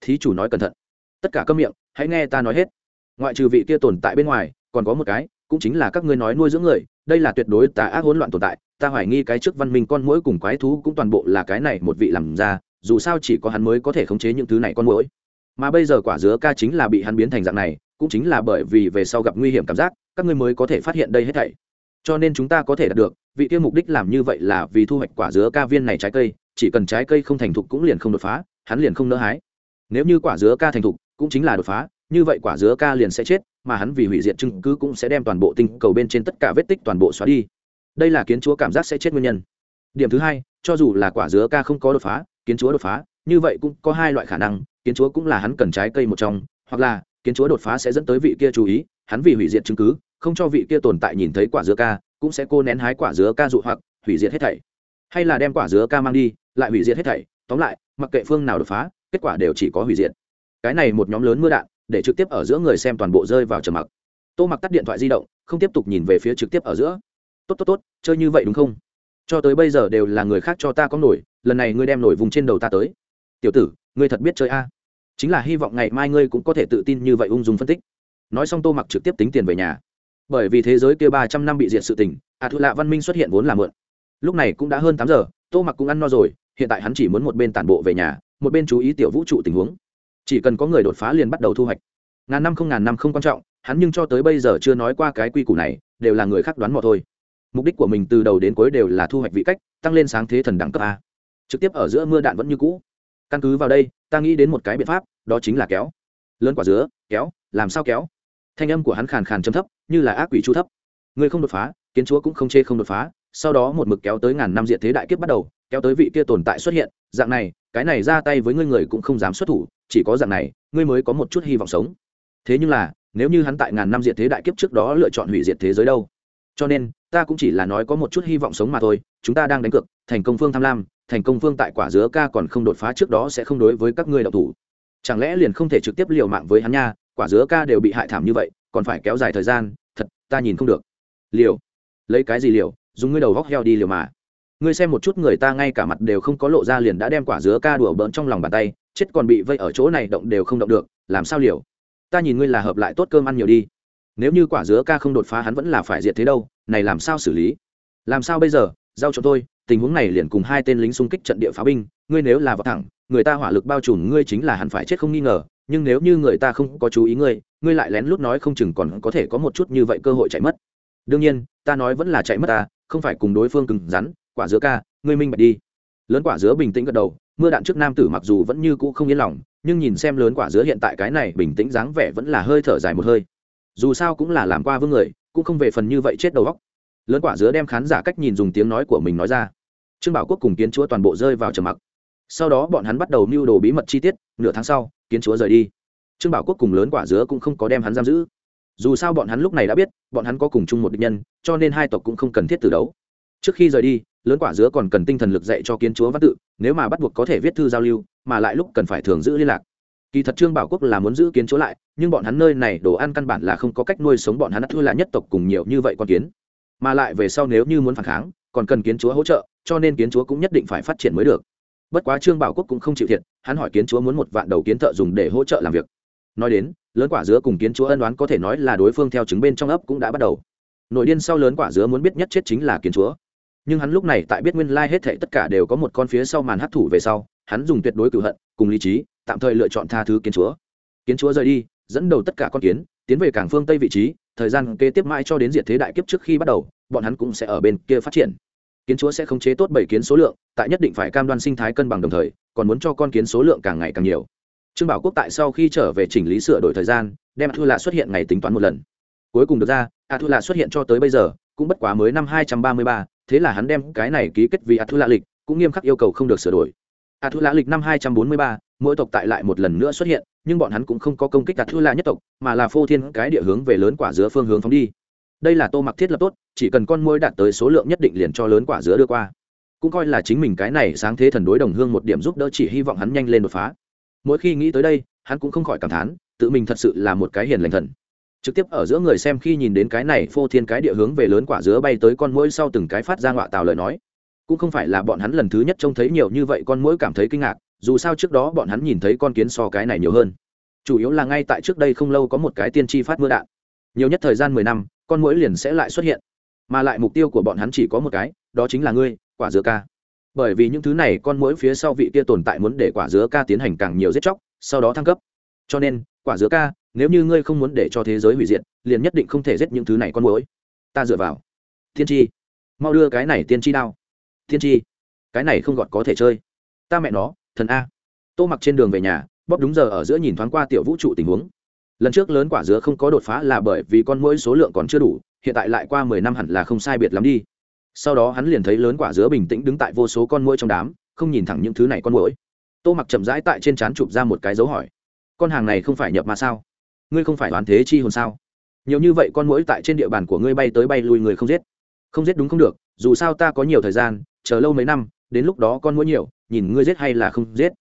Thí chủ nói cẩn thận. Tất cả câm miệng, hãy nghe ta nói hết. Ngoại trừ vị kia tồn tại bên ngoài, còn có một cái, cũng chính là các ngươi nói nuôi dưỡng người, đây là tuyệt đối tà ác hỗn loạn tồn tại, ta hoài nghi cái trước văn minh con mũi cùng quái thú cũng toàn bộ là cái này một vị làm ra dù sao chỉ có hắn mới có thể khống chế những thứ này con mũi mà bây giờ quả dứa ca chính là bị hắn biến thành dạng này, cũng chính là bởi vì về sau gặp nguy hiểm cảm giác, các ngươi mới có thể phát hiện đây hết thảy. Cho nên chúng ta có thể đạt được, vị kia mục đích làm như vậy là vì thu hoạch quả dứa ca viên này trái cây, chỉ cần trái cây không thành thục cũng liền không đột phá, hắn liền không nỡ hái. Nếu như quả dứa ca thành thục cũng chính là đột phá, như vậy quả dứa ca liền sẽ chết, mà hắn vì hủy diệt chứng cứ cũng sẽ đem toàn bộ tinh cầu bên trên tất cả vết tích toàn bộ xóa đi. Đây là kiến chúa cảm giác sẽ chết nguyên nhân. Điểm thứ hai, cho dù là quả dứa ca không có đột phá kiến chúa đột phá, như vậy cũng có hai loại khả năng, kiến chúa cũng là hắn cần trái cây một trong, hoặc là kiến chúa đột phá sẽ dẫn tới vị kia chú ý, hắn vì hủy diệt chứng cứ, không cho vị kia tồn tại nhìn thấy quả dứa ca, cũng sẽ cô nén hái quả dứa ca dụ hoặc hủy diệt hết thảy. Hay là đem quả dứa ca mang đi, lại hủy diệt hết thảy, tóm lại, mặc kệ phương nào đột phá, kết quả đều chỉ có hủy diệt. Cái này một nhóm lớn mưa đạn, để trực tiếp ở giữa người xem toàn bộ rơi vào trầm mặc. Tô mặc tắt điện thoại di động, không tiếp tục nhìn về phía trực tiếp ở giữa. Tốt tốt tốt, chơi như vậy đúng không? Cho tới bây giờ đều là người khác cho ta có nổi, lần này ngươi đem nổi vùng trên đầu ta tới. Tiểu tử, ngươi thật biết chơi a. À? Chính là hy vọng ngày mai ngươi cũng có thể tự tin như vậy ung dung phân tích. Nói xong tô mặc trực tiếp tính tiền về nhà. Bởi vì thế giới kia ba trăm năm bị diệt sự tình ạ thụ lạ văn minh xuất hiện vốn là mượn. Lúc này cũng đã hơn tám giờ, tô mặc cũng ăn no rồi, hiện tại hắn chỉ muốn một bên tản bộ về nhà, một bên chú ý tiểu vũ trụ tình huống. Chỉ cần có người đột phá liền bắt đầu thu hoạch. Ngàn năm không ngàn năm không quan trọng, hắn nhưng cho tới bây giờ chưa nói qua cái quy củ này, đều là người khác đoán mò thôi mục đích của mình từ đầu đến cuối đều là thu hoạch vị cách, tăng lên sáng thế thần đẳng cấp a. Trực tiếp ở giữa mưa đạn vẫn như cũ. Căn cứ vào đây, ta nghĩ đến một cái biện pháp, đó chính là kéo. Lớn quả dứa, kéo, làm sao kéo? Thanh âm của hắn khàn khàn chấm thấp, như là ác quỷ chu thấp. Người không đột phá, kiến chúa cũng không chê không đột phá, sau đó một mực kéo tới ngàn năm diện thế đại kiếp bắt đầu, kéo tới vị kia tồn tại xuất hiện, dạng này, cái này ra tay với ngươi người cũng không dám xuất thủ, chỉ có dạng này, ngươi mới có một chút hy vọng sống. Thế nhưng là, nếu như hắn tại ngàn năm diện thế đại kiếp trước đó lựa chọn hủy diệt thế giới đâu? Cho nên, ta cũng chỉ là nói có một chút hy vọng sống mà thôi, chúng ta đang đánh cược, thành công phương tham lam, thành công phương tại quả dứa ca còn không đột phá trước đó sẽ không đối với các ngươi đọc thủ. Chẳng lẽ liền không thể trực tiếp liều mạng với hắn nha, quả dứa ca đều bị hại thảm như vậy, còn phải kéo dài thời gian, thật, ta nhìn không được. Liều. Lấy cái gì liều, dùng ngươi đầu góc heo đi liều mà. Ngươi xem một chút người ta ngay cả mặt đều không có lộ ra liền đã đem quả dứa ca đùa bỡn trong lòng bàn tay, chết còn bị vây ở chỗ này động đều không động được, làm sao liều? Ta nhìn ngươi là hợp lại tốt cơm ăn nhiều đi nếu như quả dứa ca không đột phá hắn vẫn là phải diệt thế đâu, này làm sao xử lý? Làm sao bây giờ? Giao cho tôi, tình huống này liền cùng hai tên lính xung kích trận địa pháo binh, ngươi nếu là vào thẳng, người ta hỏa lực bao trùm ngươi chính là hẳn phải chết không nghi ngờ, nhưng nếu như người ta không có chú ý ngươi ngươi lại lén lút nói không chừng còn có thể có một chút như vậy cơ hội chạy mất. Đương nhiên, ta nói vẫn là chạy mất ta, không phải cùng đối phương cứng rắn, quả dứa ca, ngươi minh bạch đi. Lớn quả dứa bình tĩnh gật đầu, mưa đạn trước nam tử mặc dù vẫn như cũ không yên lòng, nhưng nhìn xem lớn quả dứa hiện tại cái này bình tĩnh dáng vẻ vẫn là hơi thở dài một hơi dù sao cũng là làm qua vương người, cũng không về phần như vậy chết đầu góc lớn quả dứa đem khán giả cách nhìn dùng tiếng nói của mình nói ra. Trương bảo quốc cùng kiến chúa toàn bộ rơi vào trầm mặc. Sau đó bọn hắn bắt đầu mưu đồ bí mật chi tiết, nửa tháng sau, kiến chúa rời đi. Trương bảo quốc cùng lớn quả dứa cũng không có đem hắn giam giữ. Dù sao bọn hắn lúc này đã biết, bọn hắn có cùng chung một định nhân, cho nên hai tộc cũng không cần thiết từ đấu. Trước khi rời đi, lớn quả dứa còn cần tinh thần lực dạy cho kiến chúa văn tự, nếu mà bắt buộc có thể viết thư giao lưu, mà lại lúc cần phải thường giữ liên lạc kỳ thật trương bảo quốc là muốn giữ kiến chúa lại, nhưng bọn hắn nơi này đồ ăn căn bản là không có cách nuôi sống bọn hắn thua là nhất tộc cùng nhiều như vậy con kiến. Mà lại về sau nếu như muốn phản kháng, còn cần kiến chúa hỗ trợ, cho nên kiến chúa cũng nhất định phải phát triển mới được. Bất quá trương bảo quốc cũng không chịu thiệt, hắn hỏi kiến chúa muốn một vạn đầu kiến thợ dùng để hỗ trợ làm việc. Nói đến, lớn quả dứa cùng kiến chúa ân đoán có thể nói là đối phương theo chứng bên trong ấp cũng đã bắt đầu. Nội điên sau lớn quả dứa muốn biết nhất chết chính là kiến chúa. Nhưng hắn lúc này tại biết nguyên lai hết thệ tất cả đều có một con phía sau màn hấp thủ về sau, hắn dùng tuyệt đối cửu hận, cùng lý trí tạm thời lựa chọn tha thứ kiến chúa. Kiến chúa rời đi, dẫn đầu tất cả con kiến, tiến về cảng phương tây vị trí, thời gian kế tiếp mãi cho đến diệt thế đại kiếp trước khi bắt đầu, bọn hắn cũng sẽ ở bên kia phát triển. Kiến chúa sẽ khống chế tốt bảy kiến số lượng, tại nhất định phải cam đoan sinh thái cân bằng đồng thời, còn muốn cho con kiến số lượng càng ngày càng nhiều. Trương bảo quốc tại sau khi trở về chỉnh lý sửa đổi thời gian, đem thư lạ xuất hiện ngày tính toán một lần. Cuối cùng được ra a thu lạ xuất hiện cho tới bây giờ, cũng bất quá mới năm hai trăm ba mươi ba, thế là hắn đem cái này ký kết vì a thu lạ lịch, cũng nghiêm khắc yêu cầu không được sửa đổi. A thu lạ lịch năm hai trăm bốn mươi ba mỗi tộc tại lại một lần nữa xuất hiện, nhưng bọn hắn cũng không có công kích a thư la nhất tộc, mà là phô thiên cái địa hướng về lớn quả dứa phương hướng phóng đi. Đây là tô mặc thiết lập tốt, chỉ cần con môi đạt tới số lượng nhất định liền cho lớn quả dứa đưa qua. Cũng coi là chính mình cái này sáng thế thần đối đồng hương một điểm giúp đỡ chỉ hy vọng hắn nhanh lên đột phá. Mỗi khi nghĩ tới đây, hắn cũng không khỏi cảm thán, tự mình thật sự là một cái hiền lành thần. Trực tiếp ở giữa người xem khi nhìn đến cái này phô thiên cái địa hướng về lớn quả dứa bay tới con mũi sau từng cái phát ra ngọa tào lời nói cũng không phải là bọn hắn lần thứ nhất trông thấy nhiều như vậy, con mũi cảm thấy kinh ngạc, dù sao trước đó bọn hắn nhìn thấy con kiến so cái này nhiều hơn. Chủ yếu là ngay tại trước đây không lâu có một cái tiên tri phát mưa đạn. Nhiều nhất thời gian mười năm, con mũi liền sẽ lại xuất hiện. Mà lại mục tiêu của bọn hắn chỉ có một cái, đó chính là ngươi, quả dứa ca. Bởi vì những thứ này, con mũi phía sau vị kia tồn tại muốn để quả dứa ca tiến hành càng nhiều giết chóc, sau đó thăng cấp. Cho nên, quả dứa ca, nếu như ngươi không muốn để cho thế giới hủy diệt, liền nhất định không thể giết những thứ này con mũi. Ta dựa vào. Tiên tri. Mau đưa cái này tiên tri đao. Thiên tri. Cái này không gọt có thể chơi. Ta mẹ nó, thần a. Tô mặc trên đường về nhà, bóp đúng giờ ở giữa nhìn thoáng qua tiểu vũ trụ tình huống. Lần trước lớn quả dứa không có đột phá là bởi vì con mỗi số lượng còn chưa đủ, hiện tại lại qua mười năm hẳn là không sai biệt lắm đi. Sau đó hắn liền thấy lớn quả dứa bình tĩnh đứng tại vô số con mũi trong đám, không nhìn thẳng những thứ này con mũi tô mặc chậm rãi tại trên trán chụp ra một cái dấu hỏi. Con hàng này không phải nhập mà sao? Ngươi không phải đoán thế chi hồn sao? Nhiều như vậy con mũi tại trên địa bàn của ngươi bay tới bay lui người không giết. Không giết đúng không được, dù sao ta có nhiều thời gian chờ lâu mấy năm, đến lúc đó con mũi nhiều, nhìn ngươi giết hay là không giết.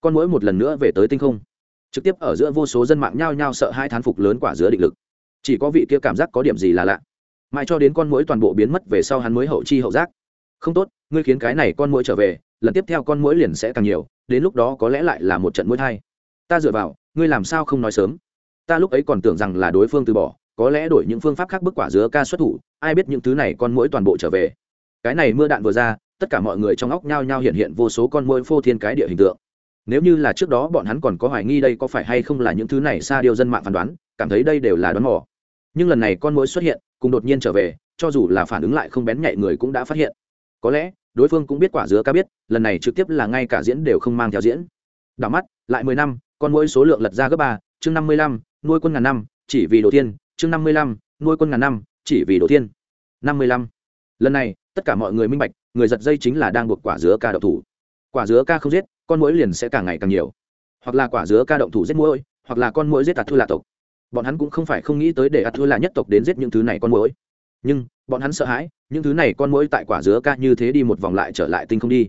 Con mũi một lần nữa về tới tinh không. Trực tiếp ở giữa vô số dân mạng nhao nhao sợ hai thán phục lớn quả giữa định lực. Chỉ có vị kia cảm giác có điểm gì là lạ. Mãi cho đến con mũi toàn bộ biến mất về sau hắn mới hậu chi hậu giác. Không tốt, ngươi khiến cái này con mũi trở về, lần tiếp theo con mũi liền sẽ càng nhiều, đến lúc đó có lẽ lại là một trận mũi thai. Ta dựa vào, ngươi làm sao không nói sớm? Ta lúc ấy còn tưởng rằng là đối phương từ bỏ, có lẽ đổi những phương pháp khác bức quả dứa ca xuất thủ, ai biết những thứ này con mũi toàn bộ trở về. Cái này mưa đạn vừa ra tất cả mọi người trong óc nhao nhao hiện hiện vô số con môi phô thiên cái địa hình tượng. Nếu như là trước đó bọn hắn còn có hoài nghi đây có phải hay không là những thứ này xa điều dân mạng phán đoán, cảm thấy đây đều là đoán mò. Nhưng lần này con mối xuất hiện, cùng đột nhiên trở về, cho dù là phản ứng lại không bén nhạy người cũng đã phát hiện. Có lẽ, đối phương cũng biết quả dứa ca biết, lần này trực tiếp là ngay cả diễn đều không mang theo diễn. Đảo mắt, lại mười năm, con mũi số lượng lật ra gấp ba, chương năm mươi lăm, nuôi quân ngàn năm, chỉ vì đồ tiên chương năm mươi lăm, nuôi quân ngàn năm, chỉ vì đồ tiên năm mươi lăm. Lần này, tất cả mọi người minh bạch người giật dây chính là đang buộc quả dứa ca đậu thủ. Quả dứa ca không giết, con mũi liền sẽ càng ngày càng nhiều. Hoặc là quả dứa ca động thủ giết mũi hoặc là con mũi giết ạt thư lạ tộc. Bọn hắn cũng không phải không nghĩ tới để ạt thư lạ nhất tộc đến giết những thứ này con mũi nhưng, bọn hắn sợ hãi, những thứ này con mũi tại quả dứa ca như thế đi một vòng lại trở lại tinh không đi.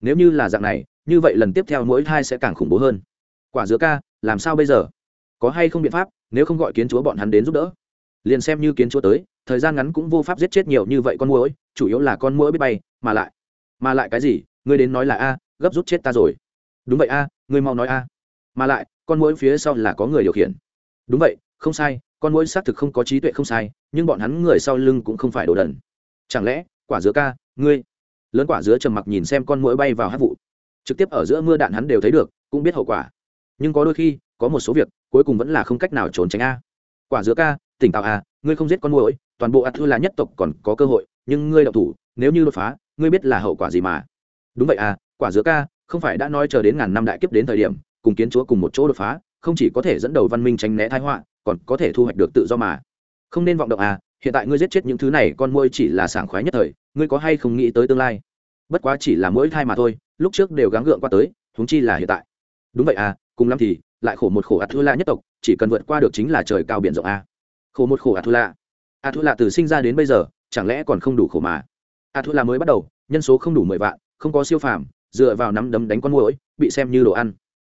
Nếu như là dạng này, như vậy lần tiếp theo mũi thai sẽ càng khủng bố hơn. Quả dứa ca, làm sao bây giờ? Có hay không biện pháp, nếu không gọi kiến chúa bọn hắn đến giúp đỡ? Liền xem như kiến chúa tới, thời gian ngắn cũng vô pháp giết chết nhiều như vậy con mũi chủ yếu là con mũi biết bay, mà lại mà lại cái gì? Ngươi đến nói là a, gấp rút chết ta rồi. Đúng vậy a, ngươi mau nói a. Mà lại, con mũi phía sau là có người điều khiển. Đúng vậy, không sai, con mũi xác thực không có trí tuệ không sai, nhưng bọn hắn người sau lưng cũng không phải đồ đần. Chẳng lẽ, quả dứa ca, ngươi? Lớn quả dứa trầm mặc nhìn xem con mũi bay vào hát vụ. Trực tiếp ở giữa mưa đạn hắn đều thấy được, cũng biết hậu quả. Nhưng có đôi khi, có một số việc, cuối cùng vẫn là không cách nào trốn tránh a. Quả dứa ca, tỉnh táo a, ngươi không giết con mũi toàn bộ ạt thư là nhất tộc còn có cơ hội nhưng ngươi đậu thủ, nếu như đột phá, ngươi biết là hậu quả gì mà. Đúng vậy à quả dứa ca, không phải đã nói chờ đến ngàn năm đại kiếp đến thời điểm, cùng kiến chúa cùng một chỗ đột phá, không chỉ có thể dẫn đầu văn minh tránh né thái họa, còn có thể thu hoạch được tự do mà. Không nên vọng động à hiện tại ngươi giết chết những thứ này, con môi chỉ là sảng khoái nhất thời, ngươi có hay không nghĩ tới tương lai? Bất quá chỉ là mỗi thai mà thôi, lúc trước đều gắng gượng qua tới húng chi là hiện tại. Đúng vậy à cùng lắm thì, lại khổ một khổ ạt la nhất tộc, chỉ cần vượt qua được chính là trời cao biển rộng à. khổ một khổ ạt thu la la từ sinh ra đến bây giờ chẳng lẽ còn không đủ khổ mà? A thu la mới bắt đầu, nhân số không đủ mười vạn, không có siêu phàm, dựa vào nắm đấm đánh con mũi bị xem như đồ ăn.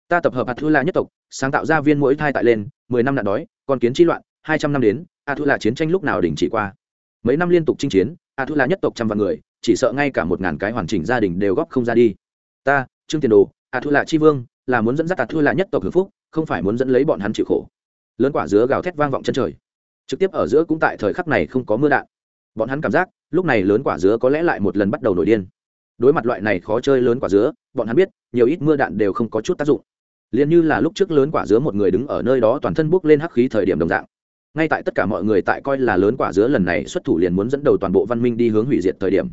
Ta tập hợp A thu la nhất tộc, sáng tạo ra viên mũi thai tại lên, mười năm nạn đói, con kiến chi loạn, hai trăm năm đến, a thu là chiến tranh lúc nào đình chỉ qua? Mấy năm liên tục chinh chiến, a thu là nhất tộc trăm vạn người, chỉ sợ ngay cả một ngàn cái hoàn chỉnh gia đình đều góp không ra đi. Ta, trương tiền đồ, a thu là chi vương, là muốn dẫn dắt a thu là nhất tộc hưởng phúc, không phải muốn dẫn lấy bọn hắn chịu khổ. Lớn quả dứa gào thét vang vọng chân trời. Trực tiếp ở giữa cũng tại thời khắc này không có mưa đạn bọn hắn cảm giác, lúc này lớn quả dứa có lẽ lại một lần bắt đầu nổi điên. Đối mặt loại này khó chơi lớn quả dứa, bọn hắn biết, nhiều ít mưa đạn đều không có chút tác dụng. Liền như là lúc trước lớn quả dứa một người đứng ở nơi đó toàn thân bốc lên hắc khí thời điểm đồng dạng. Ngay tại tất cả mọi người tại coi là lớn quả dứa lần này xuất thủ liền muốn dẫn đầu toàn bộ văn minh đi hướng hủy diệt thời điểm.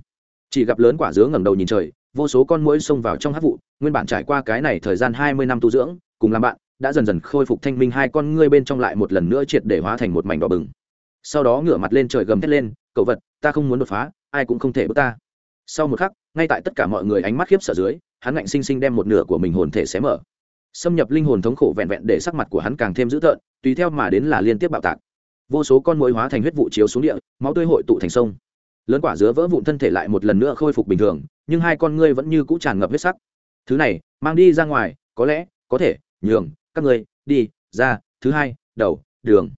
Chỉ gặp lớn quả dứa ngẩng đầu nhìn trời, vô số con mũi xông vào trong hát vụ, nguyên bản trải qua cái này thời gian hai mươi năm tu dưỡng, cùng làm bạn, đã dần dần khôi phục thanh minh hai con ngươi bên trong lại một lần nữa triệt để hóa thành một mảnh đỏ bừng sau đó ngửa mặt lên trời gầm thét lên, cậu vật, ta không muốn đột phá, ai cũng không thể bước ta. Sau một khắc, ngay tại tất cả mọi người ánh mắt khiếp sợ dưới, hắn ngạnh sinh sinh đem một nửa của mình hồn thể xé mở. Xâm nhập linh hồn thống khổ vẹn vẹn để sắc mặt của hắn càng thêm dữ tợn, tùy theo mà đến là liên tiếp bạo tạc. Vô số con mối hóa thành huyết vụ chiếu xuống địa, máu tươi hội tụ thành sông. Lớn quả dứa vỡ vụn thân thể lại một lần nữa khôi phục bình thường, nhưng hai con ngươi vẫn như cũ tràn ngập huyết sắc. Thứ này, mang đi ra ngoài, có lẽ, có thể, nhường, các ngươi, đi, ra, thứ hai, đầu, đường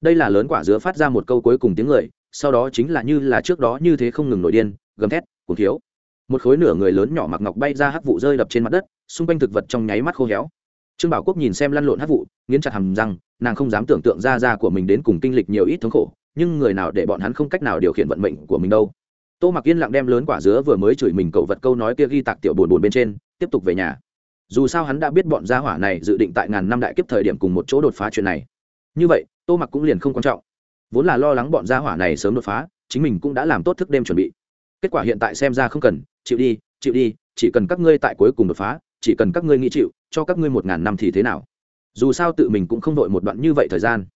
đây là lớn quả dứa phát ra một câu cuối cùng tiếng người, sau đó chính là như là trước đó như thế không ngừng nổi điên, gầm thét, cuồng thiếu. Một khối nửa người lớn nhỏ mặc ngọc bay ra hắc vụ rơi đập trên mặt đất, xung quanh thực vật trong nháy mắt khô héo. Trương bảo quốc nhìn xem lăn lộn hắc vụ, nghiến chặt hầm răng, nàng không dám tưởng tượng ra ra của mình đến cùng kinh lịch nhiều ít thống khổ, nhưng người nào để bọn hắn không cách nào điều khiển vận mệnh của mình đâu. Tô mặc yên lặng đem lớn quả dứa vừa mới chửi mình cậu vật câu nói kia ghi tạc tiểu buồn buồn bên trên, tiếp tục về nhà. Dù sao hắn đã biết bọn gia hỏa này dự định tại ngàn năm đại kiếp thời điểm cùng một chỗ đột phá chuyện này như vậy, tô mặc cũng liền không quan trọng. Vốn là lo lắng bọn gia hỏa này sớm đột phá, chính mình cũng đã làm tốt thức đêm chuẩn bị. Kết quả hiện tại xem ra không cần, chịu đi chịu đi, chỉ cần các ngươi tại cuối cùng đột phá, chỉ cần các ngươi nghĩ chịu, cho các ngươi một ngàn năm thì thế nào? Dù sao tự mình cũng không đội một đoạn như vậy thời gian.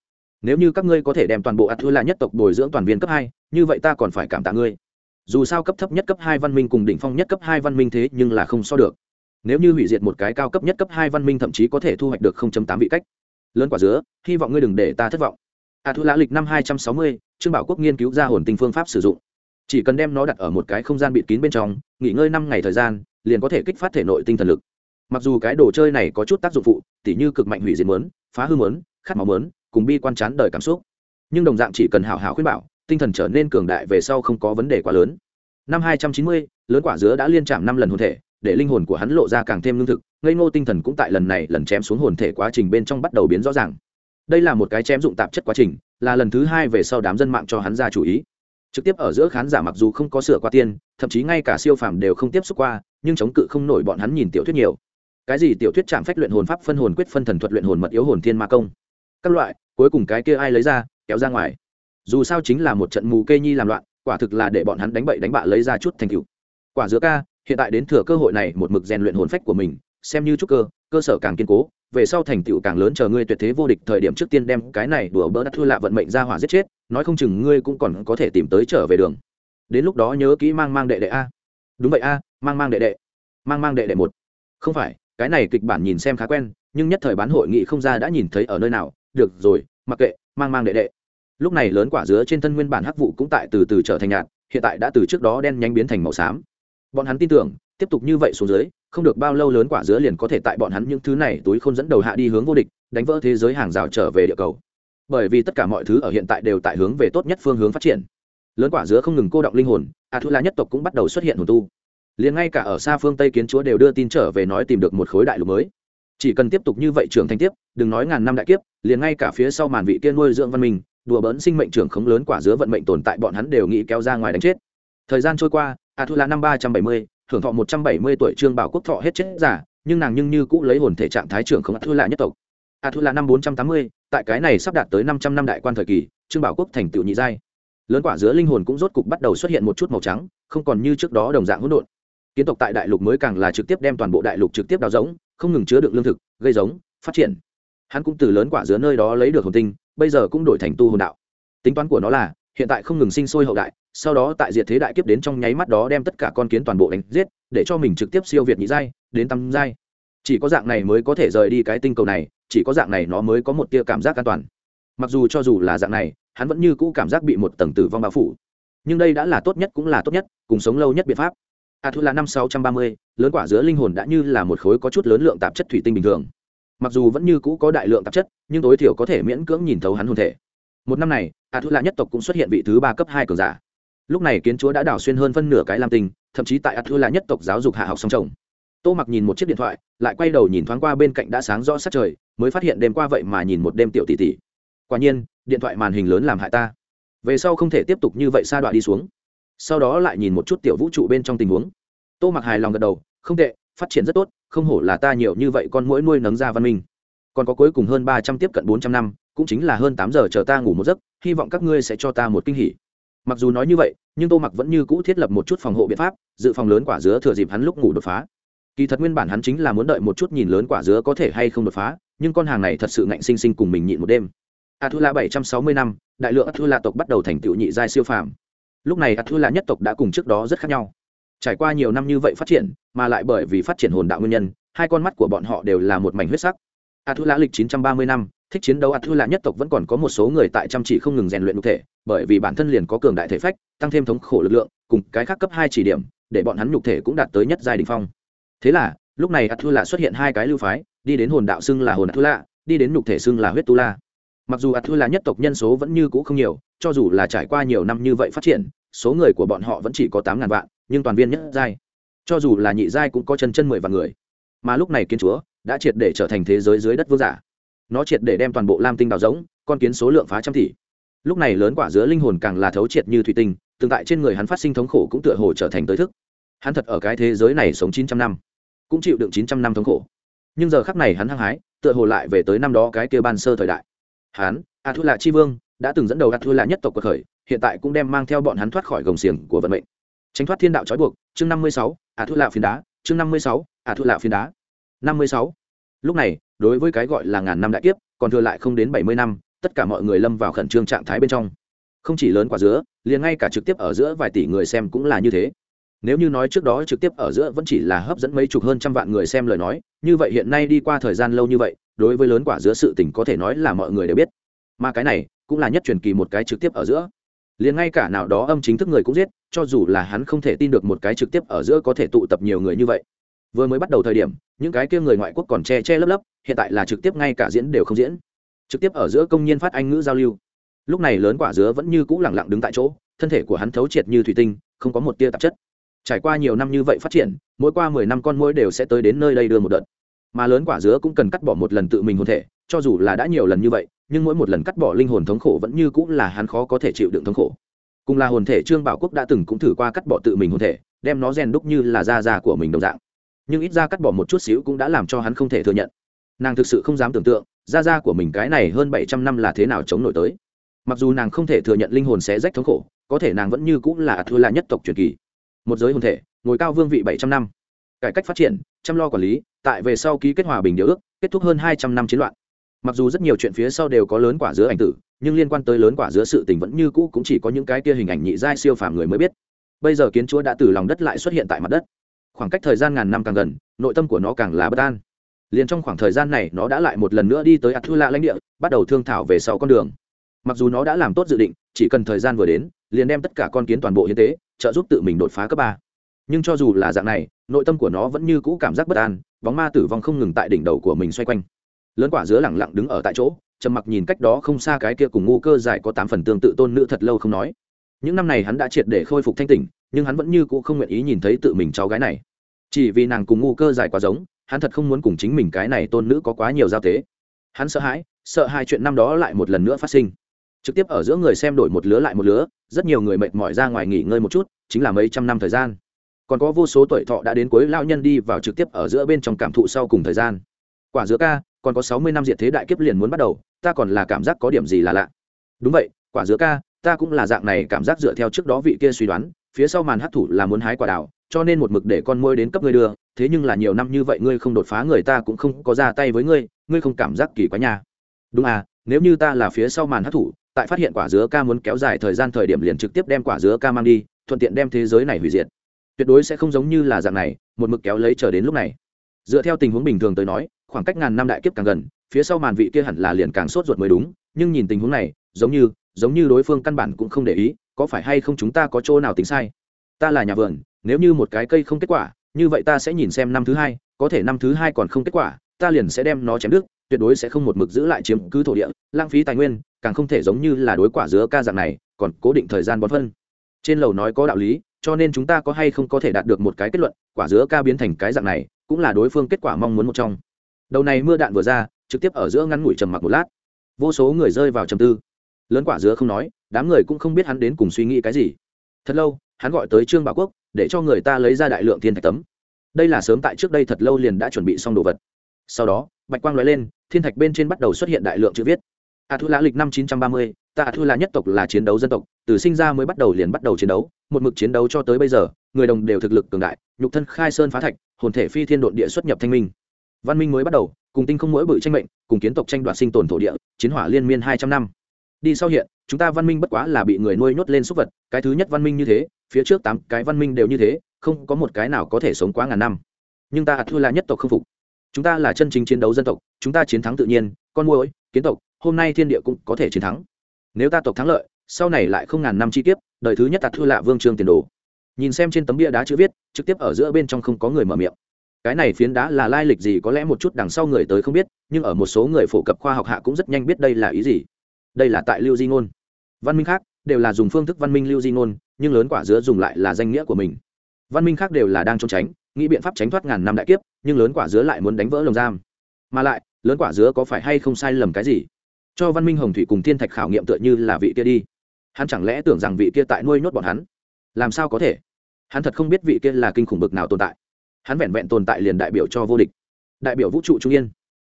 Nếu như các ngươi có thể đem toàn bộ ạt thư là nhất tộc bồi dưỡng toàn viên cấp hai, như vậy ta còn phải cảm tạ ngươi. Dù sao cấp thấp nhất cấp hai văn minh cùng đỉnh phong nhất cấp hai văn minh thế nhưng là không so được. Nếu như hủy diệt một cái cao cấp nhất cấp hai văn minh thậm chí có thể thu hoạch được tám vị cách lớn quả dứa, hy vọng ngươi đừng để ta thất vọng. A thu lã lịch năm hai trăm sáu mươi, trương bảo quốc nghiên cứu ra hồn tinh phương pháp sử dụng. Chỉ cần đem nó đặt ở một cái không gian bịt kín bên trong, nghỉ ngơi năm ngày thời gian, liền có thể kích phát thể nội tinh thần lực. Mặc dù cái đồ chơi này có chút tác dụng phụ, tỉ như cực mạnh hủy diệt mớn, phá hư mớn, khát máu mớn, cùng bi quan chán đời cảm xúc. Nhưng đồng dạng chỉ cần hảo hảo khuyên bảo, tinh thần trở nên cường đại về sau không có vấn đề quá lớn. Năm hai trăm chín mươi, lớn quả dứa đã liên chạm năm lần hồn thể để linh hồn của hắn lộ ra càng thêm lương thực, ngây ngô tinh thần cũng tại lần này lần chém xuống hồn thể quá trình bên trong bắt đầu biến rõ ràng. Đây là một cái chém dụng tạp chất quá trình, là lần thứ hai về sau đám dân mạng cho hắn ra chủ ý. Trực tiếp ở giữa khán giả mặc dù không có sửa qua tiên, thậm chí ngay cả siêu phàm đều không tiếp xúc qua, nhưng chống cự không nổi bọn hắn nhìn tiểu thuyết nhiều. Cái gì tiểu thuyết chạm phách luyện hồn pháp, phân hồn quyết, phân thần thuật luyện hồn mật yếu hồn thiên ma công. Các loại, cuối cùng cái kia ai lấy ra, kéo ra ngoài. Dù sao chính là một trận mù kê nhi làm loạn, quả thực là để bọn hắn đánh bậy đánh bạ lấy ra chút thành tựu. Quả giữa ca hiện tại đến thừa cơ hội này một mực rèn luyện hồn phách của mình, xem như trúc cơ cơ sở càng kiên cố, về sau thành tựu càng lớn chờ ngươi tuyệt thế vô địch thời điểm trước tiên đem cái này đùa bỡ đã thua lạ vận mệnh ra hỏa giết chết, nói không chừng ngươi cũng còn có thể tìm tới trở về đường. Đến lúc đó nhớ kỹ mang mang đệ đệ a. Đúng vậy a, mang mang đệ đệ. Mang mang đệ đệ một. Không phải, cái này kịch bản nhìn xem khá quen, nhưng nhất thời bán hội nghị không ra đã nhìn thấy ở nơi nào. Được rồi, mặc kệ, mang mang đệ đệ. Lúc này lớn quả dứa trên thân nguyên bản hắc vụ cũng tại từ từ trở thành nhạt, hiện tại đã từ trước đó đen nhanh biến thành màu xám bọn hắn tin tưởng, tiếp tục như vậy xuống dưới, không được bao lâu lớn quả dứa liền có thể tại bọn hắn những thứ này túi không dẫn đầu hạ đi hướng vô địch, đánh vỡ thế giới hàng rào trở về địa cầu. Bởi vì tất cả mọi thứ ở hiện tại đều tại hướng về tốt nhất phương hướng phát triển. Lớn quả dứa không ngừng cô động linh hồn a thu la nhất tộc cũng bắt đầu xuất hiện hồn tu. Liền ngay cả ở xa phương tây kiến chúa đều đưa tin trở về nói tìm được một khối đại lục mới. Chỉ cần tiếp tục như vậy trưởng thành tiếp, đừng nói ngàn năm đại kiếp, liền ngay cả phía sau màn vị kia nuôi dưỡng văn minh, đùa bỡn sinh mệnh trưởng khống lớn quả dứa vận mệnh tồn tại bọn hắn đều nghĩ kéo ra ngoài đánh chết. Thời gian trôi qua a thu là năm ba trăm bảy mươi hưởng thọ một trăm bảy mươi tuổi trương bảo quốc thọ hết chết giả, nhưng nàng nhưng như cũ lấy hồn thể trạng thái trưởng không a thu là nhất tộc. A thu là năm bốn trăm tám mươi, tại cái này sắp đạt tới năm trăm năm đại quan thời kỳ, trương bảo quốc thành tựu nhị giai. Lớn quả dứa linh hồn cũng rốt cục bắt đầu xuất hiện một chút màu trắng, không còn như trước đó đồng dạng hỗn độn. Kiến tộc tại đại lục mới càng là trực tiếp đem toàn bộ đại lục trực tiếp đào giống, không ngừng chứa đựng lương thực, gây giống, phát triển. Hắn cũng từ lớn quả dứa nơi đó lấy được hồn tinh, bây giờ cũng đổi thành tu hồn đạo. Tính toán của nó là hiện tại không ngừng sinh sôi hậu đại, sau đó tại diệt thế đại kiếp đến trong nháy mắt đó đem tất cả con kiến toàn bộ đánh giết, để cho mình trực tiếp siêu việt nhị giai, đến tam giai. Chỉ có dạng này mới có thể rời đi cái tinh cầu này, chỉ có dạng này nó mới có một tia cảm giác an toàn. Mặc dù cho dù là dạng này, hắn vẫn như cũ cảm giác bị một tầng tử vong bao phủ. Nhưng đây đã là tốt nhất cũng là tốt nhất, cùng sống lâu nhất biện pháp. A thu là năm sáu trăm ba mươi, lớn quả giữa linh hồn đã như là một khối có chút lớn lượng tạp chất thủy tinh bình thường. Mặc dù vẫn như cũ có đại lượng tạp chất, nhưng tối thiểu có thể miễn cưỡng nhìn thấu hắn hồn thể một năm này a thu lạ nhất tộc cũng xuất hiện vị thứ ba cấp hai cường giả. Lúc này kiến chúa đã đào xuyên hơn phân nửa cái lam tinh, thậm chí tại a thu lạ nhất tộc giáo dục hạ học song chồng. Tô mặc nhìn một chiếc điện thoại, lại quay đầu nhìn thoáng qua bên cạnh đã sáng rõ sát trời, mới phát hiện đêm qua vậy mà nhìn một đêm tiểu tỷ tỷ. Quả nhiên, điện thoại màn hình lớn làm hại ta. Về sau không thể tiếp tục như vậy sa đoạn đi xuống. Sau đó lại nhìn một chút tiểu vũ trụ bên trong tình huống. Tô mặc hài lòng gật đầu, không tệ, phát triển rất tốt, không hổ là ta nhiều như vậy con mỗi nuôi nấng ra văn minh. Còn có cuối cùng hơn ba trăm tiếp cận bốn trăm năm cũng chính là hơn tám giờ chờ ta ngủ một giấc, hy vọng các ngươi sẽ cho ta một kinh hỉ. Mặc dù nói như vậy, nhưng tô mặc vẫn như cũ thiết lập một chút phòng hộ biện pháp, dự phòng lớn quả dứa thừa dịp hắn lúc ngủ đột phá. Kỳ thật nguyên bản hắn chính là muốn đợi một chút nhìn lớn quả dứa có thể hay không đột phá, nhưng con hàng này thật sự ngạnh sinh sinh cùng mình nhịn một đêm. A thu la bảy trăm sáu mươi năm, đại lượng A Thu La tộc bắt đầu thành tựu nhị giai siêu phàm. Lúc này A Thu La nhất tộc đã cùng trước đó rất khác nhau. Trải qua nhiều năm như vậy phát triển, mà lại bởi vì phát triển hồn đạo nguyên nhân, hai con mắt của bọn họ đều là một mảnh huyết sắc. A Thu La lịch 930 năm thích chiến đấu ạt thư lạ nhất tộc vẫn còn có một số người tại chăm chỉ không ngừng rèn luyện cụ thể, bởi vì bản thân liền có cường đại thể phách, tăng thêm thống khổ lực lượng, cùng cái khác cấp hai chỉ điểm, để bọn hắn nhục thể cũng đạt tới nhất giai đình phong. Thế là, lúc này ạt thư lạ xuất hiện hai cái lưu phái, đi đến hồn đạo xưng là hồn ạt thư lạ đi đến nhục thể xưng là huyết tu la mặc dù ạt thư lạ nhất tộc nhân số vẫn như cũ không nhiều, cho dù là trải qua nhiều năm như vậy phát triển, số người của bọn họ vẫn chỉ có tám ngàn vạn, nhưng toàn viên nhất giai. Cho dù là nhị giai cũng có chân chân mười vạn người. Mà lúc này kiến chúa đã triệt để trở thành thế giới dưới đất vương giả nó triệt để đem toàn bộ lam tinh đào giống con kiến số lượng phá trăm tỷ. Lúc này lớn quả giữa linh hồn càng là thấu triệt như thủy tinh, tương tại trên người hắn phát sinh thống khổ cũng tựa hồ trở thành tới thức. Hắn thật ở cái thế giới này sống chín trăm năm, cũng chịu đựng chín trăm năm thống khổ. Nhưng giờ khắc này hắn hăng hái, tựa hồ lại về tới năm đó cái kia ban sơ thời đại. Hắn a thu lạ chi vương, đã từng dẫn đầu a thu lạ nhất tộc cuộc khởi, hiện tại cũng đem mang theo bọn hắn thoát khỏi gồng xiềng của vận mệnh. Tránh thoát thiên đạo trói buộc, chương năm mươi sáu a thu lạ phiến đá, chương năm mươi sáu a thu lạ phiến đá, năm mươi sáu lúc này, đối với cái gọi là ngàn năm đại kiếp, còn thừa lại không đến bảy mươi năm, tất cả mọi người lâm vào khẩn trương trạng thái bên trong. Không chỉ lớn quả giữa, liền ngay cả trực tiếp ở giữa vài tỷ người xem cũng là như thế. Nếu như nói trước đó trực tiếp ở giữa vẫn chỉ là hấp dẫn mấy chục hơn trăm vạn người xem lời nói, như vậy hiện nay đi qua thời gian lâu như vậy, đối với lớn quả giữa sự tình có thể nói là mọi người đều biết. Mà cái này, cũng là nhất truyền kỳ một cái trực tiếp ở giữa. Liền ngay cả nào đó âm chính thức người cũng giết, cho dù là hắn không thể tin được một cái trực tiếp ở giữa có thể tụ tập nhiều người như vậy vừa mới bắt đầu thời điểm, những cái kia người ngoại quốc còn che che lấp lấp, hiện tại là trực tiếp ngay cả diễn đều không diễn. Trực tiếp ở giữa công nhân phát anh ngữ giao lưu. Lúc này lớn quả dứa vẫn như cũ lẳng lặng đứng tại chỗ, thân thể của hắn thấu triệt như thủy tinh, không có một tia tạp chất. Trải qua nhiều năm như vậy phát triển, mỗi qua mười năm con mỗi đều sẽ tới đến nơi đây đưa một đợt. Mà lớn quả dứa cũng cần cắt bỏ một lần tự mình hồn thể, cho dù là đã nhiều lần như vậy, nhưng mỗi một lần cắt bỏ linh hồn thống khổ vẫn như cũng là hắn khó có thể chịu đựng thống khổ. Cùng là hồn thể trương bảo quốc đã từng cũng thử qua cắt bỏ tự mình hồn thể, đem nó rèn đúc như là da già của mình đồng dạng nhưng ít ra cắt bỏ một chút xíu cũng đã làm cho hắn không thể thừa nhận. Nàng thực sự không dám tưởng tượng da da của mình cái này hơn bảy trăm năm là thế nào chống nổi tới. Mặc dù nàng không thể thừa nhận linh hồn sẽ rách thống khổ, có thể nàng vẫn như cũng là thua là nhất tộc truyền kỳ. Một giới hồn thể, ngồi cao vương vị bảy trăm năm. Cải cách phát triển, chăm lo quản lý, tại về sau ký kết hòa bình điều ước, kết thúc hơn hai trăm năm chiến loạn. Mặc dù rất nhiều chuyện phía sau đều có lớn quả giữa ảnh tử, nhưng liên quan tới lớn quả giữa sự tình vẫn như cũ cũng chỉ có những cái kia hình ảnh nhị giai siêu phàm người mới biết. Bây giờ kiến chúa đã từ lòng đất lại xuất hiện tại mặt đất khoảng cách thời gian ngàn năm càng gần nội tâm của nó càng là bất an liền trong khoảng thời gian này nó đã lại một lần nữa đi tới Athula lãnh địa, bắt đầu thương thảo về sau con đường. Mặc dù nó đã làm tốt dự định, chỉ cần thời gian vừa đến, liền đem tất cả con kiến toàn bộ hiến tế, trợ giúp tự mình đột phá cấp ba. Nhưng cho dù là dạng này, nội tâm của nó vẫn như cũ cảm giác bất an, bóng ma tử vong không ngừng tại đỉnh đầu của mình xoay quanh. Lớn quả dứa lẳng lặng đứng ở tại chỗ, trầm mặc nhìn cách đó không xa cái kia cùng ngu cơ dài có tám phần tương tự tôn nữ thật lâu không nói. Những năm này hắn đã triệt để khôi phục thanh tỉnh, nhưng hắn vẫn như cũ không nguyện ý nhìn thấy tự mình cháu gái này. Chỉ vì nàng cùng ngu cơ dài quá giống, hắn thật không muốn cùng chính mình cái này tôn nữ có quá nhiều giao tế. Hắn sợ hãi sợ hai chuyện năm đó lại một lần nữa phát sinh. Trực tiếp ở giữa người xem đổi một lứa lại một lứa rất nhiều người mệt mỏi ra ngoài nghỉ ngơi một chút chính là mấy trăm năm thời gian. Còn có vô số tuổi thọ đã đến cuối lao nhân đi vào trực tiếp ở giữa bên trong cảm thụ sau cùng thời gian. Quả giữa ca còn có sáu mươi năm diệt thế đại kiếp liền muốn bắt đầu ta còn là cảm giác có điểm gì là lạ. Đúng vậy quả giữa ca ta cũng là dạng này cảm giác dựa theo trước đó vị kia suy đoán, phía sau màn hấp thụ là muốn hái quả đào, cho nên một mực để con môi đến cấp ngươi đưa, thế nhưng là nhiều năm như vậy ngươi không đột phá người ta cũng không có ra tay với ngươi ngươi không cảm giác kỳ quá nha. Đúng à nếu như ta là phía sau màn hấp thụ, tại phát hiện quả dứa ca muốn kéo dài thời gian thời điểm liền trực tiếp đem quả dứa ca mang đi, thuận tiện đem thế giới này hủy diệt. Tuyệt đối sẽ không giống như là dạng này, một mực kéo lấy chờ đến lúc này. Dựa theo tình huống bình thường tới nói, khoảng cách ngàn năm đại kiếp càng gần, phía sau màn vị kia hẳn là liền càng sốt ruột mới đúng, nhưng nhìn tình huống này, giống như giống như đối phương căn bản cũng không để ý, có phải hay không chúng ta có chỗ nào tính sai? Ta là nhà vườn, nếu như một cái cây không kết quả, như vậy ta sẽ nhìn xem năm thứ hai, có thể năm thứ hai còn không kết quả, ta liền sẽ đem nó chém đứt, tuyệt đối sẽ không một mực giữ lại chiếm cứ thổ địa, lãng phí tài nguyên, càng không thể giống như là đối quả dứa ca dạng này, còn cố định thời gian bón phân. Trên lầu nói có đạo lý, cho nên chúng ta có hay không có thể đạt được một cái kết luận, quả dứa ca biến thành cái dạng này, cũng là đối phương kết quả mong muốn một trong. Đầu này mưa đạn vừa ra, trực tiếp ở giữa ngắn ngủi trầm mặc một lát. Vô số người rơi vào trầm tư lớn quả dứa không nói, đám người cũng không biết hắn đến cùng suy nghĩ cái gì. Thật lâu, hắn gọi tới trương bảo quốc, để cho người ta lấy ra đại lượng thiên thạch tấm. Đây là sớm tại trước đây thật lâu liền đã chuẩn bị xong đồ vật. Sau đó, bạch quang nói lên, thiên thạch bên trên bắt đầu xuất hiện đại lượng chữ viết. A thu lã lịch năm chín trăm ba mươi, ta a thu là nhất tộc là chiến đấu dân tộc, từ sinh ra mới bắt đầu liền bắt đầu chiến đấu, một mực chiến đấu cho tới bây giờ, người đồng đều thực lực cường đại, nhục thân khai sơn phá thạch, hồn thể phi thiên độn địa xuất nhập thanh minh. Văn minh mới bắt đầu, cùng tinh không mỗi bự tranh mệnh, cùng kiến tộc tranh đoạt sinh tồn thổ địa, chiến hỏa liên miên hai trăm năm đi sau hiện, chúng ta văn minh bất quá là bị người nuôi nhốt lên súc vật, cái thứ nhất văn minh như thế, phía trước tám cái văn minh đều như thế, không có một cái nào có thể sống quá ngàn năm. Nhưng ta thua là nhất tộc không phục. Chúng ta là chân chính chiến đấu dân tộc, chúng ta chiến thắng tự nhiên, con môi kiến tộc, hôm nay thiên địa cũng có thể chiến thắng. Nếu ta tộc thắng lợi, sau này lại không ngàn năm chi tiết đời thứ nhất tạt thua lạ vương trương tiền đồ. Nhìn xem trên tấm bia đá chữ viết, trực tiếp ở giữa bên trong không có người mở miệng. Cái này phiến đá là lai lịch gì có lẽ một chút đằng sau người tới không biết, nhưng ở một số người phổ cập khoa học hạ cũng rất nhanh biết đây là ý gì đây là tại lưu di ngôn. Văn minh khác đều là dùng phương thức văn minh lưu di ngôn, nhưng lớn quả dứa dùng lại là danh nghĩa của mình. Văn minh khác đều là đang trốn tránh, nghĩ biện pháp tránh thoát ngàn năm đại kiếp, nhưng lớn quả dứa lại muốn đánh vỡ lồng giam. Mà lại, lớn quả dứa có phải hay không sai lầm cái gì? Cho văn minh hồng thủy cùng thiên thạch khảo nghiệm tựa như là vị kia đi. Hắn chẳng lẽ tưởng rằng vị kia tại nuôi nhốt bọn hắn? Làm sao có thể? Hắn thật không biết vị kia là kinh khủng bực nào tồn tại. Hắn vẹn vẹn tồn tại liền đại biểu cho vô địch. Đại biểu vũ trụ trung yên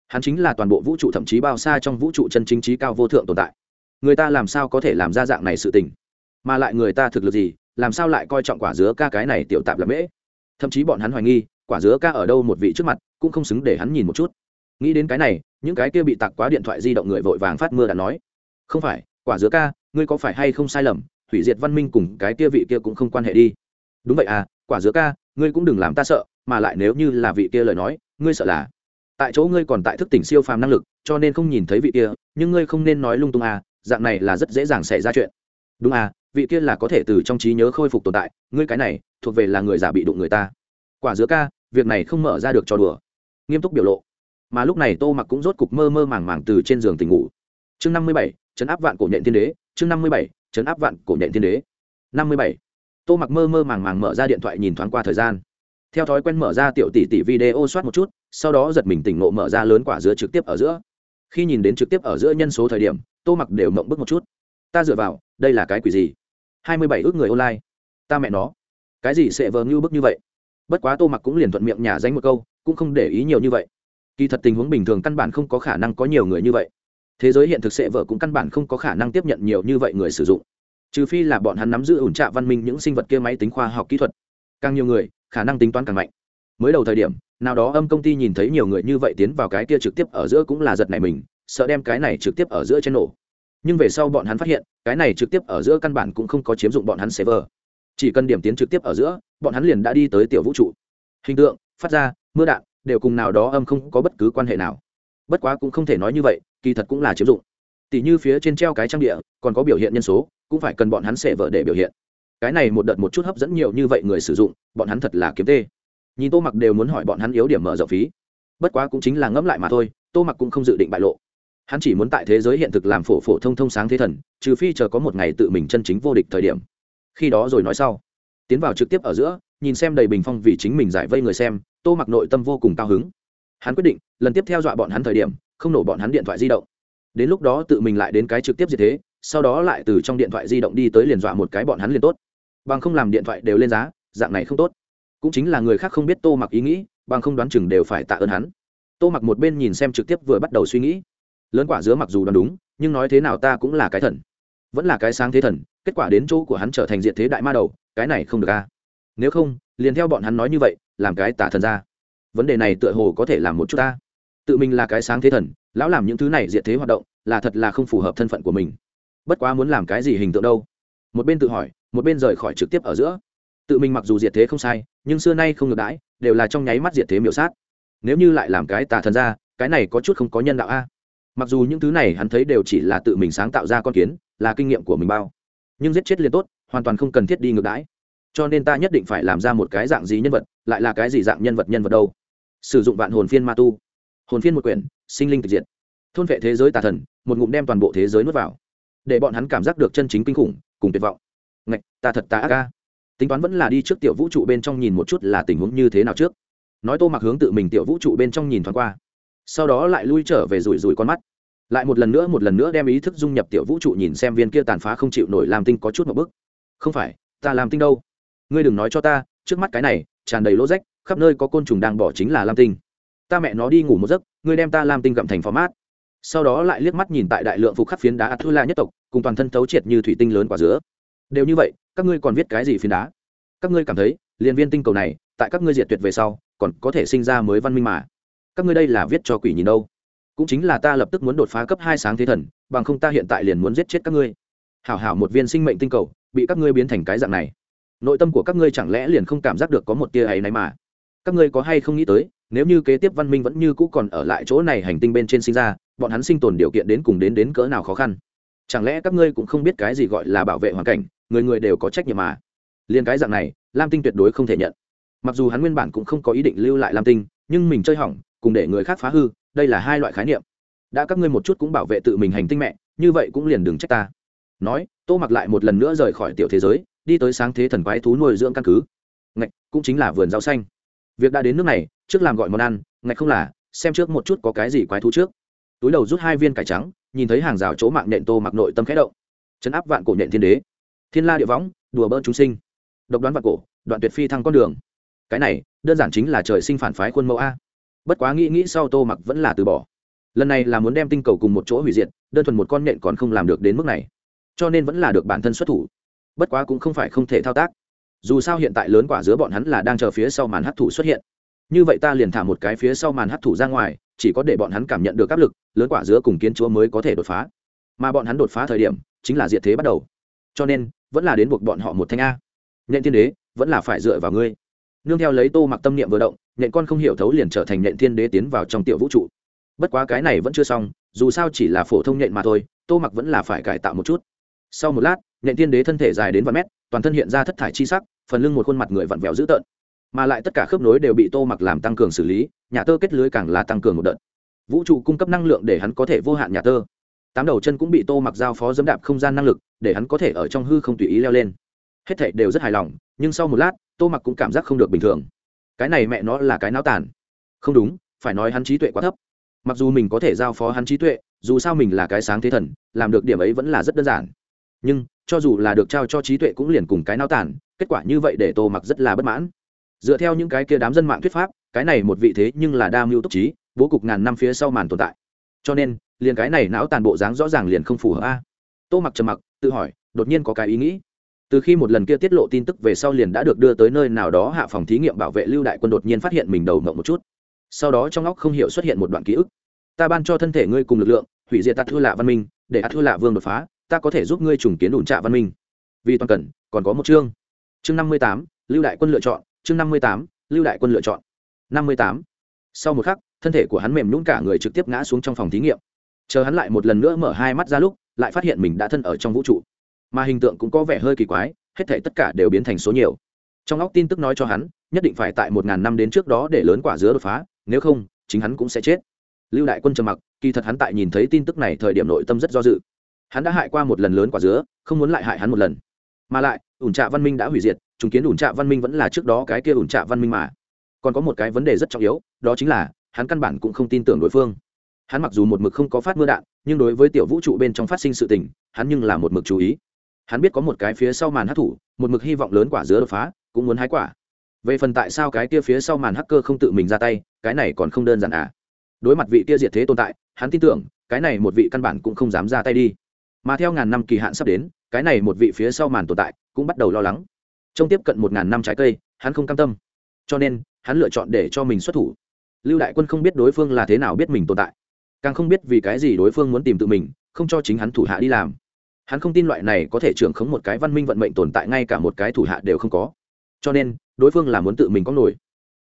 hắn chính là toàn bộ vũ trụ thậm chí bao xa trong vũ trụ chân chính trí cao vô thượng tồn tại. Người ta làm sao có thể làm ra dạng này sự tình? Mà lại người ta thực lực gì, làm sao lại coi trọng quả dứa ca cái này tiểu tạp là mễ? Thậm chí bọn hắn hoài nghi, quả dứa ca ở đâu một vị trước mặt, cũng không xứng để hắn nhìn một chút. Nghĩ đến cái này, những cái kia bị tặc quá điện thoại di động người vội vàng phát mưa đã nói. Không phải, quả dứa ca, ngươi có phải hay không sai lầm, hủy diệt văn minh cùng cái kia vị kia cũng không quan hệ đi. Đúng vậy à quả dứa ca, ngươi cũng đừng làm ta sợ, mà lại nếu như là vị kia lời nói, ngươi sợ là tại chỗ ngươi còn tại thức tỉnh siêu phàm năng lực, cho nên không nhìn thấy vị kia, nhưng ngươi không nên nói lung tung à dạng này là rất dễ dàng xảy ra chuyện. Đúng à vị kia là có thể từ trong trí nhớ khôi phục tồn tại, ngươi cái này, thuộc về là người giả bị đụng người ta. Quả dứa ca, việc này không mở ra được cho đùa. Nghiêm túc biểu lộ. Mà lúc này tô mặc cũng rốt cục mơ mơ màng màng từ trên giường tỉnh ngủ. Chương năm mươi bảy, chấn áp vạn cổ nhện thiên đế, chương năm mươi bảy, chấn áp vạn cổ nhện thiên đế. Năm mươi bảy, tô mặc mơ mơ màng màng mở ra điện thoại nhìn thoáng qua thời gian theo thói quen mở ra tiểu tỷ tỷ video soát một chút, sau đó giật mình tỉnh ngộ mở ra lớn quả dứa trực tiếp ở giữa. Khi nhìn đến trực tiếp ở giữa nhân số thời điểm, tô mặc đều mộng bức một chút. Ta dựa vào, đây là cái quỷ gì? Hai mươi bảy ước người online. Ta mẹ nó. Cái gì sẽ vờ ngưu bức như vậy? Bất quá tô mặc cũng liền thuận miệng nhà danh một câu, cũng không để ý nhiều như vậy. Kỳ thật tình huống bình thường căn bản không có khả năng có nhiều người như vậy. Thế giới hiện thực sẽ vợ cũng căn bản không có khả năng tiếp nhận nhiều như vậy người sử dụng. Trừ phi là bọn hắn nắm giữ ủn trạ văn minh những sinh vật kia máy tính khoa học kỹ thuật. Càng nhiều người khả năng tính toán càng mạnh. Mới đầu thời điểm, nào đó âm công ty nhìn thấy nhiều người như vậy tiến vào cái kia trực tiếp ở giữa cũng là giật này mình, sợ đem cái này trực tiếp ở giữa trên nổ. Nhưng về sau bọn hắn phát hiện, cái này trực tiếp ở giữa căn bản cũng không có chiếm dụng bọn hắn server. Chỉ cần điểm tiến trực tiếp ở giữa, bọn hắn liền đã đi tới tiểu vũ trụ. Hình tượng, phát ra, mưa đạn, đều cùng nào đó âm không có bất cứ quan hệ nào. Bất quá cũng không thể nói như vậy, kỳ thật cũng là chiếm dụng. Tỷ như phía trên treo cái trang địa, còn có biểu hiện nhân số, cũng phải cần bọn hắn sẽ vợ để biểu hiện cái này một đợt một chút hấp dẫn nhiều như vậy người sử dụng, bọn hắn thật là kiếm tê. Nhìn tô mặc đều muốn hỏi bọn hắn yếu điểm mở rộng phí. Bất quá cũng chính là ngẫm lại mà thôi, tô mặc cũng không dự định bại lộ. Hắn chỉ muốn tại thế giới hiện thực làm phổ phổ thông thông sáng thế thần, trừ phi chờ có một ngày tự mình chân chính vô địch thời điểm. Khi đó rồi nói sau. Tiến vào trực tiếp ở giữa, nhìn xem đầy bình phong vì chính mình giải vây người xem, tô mặc nội tâm vô cùng cao hứng. Hắn quyết định, lần tiếp theo dọa bọn hắn thời điểm, không nổ bọn hắn điện thoại di động. Đến lúc đó tự mình lại đến cái trực tiếp như thế, sau đó lại từ trong điện thoại di động đi tới liền dọa một cái bọn hắn liền tốt bằng không làm điện thoại đều lên giá, dạng này không tốt. Cũng chính là người khác không biết tô mặc ý nghĩ, bằng không đoán chừng đều phải tạ ơn hắn. Tô mặc một bên nhìn xem trực tiếp vừa bắt đầu suy nghĩ. Lớn quả dứa mặc dù đoán đúng, nhưng nói thế nào ta cũng là cái thần. Vẫn là cái sáng thế thần, kết quả đến chỗ của hắn trở thành diện thế đại ma đầu, cái này không được a. Nếu không, liền theo bọn hắn nói như vậy, làm cái tả thần ra. Vấn đề này tựa hồ có thể làm một chút ta. Tự mình là cái sáng thế thần, lão làm những thứ này diện thế hoạt động, là thật là không phù hợp thân phận của mình. Bất quá muốn làm cái gì hình tượng đâu? Một bên tự hỏi một bên rời khỏi trực tiếp ở giữa. Tự mình mặc dù diệt thế không sai, nhưng xưa nay không ngược đãi, đều là trong nháy mắt diệt thế miểu sát. Nếu như lại làm cái tà thần ra, cái này có chút không có nhân đạo a. Mặc dù những thứ này hắn thấy đều chỉ là tự mình sáng tạo ra con kiến, là kinh nghiệm của mình bao. Nhưng giết chết liền tốt, hoàn toàn không cần thiết đi ngược đãi. Cho nên ta nhất định phải làm ra một cái dạng gì nhân vật, lại là cái gì dạng nhân vật nhân vật đâu. Sử dụng vạn hồn phiên ma tu. Hồn phiên một quyển, sinh linh tịch diệt. Thôn vệ thế giới tà thần, một ngụm đem toàn bộ thế giới nuốt vào. Để bọn hắn cảm giác được chân chính kinh khủng, cùng tuyệt vọng ngạch, ta thật ta ác ca. Tính toán vẫn là đi trước tiểu vũ trụ bên trong nhìn một chút là tình huống như thế nào trước. Nói tô mặc hướng tự mình tiểu vũ trụ bên trong nhìn thoáng qua. Sau đó lại lui trở về rủi rủi con mắt. Lại một lần nữa, một lần nữa đem ý thức dung nhập tiểu vũ trụ nhìn xem viên kia tàn phá không chịu nổi làm tinh có chút một bức không phải, ta làm tinh đâu. Ngươi đừng nói cho ta, trước mắt cái này, tràn đầy lỗ rách khắp nơi có côn trùng đang bỏ chính là lam tinh. Ta mẹ nó đi ngủ một giấc, ngươi đem ta lam tinh gặm thành phó mát sau đó lại liếc mắt nhìn tại đại lượng phục khắc phiến đá athula nhất tộc, cùng toàn thân thấu triệt như thủy tinh lớn quả dứa đều như vậy, các ngươi còn viết cái gì phiến đá? Các ngươi cảm thấy, liền viên tinh cầu này, tại các ngươi diệt tuyệt về sau, còn có thể sinh ra mới văn minh mà. Các ngươi đây là viết cho quỷ nhìn đâu? Cũng chính là ta lập tức muốn đột phá cấp hai sáng thế thần, bằng không ta hiện tại liền muốn giết chết các ngươi. Hảo hảo một viên sinh mệnh tinh cầu, bị các ngươi biến thành cái dạng này. Nội tâm của các ngươi chẳng lẽ liền không cảm giác được có một tia ấy này mà? Các ngươi có hay không nghĩ tới, nếu như kế tiếp văn minh vẫn như cũ còn ở lại chỗ này hành tinh bên trên sinh ra, bọn hắn sinh tồn điều kiện đến cùng đến đến cỡ nào khó khăn? Chẳng lẽ các ngươi cũng không biết cái gì gọi là bảo vệ hoàn cảnh, người người đều có trách nhiệm mà? Liền cái dạng này, lam tinh tuyệt đối không thể nhận. Mặc dù hắn nguyên bản cũng không có ý định lưu lại lam tinh, nhưng mình chơi hỏng, cùng để người khác phá hư, đây là hai loại khái niệm. Đã các ngươi một chút cũng bảo vệ tự mình hành tinh mẹ, như vậy cũng liền đừng trách ta. Nói, tô mặc lại một lần nữa rời khỏi tiểu thế giới, đi tới sáng thế thần quái thú nuôi dưỡng căn cứ. Ngạch, cũng chính là vườn rau xanh. Việc đã đến nước này, trước làm gọi món ăn, ngạch không là, xem trước một chút có cái gì quái thú trước. Túi đầu rút hai viên cải trắng nhìn thấy hàng rào chỗ mạng nện tô mặc nội tâm khẽ động. Chấn áp vạn cổ nhện thiên đế. Thiên la địa võng, đùa bỡn chúng sinh. Độc đoán vạn cổ, đoạn tuyệt phi thăng con đường. Cái này, đơn giản chính là trời sinh phản phái khuôn mẫu a. Bất quá nghĩ nghĩ sau tô mặc vẫn là từ bỏ. Lần này là muốn đem tinh cầu cùng một chỗ hủy diệt, đơn thuần một con nhện còn không làm được đến mức này. Cho nên vẫn là được bản thân xuất thủ. Bất quá cũng không phải không thể thao tác. Dù sao hiện tại lớn quả giữa bọn hắn là đang chờ phía sau màn hấp thụ xuất hiện. Như vậy ta liền thả một cái phía sau màn hấp thụ ra ngoài chỉ có để bọn hắn cảm nhận được áp lực, lớn quả giữa cùng kiến chúa mới có thể đột phá. Mà bọn hắn đột phá thời điểm, chính là diệt thế bắt đầu. Cho nên, vẫn là đến buộc bọn họ một thanh a. Nhện thiên đế, vẫn là phải dựa vào ngươi. Nương theo lấy tô mặc tâm niệm vừa động, nhện con không hiểu thấu liền trở thành nhện thiên đế tiến vào trong tiểu vũ trụ. Bất quá cái này vẫn chưa xong, dù sao chỉ là phổ thông nhện mà thôi, tô mặc vẫn là phải cải tạo một chút. Sau một lát, nhện thiên đế thân thể dài đến vài mét, toàn thân hiện ra thất thải chi sắc, phần lưng một khuôn mặt người vặn vẹo dữ tợn mà lại tất cả khớp nối đều bị tô mặc làm tăng cường xử lý, nhà tơ kết lưới càng là tăng cường một đợt. Vũ trụ cung cấp năng lượng để hắn có thể vô hạn nhà tơ. Tám đầu chân cũng bị tô mặc giao phó dẫm đạp không gian năng lực, để hắn có thể ở trong hư không tùy ý leo lên. Hết thảy đều rất hài lòng, nhưng sau một lát, tô mặc cũng cảm giác không được bình thường. Cái này mẹ nó là cái náo tàn. Không đúng, phải nói hắn trí tuệ quá thấp. Mặc dù mình có thể giao phó hắn trí tuệ, dù sao mình là cái sáng thế thần, làm được điểm ấy vẫn là rất đơn giản. Nhưng, cho dù là được trao cho trí tuệ cũng liền cùng cái náo tàn, kết quả như vậy để tô mặc rất là bất mãn dựa theo những cái kia đám dân mạng thuyết pháp, cái này một vị thế nhưng là đa mưu túc trí, bố cục ngàn năm phía sau màn tồn tại. Cho nên, liền cái này não tàn bộ dáng rõ ràng liền không phù hợp a. Tô mặc trầm mặc, tự hỏi, đột nhiên có cái ý nghĩ. Từ khi một lần kia tiết lộ tin tức về sau liền đã được đưa tới nơi nào đó hạ phòng thí nghiệm bảo vệ lưu đại quân đột nhiên phát hiện mình đầu mộng một chút. Sau đó trong óc không hiểu xuất hiện một đoạn ký ức. Ta ban cho thân thể ngươi cùng lực lượng, hủy diệt tạt thư lạ văn minh, để ạt thư lạ vương đột phá, ta có thể giúp ngươi trùng kiến đủn trạ văn minh. Vì toàn cần, còn có một chương. Chương năm mươi tám, lưu đại quân lựa chọn chương năm mươi tám, lưu đại quân lựa chọn. năm mươi tám. Sau một khắc, thân thể của hắn mềm nhún cả người trực tiếp ngã xuống trong phòng thí nghiệm. Chờ hắn lại một lần nữa mở hai mắt ra lúc, lại phát hiện mình đã thân ở trong vũ trụ. Mà hình tượng cũng có vẻ hơi kỳ quái, hết thể tất cả đều biến thành số nhiều. Trong óc tin tức nói cho hắn, nhất định phải tại một ngàn năm đến trước đó để lớn quả dứa đột phá, nếu không, chính hắn cũng sẽ chết. Lưu đại quân trầm mặc, kỳ thật hắn tại nhìn thấy tin tức này thời điểm nội tâm rất do dự. Hắn đã hại qua một lần lớn quả dứa, không muốn lại hại hắn một lần. Mà lại, ủn trạ văn minh đã hủy diệt chứng kiến ủn trạ văn minh vẫn là trước đó cái kia ủn trạ văn minh mà. Còn có một cái vấn đề rất trọng yếu, đó chính là, hắn căn bản cũng không tin tưởng đối phương. Hắn mặc dù một mực không có phát mưa đạn, nhưng đối với tiểu vũ trụ bên trong phát sinh sự tình, hắn nhưng là một mực chú ý. Hắn biết có một cái phía sau màn hát thủ, một mực hy vọng lớn quả dứa đột phá, cũng muốn hái quả. Về phần tại sao cái kia phía sau màn hacker không tự mình ra tay, cái này còn không đơn giản à? Đối mặt vị kia diệt thế tồn tại, hắn tin tưởng, cái này một vị căn bản cũng không dám ra tay đi. Mà theo ngàn năm kỳ hạn sắp đến, cái này một vị phía sau màn tồn tại cũng bắt đầu lo lắng trong tiếp cận một ngàn năm trái cây, hắn không cam tâm. Cho nên, hắn lựa chọn để cho mình xuất thủ. Lưu đại quân không biết đối phương là thế nào biết mình tồn tại. Càng không biết vì cái gì đối phương muốn tìm tự mình, không cho chính hắn thủ hạ đi làm. Hắn không tin loại này có thể trưởng khống một cái văn minh vận mệnh tồn tại ngay cả một cái thủ hạ đều không có. Cho nên, đối phương là muốn tự mình có nổi.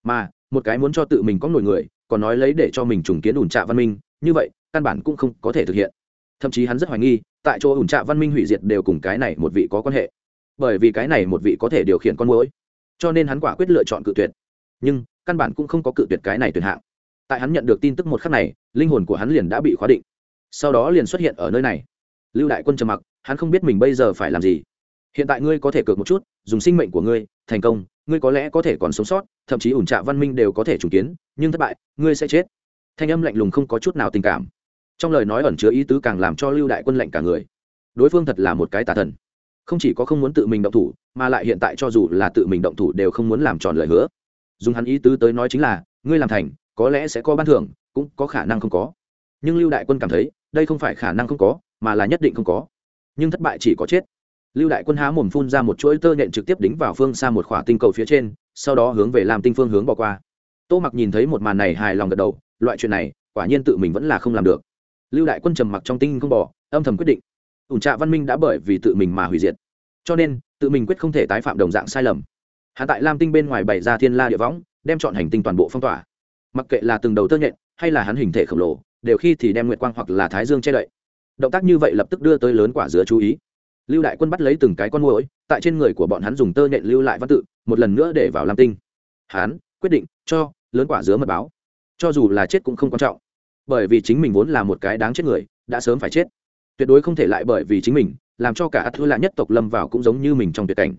Mà, một cái muốn cho tự mình có nổi người, còn nói lấy để cho mình trùng kiến ủn trạ văn minh, như vậy, căn bản cũng không có thể thực hiện. Thậm chí hắn rất hoài nghi, tại chỗ ủn trạ văn minh hủy diệt đều cùng cái này một vị có quan hệ bởi vì cái này một vị có thể điều khiển con mũi cho nên hắn quả quyết lựa chọn cự tuyệt. Nhưng, căn bản cũng không có cự tuyệt cái này tuyệt hạng. Tại hắn nhận được tin tức một khắc này, linh hồn của hắn liền đã bị khóa định. Sau đó liền xuất hiện ở nơi này. Lưu đại quân trầm mặc, hắn không biết mình bây giờ phải làm gì. Hiện tại ngươi có thể cược một chút, dùng sinh mệnh của ngươi, thành công, ngươi có lẽ có thể còn sống sót, thậm chí ủn trạ văn minh đều có thể trùng kiến, nhưng thất bại, ngươi sẽ chết. Thanh âm lạnh lùng không có chút nào tình cảm. Trong lời nói ẩn chứa ý tứ càng làm cho lưu đại quân lạnh cả người. Đối phương thật là một cái tà thần không chỉ có không muốn tự mình động thủ, mà lại hiện tại cho dù là tự mình động thủ đều không muốn làm tròn lời hứa. Dùng hắn ý tứ tới nói chính là, ngươi làm thành, có lẽ sẽ có ban thưởng, cũng có khả năng không có. Nhưng lưu đại quân cảm thấy, đây không phải khả năng không có, mà là nhất định không có. Nhưng thất bại chỉ có chết. Lưu đại quân há mồm phun ra một chuỗi tơ nhện trực tiếp đính vào phương xa một khỏa tinh cầu phía trên, sau đó hướng về làm tinh phương hướng bỏ qua. Tô mặc nhìn thấy một màn này hài lòng gật đầu, loại chuyện này, quả nhiên tự mình vẫn là không làm được. Lưu đại quân trầm mặc trong tinh không bỏ, âm thầm quyết định ủn trạ văn minh đã bởi vì tự mình mà hủy diệt. Cho nên, tự mình quyết không thể tái phạm đồng dạng sai lầm. Hạ tại lam tinh bên ngoài bày ra thiên la địa võng, đem chọn hành tinh toàn bộ phong tỏa. Mặc kệ là từng đầu tơ nhện, hay là hắn hình thể khổng lồ, đều khi thì đem nguyệt quang hoặc là thái dương che đậy. Động tác như vậy lập tức đưa tới lớn quả dứa chú ý. Lưu đại quân bắt lấy từng cái con mồi tại trên người của bọn hắn dùng tơ nhện lưu lại văn tự, một lần nữa để vào lam tinh. Hắn quyết định cho lớn quả dứa mật báo. Cho dù là chết cũng không quan trọng, bởi vì chính mình vốn là một cái đáng chết người, đã sớm phải chết tuyệt đối không thể lại bởi vì chính mình, làm cho cả ắt thua lạ nhất tộc lâm vào cũng giống như mình trong tuyệt cảnh.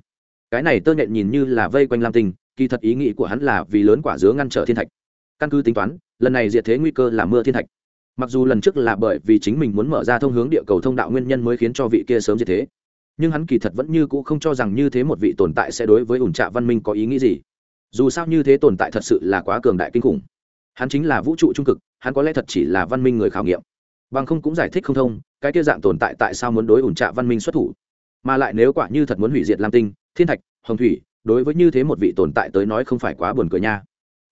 Cái này tơ nhện nhìn như là vây quanh lam tinh, kỳ thật ý nghĩ của hắn là vì lớn quả dứa ngăn trở thiên thạch. Căn cứ tính toán, lần này diệt thế nguy cơ là mưa thiên thạch. Mặc dù lần trước là bởi vì chính mình muốn mở ra thông hướng địa cầu thông đạo nguyên nhân mới khiến cho vị kia sớm diệt thế, nhưng hắn kỳ thật vẫn như cũ không cho rằng như thế một vị tồn tại sẽ đối với ủn trạ văn minh có ý nghĩ gì. Dù sao như thế tồn tại thật sự là quá cường đại kinh khủng. Hắn chính là vũ trụ trung cực, hắn có lẽ thật chỉ là văn minh người khảo nghiệm bằng không cũng giải thích không thông, cái kia dạng tồn tại tại sao muốn đối ủn trạ văn minh xuất thủ? Mà lại nếu quả như thật muốn hủy diệt lam tinh, thiên thạch, hồng thủy, đối với như thế một vị tồn tại tới nói không phải quá buồn cười nha.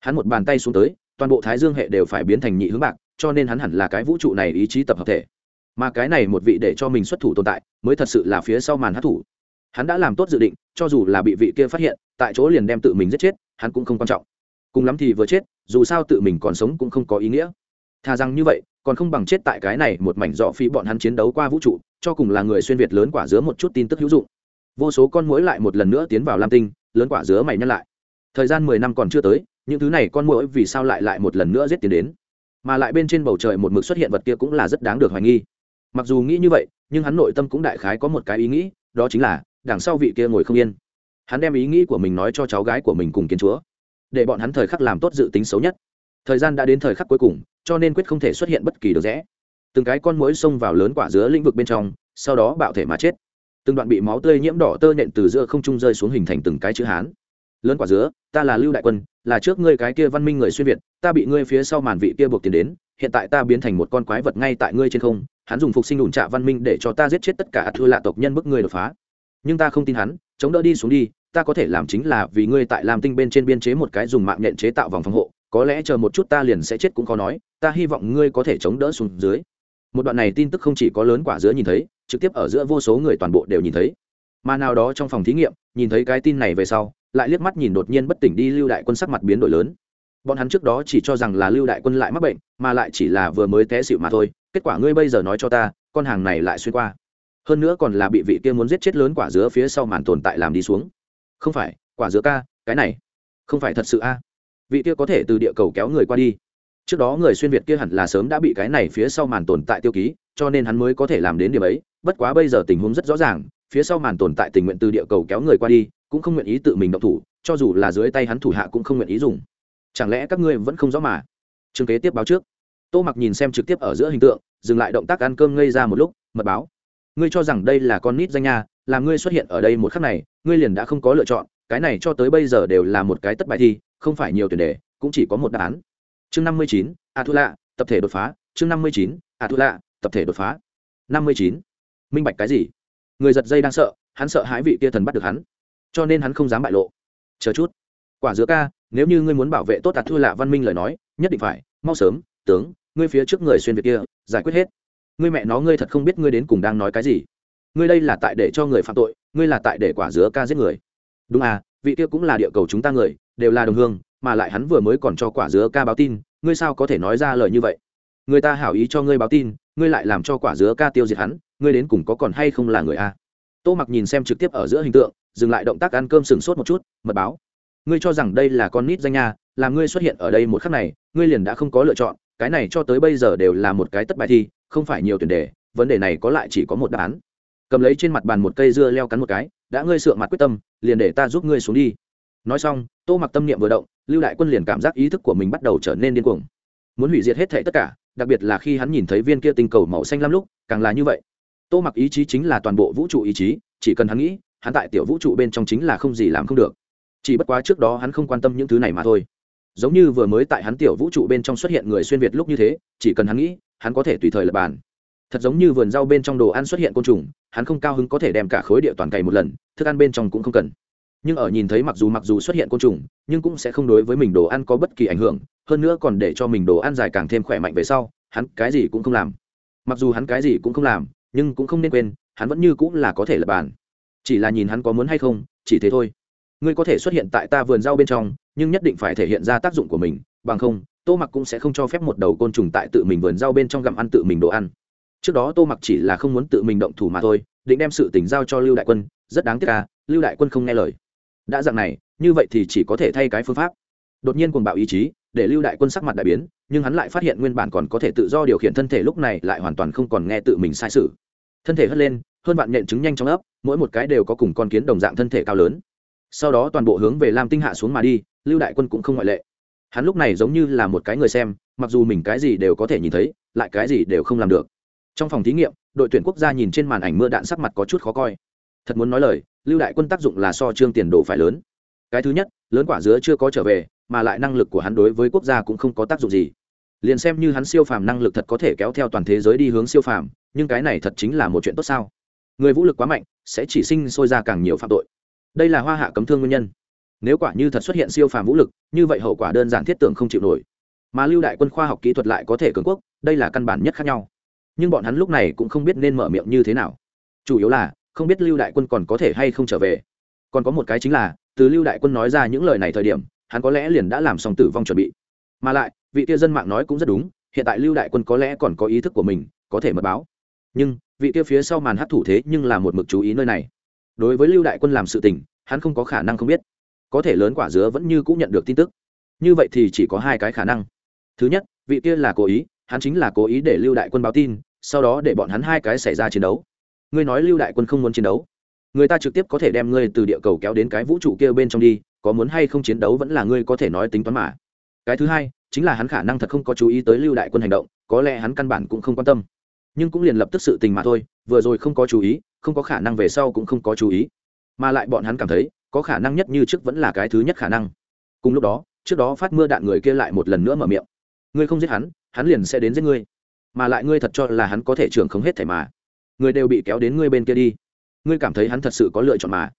Hắn một bàn tay xuống tới, toàn bộ thái dương hệ đều phải biến thành nhị hướng bạc, cho nên hắn hẳn là cái vũ trụ này ý chí tập hợp thể. Mà cái này một vị để cho mình xuất thủ tồn tại, mới thật sự là phía sau màn hát thủ hắn đã làm tốt dự định, cho dù là bị vị kia phát hiện, tại chỗ liền đem tự mình giết chết, hắn cũng không quan trọng. Cùng lắm thì vừa chết, dù sao tự mình còn sống cũng không có ý nghĩa. Thà rằng như vậy còn không bằng chết tại cái này một mảnh dọ phi bọn hắn chiến đấu qua vũ trụ, cho cùng là người xuyên việt lớn quả dứa một chút tin tức hữu dụng. Vô số con mũi lại một lần nữa tiến vào lam tinh, lớn quả dứa mày nhân lại. Thời gian mười năm còn chưa tới, những thứ này con mũi vì sao lại lại một lần nữa giết tiến đến? Mà lại bên trên bầu trời một mực xuất hiện vật kia cũng là rất đáng được hoài nghi. Mặc dù nghĩ như vậy, nhưng hắn nội tâm cũng đại khái có một cái ý nghĩ, đó chính là, đằng sau vị kia ngồi không yên. Hắn đem ý nghĩ của mình nói cho cháu gái của mình cùng kiến chúa, để bọn hắn thời khắc làm tốt dự tính xấu nhất thời gian đã đến thời khắc cuối cùng, cho nên quyết không thể xuất hiện bất kỳ được rẽ. Từng cái con mũi xông vào lớn quả giữa lĩnh vực bên trong, sau đó bạo thể mà chết. Từng đoạn bị máu tươi nhiễm đỏ tơ nện từ giữa không trung rơi xuống hình thành từng cái chữ hán. Lớn quả dứa, ta là lưu đại quân, là trước ngươi cái kia văn minh người xuyên việt, ta bị ngươi phía sau màn vị kia buộc tiền đến, hiện tại ta biến thành một con quái vật ngay tại ngươi trên không, hắn dùng phục sinh đùn trạ văn minh để cho ta giết chết tất cả thưa lạ tộc nhân bức ngươi đột phá. Nhưng ta không tin hắn, chống đỡ đi xuống đi, ta có thể làm chính là vì ngươi tại làm tinh bên trên biên chế một cái dùng mạng nhện chế tạo vòng phòng hộ có lẽ chờ một chút ta liền sẽ chết cũng khó nói, ta hy vọng ngươi có thể chống đỡ xuống dưới. Một đoạn này tin tức không chỉ có lớn quả giữa nhìn thấy, trực tiếp ở giữa vô số người toàn bộ đều nhìn thấy. Mà nào đó trong phòng thí nghiệm, nhìn thấy cái tin này về sau, lại liếc mắt nhìn đột nhiên bất tỉnh đi lưu đại quân sắc mặt biến đổi lớn. Bọn hắn trước đó chỉ cho rằng là lưu đại quân lại mắc bệnh, mà lại chỉ là vừa mới té xịu mà thôi, kết quả ngươi bây giờ nói cho ta, con hàng này lại xuyên qua. Hơn nữa còn là bị vị kia muốn giết chết lớn quả dứa phía sau màn tồn tại làm đi xuống. Không phải, quả dứa ca, cái này. Không phải thật sự a vị kia có thể từ địa cầu kéo người qua đi. Trước đó người xuyên việt kia hẳn là sớm đã bị cái này phía sau màn tồn tại tiêu ký, cho nên hắn mới có thể làm đến điểm ấy, bất quá bây giờ tình huống rất rõ ràng, phía sau màn tồn tại tình nguyện từ địa cầu kéo người qua đi, cũng không nguyện ý tự mình động thủ, cho dù là dưới tay hắn thủ hạ cũng không nguyện ý dùng. Chẳng lẽ các ngươi vẫn không rõ mà? Chương kế tiếp báo trước. Tô mặc nhìn xem trực tiếp ở giữa hình tượng, dừng lại động tác ăn cơm ngây ra một lúc, mật báo. Ngươi cho rằng đây là con nít danh nha, là ngươi xuất hiện ở đây một khắc này, ngươi liền đã không có lựa chọn cái này cho tới bây giờ đều là một cái tất bài thi, không phải nhiều tuyển đề, cũng chỉ có một đáp án. Chương năm mươi chín a thu lạ tập thể đột phá. Chương năm mươi chín a thu lạ tập thể đột phá. năm mươi chín, minh bạch cái gì? Người giật dây đang sợ, hắn sợ hãi vị kia thần bắt được hắn. Cho nên hắn không dám bại lộ. Chờ chút. Quả dứa ca, nếu như ngươi muốn bảo vệ tốt tạt thua lạ văn minh lời nói, nhất định phải, mau sớm, tướng, ngươi phía trước người xuyên việt kia, giải quyết hết. Ngươi mẹ nó, ngươi thật không biết ngươi đến cùng đang nói cái gì. Ngươi đây là tại để cho người phạm tội, ngươi là tại để quả dứa ca giết người đúng à vị kia cũng là địa cầu chúng ta người, đều là đồng hương, mà lại hắn vừa mới còn cho quả dứa ca báo tin, ngươi sao có thể nói ra lời như vậy? Người ta hảo ý cho ngươi báo tin, ngươi lại làm cho quả dứa ca tiêu diệt hắn, ngươi đến cùng có còn hay không là người a? Tô mặc nhìn xem trực tiếp ở giữa hình tượng, dừng lại động tác ăn cơm sừng sốt một chút, mật báo. Ngươi cho rằng đây là con nít danh nha là ngươi xuất hiện ở đây một khắc này, ngươi liền đã không có lựa chọn, cái này cho tới bây giờ đều là một cái tất bài thi, không phải nhiều tuyển đề, vấn đề này có lại chỉ có một đáp án. Cầm lấy trên mặt bàn một cây dưa leo cắn một cái đã ngươi sượng mặt quyết tâm, liền để ta giúp ngươi xuống đi. Nói xong, tô mặc tâm niệm vừa động, lưu đại quân liền cảm giác ý thức của mình bắt đầu trở nên điên cuồng. Muốn hủy diệt hết thệ tất cả, đặc biệt là khi hắn nhìn thấy viên kia tinh cầu màu xanh lam lúc, càng là như vậy. Tô mặc ý chí chính là toàn bộ vũ trụ ý chí, chỉ cần hắn nghĩ, hắn tại tiểu vũ trụ bên trong chính là không gì làm không được. Chỉ bất quá trước đó hắn không quan tâm những thứ này mà thôi. Giống như vừa mới tại hắn tiểu vũ trụ bên trong xuất hiện người xuyên việt lúc như thế, chỉ cần hắn nghĩ, hắn có thể tùy thời lập bàn thật giống như vườn rau bên trong đồ ăn xuất hiện côn trùng, hắn không cao hứng có thể đem cả khối địa toàn cày một lần, thức ăn bên trong cũng không cần. Nhưng ở nhìn thấy mặc dù mặc dù xuất hiện côn trùng, nhưng cũng sẽ không đối với mình đồ ăn có bất kỳ ảnh hưởng, hơn nữa còn để cho mình đồ ăn dài càng thêm khỏe mạnh về sau, hắn cái gì cũng không làm. Mặc dù hắn cái gì cũng không làm, nhưng cũng không nên quên, hắn vẫn như cũng là có thể lập bàn. Chỉ là nhìn hắn có muốn hay không, chỉ thế thôi. Ngươi có thể xuất hiện tại ta vườn rau bên trong, nhưng nhất định phải thể hiện ra tác dụng của mình, bằng không, tô mặc cũng sẽ không cho phép một đầu côn trùng tại tự mình vườn rau bên trong gặm ăn tự mình đồ ăn trước đó tô mặc chỉ là không muốn tự mình động thủ mà thôi, định đem sự tỉnh giao cho lưu đại quân, rất đáng tiếc à lưu đại quân không nghe lời. Đã dạng này, như vậy thì chỉ có thể thay cái phương pháp. Đột nhiên cuồng bạo ý chí, để lưu đại quân sắc mặt đại biến, nhưng hắn lại phát hiện nguyên bản còn có thể tự do điều khiển thân thể lúc này lại hoàn toàn không còn nghe tự mình sai sự. Thân thể hất lên, hơn bạn nhện chứng nhanh trong ấp, mỗi một cái đều có cùng con kiến đồng dạng thân thể cao lớn. Sau đó toàn bộ hướng về lam tinh hạ xuống mà đi, lưu đại quân cũng không ngoại lệ. Hắn lúc này giống như là một cái người xem, mặc dù mình cái gì đều có thể nhìn thấy, lại cái gì đều không làm được trong phòng thí nghiệm, đội tuyển quốc gia nhìn trên màn ảnh mưa đạn sắc mặt có chút khó coi. Thật muốn nói lời, lưu đại quân tác dụng là so trương tiền đồ phải lớn. Cái thứ nhất, lớn quả dứa chưa có trở về, mà lại năng lực của hắn đối với quốc gia cũng không có tác dụng gì. Liền xem như hắn siêu phàm năng lực thật có thể kéo theo toàn thế giới đi hướng siêu phàm, nhưng cái này thật chính là một chuyện tốt sao? Người vũ lực quá mạnh, sẽ chỉ sinh sôi ra càng nhiều phạm tội. Đây là hoa hạ cấm thương nguyên nhân. Nếu quả như thật xuất hiện siêu phàm vũ lực, như vậy hậu quả đơn giản thiết tưởng không chịu nổi. Mà lưu đại quân khoa học kỹ thuật lại có thể cường quốc, đây là căn bản nhất khác nhau nhưng bọn hắn lúc này cũng không biết nên mở miệng như thế nào. Chủ yếu là, không biết lưu đại quân còn có thể hay không trở về. Còn có một cái chính là, từ lưu đại quân nói ra những lời này thời điểm, hắn có lẽ liền đã làm xong tử vong chuẩn bị. Mà lại, vị kia dân mạng nói cũng rất đúng, hiện tại lưu đại quân có lẽ còn có ý thức của mình, có thể mật báo. Nhưng, vị kia phía sau màn hát thủ thế nhưng là một mực chú ý nơi này. Đối với lưu đại quân làm sự tình, hắn không có khả năng không biết. Có thể lớn quả dứa vẫn như cũng nhận được tin tức. Như vậy thì chỉ có hai cái khả năng. Thứ nhất, vị kia là cố ý hắn chính là cố ý để lưu đại quân báo tin, sau đó để bọn hắn hai cái xảy ra chiến đấu. Ngươi nói lưu đại quân không muốn chiến đấu? Người ta trực tiếp có thể đem ngươi từ địa cầu kéo đến cái vũ trụ kia bên trong đi, có muốn hay không chiến đấu vẫn là ngươi có thể nói tính toán mà. Cái thứ hai, chính là hắn khả năng thật không có chú ý tới lưu đại quân hành động, có lẽ hắn căn bản cũng không quan tâm. Nhưng cũng liền lập tức sự tình mà thôi, vừa rồi không có chú ý, không có khả năng về sau cũng không có chú ý. Mà lại bọn hắn cảm thấy, có khả năng nhất như trước vẫn là cái thứ nhất khả năng. Cùng lúc đó, trước đó phát mưa đạn người kia lại một lần nữa mở miệng. Ngươi không giết hắn hắn liền sẽ đến giết ngươi. Mà lại ngươi thật cho là hắn có thể trưởng không hết thảy mà. Người đều bị kéo đến ngươi bên kia đi. Ngươi cảm thấy hắn thật sự có lựa chọn mà.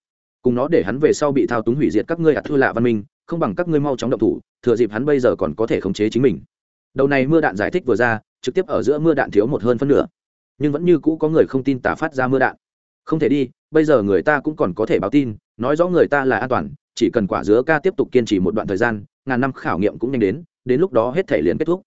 Cùng nó để hắn về sau bị thao túng hủy diệt các ngươi ạt thư lạ văn minh, không bằng các ngươi mau chóng động thủ, thừa dịp hắn bây giờ còn có thể khống chế chính mình. Đầu này mưa đạn giải thích vừa ra, trực tiếp ở giữa mưa đạn thiếu một hơn phân nửa. Nhưng vẫn như cũ có người không tin tả phát ra mưa đạn. Không thể đi, bây giờ người ta cũng còn có thể báo tin, nói rõ người ta là an toàn, chỉ cần quả dứa ca tiếp tục kiên trì một đoạn thời gian, ngàn năm khảo nghiệm cũng nhanh đến đến lúc đó hết thể liền kết thúc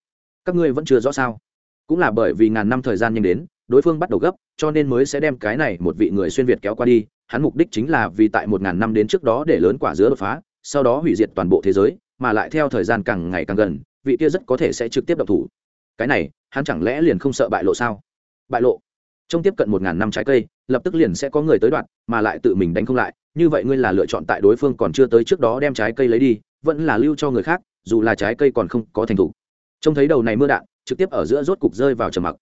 các ngươi vẫn chưa rõ sao? Cũng là bởi vì ngàn năm thời gian nhanh đến, đối phương bắt đầu gấp, cho nên mới sẽ đem cái này một vị người xuyên việt kéo qua đi. Hắn mục đích chính là vì tại một ngàn năm đến trước đó để lớn quả dứa đột phá, sau đó hủy diệt toàn bộ thế giới, mà lại theo thời gian càng ngày càng gần, vị kia rất có thể sẽ trực tiếp độc thủ. Cái này, hắn chẳng lẽ liền không sợ bại lộ sao? Bại lộ? Trong tiếp cận một ngàn năm trái cây, lập tức liền sẽ có người tới đoạn, mà lại tự mình đánh không lại. Như vậy ngươi là lựa chọn tại đối phương còn chưa tới trước đó đem trái cây lấy đi, vẫn là lưu cho người khác, dù là trái cây còn không có thành thủ trông thấy đầu này mưa đạn, trực tiếp ở giữa rốt cục rơi vào trầm mặc.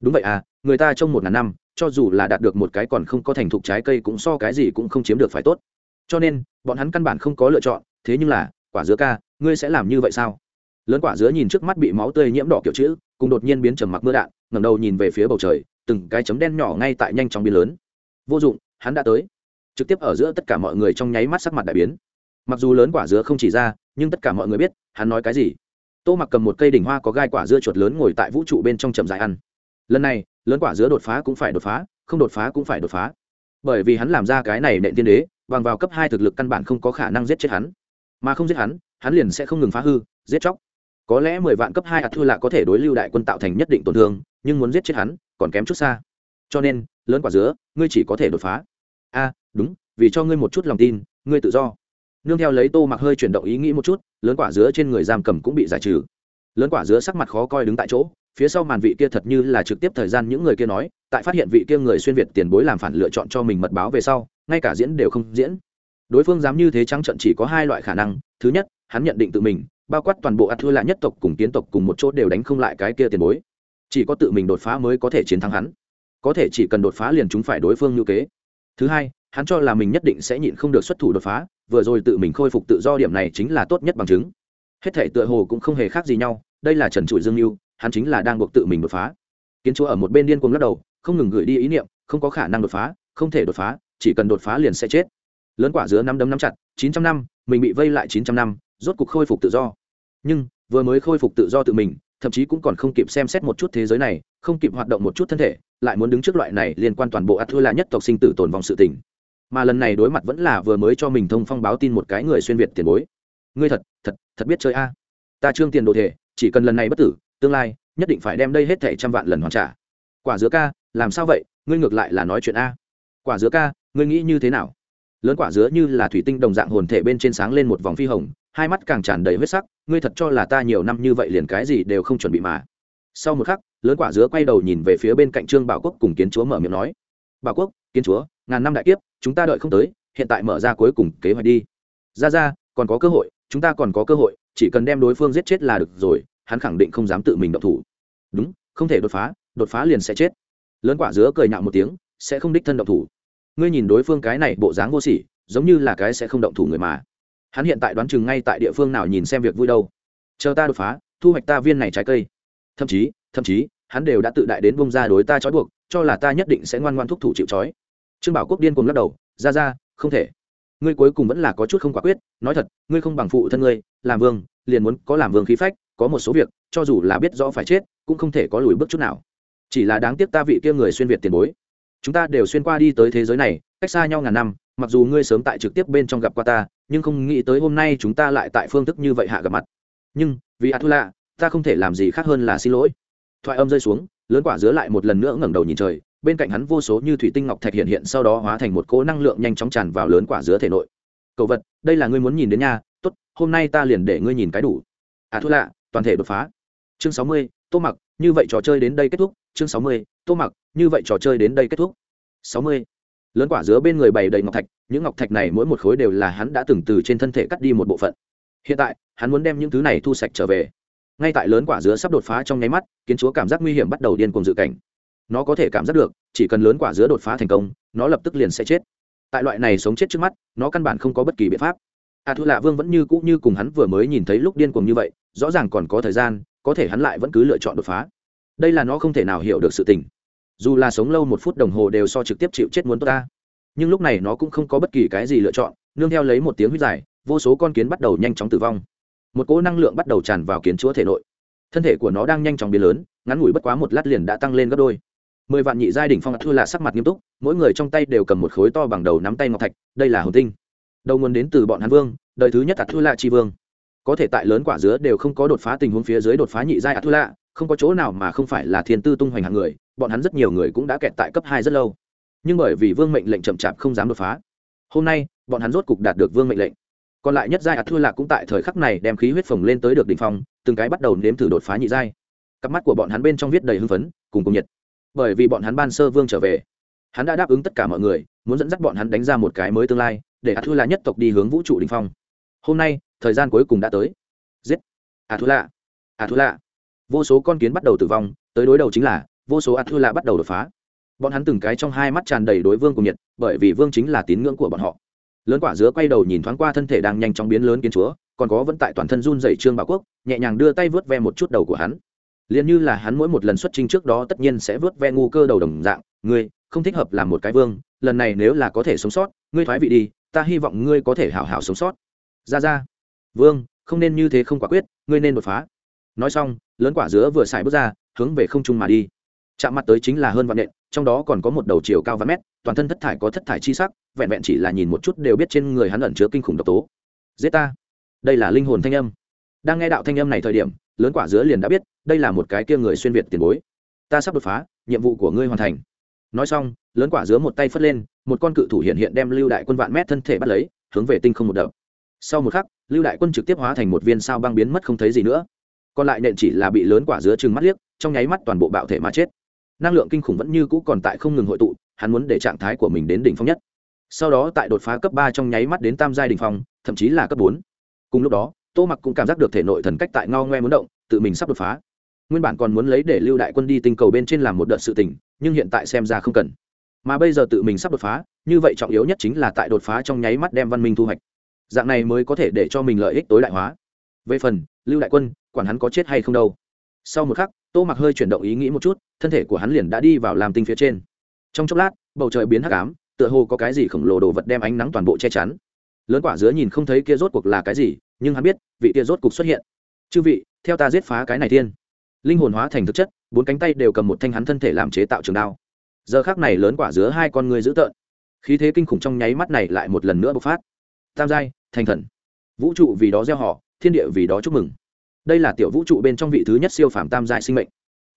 Đúng vậy à người ta trong một ngàn năm, cho dù là đạt được một cái còn không có thành thục trái cây cũng so cái gì cũng không chiếm được phải tốt. Cho nên, bọn hắn căn bản không có lựa chọn, thế nhưng là, quả dứa ca, ngươi sẽ làm như vậy sao? Lớn quả dứa nhìn trước mắt bị máu tươi nhiễm đỏ kiểu chữ, cùng đột nhiên biến trầm mặc mưa đạn, ngẩng đầu nhìn về phía bầu trời, từng cái chấm đen nhỏ ngay tại nhanh chóng biến lớn. Vô dụng, hắn đã tới. Trực tiếp ở giữa tất cả mọi người trong nháy mắt sắc mặt đại biến. Mặc dù lớn quả dứa không chỉ ra, nhưng tất cả mọi người biết, hắn nói cái gì tô mặc cầm một cây đỉnh hoa có gai quả dưa chuột lớn ngồi tại vũ trụ bên trong chậm dài ăn. Lần này, lớn quả dứa đột phá cũng phải đột phá, không đột phá cũng phải đột phá. Bởi vì hắn làm ra cái này nện tiên đế, bằng vào cấp hai thực lực căn bản không có khả năng giết chết hắn. Mà không giết hắn hắn liền sẽ không ngừng phá hư, giết chóc. Có lẽ mười vạn cấp hai ạt thư lạ có thể đối lưu đại quân tạo thành nhất định tổn thương, nhưng muốn giết chết hắn, còn kém chút xa. Cho nên, lớn quả dứa, ngươi chỉ có thể đột phá. A, đúng, vì cho ngươi một chút lòng tin, ngươi tự do nương theo lấy tô mặc hơi chuyển động ý nghĩ một chút, lớn quả dứa trên người giam cầm cũng bị giải trừ. Lớn quả dứa sắc mặt khó coi đứng tại chỗ, phía sau màn vị kia thật như là trực tiếp thời gian những người kia nói, tại phát hiện vị kia người xuyên việt tiền bối làm phản lựa chọn cho mình mật báo về sau, ngay cả diễn đều không diễn. Đối phương dám như thế trắng trận chỉ có hai loại khả năng, thứ nhất, hắn nhận định tự mình, bao quát toàn bộ ắt thua lại nhất tộc cùng tiến tộc cùng một chỗ đều đánh không lại cái kia tiền bối. Chỉ có tự mình đột phá mới có thể chiến thắng hắn. Có thể chỉ cần đột phá liền chúng phải đối phương như kế. Thứ hai hắn cho là mình nhất định sẽ nhịn không được xuất thủ đột phá, vừa rồi tự mình khôi phục tự do điểm này chính là tốt nhất bằng chứng. Hết thể tựa hồ cũng không hề khác gì nhau, đây là trần trụi dương mưu hắn chính là đang buộc tự mình đột phá. Kiến chúa ở một bên điên cuồng lắc đầu, không ngừng gửi đi ý niệm, không có khả năng đột phá, không thể đột phá, chỉ cần đột phá liền sẽ chết. Lớn quả dứa năm đấm năm chặt, chín trăm năm, mình bị vây lại chín trăm năm, rốt cục khôi phục tự do. Nhưng, vừa mới khôi phục tự do tự mình, thậm chí cũng còn không kịp xem xét một chút thế giới này, không kịp hoạt động một chút thân thể, lại muốn đứng trước loại này liên quan toàn bộ ắt thua là nhất tộc sinh tử tồn vong sự tình mà lần này đối mặt vẫn là vừa mới cho mình thông phong báo tin một cái người xuyên việt tiền bối. Ngươi thật thật thật biết chơi a. Ta trương tiền đồ thể, chỉ cần lần này bất tử, tương lai, nhất định phải đem đây hết thẻ trăm vạn lần hoàn trả. Quả dứa ca, làm sao vậy? Ngươi ngược lại là nói chuyện a. Quả dứa ca, ngươi nghĩ như thế nào? Lớn quả dứa như là thủy tinh đồng dạng hồn thể bên trên sáng lên một vòng phi hồng, hai mắt càng tràn đầy huyết sắc, ngươi thật cho là ta nhiều năm như vậy liền cái gì đều không chuẩn bị mà. Sau một khắc, lớn quả dứa quay đầu nhìn về phía bên cạnh trương bảo quốc cùng kiến chúa mở miệng nói bảo quốc, kiến chúa, ngàn năm đại kiếp, chúng ta đợi không tới, hiện tại mở ra cuối cùng kế hoạch đi. Ra ra, còn có cơ hội, chúng ta còn có cơ hội, chỉ cần đem đối phương giết chết là được rồi, hắn khẳng định không dám tự mình động thủ. Đúng, không thể đột phá đột phá liền sẽ chết. Lớn quả dứa cười nhạo một tiếng, sẽ không đích thân động thủ. Ngươi nhìn đối phương cái này bộ dáng vô sỉ, giống như là cái sẽ không động thủ người mà. Hắn hiện tại đoán chừng ngay tại địa phương nào nhìn xem việc vui đâu. Chờ ta đột phá, thu hoạch ta viên này trái cây. Thậm chí thậm chí hắn đều đã tự đại đến bông ra đối ta trói buộc, cho là ta nhất định sẽ ngoan ngoan thúc thủ chịu trói. Trương bảo quốc điên cùng lắc đầu, ra ra, không thể. Ngươi cuối cùng vẫn là có chút không quả quyết, nói thật, ngươi không bằng phụ thân ngươi, làm vương, liền muốn có làm vương khí phách, có một số việc, cho dù là biết rõ phải chết, cũng không thể có lùi bước chút nào. Chỉ là đáng tiếc ta vị kia người xuyên việt tiền bối. Chúng ta đều xuyên qua đi tới thế giới này, cách xa nhau ngàn năm, mặc dù ngươi sớm tại trực tiếp bên trong gặp qua ta, nhưng không nghĩ tới hôm nay chúng ta lại tại phương thức như vậy hạ gặp mặt. Nhưng, vì a thu lạ ta không thể làm gì khác hơn là xin lỗi thoại âm rơi xuống, lớn quả dứa lại một lần nữa ngẩng đầu nhìn trời, bên cạnh hắn vô số như thủy tinh ngọc thạch hiện hiện sau đó hóa thành một cỗ năng lượng nhanh chóng tràn vào lớn quả dứa thể nội. Cậu vật, đây là ngươi muốn nhìn đến nha, tốt, hôm nay ta liền để ngươi nhìn cái đủ. À thua lạ, toàn thể đột phá. Chương sáu mươi, tô mặc, như vậy trò chơi đến đây kết thúc. Chương sáu mươi, tô mặc, như vậy trò chơi đến đây kết thúc. Sáu mươi, lớn quả dứa bên người bày đầy ngọc thạch, những ngọc thạch này mỗi một khối đều là hắn đã từng từ trên thân thể cắt đi một bộ phận. Hiện tại, hắn muốn đem những thứ này thu sạch trở về ngay tại lớn quả dứa sắp đột phá trong nháy mắt, kiến chúa cảm giác nguy hiểm bắt đầu điên cùng dự cảnh. Nó có thể cảm giác được, chỉ cần lớn quả dứa đột phá thành công, nó lập tức liền sẽ chết. Tại loại này sống chết trước mắt, nó căn bản không có bất kỳ biện pháp. A thu lạ vương vẫn như cũ như cùng hắn vừa mới nhìn thấy lúc điên cuồng như vậy, rõ ràng còn có thời gian, có thể hắn lại vẫn cứ lựa chọn đột phá. Đây là nó không thể nào hiểu được sự tình. Dù là sống lâu một phút đồng hồ đều so trực tiếp chịu chết muốn tốt ta. Nhưng lúc này nó cũng không có bất kỳ cái gì lựa chọn, nương theo lấy một tiếng huyết dài, vô số con kiến bắt đầu nhanh chóng tử vong một cỗ năng lượng bắt đầu tràn vào kiến chúa thể nội. Thân thể của nó đang nhanh chóng biến lớn, ngắn ngủi bất quá một lát liền đã tăng lên gấp đôi. Mười vạn nhị giai đ ỉ n h phong thua là sắc mặt nghiêm túc, mỗi người trong tay đều cầm một khối to bằng đầu nắm tay ngọc thạch, đây là hồn tinh. Đầu nguồn đến từ bọn hàn vương, đời thứ nhất thua lạ tri vương. Có thể tại lớn quả dứa đều không có đột phá tình huống phía dưới đột phá nhị giai thua lạ không có chỗ nào mà không phải là thiên tư tung hoành hạng người, bọn hắn rất nhiều người cũng đã kẹt tại cấp hai rất lâu. Nhưng bởi vì vương mệnh lệnh chậm chạp không dám đột phá, hôm nay, bọn hắn rốt cục đạt được vương mệnh lệnh còn lại nhất giai ạt thua lạc cũng tại thời khắc này đem khí huyết phồng lên tới được đ ỉ n h phong, từng cái bắt đầu nếm thử đột phá nhị giai. Cặp mắt của bọn hắn bên trong viết đầy hưng phấn, cùng cùng nhiệt. Bởi vì bọn hắn ban sơ vương trở về, hắn đã đáp ứng tất cả mọi người, muốn dẫn dắt bọn hắn đánh ra một cái mới tương lai, để ạt thua lạc nhất tộc đi hướng vũ trụ đình phong. Hôm nay, thời gian cuối cùng đã tới. Giết! Ạt thua lạ ạt thua lạ vô số con kiến bắt đầu tử vong, tới đối đầu chính là, vô số ạt thua lạ bắt đầu đột phá. Bọn hắn từng cái trong hai mắt tràn đầy đối vương cùng nhiệt, bởi vì vương chính là tín ngưỡng của bọn họ lớn quả dứa quay đầu nhìn thoáng qua thân thể đang nhanh chóng biến lớn kiến chúa, còn có vẫn tại toàn thân run dày trương bảo quốc, nhẹ nhàng đưa tay vớt ve một chút đầu của hắn. Liền như là hắn mỗi một lần xuất trình trước đó tất nhiên sẽ vớt ve ngu cơ đầu đồng dạng, ngươi, không thích hợp làm một cái vương, lần này nếu là có thể sống sót, ngươi thoái vị đi, ta hy vọng ngươi có thể hảo hảo sống sót. Ra ra. Vương, không nên như thế không quả quyết, ngươi nên đột phá. Nói xong, lớn quả dứa vừa xài bước ra, hướng về không trung mà đi. Chạm mặt tới chính là hơn vạn nện, trong đó còn có một đầu chiều cao vạn mét, toàn thân thất thải có thất thải chi sắc vẹn vẹn chỉ là nhìn một chút đều biết trên người hắn ẩn chứa kinh khủng độc tố. Giết ta. Đây là linh hồn thanh âm. Đang nghe đạo thanh âm này thời điểm, lớn quả dứa liền đã biết, đây là một cái kia người xuyên việt tiền bối. Ta sắp đột phá, nhiệm vụ của ngươi hoàn thành. Nói xong, lớn quả dứa một tay phất lên, một con cự thủ hiện hiện đem lưu đại quân vạn mét thân thể bắt lấy, hướng về tinh không một đập. Sau một khắc, lưu đại quân trực tiếp hóa thành một viên sao băng biến mất không thấy gì nữa. Còn lại nện chỉ là bị lớn quả dứa chừng mắt liếc, trong nháy mắt toàn bộ bạo thể mà chết. Năng lượng kinh khủng vẫn như cũ còn tại không ngừng hội tụ, hắn muốn để trạng thái của mình đến đỉnh phong nhất sau đó tại đột phá cấp ba trong nháy mắt đến tam giai đỉnh phong thậm chí là cấp bốn. Cùng lúc đó tô mặc cũng cảm giác được thể nội thần cách tại ngao ngoe muốn động tự mình sắp đột phá. Nguyên bản còn muốn lấy để lưu đại quân đi tinh cầu bên trên làm một đợt sự tình, nhưng hiện tại xem ra không cần. Mà bây giờ tự mình sắp đột phá như vậy trọng yếu nhất chính là tại đột phá trong nháy mắt đem văn minh thu hoạch. Dạng này mới có thể để cho mình lợi ích tối đại hóa. Về phần lưu đại quân quản hắn có chết hay không đâu. Sau một khắc tô mặc hơi chuyển động ý nghĩ một chút thân thể của hắn liền đã đi vào làm tinh phía trên. Trong chốc lát bầu trời biến hắc ám tựa hồ có cái gì khổng lồ đồ vật đem ánh nắng toàn bộ che chắn. Lớn quả dứa nhìn không thấy kia rốt cuộc là cái gì, nhưng hắn biết, vị kia rốt cuộc xuất hiện. Chư vị, theo ta giết phá cái này thiên. Linh hồn hóa thành thực chất, bốn cánh tay đều cầm một thanh hắn thân thể làm chế tạo trường đao. Giờ khác này lớn quả dứa hai con người dữ tợn. Khí thế kinh khủng trong nháy mắt này lại một lần nữa bộc phát. Tam giai, thành thần. Vũ trụ vì đó gieo họ, thiên địa vì đó chúc mừng. Đây là tiểu vũ trụ bên trong vị thứ nhất siêu phàm tam giai sinh mệnh.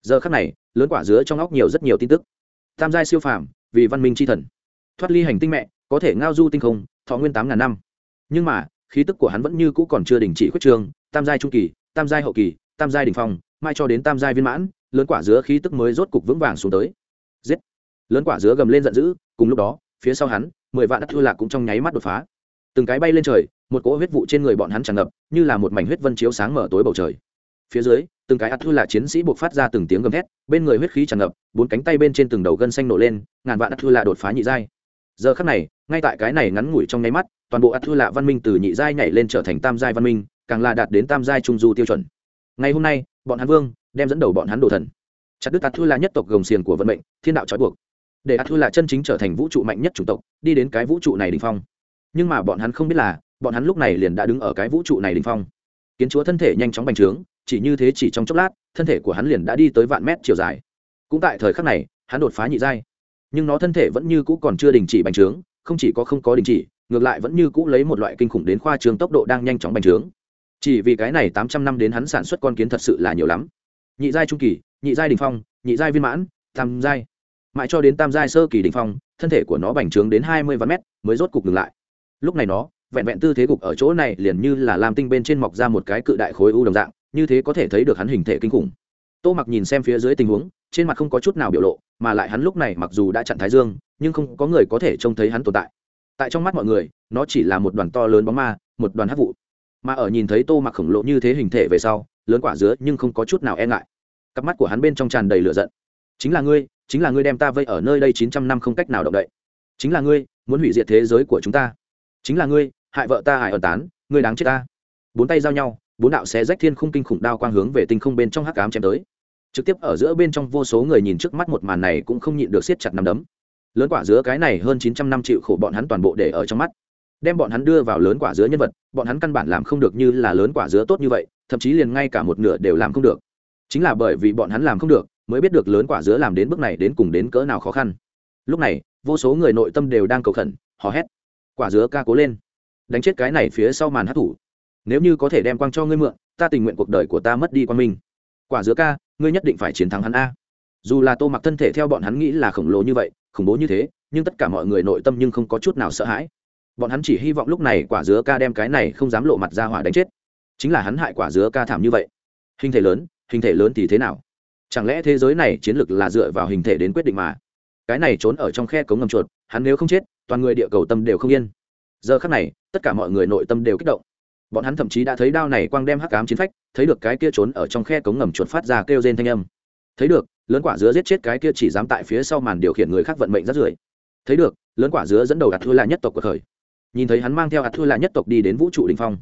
Giờ khác này, lớn quả dứa trong óc nhiều rất nhiều tin tức. Tam giai siêu phàm, vì văn minh c h i thần thoát ly hành tinh mẹ, có thể ngao du tinh không, thọ nguyên tám ngàn năm. Nhưng mà, khí tức của hắn vẫn như cũ còn chưa đình chỉ khuyết trường tam giai trung kỳ, tam giai hậu kỳ, tam giai đình phong, mai cho đến tam giai viên mãn, lớn quả dứa khí tức mới rốt cục vững vàng xuống tới. Giết! Lớn quả dứa gầm lên giận dữ, cùng lúc đó, phía sau hắn, mười vạn đất thư lạc cũng trong nháy mắt đột phá. Từng cái bay lên trời, một cỗ huyết vụ trên người bọn hắn tràn ngập, như là một mảnh huyết vân chiếu sáng mở tối bầu trời. Phía dưới, từng cái ắt thư là chiến sĩ buộc phát ra từng tiếng gầm thét, bên người huyết khí tràn ngập, bốn cánh tay bên trên từng đầu gân xanh nổ lên, ngàn vạn ắt thư là đột phá nhị giai giờ khắc này, ngay tại cái này ngắn ngủi trong nháy mắt, toàn bộ ắt thư lạ văn minh từ nhị giai nhảy lên trở thành tam giai văn minh, càng là đạt đến tam giai trung du tiêu chuẩn. Ngày hôm nay, bọn hắn vương đem dẫn đầu bọn hắn đồ thần. Chặt đứt ắt thư lạ nhất tộc gồng xiềng của vận mệnh, thiên đạo trói buộc. Để ắt thư lạ chân chính trở thành vũ trụ mạnh nhất chủng tộc, đi đến cái vũ trụ này đỉnh phong. Nhưng mà bọn hắn không biết là, bọn hắn lúc này liền đã đứng ở cái vũ trụ này đỉnh phong. Kiến chúa thân thể nhanh chóng bành trướng, chỉ như thế chỉ trong chốc lát, thân thể của hắn liền đã đi tới vạn mét chiều dài. Cũng tại thời khắc này, hắn đột phá nhị giai nhưng nó thân thể vẫn như cũ còn chưa đình chỉ bành trướng, không chỉ có không có đình chỉ, ngược lại vẫn như cũ lấy một loại kinh khủng đến khoa trường tốc độ đang nhanh chóng bành trướng. Chỉ vì cái này tám trăm năm đến hắn sản xuất con kiến thật sự là nhiều lắm. Nhị giai trung kỳ, nhị giai đình phong, nhị giai viên mãn, tam giai. Mãi cho đến tam giai sơ kỳ đình phong, thân thể của nó bành trướng đến hai mươi vạn mét mới rốt cục ngừng lại. Lúc này nó, vẹn vẹn tư thế gục ở chỗ này liền như là làm tinh bên trên mọc ra một cái cự đại khối u đồng dạng, như thế có thể thấy được hắn hình thể kinh khủng tô mặc nhìn xem phía dưới tình huống, trên mặt không có chút nào biểu lộ, mà lại hắn lúc này mặc dù đã chặn thái dương, nhưng không có người có thể trông thấy hắn tồn tại. Tại trong mắt mọi người, nó chỉ là một đoàn to lớn bóng ma, một đoàn hát vụ. Mà ở nhìn thấy tô mặc khổng lộ như thế hình thể về sau, lớn quả dứa nhưng không có chút nào e ngại. Cặp mắt của hắn bên trong tràn đầy lửa giận. Chính là ngươi, chính là ngươi đem ta vây ở nơi đây chín trăm năm không cách nào động đậy. Chính là ngươi, muốn hủy diệt thế giới của chúng ta. Chính là ngươi, hại vợ ta hại ẩn tán, ngươi đáng chết ta. Bốn tay giao nhau, bốn đạo xé rách thiên khung kinh khủng đao quang hướng về tinh không bên trong hắc ám chém tới trực tiếp ở giữa bên trong vô số người nhìn trước mắt một màn này cũng không nhịn được siết chặt nắm đấm. Lớn quả dứa cái này hơn chín trăm năm chịu khổ bọn hắn toàn bộ để ở trong mắt. Đem bọn hắn đưa vào lớn quả dứa nhân vật, bọn hắn căn bản làm không được như là lớn quả dứa tốt như vậy, thậm chí liền ngay cả một nửa đều làm không được. Chính là bởi vì bọn hắn làm không được, mới biết được lớn quả dứa làm đến bước này đến cùng đến cỡ nào khó khăn. Lúc này, vô số người nội tâm đều đang cầu khẩn, hò hét. Quả dứa ca cố lên. Đánh chết cái này phía sau màn hát thủ. Nếu như có thể đem quang cho ngươi mượn, ta tình nguyện cuộc đời của ta mất đi quan minh quả dứa ca, ngươi nhất định phải chiến thắng hắn a. Dù là tô mặc thân thể theo bọn hắn nghĩ là khổng lồ như vậy, khủng bố như thế, nhưng tất cả mọi người nội tâm nhưng không có chút nào sợ hãi. Bọn hắn chỉ hy vọng lúc này quả dứa ca đem cái này không dám lộ mặt ra hỏa đánh chết. Chính là hắn hại quả dứa ca thảm như vậy. Hình thể lớn, hình thể lớn thì thế nào? Chẳng lẽ thế giới này chiến lược là dựa vào hình thể đến quyết định mà? Cái này trốn ở trong khe cống ngầm chuột, hắn nếu không chết, toàn người địa cầu tâm đều không yên. Giờ khắc này, tất cả mọi người nội tâm đều kích động bọn hắn thậm chí đã thấy đao này quang đem hắc cám chiến phách, thấy được cái kia trốn ở trong khe cống ngầm chuột phát ra kêu rên thanh âm. Thấy được, lớn quả dứa giết chết cái kia chỉ dám tại phía sau màn điều khiển người khác vận mệnh rất rưởi. Thấy được, lớn quả dứa dẫn đầu ạt thua là nhất tộc của khởi nhìn thấy hắn mang theo ạt thua là nhất tộc đi đến vũ trụ đình phong,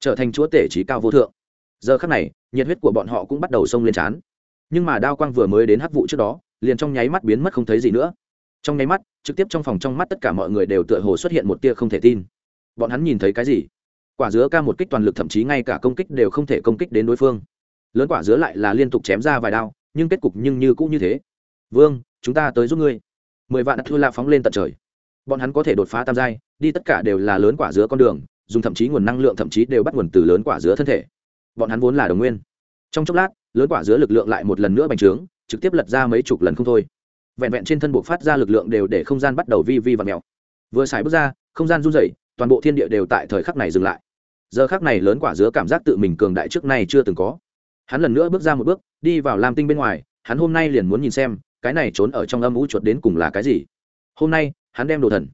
trở thành chúa tể trí cao vô thượng. Giờ khắc này, nhiệt huyết của bọn họ cũng bắt đầu xông lên trán. Nhưng mà đao quang vừa mới đến hắc vụ trước đó, liền trong nháy mắt biến mất không thấy gì nữa. Trong nháy mắt, trực tiếp trong phòng trong mắt tất cả mọi người đều tựa hồ xuất hiện một tia không thể tin. Bọn hắn nhìn thấy cái gì? Quả dứa ca một kích toàn lực thậm chí ngay cả công kích đều không thể công kích đến đối phương. Lớn quả dứa lại là liên tục chém ra vài đao, nhưng kết cục nhưng như cũng như thế. Vương, chúng ta tới giúp ngươi. Mười vạn thư lạ phóng lên tận trời. Bọn hắn có thể đột phá tam giai, đi tất cả đều là lớn quả dứa con đường, dùng thậm chí nguồn năng lượng thậm chí đều bắt nguồn từ lớn quả dứa thân thể. Bọn hắn vốn là đồng nguyên. Trong chốc lát, lớn quả dứa lực lượng lại một lần nữa bành trướng, trực tiếp lật ra mấy chục lần không thôi. Vẹn vẹn trên thân buộc phát ra lực lượng đều để không gian bắt đầu vi vi và mèo. Vừa xài bước ra, không gian run rẩy, toàn bộ thiên địa đều tại thời khắc này dừng lại giờ khắc này lớn quả dứa cảm giác tự mình cường đại trước nay chưa từng có. Hắn lần nữa bước ra một bước, đi vào lam tinh bên ngoài, hắn hôm nay liền muốn nhìn xem, cái này trốn ở trong âm ú chuột đến cùng là cái gì. Hôm nay, hắn đem đồ thần,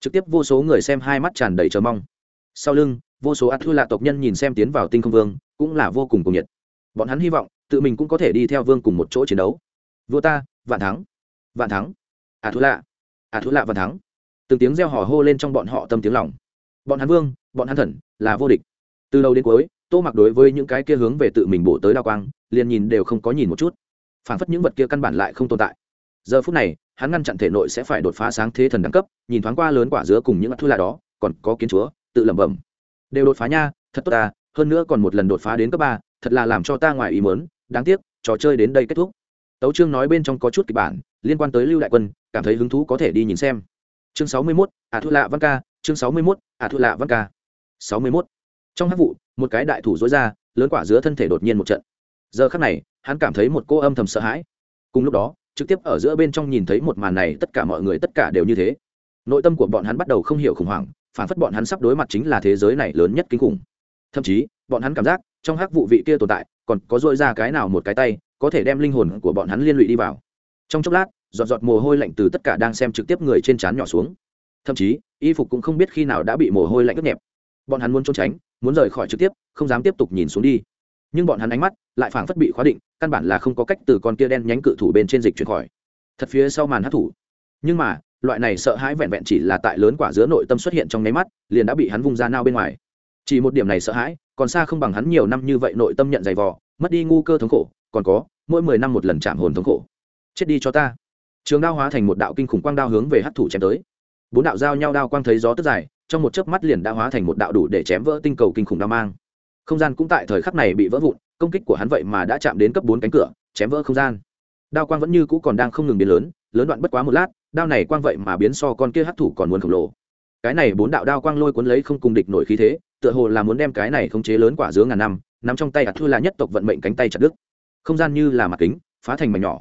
trực tiếp vô số người xem hai mắt tràn đầy chờ mong. Sau lưng, vô số ắt thư lạ tộc nhân nhìn xem tiến vào tinh không vương, cũng là vô cùng cuồng nhiệt. Bọn hắn hy vọng, tự mình cũng có thể đi theo vương cùng một chỗ chiến đấu. Vua ta, vạn thắng vạn thắng à thư lạ à thư lạ vạn thắng. Từng tiếng reo hò hô lên trong bọn họ tâm tiếng lòng bọn hắn vương, bọn hắn thần, là vô địch. Từ đầu đến cuối, tô mặc đối với những cái kia hướng về tự mình bổ tới đa quang, liền nhìn đều không có nhìn một chút. Phản phất những vật kia căn bản lại không tồn tại. Giờ phút này, hắn ngăn chặn thể nội sẽ phải đột phá sáng thế thần đẳng cấp, nhìn thoáng qua lớn quả dứa cùng những thu là đó, còn có kiến chúa, tự lẩm bẩm. Đều đột phá nha, thật tốt ta, hơn nữa còn một lần đột phá đến cấp ba, thật là làm cho ta ngoài ý mớn đáng tiếc, trò chơi đến đây kết thúc. Tấu chương nói bên trong có chút kịch bản, liên quan tới lưu đại quân, cảm thấy hứng thú có thể đi nhìn xem. Chương sáu mươi mốt, ả thu lạ văn ca chương sáu mươi mốt ả thu lạ văn ca. sáu mươi mốt. Trong hát vụ, một cái đại thủ dối ra, lớn quả giữa thân thể đột nhiên một trận. Giờ khắc này, hắn cảm thấy một cô âm thầm sợ hãi. Cùng lúc đó, trực tiếp ở giữa bên trong nhìn thấy một màn này, tất cả mọi người tất cả đều như thế. Nội tâm của bọn hắn bắt đầu không hiểu khủng hoảng, phản phất bọn hắn sắp đối mặt chính là thế giới này lớn nhất kinh khủng. Thậm chí, bọn hắn cảm giác, trong hắc vụ vị kia tồn tại, còn có dội ra cái nào một cái tay, có thể đem linh hồn của bọn hắn liên lụy đi vào. Trong chốc lát, giọt giọt mồ hôi lạnh từ tất cả đang xem trực tiếp người trên trán nhỏ xuống thậm chí, y phục cũng không biết khi nào đã bị mồ hôi lạnh ướt nhẹp. Bọn hắn muốn trốn tránh, muốn rời khỏi trực tiếp, không dám tiếp tục nhìn xuống đi. Nhưng bọn hắn ánh mắt lại phảng phất bị khóa định, căn bản là không có cách từ con kia đen nhánh cự thủ bên trên dịch chuyển khỏi. Thật phía sau màn hát thủ nhưng mà, loại này sợ hãi vẹn vẹn chỉ là tại lớn quả giữa nội tâm xuất hiện trong nháy mắt, liền đã bị hắn vung ra nao bên ngoài. Chỉ một điểm này sợ hãi, còn xa không bằng hắn nhiều năm như vậy nội tâm nhận dày vò, mất đi ngu cơ thống khổ, còn có, mỗi mười năm một lần chạm hồn thống khổ. Chết đi cho ta. Trường đao hóa thành một đạo kinh khủng quang đao hướng về hát thủ chém tới bốn đạo giao nhau đao quang thấy gió tức dài, trong một chớp mắt liền đã hóa thành một đạo đủ để chém vỡ tinh cầu kinh khủng đao mang. Không gian cũng tại thời khắc này bị vỡ vụn, công kích của hắn vậy mà đã chạm đến cấp bốn cánh cửa, chém vỡ không gian. Đao quang vẫn như cũ còn đang không ngừng biến lớn lớn đoạn bất quá một lát, đao này quang vậy mà biến so con kia hắc thủ còn muốn khổng lồ. Cái này bốn đạo đao quang lôi cuốn lấy không cùng địch nổi khí thế, tựa hồ là muốn đem cái này khống chế lớn quả dứa ngàn năm, nắm trong tay ạt thua là nhất tộc vận mệnh cánh tay chặt đứt. Không gian như là mặt kính, phá thành mảnh nhỏ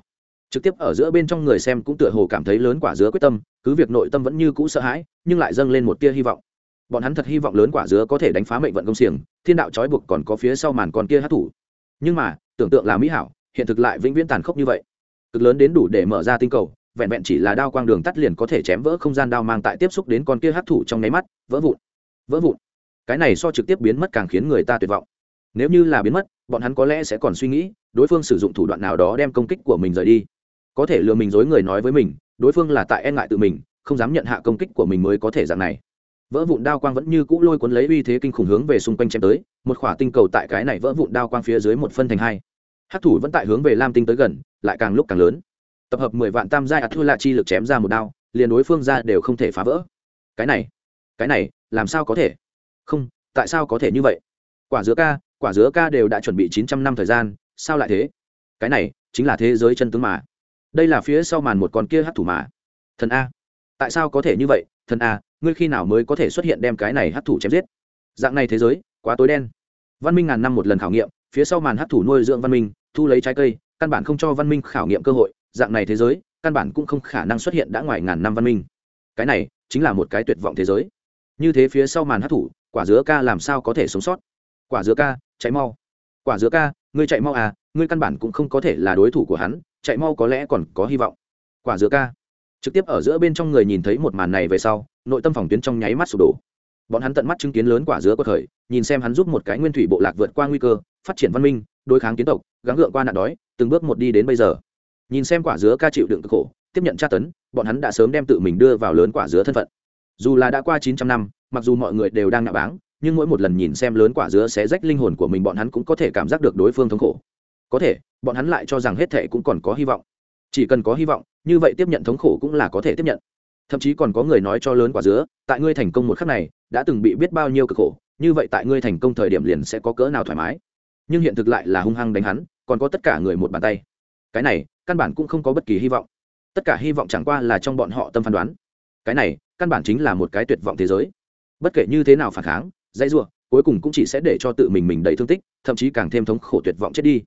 trực tiếp ở giữa bên trong người xem cũng tựa hồ cảm thấy lớn quả dứa quyết tâm, cứ việc nội tâm vẫn như cũ sợ hãi, nhưng lại dâng lên một tia hy vọng. Bọn hắn thật hy vọng lớn quả dứa có thể đánh phá mệnh vận công xiềng, thiên đạo trói buộc còn có phía sau màn con kia hát thủ. Nhưng mà, tưởng tượng là mỹ hảo, hiện thực lại vĩnh viễn tàn khốc như vậy. Cực lớn đến đủ để mở ra tinh cầu, vẹn vẹn chỉ là đao quang đường tắt liền có thể chém vỡ không gian đao mang tại tiếp xúc đến con kia hát thủ trong nháy mắt, vỡ vụn vỡ vụn. Cái này so trực tiếp biến mất càng khiến người ta tuyệt vọng. Nếu như là biến mất, bọn hắn có lẽ sẽ còn suy nghĩ, đối phương sử dụng thủ đoạn nào đó đem công kích của mình rời đi có thể lừa mình dối người nói với mình, đối phương là tại e ngại tự mình, không dám nhận hạ công kích của mình mới có thể dạng này. Vỡ vụn đao quang vẫn như cũ lôi cuốn lấy uy thế kinh khủng hướng về xung quanh chém tới, một khỏa tinh cầu tại cái này vỡ vụn đao quang phía dưới một phân thành hai. Hát thủ vẫn tại hướng về lam tinh tới gần, lại càng lúc càng lớn. Tập hợp mười vạn tam giai ạt thua lạ chi lực chém ra một đao, liền đối phương ra đều không thể phá vỡ. Cái này cái này, làm sao có thể? Không, tại sao có thể như vậy? Quả dứa ca, quả dứa ca đều đã chuẩn bị chín trăm năm thời gian, sao lại thế? Cái này, chính là thế giới chân tướng mà đây là phía sau màn một con kia hát thủ mà. Thần a. Tại sao có thể như vậy? Thần a, ngươi khi nào mới có thể xuất hiện đem cái này hát thủ chém giết? Dạng này thế giới, quá tối đen. Văn minh ngàn năm một lần khảo nghiệm, phía sau màn hát thủ nuôi dưỡng văn minh, thu lấy trái cây, căn bản không cho văn minh khảo nghiệm cơ hội. Dạng này thế giới, căn bản cũng không khả năng xuất hiện đã ngoài ngàn năm văn minh. Cái này, chính là một cái tuyệt vọng thế giới. Như thế phía sau màn hát thủ, quả dứa ca làm sao có thể sống sót? Quả dứa ca, chạy mau. Quả dứa ca, ngươi chạy mau à ngươi căn bản cũng không có thể là đối thủ của hắn chạy mau có lẽ còn có hy vọng. Quả dứa ca. Trực tiếp ở giữa bên trong người nhìn thấy một màn này về sau, nội tâm phòng tuyến trong nháy mắt sụp đổ. Bọn hắn tận mắt chứng kiến lớn quả dứa của thời, nhìn xem hắn giúp một cái nguyên thủy bộ lạc vượt qua nguy cơ, phát triển văn minh, đối kháng kiến tộc, gắng gượng qua nạn đói, từng bước một đi đến bây giờ. Nhìn xem quả dứa ca chịu đựng cực khổ, tiếp nhận tra tấn, bọn hắn đã sớm đem tự mình đưa vào lớn quả dứa thân phận. Dù là đã qua chín trăm năm, mặc dù mọi người đều đang nạ báng, nhưng mỗi một lần nhìn xem lớn quả dứa sẽ rách linh hồn của mình, bọn hắn cũng có thể cảm giác được đối phương thống khổ có thể, bọn hắn lại cho rằng hết thệ cũng còn có hy vọng. Chỉ cần có hy vọng, như vậy tiếp nhận thống khổ cũng là có thể tiếp nhận. Thậm chí còn có người nói cho lớn quả dứa, tại ngươi thành công một khắc này, đã từng bị biết bao nhiêu cực khổ, như vậy tại ngươi thành công thời điểm liền sẽ có cỡ nào thoải mái. Nhưng hiện thực lại là hung hăng đánh hắn, còn có tất cả người một bàn tay. Cái này, căn bản cũng không có bất kỳ hy vọng. Tất cả hy vọng chẳng qua là trong bọn họ tâm phán đoán. Cái này, căn bản chính là một cái tuyệt vọng thế giới. Bất kể như thế nào phản kháng, dãy ruộng cuối cùng cũng chỉ sẽ để cho tự mình mình đầy thương tích, thậm chí càng thêm thống khổ tuyệt vọng chết đi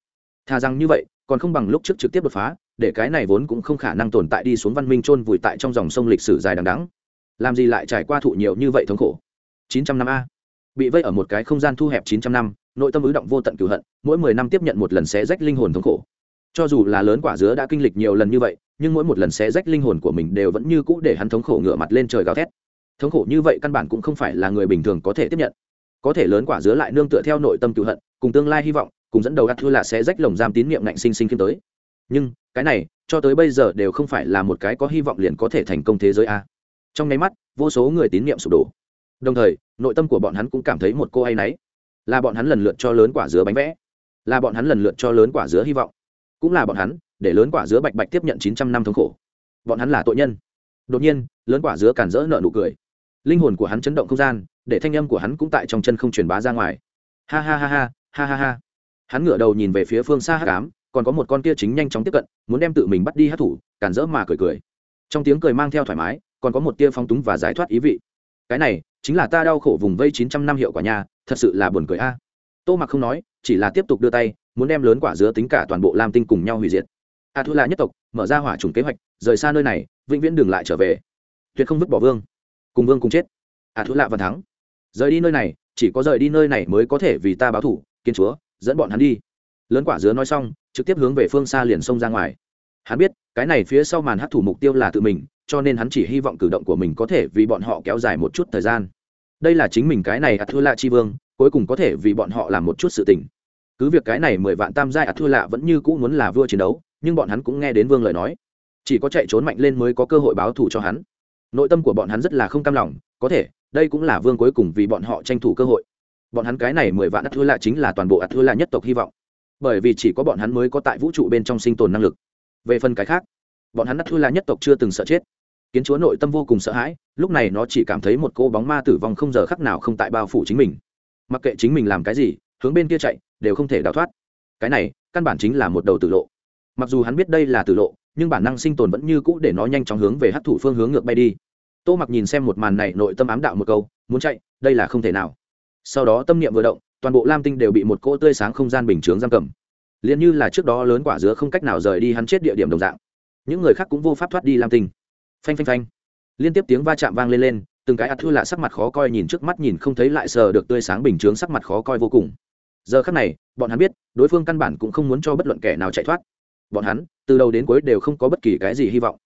thà rằng như vậy, còn không bằng lúc trước trực tiếp đột phá, để cái này vốn cũng không khả năng tồn tại đi xuống văn minh chôn vùi tại trong dòng sông lịch sử dài đằng đắng làm gì lại trải qua thụ nhiều như vậy thống khổ? 900 năm a. Bị vây ở một cái không gian thu hẹp 900 năm, nội tâm ứ động vô tận cửu hận, mỗi 10 năm tiếp nhận một lần xé rách linh hồn thống khổ. Cho dù là lớn quả dứa đã kinh lịch nhiều lần như vậy, nhưng mỗi một lần xé rách linh hồn của mình đều vẫn như cũ để hắn thống khổ ngửa mặt lên trời gào thét. Thống khổ như vậy căn bản cũng không phải là người bình thường có thể tiếp nhận. Có thể lớn quả dứa lại nương tựa theo nội tâm cựu hận, cùng tương lai hy vọng cùng dẫn đầu gắt thua là sẽ rách lồng giam tín nhiệm ngạnh sinh sinh kiếm tới nhưng, cái này, cho tới bây giờ đều không phải là một cái có hy vọng liền có thể thành công thế giới a. Trong nháy mắt, vô số người tín nhiệm sụp đổ. Đồng thời, nội tâm của bọn hắn cũng cảm thấy một cô hay náy. Là bọn hắn lần lượt cho lớn quả dứa bánh vẽ. Là bọn hắn lần lượt cho lớn quả dứa hy vọng. Cũng là bọn hắn, để lớn quả dứa bạch bạch tiếp nhận chín trăm năm thống khổ. Bọn hắn là tội nhân. Đột nhiên, lớn quả dứa cản rỡ nợ nụ cười. Linh hồn của hắn chấn động không gian, để thanh âm của hắn cũng tại trong chân không truyền bá ra ngoài. Ha ha ha ha ha ha ha hắn ngửa đầu nhìn về phía phương xa hát cám còn có một con kia chính nhanh chóng tiếp cận, muốn đem tự mình bắt đi hát thủ, cản rỡ mà cười cười. Trong tiếng cười mang theo thoải mái, còn có một tia phong túng và giải thoát ý vị. Cái này, chính là ta đau khổ vùng vây chín trăm năm hiệu quả nhà thật sự là buồn cười a. Tô mặc không nói, chỉ là tiếp tục đưa tay, muốn đem lớn quả dứa tính cả toàn bộ lam tinh cùng nhau hủy diệt. A thu là nhất tộc, mở ra hỏa trùng kế hoạch, rời xa nơi này, vĩnh viễn đừng lại trở về. Tuyệt không vứt bỏ vương. Cùng vương cùng chết. A thu lạ và thắng. Rời đi nơi này, chỉ có rời đi nơi này mới có thể vì ta báo thủ kiên chúa dẫn bọn hắn đi. Lớn quả dứa nói xong, trực tiếp hướng về phương xa liền xông ra ngoài. Hắn biết, cái này phía sau màn hát thủ mục tiêu là tự mình, cho nên hắn chỉ hy vọng cử động của mình có thể vì bọn họ kéo dài một chút thời gian. Đây là chính mình cái này ạt thua lạ chi vương, cuối cùng có thể vì bọn họ làm một chút sự tình. Cứ việc cái này mười vạn tam giai ạt thua lạ vẫn như cũ muốn là vua chiến đấu, nhưng bọn hắn cũng nghe đến vương lời nói. Chỉ có chạy trốn mạnh lên mới có cơ hội báo thù cho hắn. Nội tâm của bọn hắn rất là không cam lòng, có thể, đây cũng là vương cuối cùng vì bọn họ tranh thủ cơ hội bọn hắn cái này mười vạn ắt thua lạ chính là toàn bộ ắt thua lạ nhất tộc hy vọng. Bởi vì chỉ có bọn hắn mới có tại vũ trụ bên trong sinh tồn năng lực. Về phần cái khác, bọn hắn ắt thua lạ nhất tộc chưa từng sợ chết. Kiến chúa nội tâm vô cùng sợ hãi, lúc này nó chỉ cảm thấy một cô bóng ma tử vong không giờ khắc nào không tại bao phủ chính mình. Mặc kệ chính mình làm cái gì, hướng bên kia chạy, đều không thể đào thoát. Cái này, căn bản chính là một đầu tử lộ. Mặc dù hắn biết đây là tử lộ, nhưng bản năng sinh tồn vẫn như cũ để nó nhanh chóng hướng về hấp thụ phương hướng ngược bay đi. Tô mặc nhìn xem một màn này, nội tâm ám đạo một câu, muốn chạy, đây là không thể nào sau đó tâm niệm vừa động, toàn bộ lam tinh đều bị một cỗ tươi sáng không gian bình chướng giam cầm. Liền như là trước đó lớn quả dứa không cách nào rời đi hắn chết địa điểm đồng dạng. Những người khác cũng vô pháp thoát đi lam tinh. Phanh phanh phanh. Liên tiếp tiếng va chạm vang lên lên, từng cái ạt thư lạ sắc mặt khó coi nhìn trước mắt nhìn không thấy lại sờ được tươi sáng bình chướng sắc mặt khó coi vô cùng. Giờ khắc này, bọn hắn biết, đối phương căn bản cũng không muốn cho bất luận kẻ nào chạy thoát. Bọn hắn, từ đầu đến cuối đều không có bất kỳ cái gì hy vọng.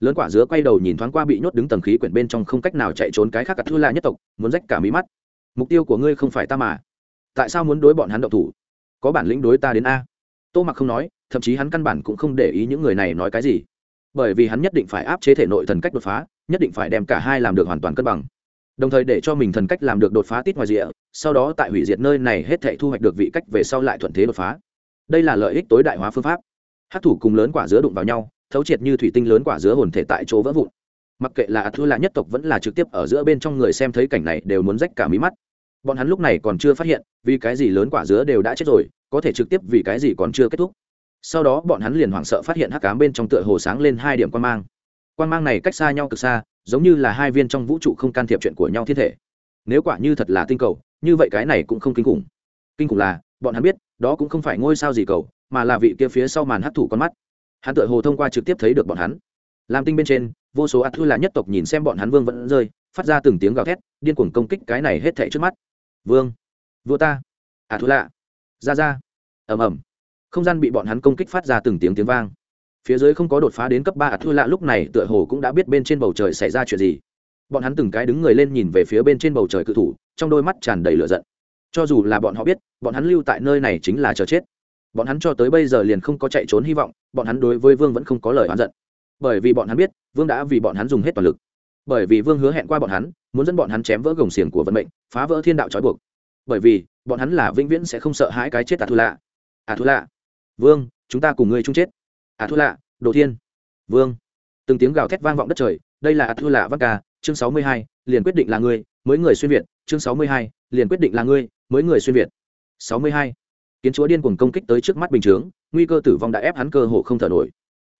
Lớn quả dứa quay đầu nhìn thoáng qua bị nhốt đứng tầng khí quyển bên trong không cách nào chạy trốn cái khác ạt thư lạ nhất tộc, muốn rách cả mí mắt mục tiêu của ngươi không phải ta mà. Tại sao muốn đối bọn hắn động thủ? Có bản lĩnh đối ta đến a. Tô mặc không nói, thậm chí hắn căn bản cũng không để ý những người này nói cái gì. Bởi vì hắn nhất định phải áp chế thể nội thần cách đột phá, nhất định phải đem cả hai làm được hoàn toàn cân bằng. Đồng thời để cho mình thần cách làm được đột phá tít ngoài rìa, sau đó tại hủy diệt nơi này hết thể thu hoạch được vị cách về sau lại thuận thế đột phá. Đây là lợi ích tối đại hóa phương pháp. Hát thủ cùng lớn quả dứa đụng vào nhau, thấu triệt như thủy tinh lớn quả dứa hồn thể tại chỗ vỡ vụn mặc kệ là thua là nhất tộc vẫn là trực tiếp ở giữa bên trong người xem thấy cảnh này đều muốn rách cả mí mắt. Bọn hắn lúc này còn chưa phát hiện, vì cái gì lớn quả dứa đều đã chết rồi, có thể trực tiếp vì cái gì còn chưa kết thúc. Sau đó bọn hắn liền hoảng sợ phát hiện hắc cám bên trong tựa hồ sáng lên hai điểm quan mang. Quan mang này cách xa nhau cực xa, giống như là hai viên trong vũ trụ không can thiệp chuyện của nhau thiên thể. Nếu quả như thật là tinh cầu, như vậy cái này cũng không kinh khủng. Kinh khủng là, bọn hắn biết, đó cũng không phải ngôi sao gì cầu, mà là vị kia phía sau màn hấp thủ con mắt. Hắn tựa hồ thông qua trực tiếp thấy được bọn hắn lam tinh bên trên, vô số ạt thư là nhất tộc nhìn xem bọn hắn vương vẫn rơi, phát ra từng tiếng gào thét, điên cuồng công kích cái này hết thảy trước mắt. Vương, vua ta. Ạt thư lạ ra ra. Ầm ầm. Không gian bị bọn hắn công kích phát ra từng tiếng tiếng vang. Phía dưới không có đột phá đến cấp ba ạt thua lạ lúc này tựa hồ cũng đã biết bên trên bầu trời xảy ra chuyện gì. Bọn hắn từng cái đứng người lên nhìn về phía bên trên bầu trời cự thủ, trong đôi mắt tràn đầy lửa giận. Cho dù là bọn họ biết, bọn hắn lưu tại nơi này chính là chờ chết. Bọn hắn cho tới bây giờ liền không có chạy trốn hy vọng, bọn hắn đối với vương vẫn không có lời oán giận bởi vì bọn hắn biết, vương đã vì bọn hắn dùng hết toàn lực. Bởi vì vương hứa hẹn qua bọn hắn, muốn dẫn bọn hắn chém vỡ gồng xiềng của vận mệnh, phá vỡ thiên đạo trói buộc. Bởi vì, bọn hắn là vĩnh viễn sẽ không sợ hãi cái chết à thu lạ à thu lạ vương, chúng ta cùng ngươi chung chết. À thu lạ đồ thiên, vương. Từng tiếng gào thét vang vọng đất trời, đây là à thu lạ vác ca, chương sáu mươi hai, liền quyết định là ngươi, mới người xuyên việt, chương sáu mươi hai, liền quyết định là ngươi, mới người xuyên việt. sáu mươi hai, kiến chúa điên cuồng công kích tới trước mắt bình chướng, nguy cơ tử vong đã ép hắn cơ hồ không thở nổi.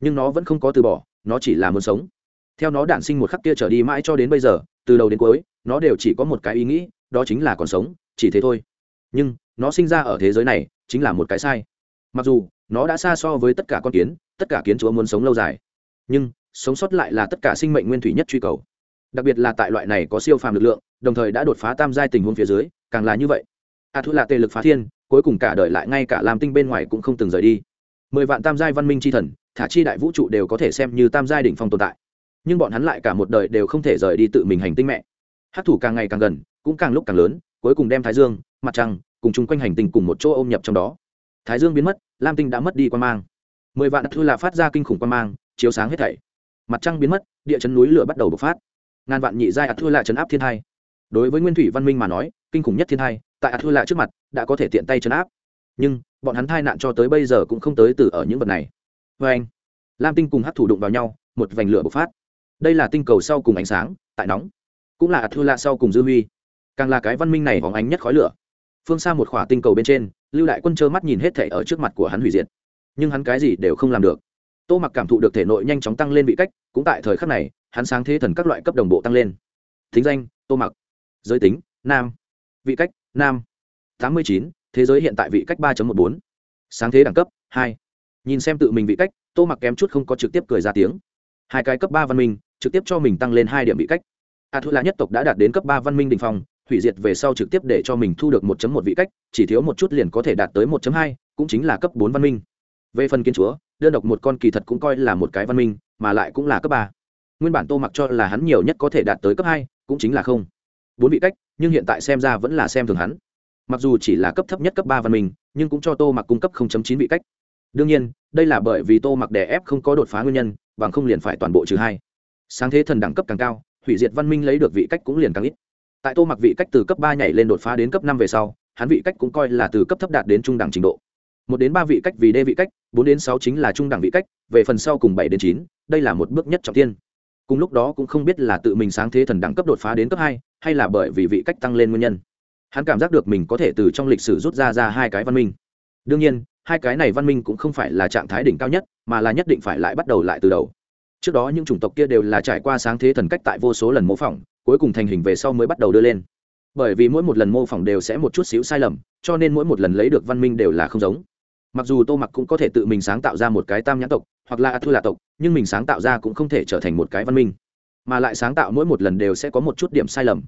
Nhưng nó vẫn không có từ bỏ nó chỉ là muốn sống. Theo nó đản sinh một khắc kia trở đi mãi cho đến bây giờ, từ đầu đến cuối, nó đều chỉ có một cái ý nghĩ, đó chính là còn sống, chỉ thế thôi. Nhưng, nó sinh ra ở thế giới này, chính là một cái sai. Mặc dù, nó đã xa so với tất cả con kiến, tất cả kiến chúa muốn sống lâu dài. Nhưng, sống sót lại là tất cả sinh mệnh nguyên thủy nhất truy cầu. Đặc biệt là tại loại này có siêu phàm lực lượng, đồng thời đã đột phá tam giai tình huống phía dưới, càng là như vậy. A à thu là tề lực phá thiên, cuối cùng cả đời lại ngay cả làm tinh bên ngoài cũng không từng rời đi. Mười vạn tam giai văn minh c h i thần thả chi đại vũ trụ đều có thể xem như tam giai đ ỉ n h phong tồn tại. Nhưng bọn hắn lại cả một đời đều không thể rời đi tự mình hành tinh mẹ. Hát thủ càng ngày càng gần, cũng càng lúc càng lớn, cuối cùng đem thái dương, mặt trăng cùng chung quanh hành tinh cùng một chỗ ôm nhập trong đó. Thái dương biến mất, lam tinh đã mất đi quan mang. Mười vạn thư là phát ra kinh khủng quan mang, chiếu sáng hết thảy. Mặt trăng biến mất, địa chấn núi lửa bắt đầu bộc phát. Ngàn vạn nhị giai ạt thư là chấn áp thiên hai. Đối với nguyên thủy văn minh mà nói, kinh khủng nhất thiên hai, tại ạt thư là trước mặt, đã có thể tiện tay chấn áp. Nhưng, bọn hắn thai nạn cho tới bây giờ cũng không tới từ ở những vật này vê anh, lam tinh cùng hát thủ đụng vào nhau, một vành lửa bộc phát. Đây là tinh cầu sau cùng ánh sáng, tại nóng. Cũng là ạt thư lạ sau cùng dư huy. Càng là cái văn minh này hóng ánh nhất khói lửa. Phương xa một khỏa tinh cầu bên trên, lưu đại quân trơ mắt nhìn hết thể ở trước mặt của hắn hủy diệt. Nhưng hắn cái gì đều không làm được. Tô mặc cảm thụ được thể nội nhanh chóng tăng lên vị cách, cũng tại thời khắc này, hắn sáng thế thần các loại cấp đồng bộ tăng lên. Thính danh, tô mặc. Giới tính, nam. Vị cách, nam. tám mươi chín, thế giới hiện tại vị cách ba một bốn. Sáng thế đẳng cấp, hai nhìn xem tự mình vị cách, tô mặc kém chút không có trực tiếp cười ra tiếng. Hai cái cấp ba văn minh, trực tiếp cho mình tăng lên hai điểm vị cách. A thu là nhất tộc đã đạt đến cấp ba văn minh đình phong, hủy diệt về sau trực tiếp để cho mình thu được 1 một vị cách, chỉ thiếu một chút liền có thể đạt tới 1 hai, cũng chính là cấp bốn văn minh. Về phần kiến chúa, đơn độc một con kỳ thật cũng coi là một cái văn minh, mà lại cũng là cấp ba. Nguyên bản tô mặc cho là hắn nhiều nhất có thể đạt tới cấp hai, cũng chính là không. Bốn vị cách, nhưng hiện tại xem ra vẫn là xem thường hắn. Mặc dù chỉ là cấp thấp nhất cấp ba văn minh, nhưng cũng cho tô mặc cung cấp 0.9 vị cách đương nhiên, đây là bởi vì tô mặc đè ép không có đột phá nguyên nhân, bằng không liền phải toàn bộ trừ hai. Sáng thế thần đẳng cấp càng cao, hủy diệt văn minh lấy được vị cách cũng liền càng ít. Tại tô mặc vị cách từ cấp ba nhảy lên đột phá đến cấp năm về sau, hắn vị cách cũng coi là từ cấp thấp đạt đến trung đẳng trình độ. Một đến ba vị cách vì đê vị cách, bốn đến sáu chính là trung đẳng vị cách, về phần sau cùng bảy đến chín, đây là một bước nhất trọng tiên. Cùng lúc đó cũng không biết là tự mình sáng thế thần đẳng cấp đột phá đến cấp hai, hay là bởi vì vị cách tăng lên nguyên nhân. Hắn cảm giác được mình có thể từ trong lịch sử rút ra ra hai cái văn minh. Đương nhiên hai cái này văn minh cũng không phải là trạng thái đỉnh cao nhất, mà là nhất định phải lại bắt đầu lại từ đầu. Trước đó những chủng tộc kia đều là trải qua sáng thế thần cách tại vô số lần mô phỏng, cuối cùng thành hình về sau mới bắt đầu đưa lên. Bởi vì mỗi một lần mô phỏng đều sẽ một chút xíu sai lầm, cho nên mỗi một lần lấy được văn minh đều là không giống. Mặc dù tô mặc cũng có thể tự mình sáng tạo ra một cái tam nhãn tộc hoặc là thu là tộc, nhưng mình sáng tạo ra cũng không thể trở thành một cái văn minh. Mà lại sáng tạo mỗi một lần đều sẽ có một chút điểm sai lầm.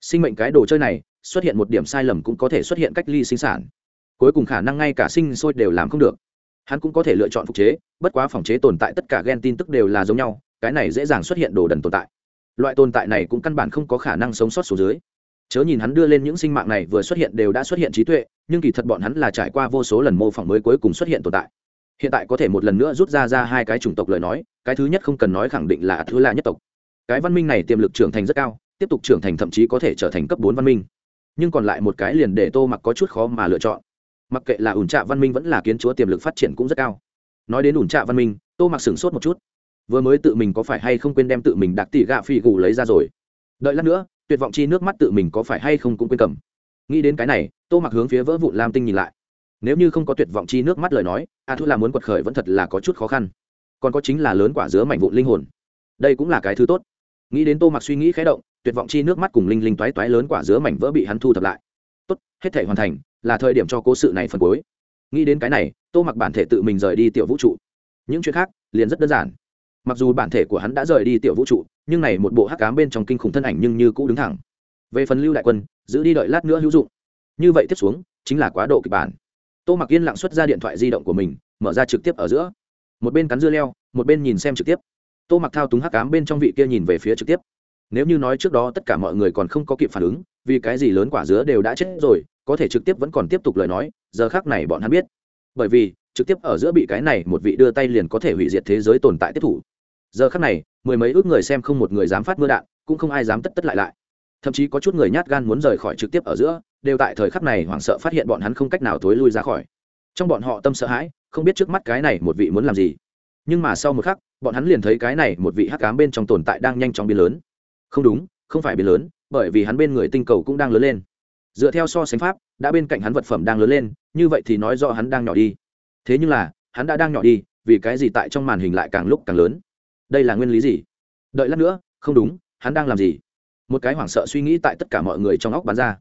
Sinh mệnh cái đồ chơi này, xuất hiện một điểm sai lầm cũng có thể xuất hiện cách ly sinh sản cuối cùng khả năng ngay cả sinh sôi đều làm không được. Hắn cũng có thể lựa chọn phục chế, bất quá phòng chế tồn tại tất cả gen tin tức đều là giống nhau, cái này dễ dàng xuất hiện đồ đần tồn tại. Loại tồn tại này cũng căn bản không có khả năng sống sót xuống dưới. Chớ nhìn hắn đưa lên những sinh mạng này vừa xuất hiện đều đã xuất hiện trí tuệ, nhưng kỳ thật bọn hắn là trải qua vô số lần mô phỏng mới cuối cùng xuất hiện tồn tại. Hiện tại có thể một lần nữa rút ra ra hai cái chủng tộc lời nói, cái thứ nhất không cần nói khẳng định là thứ là nhất tộc. Cái văn minh này tiềm lực trưởng thành rất cao, tiếp tục trưởng thành thậm chí có thể trở thành cấp bốn văn minh. Nhưng còn lại một cái liền để tô mặc có chút khó mà lựa chọn mặc kệ là ủn trạ văn minh vẫn là kiến chúa tiềm lực phát triển cũng rất cao. Nói đến ủn trạ văn minh, tô mặc sửng sốt một chút. Vừa mới tự mình có phải hay không quên đem tự mình đặc tỷ gạ phi gù lấy ra rồi? Đợi lát nữa, tuyệt vọng chi nước mắt tự mình có phải hay không cũng quên cầm. Nghĩ đến cái này, tô mặc hướng phía vỡ vụn lam tinh nhìn lại. Nếu như không có tuyệt vọng chi nước mắt lời nói, a thu là muốn quật khởi vẫn thật là có chút khó khăn. Còn có chính là lớn quả dứa mảnh vụn linh hồn. Đây cũng là cái thứ tốt. Nghĩ đến tô mặc suy nghĩ khé động, tuyệt vọng chi nước mắt cùng linh linh toái toái lớn quả dứa mảnh vỡ bị hắn thu thập lại. Tốt, hết thể hoàn thành là thời điểm cho cố sự này phần cuối. Nghĩ đến cái này, tô mặc bản thể tự mình rời đi tiểu vũ trụ. Những chuyện khác liền rất đơn giản. Mặc dù bản thể của hắn đã rời đi tiểu vũ trụ, nhưng này một bộ hắc cám bên trong kinh khủng thân ảnh nhưng như cũ đứng thẳng. Về phần lưu đại quân, giữ đi đợi lát nữa hữu dụng. Như vậy tiếp xuống, chính là quá độ kịch bản. Tô mặc yên lặng xuất ra điện thoại di động của mình, mở ra trực tiếp ở giữa. Một bên cắn dưa leo, một bên nhìn xem trực tiếp. Tô mặc thao túng hắc cám bên trong vị kia nhìn về phía trực tiếp nếu như nói trước đó tất cả mọi người còn không có kịp phản ứng, vì cái gì lớn quả dứa đều đã chết rồi, có thể trực tiếp vẫn còn tiếp tục lời nói, giờ khác này bọn hắn biết. Bởi vì, trực tiếp ở giữa bị cái này một vị đưa tay liền có thể hủy diệt thế giới tồn tại tiếp thủ. Giờ khác này, mười mấy ước người xem không một người dám phát mưa đạn, cũng không ai dám tất tất lại lại. Thậm chí có chút người nhát gan muốn rời khỏi trực tiếp ở giữa, đều tại thời khắc này hoảng sợ phát hiện bọn hắn không cách nào thối lui ra khỏi. Trong bọn họ tâm sợ hãi, không biết trước mắt cái này một vị muốn làm gì. Nhưng mà sau một khắc, bọn hắn liền thấy cái này một vị hắc cám bên trong tồn tại đang nhanh chóng biến lớn không đúng không phải biến lớn bởi vì hắn bên người tinh cầu cũng đang lớn lên. Dựa theo so sánh pháp đã bên cạnh hắn vật phẩm đang lớn lên như vậy thì nói do hắn đang nhỏ đi. Thế nhưng là hắn đã đang nhỏ đi vì cái gì tại trong màn hình lại càng lúc càng lớn? Đây là nguyên lý gì? Đợi lát nữa không đúng hắn đang làm gì? Một cái hoảng sợ suy nghĩ tại tất cả mọi người trong óc bán ra.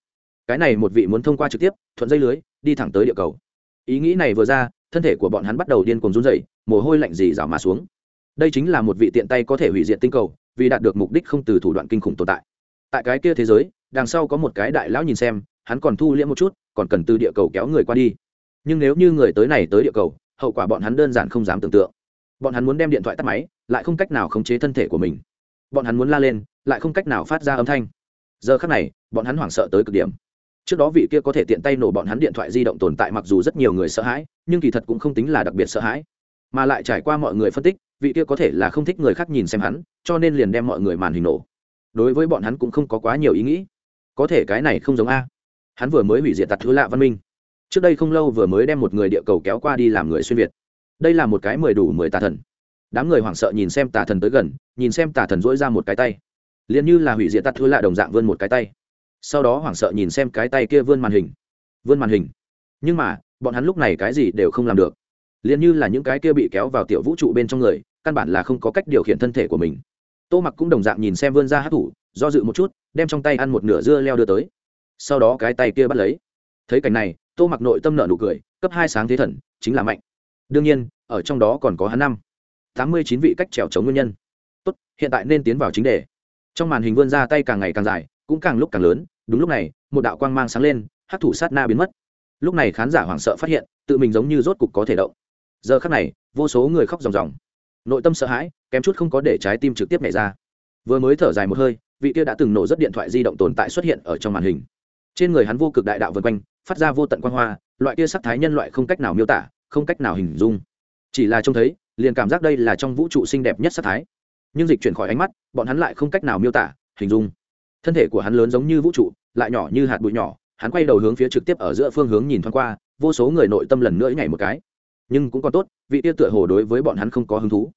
Cái này một vị muốn thông qua trực tiếp thuận dây lưới đi thẳng tới địa cầu. Ý nghĩ này vừa ra thân thể của bọn hắn bắt đầu điên cuồng run rẩy, mồ hôi lạnh gì rào mà xuống. Đây chính là một vị tiện tay có thể hủy diệt tinh cầu vì đạt được mục đích không từ thủ đoạn kinh khủng tồn tại. Tại cái kia thế giới, đằng sau có một cái đại lão nhìn xem, hắn còn thu liễm một chút, còn cần từ địa cầu kéo người qua đi. Nhưng nếu như người tới này tới địa cầu, hậu quả bọn hắn đơn giản không dám tưởng tượng. Bọn hắn muốn đem điện thoại tắt máy, lại không cách nào khống chế thân thể của mình. Bọn hắn muốn la lên, lại không cách nào phát ra âm thanh. Giờ khắc này, bọn hắn hoảng sợ tới cực điểm. Trước đó vị kia có thể tiện tay nổ bọn hắn điện thoại di động tồn tại mặc dù rất nhiều người sợ hãi, nhưng kỳ thật cũng không tính là đặc biệt sợ hãi. Mà lại trải qua mọi người phân tích vị kia có thể là không thích người khác nhìn xem hắn, cho nên liền đem mọi người màn hình nổ. Đối với bọn hắn cũng không có quá nhiều ý nghĩ. Có thể cái này không giống a. Hắn vừa mới hủy diệt tặc thứ lạ văn minh. Trước đây không lâu vừa mới đem một người địa cầu kéo qua đi làm người xuyên việt. Đây là một cái mười đủ mười tà thần. Đám người hoảng sợ nhìn xem tà thần tới gần, nhìn xem tà thần dỗi ra một cái tay. Liền như là hủy diệt tặc thứ lạ đồng dạng vươn một cái tay. Sau đó hoảng sợ nhìn xem cái tay kia vươn màn hình. Vươn màn hình. Nhưng mà, bọn hắn lúc này cái gì đều không làm được liền như là những cái kia bị kéo vào tiểu vũ trụ bên trong người, căn bản là không có cách điều khiển thân thể của mình. Tô mặc cũng đồng dạng nhìn xem vươn ra hát thủ do dự một chút, đem trong tay ăn một nửa dưa leo đưa tới. Sau đó cái tay kia bắt lấy. Thấy cảnh này, tô mặc nội tâm nợ nụ cười, cấp hai sáng thế thần, chính là mạnh. Đương nhiên, ở trong đó còn có hắn năm. Tám mươi chín vị cách trèo chống nguyên nhân. Tốt, hiện tại nên tiến vào chính đề. Trong màn hình vươn ra tay càng ngày càng dài, cũng càng lúc càng lớn, đúng lúc này, một đạo quang mang sáng lên hát thủ sát na biến mất. Lúc này khán giả hoảng sợ phát hiện, tự mình giống như rốt cục có thể động giờ khắc này, vô số người khóc ròng ròng. Nội tâm sợ hãi, kém chút không có để trái tim trực tiếp nhảy ra. Vừa mới thở dài một hơi, vị kia đã từng nổ rất điện thoại di động tồn tại xuất hiện ở trong màn hình. Trên người hắn vô cực đại đạo vân quanh, phát ra vô tận quan hoa, loại kia sắc thái nhân loại không cách nào miêu tả, không cách nào hình dung. Chỉ là trông thấy, liền cảm giác đây là trong vũ trụ xinh đẹp nhất sắc thái. Nhưng dịch chuyển khỏi ánh mắt, bọn hắn lại không cách nào miêu tả, hình dung. Thân thể của hắn lớn giống như vũ trụ, lại nhỏ như hạt bụi nhỏ, hắn quay đầu hướng phía trực tiếp ở giữa phương hướng nhìn thoáng qua, vô số người nội tâm lần nữa nhảy một cái nhưng cũng còn tốt, vị tia tựa hồ đối với bọn hắn không có hứng thú.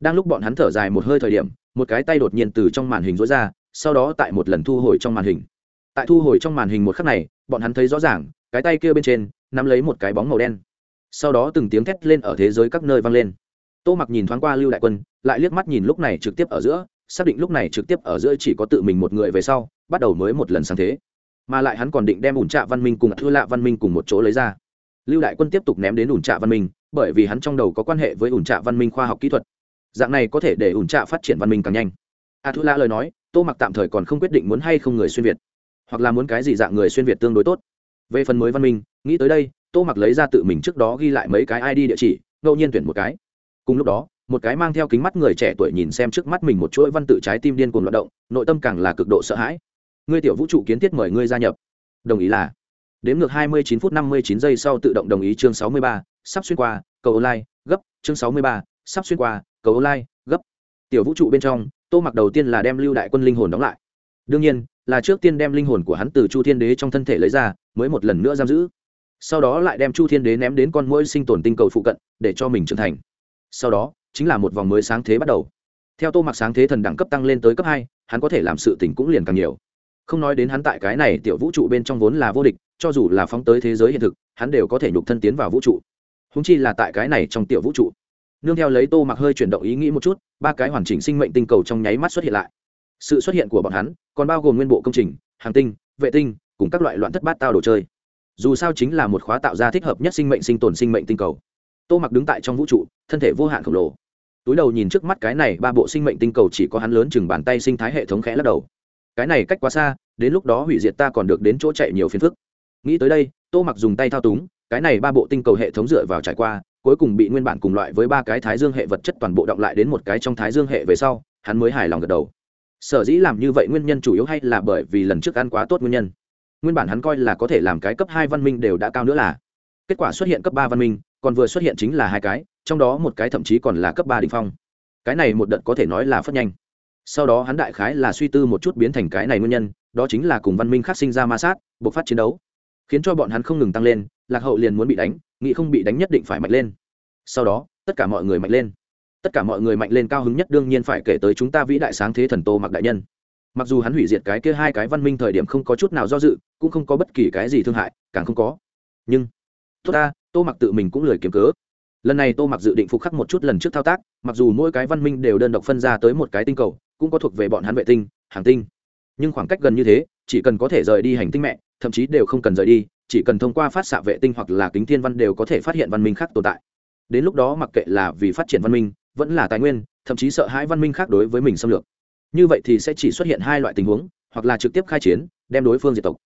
Đang lúc bọn hắn thở dài một hơi thời điểm, một cái tay đột nhiên từ trong màn hình rối ra, sau đó tại một lần thu hồi trong màn hình. Tại thu hồi trong màn hình một khắc này, bọn hắn thấy rõ ràng, cái tay kia bên trên, nắm lấy một cái bóng màu đen. Sau đó từng tiếng thét lên ở thế giới các nơi vang lên. Tô mặc nhìn thoáng qua lưu đại quân, lại liếc mắt nhìn lúc này trực tiếp ở giữa, xác định lúc này trực tiếp ở giữa chỉ có tự mình một người về sau, bắt đầu mới một lần sáng thế. Mà lại hắn còn định đem ủn trạ văn minh cùng thư lạ văn minh cùng một chỗ lấy ra lưu đại quân tiếp tục ném đến ủn trạ văn minh, bởi vì hắn trong đầu có quan hệ với ủn trạ văn minh khoa học kỹ thuật. Dạng này có thể để ủn trạ phát triển văn minh càng nhanh. A thu la lời nói, tô mặc tạm thời còn không quyết định muốn hay không người xuyên việt, hoặc là muốn cái gì dạng người xuyên việt tương đối tốt. Về phần mới văn minh, nghĩ tới đây, tô mặc lấy ra tự mình trước đó ghi lại mấy cái id địa chỉ, ngẫu nhiên tuyển một cái. Cùng lúc đó, một cái mang theo kính mắt người trẻ tuổi nhìn xem trước mắt mình một chuỗi văn tự trái tim điên cuồng loạt động, nội tâm càng là cực độ sợ hãi. Ngươi tiểu vũ trụ kiến thiết mời ngươi gia nhập. Đồng ý là đếm ngược hai mươi chín phút năm mươi chín giây sau tự động đồng ý chương sáu mươi ba, sắp xuyên qua, cầu online, gấp, chương sáu mươi ba, sắp xuyên qua, cầu online, gấp. Tiểu vũ trụ bên trong, tô mặc đầu tiên là đem lưu đại quân linh hồn đóng lại. Đương nhiên, là trước tiên đem linh hồn của hắn từ chu thiên đế trong thân thể lấy ra, mới một lần nữa giam giữ. Sau đó lại đem chu thiên đế ném đến con muỗi sinh tồn tinh cầu phụ cận, để cho mình trưởng thành. Sau đó, chính là một vòng mới sáng thế bắt đầu. Theo tô mặc sáng thế thần đẳng cấp tăng lên tới cấp hai, hắn có thể làm sự tình cũng liền càng nhiều. Không nói đến hắn tại cái này tiểu vũ trụ bên trong vốn là vô địch cho dù là phóng tới thế giới hiện thực, hắn đều có thể nhục thân tiến vào vũ trụ. Húng chi là tại cái này trong tiểu vũ trụ. Nương theo lấy tô mặc hơi chuyển động ý nghĩ một chút, ba cái hoàn chỉnh sinh mệnh tinh cầu trong nháy mắt xuất hiện lại. Sự xuất hiện của bọn hắn, còn bao gồm nguyên bộ công trình, hàng tinh, vệ tinh, cùng các loại loạn thất bát tao đồ chơi. Dù sao chính là một khóa tạo ra thích hợp nhất sinh mệnh sinh tồn sinh mệnh tinh cầu. Tô mặc đứng tại trong vũ trụ, thân thể vô hạn khổng lồ. Túi đầu nhìn trước mắt cái này ba bộ sinh mệnh tinh cầu chỉ có hắn lớn chừng bàn tay sinh thái hệ thống khẽ lắc đầu. Cái này cách quá xa, đến lúc đó hủy diệt ta còn được đến chỗ chạy nhiều phiền phức nghĩ tới đây, tô mặc dùng tay thao túng, cái này ba bộ tinh cầu hệ thống dựa vào trải qua, cuối cùng bị nguyên bản cùng loại với ba cái thái dương hệ vật chất toàn bộ động lại đến một cái trong thái dương hệ về sau, hắn mới hài lòng gật đầu. Sở dĩ làm như vậy nguyên nhân chủ yếu hay là bởi vì lần trước ăn quá tốt nguyên nhân. Nguyên bản hắn coi là có thể làm cái cấp hai văn minh đều đã cao nữa là. Kết quả xuất hiện cấp ba văn minh, còn vừa xuất hiện chính là hai cái, trong đó một cái thậm chí còn là cấp ba đ ỉ n h phong. Cái này một đợt có thể nói là phất nhanh. Sau đó hắn đại khái là suy tư một chút biến thành cái này nguyên nhân, đó chính là cùng văn minh khác sinh ra ma sát buộc phát chiến đấu khiến cho bọn hắn không ngừng tăng lên, lạc hậu liền muốn bị đánh, nghĩ không bị đánh nhất định phải mạnh lên. Sau đó, tất cả mọi người mạnh lên. Tất cả mọi người mạnh lên cao hứng nhất đương nhiên phải kể tới chúng ta vĩ đại sáng thế thần tô mặc đại nhân. Mặc dù hắn hủy diệt cái kia hai cái văn minh thời điểm không có chút nào do dự, cũng không có bất kỳ cái gì thương hại, càng không có. Nhưng, tốt ta, tô mặc tự mình cũng lười kiếm cớ. Lần này tô mặc dự định phục khắc một chút lần trước thao tác, mặc dù mỗi cái văn minh đều đơn độc phân ra tới một cái tinh cầu, cũng có thuộc về bọn hắn vệ tinh, hàng tinh. Nhưng khoảng cách gần như thế, chỉ cần có thể rời đi hành tinh mẹ thậm chí đều không cần rời đi, chỉ cần thông qua phát xạ vệ tinh hoặc là kính thiên văn đều có thể phát hiện văn minh khác tồn tại. Đến lúc đó mặc kệ là vì phát triển văn minh, vẫn là tài nguyên, thậm chí sợ hãi văn minh khác đối với mình xâm lược. Như vậy thì sẽ chỉ xuất hiện hai loại tình huống, hoặc là trực tiếp khai chiến, đem đối phương diệt tộc,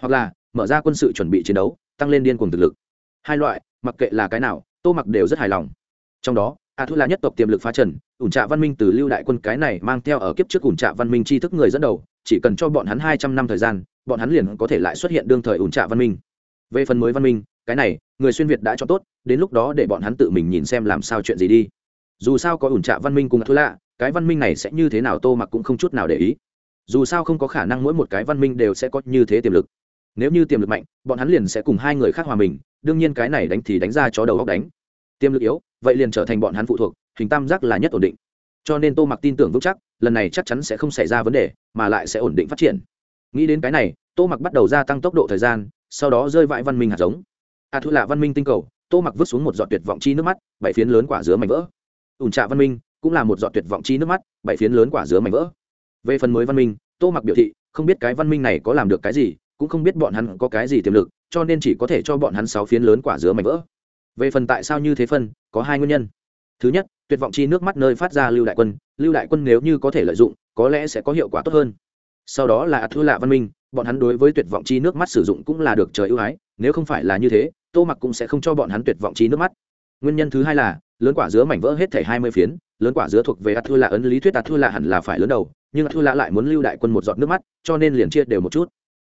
hoặc là mở ra quân sự chuẩn bị chiến đấu, tăng lên điên cuồng thực lực. Hai loại, mặc kệ là cái nào, tô mặc đều rất hài lòng. Trong đó a thu là nhất tộc tiềm lực phá trần, ủn trạ văn minh từ lưu đại quân cái này mang theo ở kiếp trước ủn trạ văn minh tri thức người dẫn đầu chỉ cần cho bọn hắn hai trăm năm thời gian, bọn hắn liền có thể lại xuất hiện đương thời ủn trạ văn minh. Về phần mới văn minh, cái này, người xuyên việt đã cho tốt, đến lúc đó để bọn hắn tự mình nhìn xem làm sao chuyện gì đi. Dù sao có ủn trạ văn minh cùng a lạ, cái văn minh này sẽ như thế nào tô mặc cũng không chút nào để ý. Dù sao không có khả năng mỗi một cái văn minh đều sẽ có như thế tiềm lực. Nếu như tiềm lực mạnh, bọn hắn liền sẽ cùng hai người khác hòa mình, đương nhiên cái này đánh thì đánh ra chó đầu góc đánh. Tiềm lực yếu, vậy liền trở thành bọn hắn phụ thuộc, hình tam giác là nhất ổn định cho nên tô mặc tin tưởng vững chắc, lần này chắc chắn sẽ không xảy ra vấn đề, mà lại sẽ ổn định phát triển. Nghĩ đến cái này, tô mặc bắt đầu gia tăng tốc độ thời gian, sau đó rơi vãi văn minh hạt giống. À, A thu là văn minh tinh cầu, tô mặc vứt xuống một giọt tuyệt vọng chi nước mắt, bảy phiến lớn quả dứa mảnh vỡ. Ủn trạ văn minh cũng là một giọt tuyệt vọng chi nước mắt, bảy phiến lớn quả dứa mảnh vỡ. Về phần mới văn minh, tô mặc biểu thị, không biết cái văn minh này có làm được cái gì, cũng không biết bọn hắn có cái gì tiềm lực, cho nên chỉ có thể cho bọn hắn sáu phiến lớn quả dứa mảnh vỡ. Về phần tại sao như thế phân, có hai nguyên nhân thứ nhất, tuyệt vọng chi nước mắt nơi phát ra lưu đại quân, lưu đại quân nếu như có thể lợi dụng, có lẽ sẽ có hiệu quả tốt hơn. Sau đó là thua lạ văn minh, bọn hắn đối với tuyệt vọng chi nước mắt sử dụng cũng là được trời ưu ái, nếu không phải là như thế, tô mặc cũng sẽ không cho bọn hắn tuyệt vọng chi nước mắt. Nguyên nhân thứ hai là, lớn quả dứa mảnh vỡ hết thể hai mươi phiến, lớn quả dứa thuộc về thua lạ ấn lý thuyết thua lạ hẳn là phải lớn đầu, nhưng thua lạ lại muốn lưu đại quân một giọt nước mắt, cho nên liền chia đều một chút.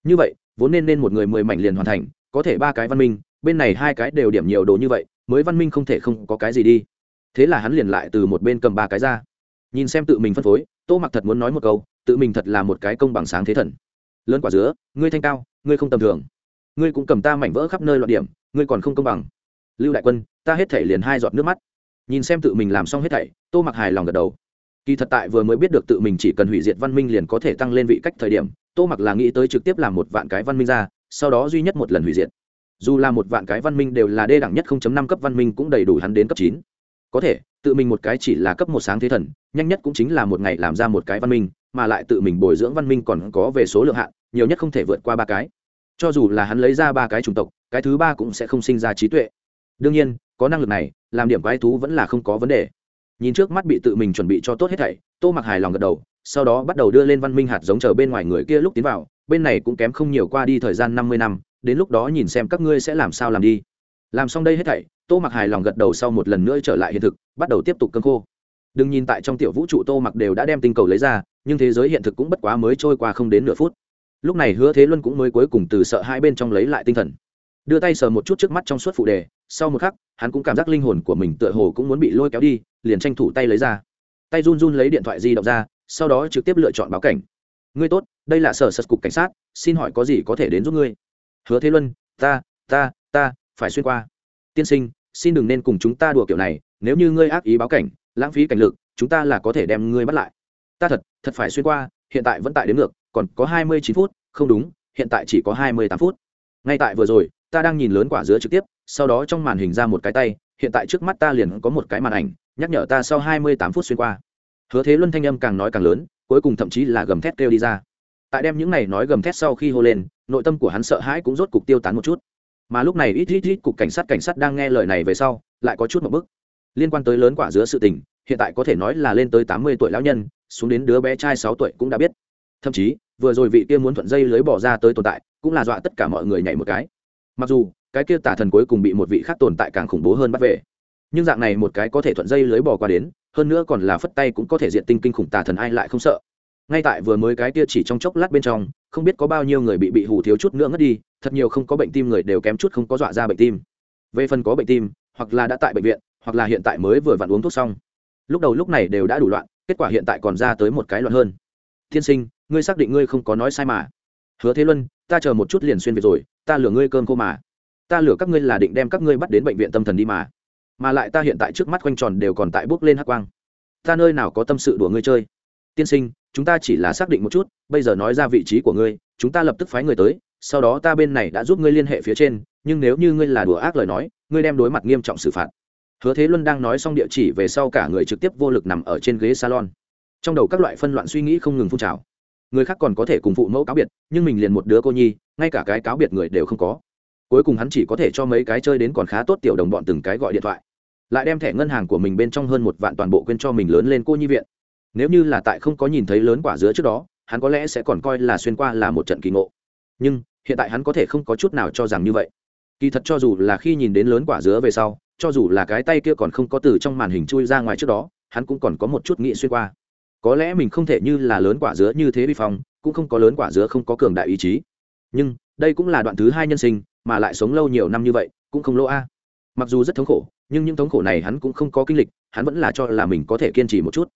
Như vậy, vốn nên nên một người mười mảnh liền hoàn thành, có thể ba cái văn minh, bên này hai cái đều điểm nhiều đồ như vậy, mới văn minh không thể không có cái gì đi thế là hắn liền lại từ một bên cầm ba cái ra. Nhìn xem tự mình phân phối, tô mặc thật muốn nói một câu, tự mình thật là một cái công bằng sáng thế thần. Lớn quả dứa, ngươi thanh cao, ngươi không tầm thường. Ngươi cũng cầm ta mảnh vỡ khắp nơi loạn điểm, ngươi còn không công bằng. Lưu đại quân, ta hết thảy liền hai giọt nước mắt. Nhìn xem tự mình làm xong hết thảy, tô mặc hài lòng gật đầu. Kỳ thật tại vừa mới biết được tự mình chỉ cần hủy diệt văn minh liền có thể tăng lên vị cách thời điểm, tô mặc là nghĩ tới trực tiếp làm một vạn cái văn minh ra, sau đó duy nhất một lần hủy diệt. Dù là một vạn cái văn minh đều là đê đẳng nhất 0.5 cấp văn minh cũng đầy đủ hắn đến cấp chín có thể, tự mình một cái chỉ là cấp một sáng thế thần, nhanh nhất cũng chính là một ngày làm ra một cái văn minh, mà lại tự mình bồi dưỡng văn minh còn có về số lượng hạn, nhiều nhất không thể vượt qua ba cái. Cho dù là hắn lấy ra ba cái chủng tộc, cái thứ ba cũng sẽ không sinh ra trí tuệ. Đương nhiên, có năng lực này, làm điểm quái thú vẫn là không có vấn đề. Nhìn trước mắt bị tự mình chuẩn bị cho tốt hết thảy, tô mặc hài lòng gật đầu, sau đó bắt đầu đưa lên văn minh hạt giống chờ bên ngoài người kia lúc tiến vào, bên này cũng kém không nhiều qua đi thời gian năm mươi năm, đến lúc đó nhìn xem các ngươi sẽ làm sao làm đi. Làm xong đây hết thảy tô mặc hài lòng gật đầu sau một lần nữa trở lại hiện thực, bắt đầu tiếp tục cơn khô. Đừng nhìn tại trong tiểu vũ trụ tô mặc đều đã đem tinh cầu lấy ra, nhưng thế giới hiện thực cũng bất quá mới trôi qua không đến nửa phút. Lúc này hứa thế luân cũng mới cuối cùng từ sợ hai bên trong lấy lại tinh thần. Đưa tay sờ một chút trước mắt trong suốt phụ đề, sau một khắc, hắn cũng cảm giác linh hồn của mình tựa hồ cũng muốn bị lôi kéo đi, liền tranh thủ tay lấy ra. Tay run run lấy điện thoại di động ra, sau đó trực tiếp lựa chọn báo cảnh. Ngươi tốt, đây là sở sật cục cảnh sát, xin hỏi có gì có thể đến giúp ngươi? Hứa thế luân, ta ta ta, phải xuyên qua. Tiên sinh xin đừng nên cùng chúng ta đùa kiểu này, nếu như ngươi ác ý báo cảnh, lãng phí cảnh lực, chúng ta là có thể đem ngươi bắt lại. Ta thật thật phải xuyên qua, hiện tại vẫn tại đến ngược, còn có hai mươi chín phút, không đúng, hiện tại chỉ có hai mươi tám phút. Ngay tại vừa rồi, ta đang nhìn lớn quả dứa trực tiếp, sau đó trong màn hình ra một cái tay, hiện tại trước mắt ta liền có một cái màn ảnh, nhắc nhở ta sau hai mươi tám phút xuyên qua. Hứa thế luân thanh âm càng nói càng lớn, cuối cùng thậm chí là gầm thét kêu đi ra. Tại đem những này nói gầm thét sau khi hô lên, nội tâm của hắn sợ hãi cũng rốt cục tiêu tán một chút mà lúc này ít ít ít cục cảnh sát cảnh sát đang nghe lời này về sau, lại có chút một bức. Liên quan tới lớn quả giữa sự tình, hiện tại có thể nói là lên tới tám mươi tuổi lão nhân, xuống đến đứa bé trai sáu tuổi cũng đã biết. Thậm chí, vừa rồi vị kia muốn thuận dây lưới bỏ ra tới tồn tại, cũng là dọa tất cả mọi người nhảy một cái. Mặc dù, cái kia tả thần cuối cùng bị một vị khác tồn tại càng khủng bố hơn bắt về. Nhưng dạng này một cái có thể thuận dây lưới bỏ qua đến, hơn nữa còn là phất tay cũng có thể diện tinh kinh khủng tà thần ai lại không sợ. Ngay tại vừa mới cái kia chỉ trong chốc lát bên trong không biết có bao nhiêu người bị bị hủ thiếu chút nữa ngất đi, thật nhiều không có bệnh tim người đều kém chút không có dọa ra bệnh tim. Về phần có bệnh tim, hoặc là đã tại bệnh viện, hoặc là hiện tại mới vừa vặn uống thuốc xong. Lúc đầu lúc này đều đã đủ loạn, kết quả hiện tại còn ra tới một cái loạn hơn. Thiên sinh, ngươi xác định ngươi không có nói sai mà. Hứa thế luân, ta chờ một chút liền xuyên về rồi, ta lừa ngươi cơm cô mà. Ta lừa các ngươi là định đem các ngươi bắt đến bệnh viện tâm thần đi mà. Mà lại ta hiện tại trước mắt quanh tròn đều còn tại bước lên hắc quang. Ta nơi nào có tâm sự đùa ngươi chơi? Tiên sinh, chúng ta chỉ là xác định một chút, bây giờ nói ra vị trí của ngươi, chúng ta lập tức phái người tới, sau đó ta bên này đã giúp ngươi liên hệ phía trên, nhưng nếu như ngươi là đùa ác lời nói, ngươi đem đối mặt nghiêm trọng xử phạt. Hứa thế luân đang nói xong địa chỉ về sau cả người trực tiếp vô lực nằm ở trên ghế salon. Trong đầu các loại phân loạn suy nghĩ không ngừng phun trào. Người khác còn có thể cùng phụ mẫu cáo biệt, nhưng mình liền một đứa cô nhi, ngay cả cái cáo biệt người đều không có. Cuối cùng hắn chỉ có thể cho mấy cái chơi đến còn khá tốt tiểu đồng bọn từng cái gọi điện thoại. Lại đem thẻ ngân hàng của mình bên trong hơn một vạn toàn bộ quên cho mình lớn lên cô nhi viện nếu như là tại không có nhìn thấy lớn quả dứa trước đó, hắn có lẽ sẽ còn coi là xuyên qua là một trận kỳ ngộ. Nhưng, hiện tại hắn có thể không có chút nào cho rằng như vậy. Kỳ thật cho dù là khi nhìn đến lớn quả dứa về sau, cho dù là cái tay kia còn không có từ trong màn hình chui ra ngoài trước đó, hắn cũng còn có một chút nghĩ xuyên qua. Có lẽ mình không thể như là lớn quả dứa như thế vi phong, cũng không có lớn quả dứa không có cường đại ý chí. Nhưng, đây cũng là đoạn thứ hai nhân sinh, mà lại sống lâu nhiều năm như vậy, cũng không lỗ a. Mặc dù rất thống khổ, nhưng những thống khổ này hắn cũng không có kinh lịch, hắn vẫn là cho là mình có thể kiên trì một chút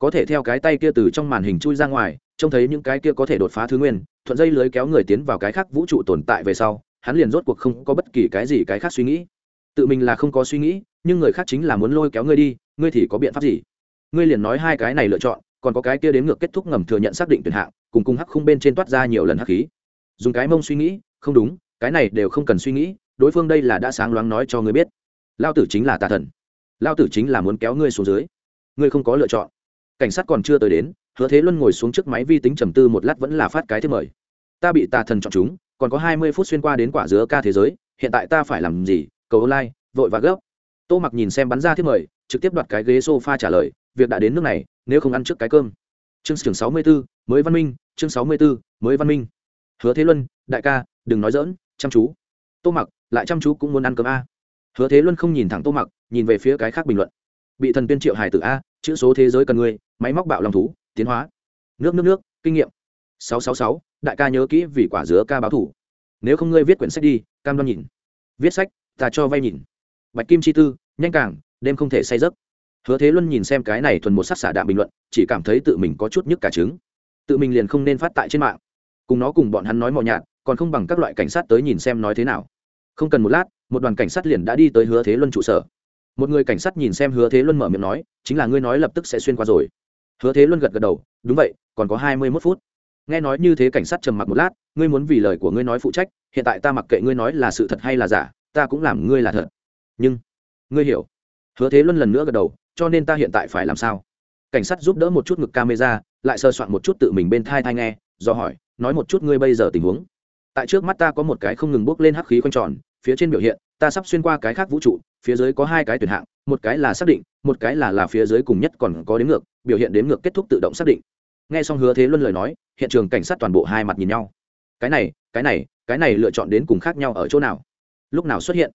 có thể theo cái tay kia từ trong màn hình chui ra ngoài, trông thấy những cái kia có thể đột phá thứ nguyên, thuận dây lưới kéo người tiến vào cái khác vũ trụ tồn tại về sau, hắn liền rốt cuộc không có bất kỳ cái gì cái khác suy nghĩ. Tự mình là không có suy nghĩ, nhưng người khác chính là muốn lôi kéo ngươi đi, ngươi thì có biện pháp gì? Ngươi liền nói hai cái này lựa chọn, còn có cái kia đến ngược kết thúc ngầm thừa nhận xác định tuyển hạng, cùng cung hắc khung bên trên toát ra nhiều lần hắc khí. Dùng cái mông suy nghĩ, không đúng, cái này đều không cần suy nghĩ, đối phương đây là đã sáng loáng nói cho ngươi biết. Lao tử chính là tà thần. Lao tử chính là muốn kéo ngươi xuống dưới. Ngươi không có lựa chọn cảnh sát còn chưa tới đến, hứa thế luân ngồi xuống trước máy vi tính trầm tư một lát vẫn là phát cái thêm mời. Ta bị tà thần chọn chúng, còn có hai mươi phút xuyên qua đến quả dứa ca thế giới, hiện tại ta phải làm gì? Cầu online, vội và gấp. Tô mặc nhìn xem bắn ra thiết mời, trực tiếp đoạt cái ghế s o f a trả lời, việc đã đến nước này, nếu không ăn trước cái cơm. Chương chương sáu mươi b ố mới văn minh, chương sáu mươi b ố mới văn minh. Hứa thế luân, đại ca, đừng nói dỡn chăm chú. Tô mặc, lại chăm chú cũng muốn ăn cơm a. Hứa thế luân không nhìn thẳng tô mặc, nhìn về phía cái khác bình luận. Bị thần tuyên triệu hài tử a chữ số thế giới cần ngươi, máy móc bạo lòng thú, tiến hóa. Nước nước nước, kinh nghiệm. Sáu sáu sáu, đại ca nhớ kỹ vì quả dứa ca báo thủ. Nếu không ngươi viết quyển sách đi, cam đoan nhìn. Viết sách, ta cho vay nhìn. Bạch kim chi tư, nhanh càng, đêm không thể say giấc. Hứa thế luân nhìn xem cái này thuần một sắc xả đạm bình luận, chỉ cảm thấy tự mình có chút nhức cả trứng. Tự mình liền không nên phát tại trên mạng. Cùng nó cùng bọn hắn nói mò nhạt, còn không bằng các loại cảnh sát tới nhìn xem nói thế nào. Không cần một lát, một đoàn cảnh sát liền đã đi tới hứa thế luân trụ sở một người cảnh sát nhìn xem hứa thế luân mở miệng nói, chính là ngươi nói lập tức sẽ xuyên qua rồi. Hứa thế luân gật gật đầu, đúng vậy, còn có hai mươi mốt phút. Nghe nói như thế cảnh sát trầm mặc một lát, ngươi muốn vì lời của ngươi nói phụ trách, hiện tại ta mặc kệ ngươi nói là sự thật hay là giả, ta cũng làm ngươi là thật. Nhưng, ngươi hiểu. Hứa thế luân lần nữa gật đầu, cho nên ta hiện tại phải làm sao? Cảnh sát giúp đỡ một chút ngực camera, lại sơ soạn một chút tự mình bên thai thai nghe, do hỏi, nói một chút ngươi bây giờ tình huống. Tại trước mắt ta có một cái không ngừng bốc lên hắc khí quanh tròn, phía trên biểu hiện, ta sắp xuyên qua cái khác vũ trụ phía dưới có hai cái tuyển hạng, một cái là xác định, một cái là là phía dưới cùng nhất còn có đến ngược, biểu hiện đến ngược kết thúc tự động xác định. Nghe xong hứa thế luân lời nói, hiện trường cảnh sát toàn bộ hai mặt nhìn nhau. Cái này cái này cái này lựa chọn đến cùng khác nhau ở chỗ nào? Lúc nào xuất hiện?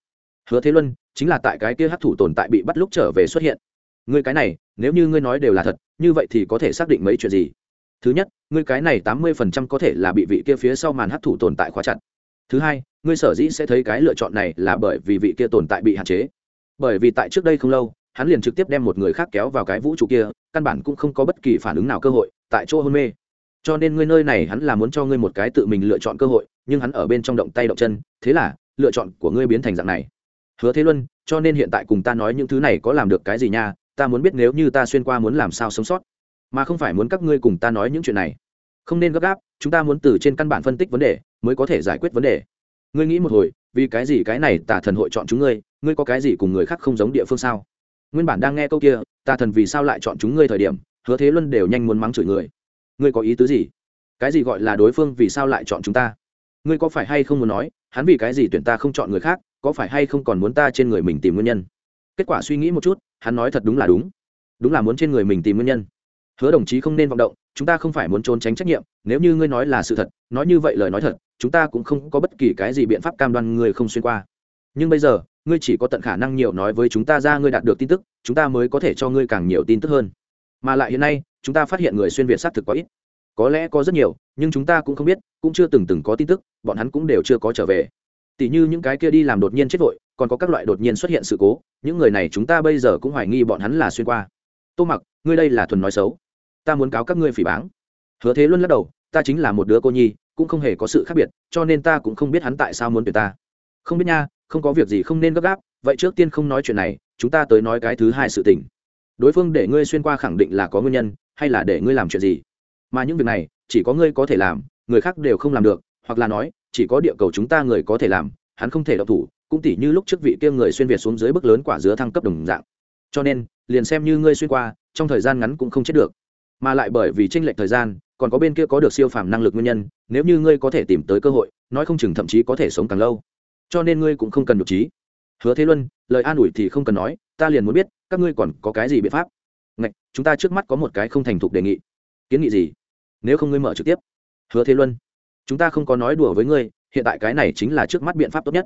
Hứa thế luân, chính là tại cái kia hắc thủ tồn tại bị bắt lúc trở về xuất hiện. Ngươi cái này, nếu như ngươi nói đều là thật, như vậy thì có thể xác định mấy chuyện gì? Thứ nhất, ngươi cái này tám mươi phần trăm có thể là bị vị kia phía sau màn hắc thủ tồn tại khóa chặt thứ hai, ngươi sở dĩ sẽ thấy cái lựa chọn này là bởi vì vị kia tồn tại bị hạn chế. Bởi vì tại trước đây không lâu, hắn liền trực tiếp đem một người khác kéo vào cái vũ trụ kia, căn bản cũng không có bất kỳ phản ứng nào cơ hội, tại chỗ hôn mê. Cho nên ngươi nơi này hắn là muốn cho ngươi một cái tự mình lựa chọn cơ hội, nhưng hắn ở bên trong động tay động chân, thế là, lựa chọn của ngươi biến thành dạng này. Hứa thế luân, cho nên hiện tại cùng ta nói những thứ này có làm được cái gì nha, ta muốn biết nếu như ta xuyên qua muốn làm sao sống sót. Mà không phải muốn các ngươi cùng ta nói những chuyện này. Không nên gấp gáp chúng ta muốn từ trên căn bản phân tích vấn đề, mới có thể giải quyết vấn đề. Ngươi nghĩ một hồi, vì cái gì cái này tà thần hội chọn chúng ngươi ngươi có cái gì cùng người khác không giống địa phương sao? Nguyên bản đang nghe câu kia, tà thần vì sao lại chọn chúng ngươi thời điểm, hứa thế luân đều nhanh muốn mắng chửi người. Ngươi có ý tứ gì? Cái gì gọi là đối phương vì sao lại chọn chúng ta? Ngươi có phải hay không muốn nói, hắn vì cái gì tuyển ta không chọn người khác, có phải hay không còn muốn ta trên người mình tìm nguyên nhân? Kết quả suy nghĩ một chút, hắn nói thật đúng là đúng. Đúng là muốn trên người mình tìm nguyên nhân hứa đồng chí không nên vọng động, chúng ta không phải muốn trốn tránh trách nhiệm, nếu như ngươi nói là sự thật, nói như vậy lời nói thật, chúng ta cũng không có bất kỳ cái gì biện pháp cam đoan ngươi không xuyên qua. Nhưng bây giờ, ngươi chỉ có tận khả năng nhiều nói với chúng ta ra ngươi đạt được tin tức, chúng ta mới có thể cho ngươi càng nhiều tin tức hơn. Mà lại hiện nay, chúng ta phát hiện người xuyên việt xác thực quá ít. Có lẽ có rất nhiều, nhưng chúng ta cũng không biết, cũng chưa từng từng có tin tức, bọn hắn cũng đều chưa có trở về. Tỷ như những cái kia đi làm đột nhiên chết vội, còn có các loại đột nhiên xuất hiện sự cố, những người này chúng ta bây giờ cũng hoài nghi bọn hắn là xuyên qua. Tô mặc, ngươi đây là thuần nói xấu ta muốn cáo các ngươi phỉ báng. Hứa thế luân lắc đầu, ta chính là một đứa cô nhi, cũng không hề có sự khác biệt, cho nên ta cũng không biết hắn tại sao muốn tuyệt ta. Không biết nha, không có việc gì không nên gấp gáp, vậy trước tiên không nói chuyện này, chúng ta tới nói cái thứ hai sự tình. Đối phương để ngươi xuyên qua khẳng định là có nguyên nhân, hay là để ngươi làm chuyện gì? Mà những việc này, chỉ có ngươi có thể làm, người khác đều không làm được, hoặc là nói, chỉ có địa cầu chúng ta người có thể làm, hắn không thể độc thủ, cũng tỉ như lúc trước vị kia người xuyên việt xuống dưới bức lớn quả dứa thăng cấp đồng dạng. Cho nên, liền xem như ngươi xuyên qua, trong thời gian ngắn cũng không chết được mà lại bởi vì tranh lệch thời gian còn có bên kia có được siêu phàm năng lực nguyên nhân nếu như ngươi có thể tìm tới cơ hội nói không chừng thậm chí có thể sống càng lâu. Cho nên ngươi cũng không cần nhục trí. Hứa thế luân lời an ủi thì không cần nói ta liền muốn biết các ngươi còn có cái gì biện pháp? Ngạch, chúng ta trước mắt có một cái không thành thục đề nghị. Kiến nghị gì? Nếu không ngươi mở trực tiếp. Hứa thế luân chúng ta không có nói đùa với ngươi hiện tại cái này chính là trước mắt biện pháp tốt nhất.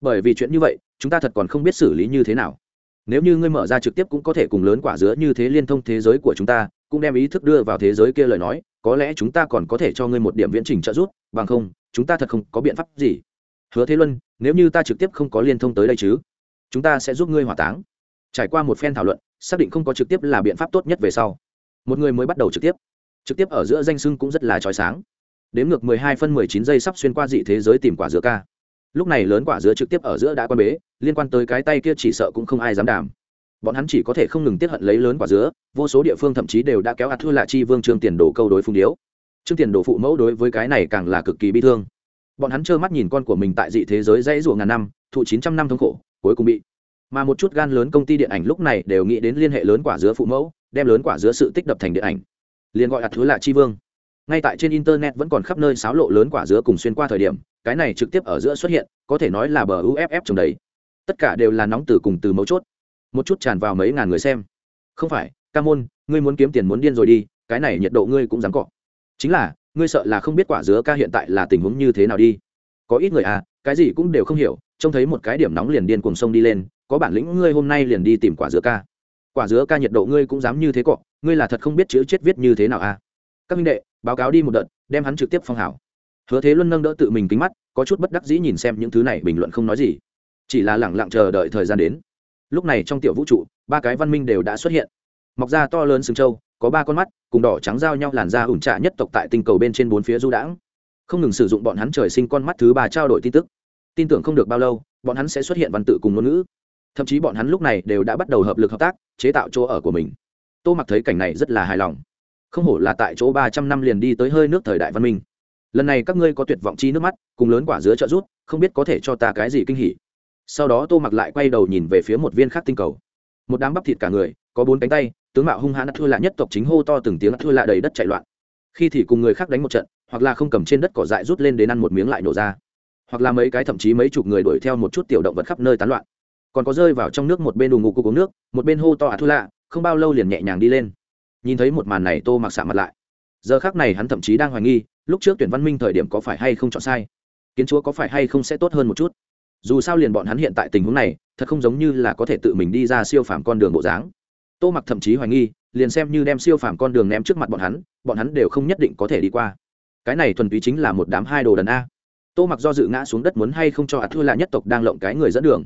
Bởi vì chuyện như vậy chúng ta thật còn không biết xử lý như thế nào. Nếu như ngươi mở ra trực tiếp cũng có thể cùng lớn quả dứa như thế liên thông thế giới của chúng ta cũng đem ý thức đưa vào thế giới kia lời nói, có lẽ chúng ta còn có thể cho ngươi một điểm viễn trình trợ giúp, bằng không, chúng ta thật không có biện pháp gì. Hứa thế luân, nếu như ta trực tiếp không có liên thông tới đây chứ, chúng ta sẽ giúp ngươi hỏa táng. Trải qua một phen thảo luận, xác định không có trực tiếp là biện pháp tốt nhất về sau, một người mới bắt đầu trực tiếp. Trực tiếp ở giữa danh sưng cũng rất là trói sáng. Đếm ngược mười hai phân mười chín giây sắp xuyên qua dị thế giới tìm quả dứa ca. Lúc này lớn quả dứa trực tiếp ở giữa đã quan bế, liên quan tới cái tay kia chỉ sợ cũng không ai dám đảm bọn hắn chỉ có thể không ngừng tiết hận lấy lớn quả dứa, vô số địa phương thậm chí đều đã kéo ạt thua lạ chi vương trương tiền đồ câu đối phung điếu. Trương tiền đồ phụ mẫu đối với cái này càng là cực kỳ bi thương. Bọn hắn trơ mắt nhìn con của mình tại dị thế giới dãy ruộng ngàn năm, thụ chín trăm năm thống khổ, cuối cùng bị. Mà một chút gan lớn công ty điện ảnh lúc này đều nghĩ đến liên hệ lớn quả dứa phụ mẫu, đem lớn quả dứa sự tích đập thành điện ảnh. Liền gọi ạt thứ lạ chi vương. Ngay tại trên internet vẫn còn khắp nơi xáo lộ lớn quả dứa cùng xuyên qua thời điểm, cái này trực tiếp ở giữa xuất hiện, có thể nói là bờ uff trồng đấy tất cả đều là nóng từ cùng từ mấu chốt một chút tràn vào mấy ngàn người xem. Không phải, ca môn, ngươi muốn kiếm tiền muốn điên rồi đi, cái này nhiệt độ ngươi cũng dám cọ. Chính là, ngươi sợ là không biết quả dứa ca hiện tại là tình huống như thế nào đi. Có ít người à cái gì cũng đều không hiểu, trông thấy một cái điểm nóng liền điên cuồng sông đi lên, có bản lĩnh ngươi hôm nay liền đi tìm quả dứa ca. Quả dứa ca nhiệt độ ngươi cũng dám như thế cọ, ngươi là thật không biết chữ chết viết như thế nào à. Các minh đệ, báo cáo đi một đợt, đem hắn trực tiếp phong hảo. Hứa thế luân nâng đỡ tự mình kính mắt, có chút bất đắc dĩ nhìn xem những thứ này bình luận không nói gì. Chỉ là lẳng lặng chờ đợi thời gian đến lúc này trong tiểu vũ trụ, ba cái văn minh đều đã xuất hiện. Mọc ra to lớn sừng trâu, có ba con mắt, cùng đỏ trắng giao nhau làn da ủn trạ nhất tộc tại tinh cầu bên trên bốn phía du đãng. Không ngừng sử dụng bọn hắn trời sinh con mắt thứ ba trao đổi tin tức. Tin tưởng không được bao lâu, bọn hắn sẽ xuất hiện văn tự cùng ngôn ngữ. Thậm chí bọn hắn lúc này đều đã bắt đầu hợp lực hợp tác, chế tạo chỗ ở của mình. Tô mặc thấy cảnh này rất là hài lòng. Không hổ là tại chỗ ba trăm năm liền đi tới hơi nước thời đại văn minh. Lần này các ngươi có tuyệt vọng chi nước mắt, cùng lớn quả dứa trợ rút không biết có thể cho ta cái gì kinh hỉ sau đó tô mặc lại quay đầu nhìn về phía một viên khác tinh cầu. Một đám bắp thịt cả người, có bốn cánh tay, tướng mạo hung hãn thua lạ nhất tộc chính hô to từng tiếng thua lạ đầy đất chạy loạn. Khi thì cùng người khác đánh một trận, hoặc là không cầm trên đất cỏ dại rút lên đến ăn một miếng lại nổ ra. Hoặc là mấy cái thậm chí mấy chục người đuổi theo một chút tiểu động vật khắp nơi tán loạn. Còn có rơi vào trong nước một bên đù ngục uống nước, một bên hô to à thu lạ, không bao lâu liền nhẹ nhàng đi lên. Nhìn thấy một màn này tô mặc xạ mặt lại. Giờ khác này hắn thậm chí đang hoài nghi, lúc trước tuyển văn minh thời điểm có phải hay không chọn sai? Kiến chúa có phải hay không sẽ tốt hơn một chút? Dù sao liền bọn hắn hiện tại tình huống này, thật không giống như là có thể tự mình đi ra siêu phàm con đường bộ dáng. Tô mặc thậm chí hoài nghi, liền xem như đem siêu phàm con đường ném trước mặt bọn hắn bọn hắn đều không nhất định có thể đi qua. Cái này thuần túy chính là một đám hai đồ đần a. Tô mặc do dự ngã xuống đất muốn hay không cho ạt thua lạ nhất tộc đang lộng cái người dẫn đường.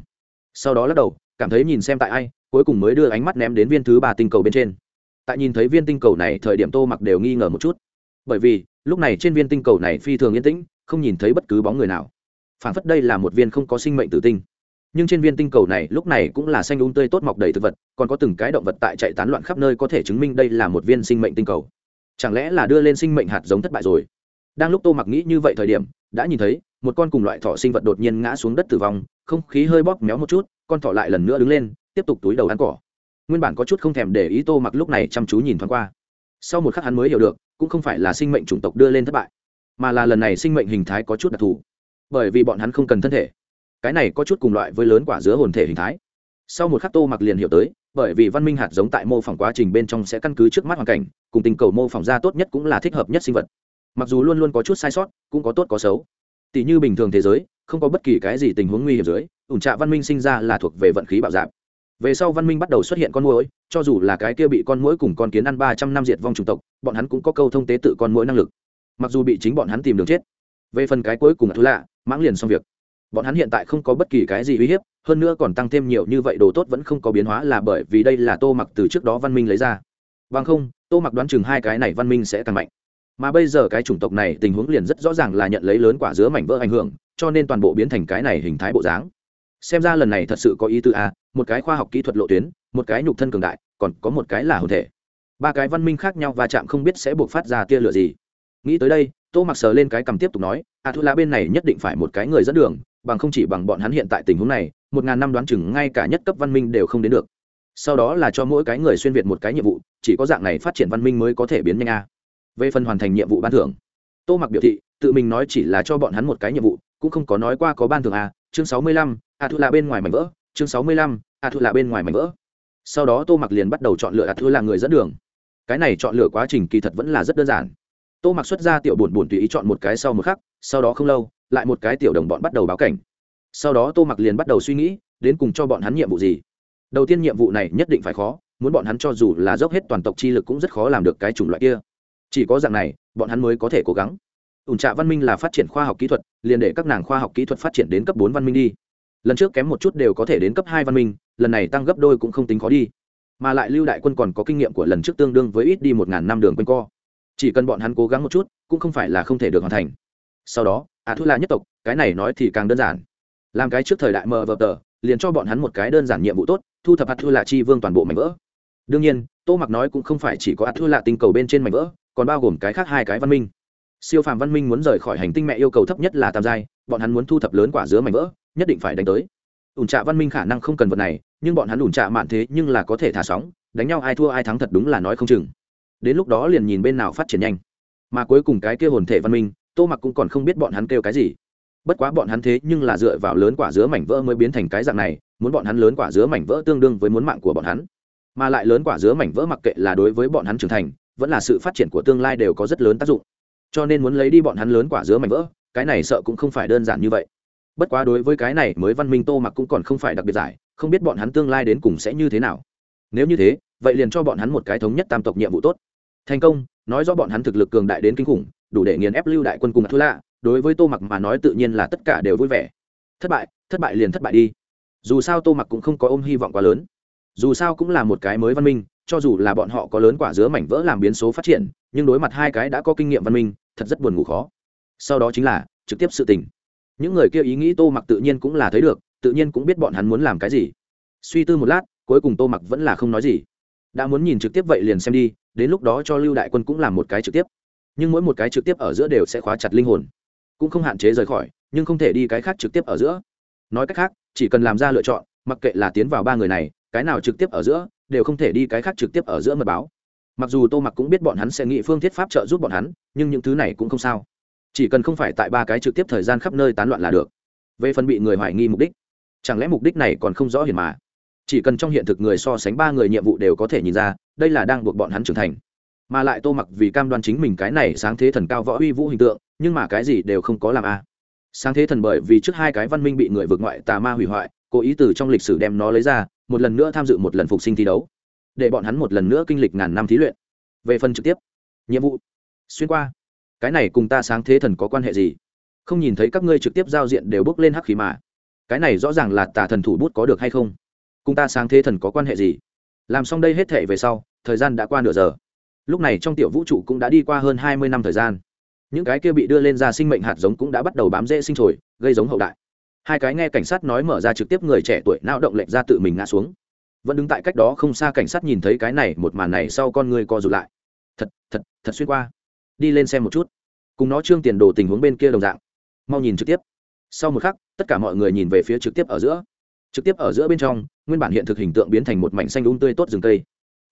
Sau đó lắc đầu, cảm thấy nhìn xem tại ai, cuối cùng mới đưa ánh mắt ném đến viên thứ ba tinh cầu bên trên. Tại nhìn thấy viên tinh cầu này, thời điểm tô mặc đều nghi ngờ một chút. Bởi vì, lúc này trên viên tinh cầu này phi thường yên tĩnh, không nhìn thấy bất cứ bóng người nào phản phất đây là một viên không có sinh mệnh tử tinh. Nhưng trên viên tinh cầu này lúc này cũng là xanh úng um tươi tốt mọc đầy thực vật, còn có từng cái động vật tại chạy tán loạn khắp nơi có thể chứng minh đây là một viên sinh mệnh tinh cầu. Chẳng lẽ là đưa lên sinh mệnh hạt giống thất bại rồi? Đang lúc tô mặc nghĩ như vậy thời điểm, đã nhìn thấy, một con cùng loại thỏ sinh vật đột nhiên ngã xuống đất tử vong, không khí hơi bóp méo một chút, con thỏ lại lần nữa đứng lên, tiếp tục túi đầu ăn cỏ. Nguyên bản có chút không thèm để ý tô mặc lúc này chăm chú nhìn thoáng qua. Sau một khắc hắn mới hiểu được, cũng không phải là sinh mệnh chủng tộc đưa lên thất bại, mà là lần này sinh mệnh hình thái có chút đặc thù bởi vì bọn hắn không cần thân thể. Cái này có chút cùng loại với lớn quả dứa hồn thể hình thái. Sau một khắc tô mặc liền hiểu tới, bởi vì văn minh hạt giống tại mô phỏng quá trình bên trong sẽ căn cứ trước mắt hoàn cảnh, cùng tình cầu mô phỏng ra tốt nhất cũng là thích hợp nhất sinh vật. Mặc dù luôn luôn có chút sai sót, cũng có tốt có xấu. Tỷ như bình thường thế giới, không có bất kỳ cái gì tình huống nguy hiểm dưới, ủn trạ văn minh sinh ra là thuộc về vận khí bạo dạp về sau văn minh bắt đầu xuất hiện con mũi cho dù là cái kia bị con mũi cùng con kiến ăn ba trăm năm diệt vong chủng tộc, bọn hắn cũng có câu thông tế tự con mũi năng lực. Mặc dù bị chính bọn hắn tìm đường chết. Về phần cái cuối cùng thứ lạ mãng liền xong việc. Bọn hắn hiện tại không có bất kỳ cái gì uy hiếp, hơn nữa còn tăng thêm nhiều như vậy đồ tốt vẫn không có biến hóa là bởi vì đây là tô mặc từ trước đó văn minh lấy ra. Vâng không, tô mặc đoán chừng hai cái này văn minh sẽ càng mạnh. Mà bây giờ cái chủng tộc này tình huống liền rất rõ ràng là nhận lấy lớn quả dứa mảnh vỡ ảnh hưởng, cho nên toàn bộ biến thành cái này hình thái bộ dáng. Xem ra lần này thật sự có ý tư a, một cái khoa học kỹ thuật lộ tuyến, một cái nhục thân cường đại, còn có một cái là hồn thể. Ba cái văn minh khác nhau và chạm không biết sẽ buộc phát ra tia lửa gì. Nghĩ tới đây tô mặc sờ lên cái cầm tiếp tục nói, a thu lá bên này nhất định phải một cái người dẫn đường, bằng không chỉ bằng bọn hắn hiện tại tình huống này, một ngàn năm đoán chừng ngay cả nhất cấp văn minh đều không đến được. Sau đó là cho mỗi cái người xuyên việt một cái nhiệm vụ, chỉ có dạng này phát triển văn minh mới có thể biến nhanh a. Về phần hoàn thành nhiệm vụ ban thưởng, tô mặc biểu thị, tự mình nói chỉ là cho bọn hắn một cái nhiệm vụ, cũng không có nói qua có ban thưởng a. Chương sáu mươi lăm, a thu là bên ngoài mảnh vỡ. Chương sáu mươi lăm, a thu là bên ngoài mảnh vỡ. Sau đó tô mặc liền bắt đầu chọn lựa a thu là người dẫn đường. Cái này chọn lựa quá trình kỳ thật vẫn là rất đơn giản tô mặc xuất ra tiểu buồn buồn tùy ý chọn một cái sau một khắc, sau đó không lâu, lại một cái tiểu đồng bọn bắt đầu báo cảnh. Sau đó tô mặc liền bắt đầu suy nghĩ, đến cùng cho bọn hắn nhiệm vụ gì. Đầu tiên nhiệm vụ này nhất định phải khó, muốn bọn hắn cho dù là dốc hết toàn tộc chi lực cũng rất khó làm được cái chủng loại kia. Chỉ có dạng này, bọn hắn mới có thể cố gắng. Ủn trạ văn minh là phát triển khoa học kỹ thuật, liền để các nàng khoa học kỹ thuật phát triển đến cấp bốn văn minh đi. Lần trước kém một chút đều có thể đến cấp hai văn minh, lần này tăng gấp đôi cũng không tính khó đi. Mà lại lưu đại quân còn có kinh nghiệm của lần trước tương đương với ít đi một ngàn năm đường quanh co chỉ cần bọn hắn cố gắng một chút, cũng không phải là không thể được hoàn thành. Sau đó ạ thu là nhất tộc, cái này nói thì càng đơn giản. Làm cái trước thời đại mờ vờ tờ, liền cho bọn hắn một cái đơn giản nhiệm vụ tốt, thu thập ạ thu là chi vương toàn bộ mảnh vỡ. Đương nhiên, tô mặc nói cũng không phải chỉ có ạ thu là tinh cầu bên trên mảnh vỡ, còn bao gồm cái khác hai cái văn minh. Siêu phàm văn minh muốn rời khỏi hành tinh mẹ yêu cầu thấp nhất là tam giai, bọn hắn muốn thu thập lớn quả dứa mảnh vỡ, nhất định phải đánh tới. Ủn trạ văn minh khả năng không cần vật này, nhưng bọn hắn ủn trạ mạn thế nhưng là có thể thả sóng, đánh nhau ai thua ai thắng thật đúng là nói không chừng đến lúc đó liền nhìn bên nào phát triển nhanh. Mà cuối cùng cái kia hồn thể văn minh, tô mặc cũng còn không biết bọn hắn kêu cái gì. Bất quá bọn hắn thế nhưng là dựa vào lớn quả dứa mảnh vỡ mới biến thành cái dạng này, muốn bọn hắn lớn quả dứa mảnh vỡ tương đương với muốn mạng của bọn hắn. Mà lại lớn quả dứa mảnh vỡ mặc kệ là đối với bọn hắn trưởng thành, vẫn là sự phát triển của tương lai đều có rất lớn tác dụng. Cho nên muốn lấy đi bọn hắn lớn quả dứa mảnh vỡ, cái này sợ cũng không phải đơn giản như vậy. Bất quá đối với cái này mới văn minh tô mặc cũng còn không phải đặc biệt giải, không biết bọn hắn tương lai đến cùng sẽ như thế nào. Nếu như thế, vậy liền cho bọn hắn một cái thống nhất tam tộc nhiệm vụ tốt thành công, nói rõ bọn hắn thực lực cường đại đến kinh khủng, đủ để nghiền ép lưu đại quân cùng thu lạ, đối với tô mặc mà nói tự nhiên là tất cả đều vui vẻ. Thất bại thất bại liền thất bại đi. Dù sao tô mặc cũng không có ôm hy vọng quá lớn. Dù sao cũng là một cái mới văn minh, cho dù là bọn họ có lớn quả dứa mảnh vỡ làm biến số phát triển, nhưng đối mặt hai cái đã có kinh nghiệm văn minh, thật rất buồn ngủ khó. Sau đó chính là trực tiếp sự tình. Những người kia ý nghĩ tô mặc tự nhiên cũng là thấy được, tự nhiên cũng biết bọn hắn muốn làm cái gì. Suy tư một lát, cuối cùng tô mặc vẫn là không nói gì đã muốn nhìn trực tiếp vậy liền xem đi, đến lúc đó cho lưu đại quân cũng làm một cái trực tiếp. Nhưng mỗi một cái trực tiếp ở giữa đều sẽ khóa chặt linh hồn. Cũng không hạn chế rời khỏi, nhưng không thể đi cái khác trực tiếp ở giữa. Nói cách khác, chỉ cần làm ra lựa chọn, mặc kệ là tiến vào ba người này, cái nào trực tiếp ở giữa, đều không thể đi cái khác trực tiếp ở giữa mật báo. Mặc dù tô mặc cũng biết bọn hắn sẽ nghĩ phương thiết pháp trợ giúp bọn hắn, nhưng những thứ này cũng không sao. Chỉ cần không phải tại ba cái trực tiếp thời gian khắp nơi tán loạn là được. Về phần bị người hoài nghi mục đích, chẳng lẽ mục đích này còn không rõ hiền mà? Chỉ cần trong hiện thực người so sánh ba người nhiệm vụ đều có thể nhìn ra, đây là đang buộc bọn hắn trưởng thành. Mà lại tô mặc vì cam đoan chính mình cái này sáng thế thần cao võ uy vũ hình tượng, nhưng mà cái gì đều không có làm a. Sáng thế thần bởi vì trước hai cái văn minh bị người vượt ngoại tà ma hủy hoại, cố ý từ trong lịch sử đem nó lấy ra, một lần nữa tham dự một lần phục sinh thi đấu. Để bọn hắn một lần nữa kinh lịch ngàn năm thí luyện. Về phần trực tiếp, nhiệm vụ, xuyên qua, cái này cùng ta sáng thế thần có quan hệ gì? Không nhìn thấy các ngươi trực tiếp giao diện đều bước lên hắc khí mà. Cái này rõ ràng là tà thần thủ bút có được hay không? Cùng ta sáng thế thần có quan hệ gì? Làm xong đây hết thể về sau, thời gian đã qua nửa giờ. Lúc này trong tiểu vũ trụ cũng đã đi qua hơn hai mươi năm thời gian. Những cái kia bị đưa lên ra sinh mệnh hạt giống cũng đã bắt đầu bám rễ sinh trồi, gây giống hậu đại. Hai cái nghe cảnh sát nói mở ra trực tiếp người trẻ tuổi não động lệnh ra tự mình ngã xuống. Vẫn đứng tại cách đó không xa cảnh sát nhìn thấy cái này, một màn này sau con người co rụt lại. Thật thật thật xuyên qua. Đi lên xem một chút. Cùng nó trương tiền đồ tình huống bên kia đồng dạng. Mau nhìn trực tiếp. Sau một khắc, tất cả mọi người nhìn về phía trực tiếp ở giữa trực tiếp ở giữa bên trong, nguyên bản hiện thực hình tượng biến thành một mảnh xanh đúng um tươi tốt rừng cây.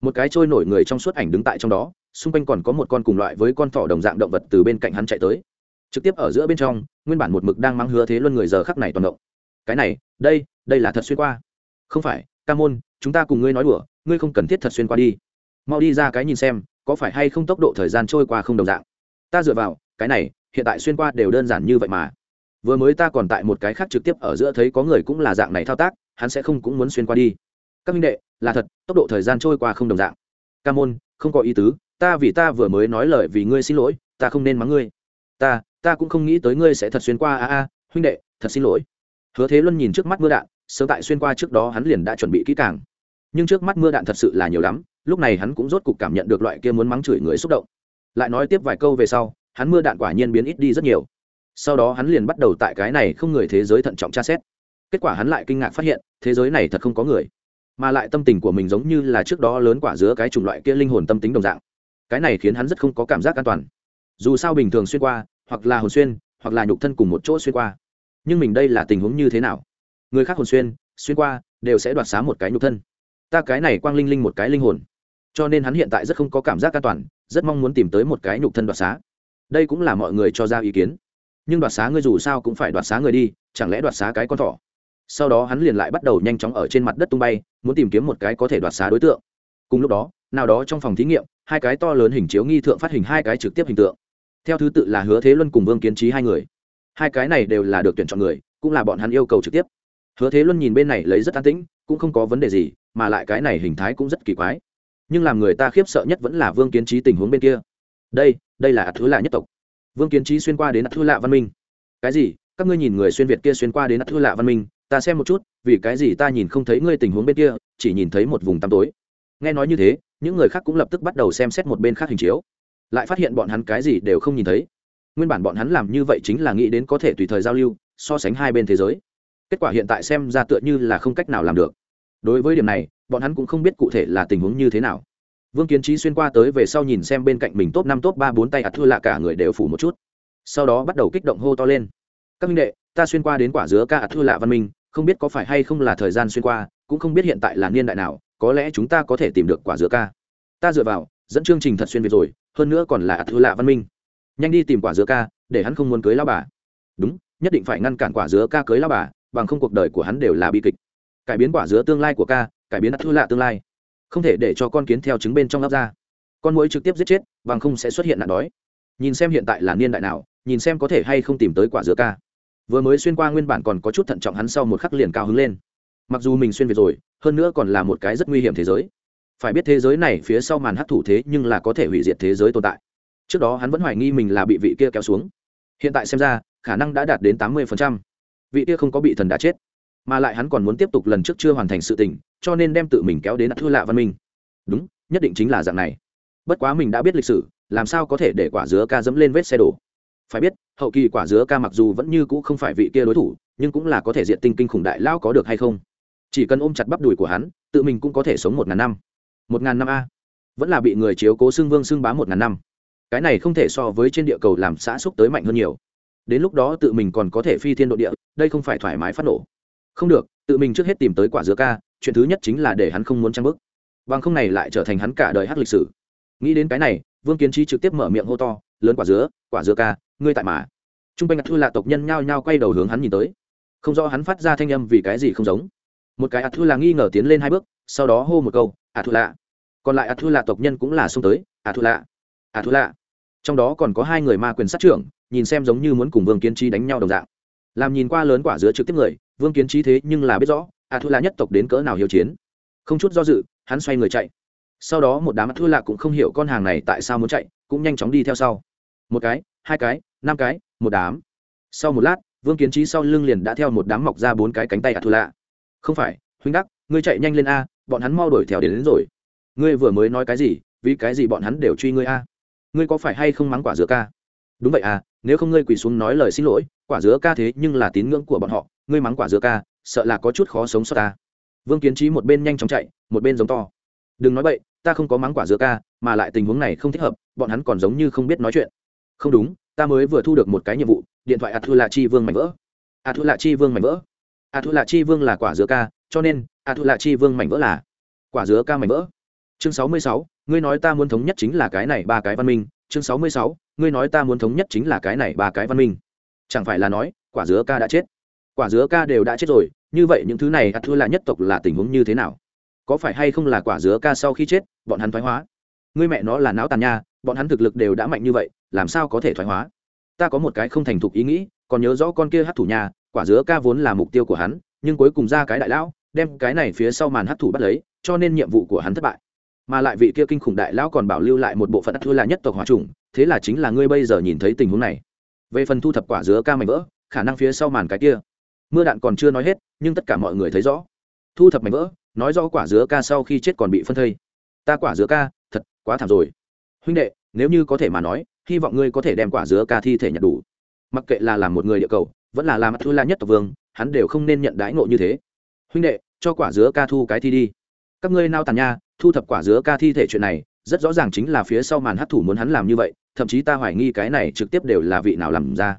Một cái trôi nổi người trong suốt ảnh đứng tại trong đó, xung quanh còn có một con cùng loại với con thỏ đồng dạng động vật từ bên cạnh hắn chạy tới. Trực tiếp ở giữa bên trong, nguyên bản một mực đang mang hứa thế luân người giờ khắc này toàn động. Cái này, đây đây là thật xuyên qua. Không phải, ca môn, chúng ta cùng ngươi nói đùa, ngươi không cần thiết thật xuyên qua đi. Mau đi ra cái nhìn xem, có phải hay không tốc độ thời gian trôi qua không đồng dạng. Ta dựa vào, cái này, hiện tại xuyên qua đều đơn giản như vậy mà vừa mới ta còn tại một cái khác trực tiếp ở giữa thấy có người cũng là dạng này thao tác, hắn sẽ không cũng muốn xuyên qua đi. Các minh đệ, là thật, tốc độ thời gian trôi qua không đồng dạng. Ca môn, không có ý tứ, ta vì ta vừa mới nói lời vì ngươi xin lỗi, ta không nên mắng ngươi. Ta ta cũng không nghĩ tới ngươi sẽ thật xuyên qua, a a, huynh đệ, thật xin lỗi. Hứa thế luân nhìn trước mắt mưa đạn, sớm tại xuyên qua trước đó hắn liền đã chuẩn bị kỹ càng. Nhưng trước mắt mưa đạn thật sự là nhiều lắm, lúc này hắn cũng rốt cục cảm nhận được loại kia muốn mắng chửi người xúc động. Lại nói tiếp vài câu về sau, hắn mưa đạn quả nhiên biến ít đi rất nhiều sau đó hắn liền bắt đầu tại cái này không người thế giới thận trọng tra xét. Kết quả hắn lại kinh ngạc phát hiện, thế giới này thật không có người, mà lại tâm tình của mình giống như là trước đó lớn quả giữa cái chủng loại kia linh hồn tâm tính đồng dạng. Cái này khiến hắn rất không có cảm giác an toàn. Dù sao bình thường xuyên qua, hoặc là hồn xuyên, hoặc là nhục thân cùng một chỗ xuyên qua. Nhưng mình đây là tình huống như thế nào? Người khác hồn xuyên xuyên qua, đều sẽ đoạt xá một cái nhục thân. Ta cái này quang linh linh một cái linh hồn. Cho nên hắn hiện tại rất không có cảm giác an toàn, rất mong muốn tìm tới một cái nhục thân đoạt xá. Đây cũng là mọi người cho ra ý kiến nhưng đoạt xá ngươi dù sao cũng phải đoạt xá người đi, chẳng lẽ đoạt xá cái con thỏ? Sau đó hắn liền lại bắt đầu nhanh chóng ở trên mặt đất tung bay, muốn tìm kiếm một cái có thể đoạt xá đối tượng. Cùng lúc đó, nào đó trong phòng thí nghiệm, hai cái to lớn hình chiếu nghi thượng phát hình hai cái trực tiếp hình tượng. Theo thứ tự là hứa thế luân cùng vương kiến trí hai người. Hai cái này đều là được tuyển chọn người, cũng là bọn hắn yêu cầu trực tiếp. Hứa thế luân nhìn bên này lấy rất an tĩnh, cũng không có vấn đề gì, mà lại cái này hình thái cũng rất kỳ quái. Nhưng làm người ta khiếp sợ nhất vẫn là vương kiến trí tình huống bên kia. Đây đây là thứ lạ nhất tộc vương kiến trí xuyên qua đến thư lạ văn minh. Cái gì? Các ngươi nhìn người xuyên việt kia xuyên qua đến thư lạ văn minh, ta xem một chút, vì cái gì ta nhìn không thấy ngươi tình huống bên kia, chỉ nhìn thấy một vùng tăm tối. Nghe nói như thế, những người khác cũng lập tức bắt đầu xem xét một bên khác hình chiếu. Lại phát hiện bọn hắn cái gì đều không nhìn thấy. Nguyên bản bọn hắn làm như vậy chính là nghĩ đến có thể tùy thời giao lưu, so sánh hai bên thế giới. Kết quả hiện tại xem ra tựa như là không cách nào làm được. Đối với điểm này, bọn hắn cũng không biết cụ thể là tình huống như thế nào vương kiến trí xuyên qua tới về sau nhìn xem bên cạnh mình top năm, top ba, bốn tay ạt thưa lạ cả người đều phủ một chút. Sau đó bắt đầu kích động hô to lên. Các minh đệ, ta xuyên qua đến quả dứa ca ạt thưa lạ văn minh, không biết có phải hay không là thời gian xuyên qua, cũng không biết hiện tại là niên đại nào, có lẽ chúng ta có thể tìm được quả dứa ca. Ta dựa vào, dẫn chương trình thật xuyên việt rồi, hơn nữa còn là ạt thưa lạ văn minh. Nhanh đi tìm quả dứa ca, để hắn không muốn cưới lao bà. Đúng, nhất định phải ngăn cản quả dứa ca cưới lao bà, bằng không cuộc đời của hắn đều là bi kịch. Cải biến quả dứa tương lai của ca, cải biến ạt thưa lạ tương lai không thể để cho con kiến theo trứng bên trong lắp ra. Con mũi trực tiếp giết chết, bằng không sẽ xuất hiện nạn đói. Nhìn xem hiện tại là niên đại nào, nhìn xem có thể hay không tìm tới quả dứa ca. Vừa mới xuyên qua nguyên bản còn có chút thận trọng hắn sau một khắc liền cao hứng lên. Mặc dù mình xuyên việt rồi, hơn nữa còn là một cái rất nguy hiểm thế giới. Phải biết thế giới này phía sau màn hấp thụ thế nhưng là có thể hủy diệt thế giới tồn tại. Trước đó hắn vẫn hoài nghi mình là bị vị kia kéo xuống. Hiện tại xem ra, khả năng đã đạt đến tám mươi vị kia không có bị thần đã chết, mà lại hắn còn muốn tiếp tục lần trước chưa hoàn thành sự tình cho nên đem tự mình kéo đến thư lạ văn minh. Đúng, nhất định chính là dạng này. Bất quá mình đã biết lịch sử, làm sao có thể để quả dứa ca dẫm lên vết xe đổ? Phải biết, hậu kỳ quả dứa ca mặc dù vẫn như cũ không phải vị kia đối thủ, nhưng cũng là có thể diện tinh kinh khủng đại lao có được hay không? Chỉ cần ôm chặt bắp đùi của hắn, tự mình cũng có thể sống một ngàn năm. Một ngàn năm a. Vẫn là bị người chiếu cố xưng vương xưng bá một ngàn năm. Cái này không thể so với trên địa cầu làm xã xúc tới mạnh hơn nhiều. Đến lúc đó tự mình còn có thể phi thiên độ địa, đây không phải thoải mái phát nổ. Không được, tự mình trước hết tìm tới quả dứa ca chuyện thứ nhất chính là để hắn không muốn trang bức. Bằng không này lại trở thành hắn cả đời hát lịch sử. Nghĩ đến cái này, vương kiến trí trực tiếp mở miệng hô to, lớn quả dứa quả dứa ca, ngươi tại mà. T r u n g quanh ạt thư là tộc nhân nhao nhao quay đầu hướng hắn nhìn tới. Không rõ hắn phát ra thanh âm vì cái gì không giống. Một cái ạt thư là nghi ngờ tiến lên hai bước, sau đó hô một câu ạt thư lạ. Còn lại ạt thư là tộc nhân cũng là xông tới ạt thư lạ ạt thư lạ. Trong đó còn có hai người ma quyền sát trưởng, nhìn xem giống như muốn cùng vương kiến trí đánh nhau đồng dạng. Làm nhìn qua lớn quả dứa trực tiếp người, vương kiến trí thế nhưng là biết rõ a thu lạ nhất tộc đến cỡ nào hiếu chiến? Không chút do dự hắn xoay người chạy. Sau đó một đám thua la cũng không hiểu con hàng này tại sao muốn chạy cũng nhanh chóng đi theo sau. Một cái hai cái năm cái một đám. Sau một lát vương kiến trí sau lưng liền đã theo một đám mọc ra bốn cái cánh tay a thua lạ không phải huynh đắc ngươi chạy nhanh lên a bọn hắn mau đuổi theo đến, đến rồi. Ngươi vừa mới nói cái gì vì cái gì bọn hắn đều truy ngươi a? Ngươi có phải hay không mắng quả dứa ca? Đúng vậy à nếu không ngươi quỳ xuống nói lời xin lỗi quả dứa ca thế nhưng là tín ngưỡng của bọn họ ngươi mắng quả dứa ca sợ là có chút khó sống sót ta. Vương kiến trí một bên nhanh chóng chạy, một bên giống to. Đừng nói vậy ta không có mắng quả dứa ca, mà lại tình huống này không thích hợp, bọn hắn còn giống như không biết nói chuyện. Không đúng, ta mới vừa thu được một cái nhiệm vụ, điện thoại ạt thu lạ chi vương mảnh vỡ. Ạt thu lạ chi vương mảnh vỡ. Ạt thu lạ chi vương là quả dứa ca, cho nên ạt thu lạ chi vương mảnh vỡ là quả dứa ca mảnh vỡ. Chương sáu mươi sáu, ngươi nói ta muốn thống nhất chính là cái này ba cái văn minh. Chương sáu mươi sáu, ngươi nói ta muốn thống nhất chính là cái này ba cái văn minh. Chẳng phải là nói, quả dứa ca đã chết quả dứa ca đều đã chết rồi, như vậy những thứ này ắt thua là nhất tộc là tình huống như thế nào? Có phải hay không là quả dứa ca sau khi chết, bọn hắn thoái hóa? Ngươi mẹ nó là não tàn nha, bọn hắn thực lực đều đã mạnh như vậy, làm sao có thể thoái hóa? Ta có một cái không thành thục ý nghĩ, còn nhớ rõ con kia hát thủ nhà quả dứa ca vốn là mục tiêu của hắn, nhưng cuối cùng ra cái đại lão, đem cái này phía sau màn hát thủ bắt lấy, cho nên nhiệm vụ của hắn thất bại. Mà lại vị kia kinh khủng đại lão còn bảo lưu lại một bộ phận thua là nhất tộc hòa trùng thế là chính là ngươi bây giờ nhìn thấy tình huống này. Về phần thu thập quả dứa ca mảnh vỡ, khả năng phía sau màn cái kia mưa đạn còn chưa nói hết, nhưng tất cả mọi người thấy rõ. Thu thập mảnh vỡ, nói rõ quả dứa ca sau khi chết còn bị phân thây. Ta quả dứa ca, thật, quá thảm rồi. Huynh đệ, nếu như có thể mà nói, hy vọng ngươi có thể đem quả dứa ca thi thể nhặt đủ. Mặc kệ là làm một người địa cầu, vẫn là làm thư la nhất tộc vương, hắn đều không nên nhận đãi ngộ như thế. Huynh đệ, cho quả dứa ca thu cái thi đi. Các ngươi nao tàn nha, thu thập quả dứa ca thi thể chuyện này, rất rõ ràng chính là phía sau màn hát thủ muốn hắn làm như vậy, thậm chí ta hoài nghi cái này trực tiếp đều là vị nào làm ra.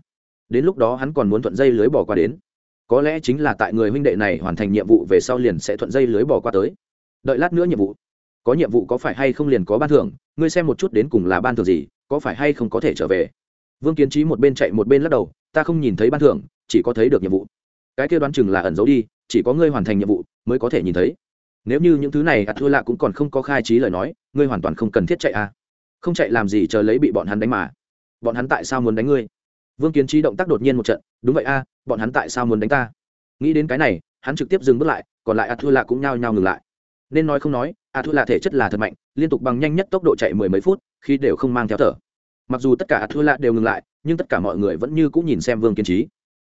Đến lúc đó hắn còn muốn thuận dây lưới bỏ qua đến có lẽ chính là tại người huynh đệ này hoàn thành nhiệm vụ về sau liền sẽ thuận dây lưới bỏ qua tới. Đợi lát nữa nhiệm vụ. Có nhiệm vụ có phải hay không liền có ban thưởng, ngươi xem một chút đến cùng là ban thưởng gì, có phải hay không có thể trở về. Vương kiến trí một bên chạy một bên lắc đầu, ta không nhìn thấy ban thưởng, chỉ có thấy được nhiệm vụ. Cái kia đoán chừng là ẩn giấu đi, chỉ có ngươi hoàn thành nhiệm vụ mới có thể nhìn thấy. Nếu như những thứ này ạt thua lạ cũng còn không có khai trí lời nói, ngươi hoàn toàn không cần thiết chạy à. Không chạy làm gì chờ lấy bị bọn hắn đánh mà. Bọn hắn tại sao muốn đánh ngươi? Vương kiến trí động tác đột nhiên một trận, đúng vậy a, bọn hắn tại sao muốn đánh ta? Nghĩ đến cái này, hắn trực tiếp dừng bước lại, còn lại a thua lạ cũng nhao nhao ngừng lại. Nên nói không nói a thua lạ thể chất là thật mạnh, liên tục bằng nhanh nhất tốc độ chạy mười mấy phút, khi đều không mang theo thở. Mặc dù tất cả a thua lạ đều ngừng lại, nhưng tất cả mọi người vẫn như cũng nhìn xem vương kiến trí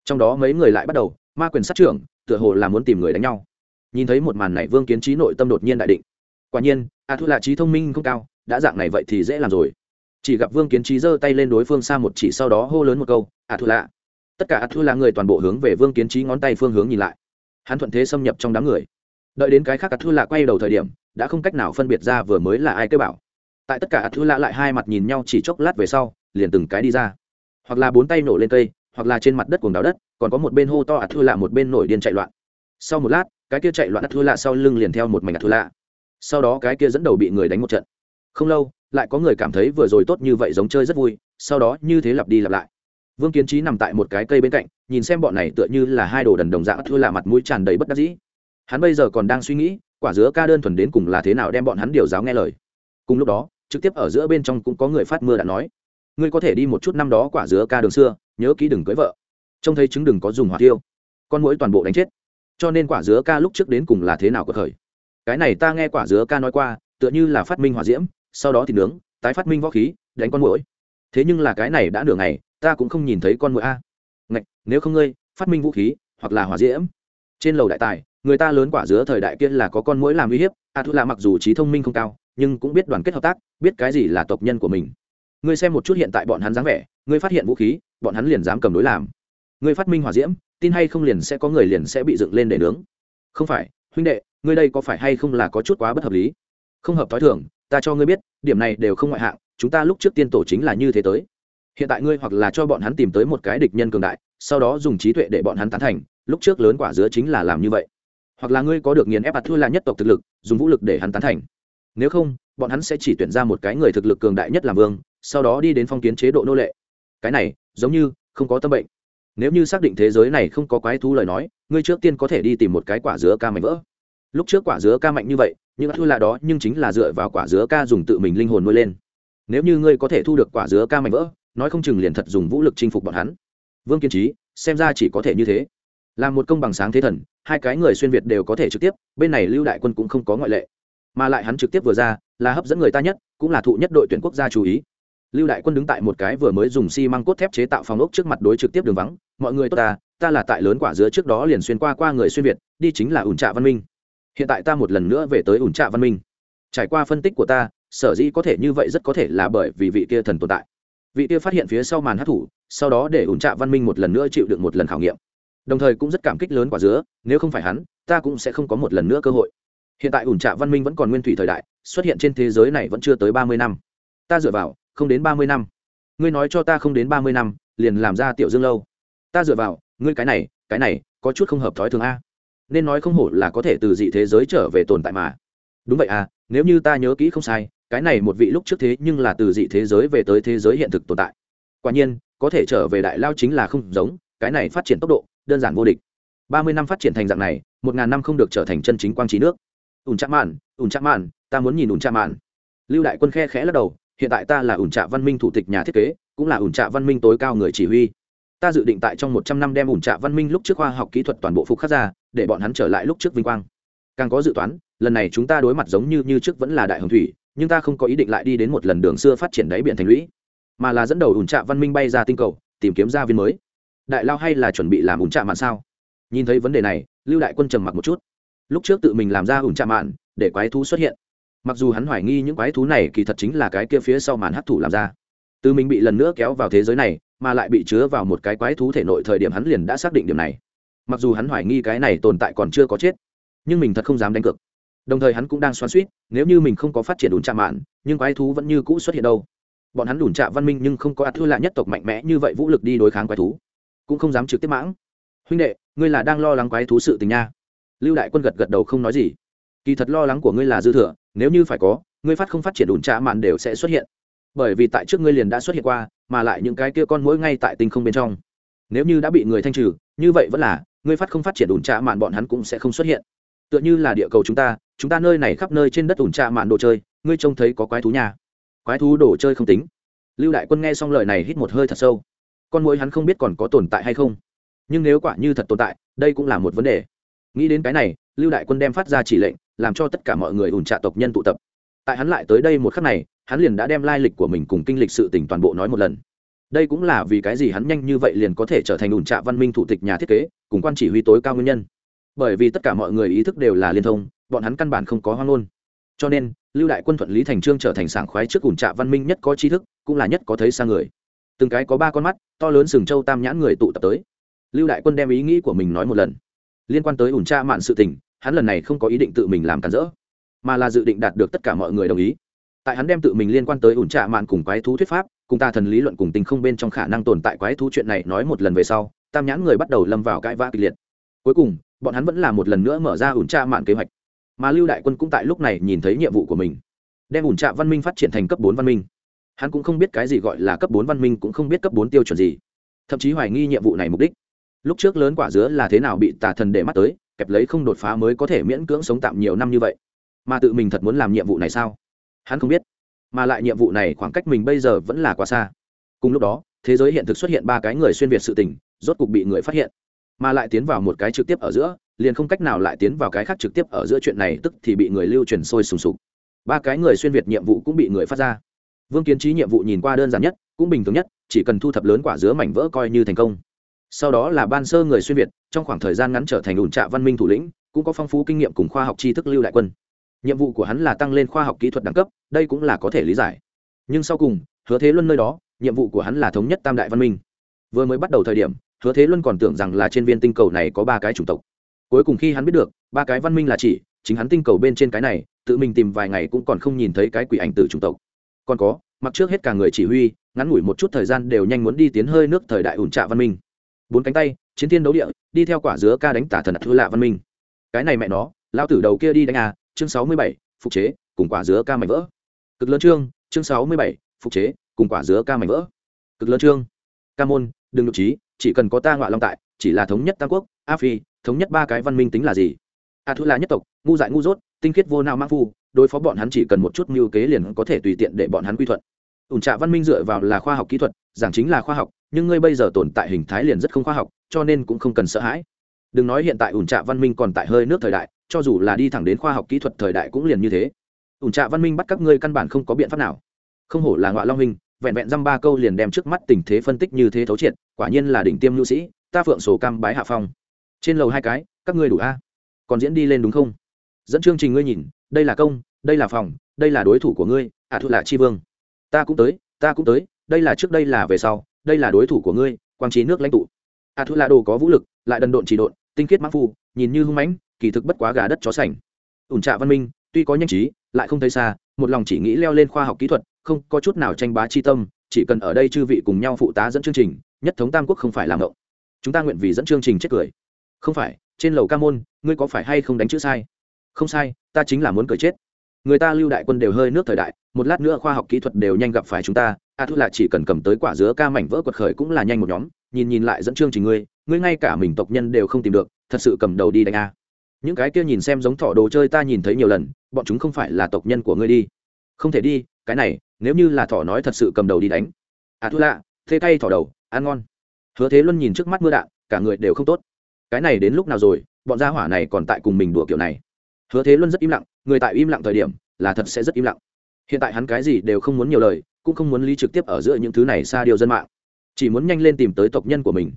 trong đó mấy người lại bắt đầu, ma quyền sát trưởng, tựa hồ là muốn tìm người đánh nhau. Nhìn thấy một màn này, vương kiến trí nội tâm đột nhiên đại định. Quả nhiên a thua lạ trí thông minh không cao, đã dạng này vậy thì dễ làm rồi chỉ gặp vương kiến trí giơ tay lên đối phương xa một chỉ, sau đó hô lớn một câu ạ thua lạ tất cả ạ thù lạ người toàn bộ hướng về vương kiến trí ngón tay phương hướng nhìn lại. Hắn thuận thế xâm nhập trong đám người. Đợi đến cái khác ạ thù lạ quay đầu thời điểm, đã không cách nào phân biệt ra vừa mới là ai kêu bảo. Tại tất cả ạ thù lạ lại hai mặt nhìn nhau chỉ chốc lát về sau, liền từng cái đi ra. Hoặc là bốn tay nổ lên cây, hoặc là trên mặt đất cuồng đào đất, còn có một bên hô to ạ thù lạ một bên nổi điên chạy loạn. Sau một lát, cái kia chạy loạn ạ thù lạ sau lưng liền theo một mảnh ạ thù lạ sau đó cái kia dẫn đầu bị người đánh một trận. Không lâu lại có người cảm thấy vừa rồi tốt như vậy giống chơi rất vui, sau đó như thế lặp đi lặp lại. Vương kiến trí nằm tại một cái cây bên cạnh, nhìn xem bọn này tựa như là hai đồ đần đồng dạng thưa là mặt mũi tràn đầy bất đắc dĩ. Hắn bây giờ còn đang suy nghĩ, quả dứa ca đơn thuần đến cùng là thế nào đem bọn hắn điều giáo nghe lời. Cùng lúc đó, trực tiếp ở giữa bên trong cũng có người phát mưa đã nói, ngươi có thể đi một chút năm đó quả dứa ca đường xưa, nhớ kỹ đừng cưới vợ. Trông thấy chứng đừng có dùng hỏa tiêu, con mũi toàn bộ đánh chết. Cho nên quả dứa ca lúc trước đến cùng là thế nào có khởi cái này ta nghe quả dứa ca nói qua, tựa như là phát minh hỏa diễm sau đó thì nướng, tái phát minh võ khí, đánh con mũi thế nhưng là cái này đã nửa ngày, ta cũng không nhìn thấy con mũi a. Ngạch, nếu không ngươi, phát minh vũ khí, hoặc là hỏa diễm. Trên lầu đại tài, người ta lớn quả dứa thời đại kia là có con mũi làm uy hiếp a thu là mặc dù trí thông minh không cao, nhưng cũng biết đoàn kết hợp tác, biết cái gì là tộc nhân của mình. Ngươi xem một chút hiện tại bọn hắn dáng vẻ, ngươi phát hiện vũ khí, bọn hắn liền dám cầm đối làm. Ngươi phát minh hỏa diễm, tin hay không liền sẽ có người liền sẽ bị dựng lên để nướng. Không phải, huynh đệ, ngươi đây có phải hay không là có chút quá bất hợp lý? Không hợp t h o i thường ta cho ngươi biết, điểm này đều không ngoại hạng, chúng ta lúc trước tiên tổ chính là như thế tới. Hiện tại ngươi hoặc là cho bọn hắn tìm tới một cái địch nhân cường đại, sau đó dùng trí tuệ để bọn hắn tán thành, lúc trước lớn quả dứa chính là làm như vậy. Hoặc là ngươi có được nghiền ép ạt thua là nhất tộc thực lực, dùng vũ lực để hắn tán thành. Nếu không, bọn hắn sẽ chỉ tuyển ra một cái người thực lực cường đại nhất làm vương, sau đó đi đến phong kiến chế độ nô lệ. Cái này, giống như, không có tâm bệnh. Nếu như xác định thế giới này không có quái thú lời nói, ngươi trước tiên có thể đi tìm một cái quả dứa ca mạnh vỡ. Lúc trước quả dứa ca mạnh như vậy những thu là đó, nhưng chính là dựa vào quả dứa ca dùng tự mình linh hồn nuôi lên. Nếu như ngươi có thể thu được quả dứa ca mạnh vỡ, nói không chừng liền thật dùng vũ lực chinh phục bọn hắn. Vương kiên trí xem ra chỉ có thể như thế. Là một công bằng sáng thế thần, hai cái người xuyên việt đều có thể trực tiếp, bên này lưu đại quân cũng không có ngoại lệ. Mà lại hắn trực tiếp vừa ra, là hấp dẫn người ta nhất, cũng là thụ nhất đội tuyển quốc gia chú ý. Lưu đại quân đứng tại một cái vừa mới dùng xi măng cốt thép chế tạo phòng ốc trước mặt đối trực tiếp đường vắng. Mọi người tốt ta ta là tại lớn quả dứa trước đó liền xuyên qua qua người xuyên việt, đi chính là ủn trạ văn minh hiện tại ta một lần nữa về tới ủn trạ văn minh. Trải qua phân tích của ta, sở dĩ có thể như vậy rất có thể là bởi vì vị kia thần tồn tại. Vị kia phát hiện phía sau màn hát thủ sau đó để ủn trạ văn minh một lần nữa chịu được một lần khảo nghiệm. Đồng thời cũng rất cảm kích lớn quả dứa, nếu không phải hắn, ta cũng sẽ không có một lần nữa cơ hội. Hiện tại ủn trạ văn minh vẫn còn nguyên thủy thời đại, xuất hiện trên thế giới này vẫn chưa tới ba mươi năm. Ta dựa vào, không đến ba mươi năm. Ngươi nói cho ta không đến ba mươi năm, liền làm ra tiểu dương lâu. Ta dựa vào, ngươi cái này cái này, có chút không hợp thói thường a nên nói không hổ là có thể từ dị thế giới trở về tồn tại mà. Đúng vậy à nếu như ta nhớ kỹ không sai, cái này một vị lúc trước thế nhưng là từ dị thế giới về tới thế giới hiện thực tồn tại. Quả nhiên, có thể trở về đại lao chính là không giống, cái này phát triển tốc độ, đơn giản vô địch. Ba mươi năm phát triển thành dạng này, một ngàn năm không được trở thành chân chính quang trí nước. Ủn chạm mạn ủn chạm mạn, ta muốn nhìn ủn chạm mạn. Lưu đại quân khe khẽ lắc đầu, hiện tại ta là ủn trạ văn minh thủ tịch nhà thiết kế, cũng là ủn trạ văn minh tối cao người chỉ huy ta dự định tại trong một trăm năm đem ủn trạ văn minh lúc trước khoa học kỹ thuật toàn bộ phục khắc ra, để bọn hắn trở lại lúc trước vinh quang. Càng có dự toán, lần này chúng ta đối mặt giống như như trước vẫn là đại hồng thủy, nhưng ta không có ý định lại đi đến một lần đường xưa phát triển đáy biển thành lũy, mà là dẫn đầu ủn trạ văn minh bay ra tinh cầu, tìm kiếm gia viên mới. Đại lao hay là chuẩn bị làm ủn trạ mạn sao? Nhìn thấy vấn đề này, lưu đại quân trầm mặc một chút. Lúc trước tự mình làm ra ủn trạ mạn, để quái thú xuất hiện. Mặc dù hắn hoài nghi những quái thú này kỳ thật chính là cái kia phía sau màn hấp thụ làm ra từ mình bị lần nữa kéo vào thế giới này, mà lại bị chứa vào một cái quái thú thể nội thời điểm hắn liền đã xác định điểm này. Mặc dù hắn hoài nghi cái này tồn tại còn chưa có chết, nhưng mình thật không dám đánh cược. Đồng thời hắn cũng đang xoắn suýt nếu như mình không có phát triển đùn trạ mạn, nhưng quái thú vẫn như cũ xuất hiện đâu. Bọn hắn đùn trạ văn minh nhưng không có ạt thư lạ nhất tộc mạnh mẽ như vậy vũ lực đi đối kháng quái thú, cũng không dám trực tiếp mãng. Huynh đệ, ngươi là đang lo lắng quái thú sự tình nha. Lưu đại quân gật gật đầu không nói gì. Kỳ thật lo lắng của ngươi là dư thừa, nếu như phải có, ngươi phát không phát triển đùn trạ mạn đều sẽ xuất hiện bởi vì tại trước ngươi liền đã xuất hiện qua, mà lại những cái kia con mỗi ngay tại tinh không bên trong. Nếu như đã bị người thanh trừ, như vậy vẫn là, ngươi phát không phát triển ủn trạ mạn bọn hắn cũng sẽ không xuất hiện. Tựa như là địa cầu chúng ta chúng ta nơi này khắp nơi trên đất ủn trạ mạn đồ chơi, ngươi trông thấy có quái thú nhà quái thú đồ chơi không tính. Lưu đại quân nghe xong lời này hít một hơi thật sâu. Con mũi hắn không biết còn có tồn tại hay không. Nhưng nếu quả như thật tồn tại, đây cũng là một vấn đề. Nghĩ đến cái này, lưu đại quân đem phát ra chỉ lệnh, làm cho tất cả mọi người ủn trạ tộc nhân tụ tập. Tại hắn lại tới đây một khắc này hắn liền đã đem lai lịch của mình cùng kinh lịch sự tình toàn bộ nói một lần. Đây cũng là vì cái gì hắn nhanh như vậy liền có thể trở thành ủn trạ văn minh thủ tịch nhà thiết kế, cùng quan chỉ huy tối cao nguyên nhân. Bởi vì tất cả mọi người ý thức đều là liên thông, bọn hắn căn bản không có hoang ngôn. Cho nên, lưu đại quân thuận lý thành trương trở thành sảng khoái trước ủn trạ văn minh nhất có tri thức, cũng là nhất có thấy xa người. Từng cái có ba con mắt, to lớn sừng châu tam nhãn người tụ tập tới. Lưu đại quân đem ý nghĩ của mình nói một lần. Liên quan tới ủn tra mạn sự tình, hắn lần này không có ý định tự mình làm cản rỡ, mà là dự định đạt được tất cả mọi người đồng ý tại hắn đem tự mình liên quan tới ủn trạ mạn cùng quái thú thuyết pháp, cùng ta thần lý luận cùng tình không bên trong khả năng tồn tại quái thú chuyện này nói một lần về sau, tam nhãn người bắt đầu lâm vào cãi vã kịch liệt. Cuối cùng, bọn hắn vẫn là một lần nữa mở ra ủn trạ mạn kế hoạch. Mà lưu đại quân cũng tại lúc này nhìn thấy nhiệm vụ của mình, đem ủn trạ văn minh phát triển thành cấp bốn văn minh. Hắn cũng không biết cái gì gọi là cấp bốn văn minh, cũng không biết cấp bốn tiêu chuẩn gì. Thậm chí hoài nghi nhiệm vụ này mục đích. Lúc trước lớn quả dứa là thế nào bị tà thần để mắt tới, kẹp lấy không đột phá mới có thể miễn cưỡng sống tạm nhiều năm như vậy. Mà tự mình thật muốn làm nhiệm vụ này sao? Hắn không biết, mà lại nhiệm vụ này khoảng cách mình bây giờ vẫn là quá xa. Cùng lúc đó, thế giới hiện thực xuất hiện ba cái người xuyên việt sự tình, rốt cục bị người phát hiện. Mà lại tiến vào một cái trực tiếp ở giữa, liền không cách nào lại tiến vào cái khác trực tiếp ở giữa chuyện này, tức thì bị người lưu truyền sôi sùng sục. Ba cái người xuyên việt nhiệm vụ cũng bị người phát ra. Vương kiến trí nhiệm vụ nhìn qua đơn giản nhất, cũng bình thường nhất, chỉ cần thu thập lớn quả dứa mảnh vỡ coi như thành công. Sau đó là ban sơ người xuyên việt, trong khoảng thời gian ngắn trở thành ủn trạ văn minh thủ lĩnh, cũng có phong phú kinh nghiệm cùng khoa học tri thức lưu đại quân nhiệm vụ của hắn là tăng lên khoa học kỹ thuật đẳng cấp, đây cũng là có thể lý giải. Nhưng sau cùng, hứa thế luân nơi đó, nhiệm vụ của hắn là thống nhất tam đại văn minh. Vừa mới bắt đầu thời điểm, hứa thế luân còn tưởng rằng là trên viên tinh cầu này có ba cái chủng tộc. Cuối cùng khi hắn biết được, ba cái văn minh là chỉ, chính hắn tinh cầu bên trên cái này, tự mình tìm vài ngày cũng còn không nhìn thấy cái quỷ ảnh từ chủng tộc. Còn có, mặc trước hết cả người chỉ huy, ngắn ngủi một chút thời gian đều nhanh muốn đi tiến hơi nước thời đại ủn trạ văn minh. Bốn cánh tay, chiến thiên đấu địa, đi theo quả dứa ca đánh tả thần thư lạ văn minh. Cái này mẹ nó lao tử đầu kia đi đánh à chương sáu mươi bảy, phục chế, cùng quả dứa ca mảnh vỡ. Cực lớn chương chương sáu mươi bảy, phục chế, cùng quả dứa ca mảnh vỡ. Cực lớn chương. Ca môn, đừng nhục trí, chỉ cần có ta ngoại long tại, chỉ là thống nhất tam quốc, a phi, thống nhất ba cái văn minh tính là gì? A thu là nhất tộc, ngu dại ngu dốt, tinh khiết vô nào mang phu, đối phó bọn hắn chỉ cần một chút mưu kế liền có thể tùy tiện để bọn hắn quy thuận. Ủn trạ văn minh dựa vào là khoa học kỹ thuật, giảng chính là khoa học, nhưng ngươi bây giờ tồn tại hình thái liền rất không khoa học, cho nên cũng không cần sợ hãi. Đừng nói hiện tại ủn trạ văn minh còn tại hơi nước thời đại cho dù là đi thẳng đến khoa học kỹ thuật thời đại cũng liền như thế. Ủn trạ văn minh bắt các ngươi căn bản không có biện pháp nào. Không hổ là ngọa long minh, vẹn vẹn dăm ba câu liền đem trước mắt tình thế phân tích như thế thấu triệt, quả nhiên là đỉnh tiêm nhu sĩ, ta phượng sổ cam bái hạ phong. Trên lầu hai cái, các ngươi đủ a? Còn diễn đi lên đúng không? Dẫn chương trình ngươi nhìn, đây là công, đây là phòng, đây là đối thủ của ngươi ạ à là chi vương. Ta cũng tới, ta cũng tới, đây là trước đây là về sau, đây là đối thủ của ngươi, quang trí nước lãnh tụ. Ạ à là đồ có vũ lực, lại đần độn chỉ độn, tinh khiết mãn phu, nhìn như hung mãnh kỳ thực bất quá gà đất chó sành. Ủn trạ văn minh, tuy có nhanh trí, lại không thấy xa, một lòng chỉ nghĩ leo lên khoa học kỹ thuật, không có chút nào tranh bá chi tâm, chỉ cần ở đây chư vị cùng nhau phụ tá dẫn chương trình, nhất thống tam quốc không phải làm ngộng. Chúng ta nguyện vì dẫn chương trình chết cười. Không phải, trên lầu ca môn, ngươi có phải hay không đánh chữ sai? Không sai, ta chính là muốn cười chết. Người ta lưu đại quân đều hơi nước thời đại, một lát nữa khoa học kỹ thuật đều nhanh gặp phải chúng ta, a à thu là chỉ cần cầm tới quả dứa ca mảnh vỡ quật khởi cũng là nhanh một nhóm, nhìn nhìn lại dẫn chương trình ngươi ngươi ngay cả mình tộc nhân đều không tìm được, thật sự cầm đầu đi đánh a những cái kia nhìn xem giống thỏ đồ chơi ta nhìn thấy nhiều lần, bọn chúng không phải là tộc nhân của ngươi đi. Không thể đi, cái này, nếu như là thỏ nói thật sự cầm đầu đi đánh. À thu lạ, thế cay thỏ đầu, ăn ngon. Hứa thế luân nhìn trước mắt mưa đạn, cả người đều không tốt. Cái này đến lúc nào rồi, bọn gia hỏa này còn tại cùng mình đùa kiểu này. Hứa thế luân rất im lặng, người tại im lặng thời điểm, là thật sẽ rất im lặng. Hiện tại hắn cái gì đều không muốn nhiều lời, cũng không muốn lý trực tiếp ở giữa những thứ này xa điều dân mạng. Chỉ muốn nhanh lên tìm tới tộc nhân của mình.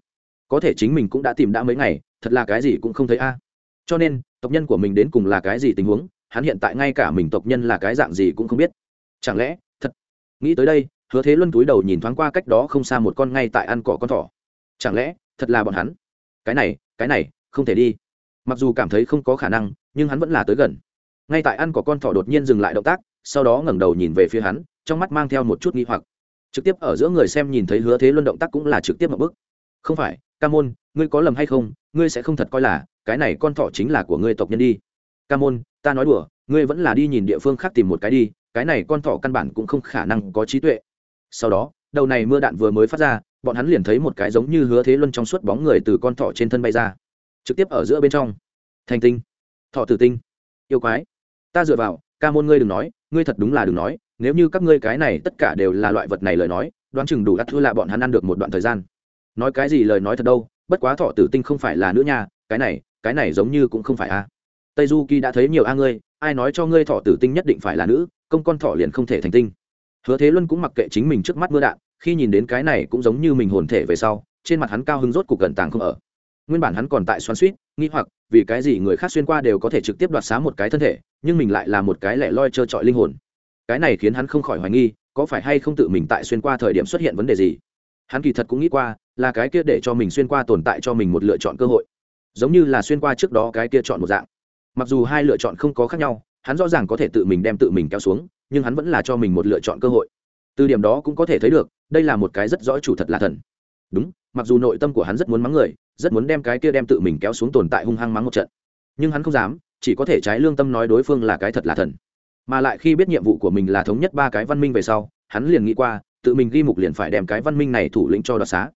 Có thể chính mình cũng đã tìm đã mấy ngày, thật là cái gì cũng không thấy a cho nên, tộc nhân của mình đến cùng là cái gì tình huống, hắn hiện tại ngay cả mình tộc nhân là cái dạng gì cũng không biết. Chẳng lẽ, thật? Nghĩ tới đây, hứa thế luân túi đầu nhìn thoáng qua cách đó không xa một con ngay tại ăn cỏ con thỏ. Chẳng lẽ, thật là bọn hắn? Cái này cái này, không thể đi. Mặc dù cảm thấy không có khả năng, nhưng hắn vẫn là tới gần. Ngay tại ăn cỏ con thỏ đột nhiên dừng lại động tác, sau đó ngẩng đầu nhìn về phía hắn, trong mắt mang theo một chút nghi hoặc. Trực tiếp ở giữa người xem nhìn thấy hứa thế luân động tác cũng là trực tiếp một bước không phải, ca môn, ngươi có lầm hay không? Ngươi sẽ không thật coi là, cái này con thỏ chính là của ngươi tộc nhân đi. Ca môn, ta nói đùa, ngươi vẫn là đi nhìn địa phương khác tìm một cái đi, cái này con thỏ căn bản cũng không khả năng có trí tuệ. Sau đó, đầu này mưa đạn vừa mới phát ra, bọn hắn liền thấy một cái giống như hứa thế luân trong suốt bóng người từ con thỏ trên thân bay ra. Trực tiếp ở giữa bên trong. Thành tinh. Thọ tử tinh. Yêu quái. Ta dựa vào, ca môn ngươi đừng nói, ngươi thật đúng là đừng nói, nếu như các ngươi cái này tất cả đều là loại vật này lời nói, đoán chừng đủ đắt thư là bọn hắn ăn được một đoạn thời gian nói cái gì lời nói thật đâu, bất quá thọ tử tinh không phải là nữ nha, cái này cái này giống như cũng không phải a. Tây du kỳ đã thấy nhiều a ngươi, ai nói cho ngươi thọ tử tinh nhất định phải là nữ, công con thọ liền không thể thành tinh. Hứa thế luân cũng mặc kệ chính mình trước mắt mưa đạn, khi nhìn đến cái này cũng giống như mình hồn thể về sau, trên mặt hắn cao hứng rốt cục gần tàng không ở. Nguyên bản hắn còn tại xoắn suýt nghi hoặc, vì cái gì người khác xuyên qua đều có thể trực tiếp đoạt xá một cái thân thể, nhưng mình lại là một cái lẻ loi trơ trọi linh hồn. Cái này khiến hắn không khỏi hoài nghi, có phải hay không tự mình tại xuyên qua thời điểm xuất hiện vấn đề gì? Hắn kỳ thật cũng nghĩ qua là cái kia để cho mình xuyên qua tồn tại cho mình một lựa chọn cơ hội. Giống như là xuyên qua trước đó cái kia chọn một dạng. Mặc dù hai lựa chọn không có khác nhau, hắn rõ ràng có thể tự mình đem tự mình kéo xuống, nhưng hắn vẫn là cho mình một lựa chọn cơ hội. Từ điểm đó cũng có thể thấy được, đây là một cái rất rõ chủ thật là thần. Đúng, mặc dù nội tâm của hắn rất muốn mắng người, rất muốn đem cái kia đem tự mình kéo xuống tồn tại hung hăng mắng một trận. Nhưng hắn không dám, chỉ có thể trái lương tâm nói đối phương là cái thật là thần. Mà lại khi biết nhiệm vụ của mình là thống nhất ba cái văn minh về sau, hắn liền nghĩ qua, tự mình ghi mục liền phải đem cái văn minh này thủ lĩnh cho đoạt xá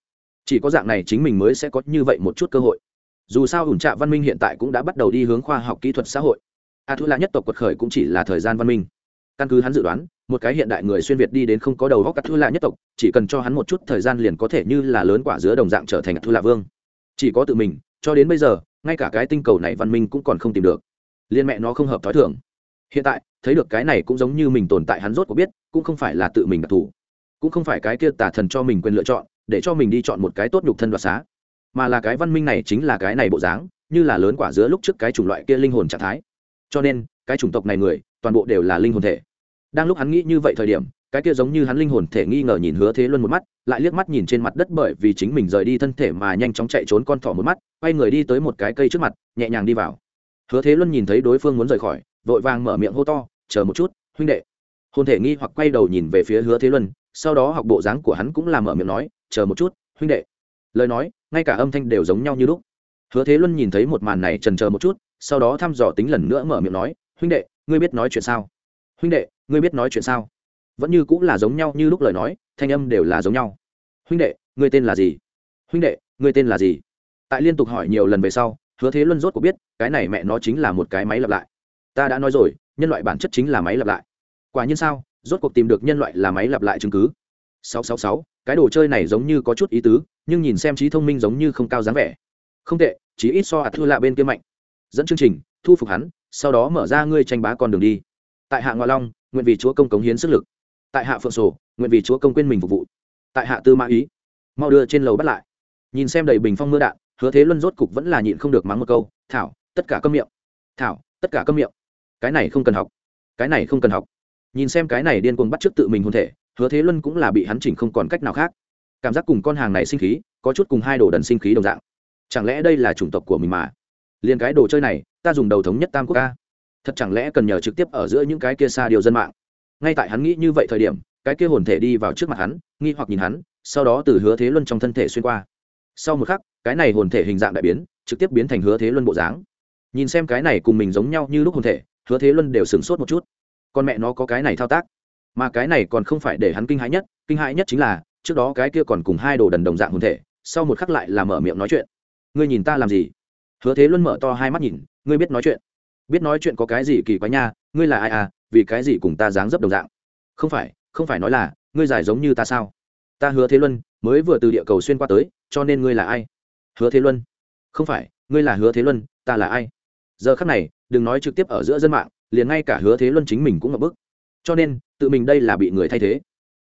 chỉ có dạng này chính mình mới sẽ có như vậy một chút cơ hội. Dù sao ủn trạ văn minh hiện tại cũng đã bắt đầu đi hướng khoa học kỹ thuật xã hội. A thu là nhất tộc quật khởi cũng chỉ là thời gian văn minh. Căn cứ hắn dự đoán, một cái hiện đại người xuyên việt đi đến không có đầu góc cắt thu lạ nhất tộc, chỉ cần cho hắn một chút thời gian liền có thể như là lớn quả dứa đồng dạng trở thành thu lạ vương. Chỉ có tự mình, cho đến bây giờ, ngay cả cái tinh cầu này văn minh cũng còn không tìm được. Liên mẹ nó không hợp thói thường. Hiện tại, thấy được cái này cũng giống như mình tồn tại hắn rốt có biết, cũng không phải là tự mình đặc thù. Cũng không phải cái kia tà thần cho mình quyền lựa chọn để cho mình đi chọn một cái tốt nhục thân đoạt xá. Mà là cái văn minh này chính là cái này bộ dáng, như là lớn quả dứa lúc trước cái chủng loại kia linh hồn trạng thái. Cho nên, cái chủng tộc này người, toàn bộ đều là linh hồn thể. Đang lúc hắn nghĩ như vậy thời điểm, cái kia giống như hắn linh hồn thể nghi ngờ nhìn hứa thế luân một mắt, lại liếc mắt nhìn trên mặt đất bởi vì chính mình rời đi thân thể mà nhanh chóng chạy trốn con thỏ một mắt, quay người đi tới một cái cây trước mặt, nhẹ nhàng đi vào. Hứa thế luân nhìn thấy đối phương muốn rời khỏi, vội vàng mở miệng hô to, chờ một chút, huynh đệ. Hồn thể nghi hoặc quay đầu nhìn về phía hứa thế luân, sau đó học bộ dáng của hắn cũng làm mở miệng nói chờ một chút, huynh đệ. Lời nói, ngay cả âm thanh đều giống nhau như lúc. Hứa thế luân nhìn thấy một màn này trần chờ một chút, sau đó thăm dò tính lần nữa mở miệng nói, huynh đệ, ngươi biết nói chuyện sao? Huynh đệ, ngươi biết nói chuyện sao? Vẫn như cũng là giống nhau như lúc lời nói, thanh âm đều là giống nhau. Huynh đệ, ngươi tên là gì? Huynh đệ, ngươi tên là gì? Tại liên tục hỏi nhiều lần về sau, hứa thế luân rốt cuộc biết, cái này mẹ nó chính là một cái máy lặp lại. Ta đã nói rồi, nhân loại bản chất chính là máy lặp lại. Quả nhiên sao? Rốt cuộc tìm được nhân loại là máy lặp lại chứng cứ. 666, cái đồ chơi này giống như có chút ý tứ nhưng nhìn xem trí thông minh giống như không cao dáng vẻ. Không tệ chí ít so ạt thua lạ bên kia mạnh. Dẫn chương trình thu phục hắn sau đó mở ra ngươi tranh bá con đường đi. Tại hạ ngoại long nguyện vì chúa công cống hiến sức lực. Tại hạ phượng sổ nguyện vì chúa công quên mình phục vụ. Tại hạ tư mã ý mau đưa trên lầu bắt lại. Nhìn xem đầy bình phong mưa đạn hứa thế luân rốt cục vẫn là nhịn không được mắng một câu thảo tất cả câm miệng. Thảo tất cả câm miệng. Cái này không cần học. Cái này không cần học. Nhìn xem cái này điên cuồng bắt trước tự mình hôn thể hứa thế luân cũng là bị hắn chỉnh không còn cách nào khác. Cảm giác cùng con hàng này sinh khí, có chút cùng hai đồ đần sinh khí đồng dạng. Chẳng lẽ đây là chủng tộc của mình mà? Liền cái đồ chơi này, ta dùng đầu thống nhất tam quốc ca. Thật chẳng lẽ cần nhờ trực tiếp ở giữa những cái kia xa điều dân mạng? Ngay tại hắn nghĩ như vậy thời điểm, cái kia hồn thể đi vào trước mặt hắn, nghi hoặc nhìn hắn, sau đó từ hứa thế luân trong thân thể xuyên qua. Sau một khắc, cái này hồn thể hình dạng đại biến, trực tiếp biến thành hứa thế luân bộ dáng. Nhìn xem cái này cùng mình giống nhau như lúc hồn thể, hứa thế luân đều sửng sốt một chút. Con mẹ nó có cái này thao tác mà cái này còn không phải để hắn kinh hãi nhất, kinh hãi nhất chính là, trước đó cái kia còn cùng hai đồ đần đồng dạng hồn thể, sau một khắc lại là mở miệng nói chuyện. Ngươi nhìn ta làm gì? Hứa thế luân mở to hai mắt nhìn, ngươi biết nói chuyện. Biết nói chuyện có cái gì kỳ quái nha, ngươi là ai à vì cái gì cùng ta dáng dấp đồng dạng? Không phải không phải nói là, ngươi giải giống như ta sao? Ta hứa thế luân, mới vừa từ địa cầu xuyên qua tới, cho nên ngươi là ai? Hứa thế luân. Không phải, ngươi là hứa thế luân, ta là ai? Giờ khắc này, đừng nói trực tiếp ở giữa dân mạng, liền ngay cả hứa thế luân chính mình cũng ngập bức cho nên, tự mình đây là bị người thay thế.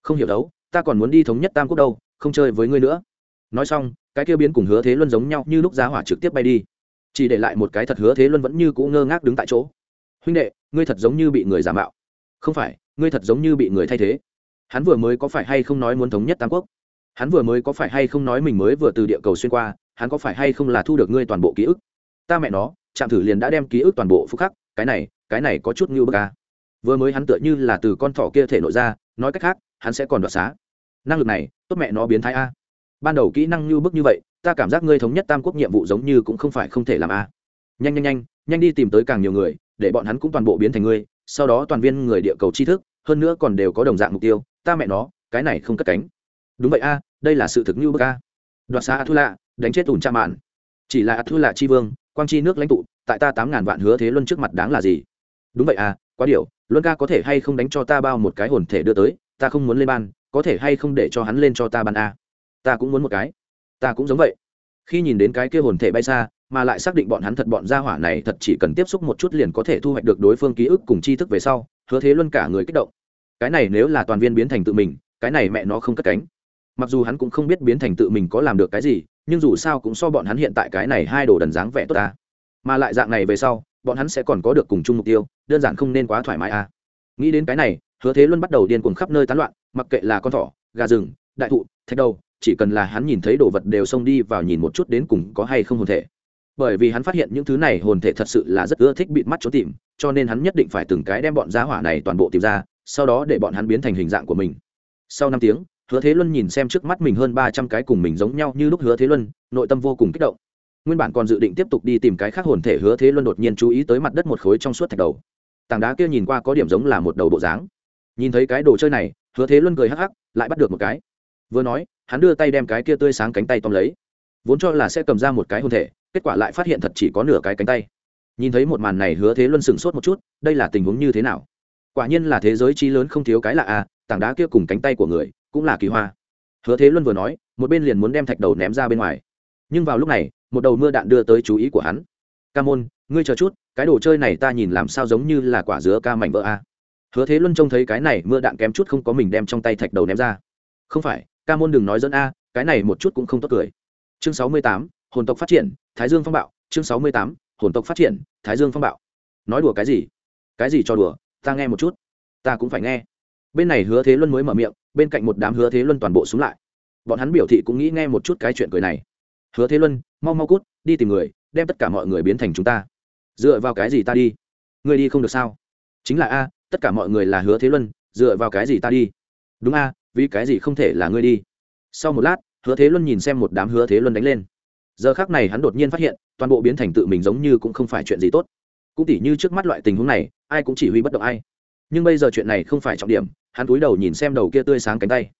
Không hiểu đấu, ta còn muốn đi thống nhất tam quốc đâu, không chơi với ngươi nữa. Nói xong, cái kia biến cùng hứa thế luân giống nhau như lúc giá hỏa trực tiếp bay đi. Chỉ để lại một cái thật hứa thế luân vẫn như cũ ngơ ngác đứng tại chỗ. Huynh đệ, ngươi thật giống như bị người giả mạo. Không phải, ngươi thật giống như bị người thay thế. Hắn vừa mới có phải hay không nói muốn thống nhất tam quốc? Hắn vừa mới có phải hay không nói mình mới vừa từ địa cầu xuyên qua, hắn có phải hay không là thu được ngươi toàn bộ ký ức? Ta mẹ nó chạm thử liền đã đem ký ức toàn bộ phúc khắc. Cái này cái này có chút như bức ca vừa mới hắn tựa như là từ con thỏ kia thể nội ra, nói cách khác, hắn sẽ còn đoạt xá. Năng lực này, tốt mẹ nó biến thái a. Ban đầu kỹ năng như bức như vậy, ta cảm giác ngươi thống nhất tam quốc nhiệm vụ giống như cũng không phải không thể làm a. Nhanh nhanh nhanh nhanh đi tìm tới càng nhiều người, để bọn hắn cũng toàn bộ biến thành ngươi, sau đó toàn viên người địa cầu tri thức, hơn nữa còn đều có đồng dạng mục tiêu, ta mẹ nó, cái này không cất cánh. Đúng vậy a, đây là sự thực như bức a. Đoạt xá a thu lạ đánh chết ủn cha mạn. Chỉ là a thu lạ chi vương, quang chi nước lãnh tụ, tại ta tám ngàn vạn hứa thế luân trước mặt đáng là gì? Đúng vậy à quá điều, luân ca có thể hay không đánh cho ta bao một cái hồn thể đưa tới, ta không muốn lên ban, có thể hay không để cho hắn lên cho ta ban a. Ta cũng muốn một cái. Ta cũng giống vậy. Khi nhìn đến cái kia hồn thể bay xa, mà lại xác định bọn hắn thật bọn gia hỏa này thật chỉ cần tiếp xúc một chút liền có thể thu hoạch được đối phương ký ức cùng tri thức về sau, hứa thế luân cả người kích động. Cái này nếu là toàn viên biến thành tự mình, cái này mẹ nó không cất cánh. Mặc dù hắn cũng không biết biến thành tự mình có làm được cái gì, nhưng dù sao cũng so bọn hắn hiện tại cái này hai đồ đần dáng vẻ tốt ta. Mà lại dạng này về sau bọn hắn sẽ còn có được cùng chung mục tiêu, đơn giản không nên quá thoải mái à. Nghĩ đến cái này, hứa thế luân bắt đầu điên cuồng khắp nơi tán loạn, mặc kệ là con thỏ, gà rừng, đại thụ, thạch đầu, chỉ cần là hắn nhìn thấy đồ vật đều xông đi vào nhìn một chút đến cùng có hay không hồn thể. Bởi vì hắn phát hiện những thứ này hồn thể thật sự là rất ưa thích bịt mắt trốn tìm, cho nên hắn nhất định phải từng cái đem bọn giá hỏa này toàn bộ tìm ra, sau đó để bọn hắn biến thành hình dạng của mình. Sau năm tiếng, hứa thế luân nhìn xem trước mắt mình hơn ba trăm cái cùng mình giống nhau như lúc hứa thế luân, nội tâm vô cùng kích động nguyên bản còn dự định tiếp tục đi tìm cái khác hồn thể hứa thế luân đột nhiên chú ý tới mặt đất một khối trong suốt thạch đầu. Tảng đá kia nhìn qua có điểm giống là một đầu bộ dáng. Nhìn thấy cái đồ chơi này, hứa thế luân cười hắc hắc, lại bắt được một cái. Vừa nói, hắn đưa tay đem cái kia tươi sáng cánh tay tóm lấy. Vốn cho là sẽ cầm ra một cái hồn thể, kết quả lại phát hiện thật chỉ có nửa cái cánh tay. Nhìn thấy một màn này, hứa thế luân sửng sốt một chút, đây là tình huống như thế nào? Quả nhiên là thế giới chi lớn không thiếu cái lạ à tảng đá kia cùng cánh tay của người, cũng là kỳ hoa. Hứa thế luân vừa nói, một bên liền muốn đem thạch đầu ném ra bên ngoài. Nhưng vào lúc này một đầu mưa đạn đưa tới chú ý của hắn. Ca môn, ngươi chờ chút, cái đồ chơi này ta nhìn làm sao giống như là quả dứa ca mảnh vỡ a. Hứa thế luân trông thấy cái này mưa đạn kém chút không có mình đem trong tay thạch đầu ném ra. Không phải, ca môn đừng nói dẫn a, cái này một chút cũng không tốt cười. Chương sáu mươi tám, hồn tộc phát triển, thái dương phong bạo. Chương sáu mươi tám, hồn tộc phát triển, thái dương phong bạo. Nói đùa cái gì? Cái gì cho đùa? Ta nghe một chút. Ta cũng phải nghe. Bên này hứa thế luân mới mở miệng, bên cạnh một đám hứa thế luân toàn bộ xuống lại. Bọn hắn biểu thị cũng nghĩ nghe một chút cái chuyện cười này. Hứa thế luân mau mau cút, đi tìm người, đem tất cả mọi người biến thành chúng ta. Dựa vào cái gì ta đi? Người đi không được sao? Chính là a, tất cả mọi người là hứa thế luân, dựa vào cái gì ta đi? Đúng a, vì cái gì không thể là ngươi đi? Sau một lát, hứa thế luân nhìn xem một đám hứa thế luân đánh lên. Giờ khác này hắn đột nhiên phát hiện, toàn bộ biến thành tự mình giống như cũng không phải chuyện gì tốt. Cũng tỉ như trước mắt loại tình huống này, ai cũng chỉ huy bất động ai. Nhưng bây giờ chuyện này không phải trọng điểm, hắn cúi đầu nhìn xem đầu kia tươi sáng cánh tay.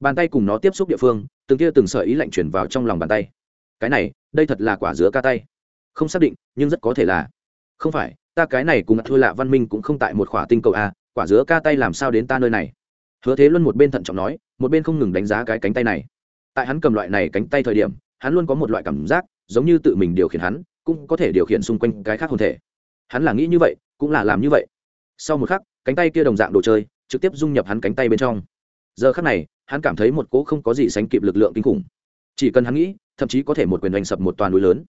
Bàn tay cùng nó tiếp xúc địa phương, từng kia từng sợi ý lạnh chuyển vào trong lòng bàn tay. Cái này đây thật là quả dứa ca tay. Không xác định, nhưng rất có thể là. Không phải, ta cái này cùng thua lạ văn minh cũng không tại một khỏa tinh cầu a, quả dứa ca tay làm sao đến ta nơi này? Hứa thế luân một bên thận trọng nói, một bên không ngừng đánh giá cái cánh tay này. Tại hắn cầm loại này cánh tay thời điểm, hắn luôn có một loại cảm giác, giống như tự mình điều khiển hắn, cũng có thể điều khiển xung quanh cái khác hồn thể. Hắn là nghĩ như vậy, cũng là làm như vậy. Sau một khắc, cánh tay kia đồng dạng đồ chơi, trực tiếp dung nhập hắn cánh tay bên trong. Giờ khắc này, hắn cảm thấy một cỗ không có gì sánh kịp lực lượng kinh khủng chỉ cần hắn nghĩ, thậm chí có thể một quyền đánh sập một toàn núi lớn.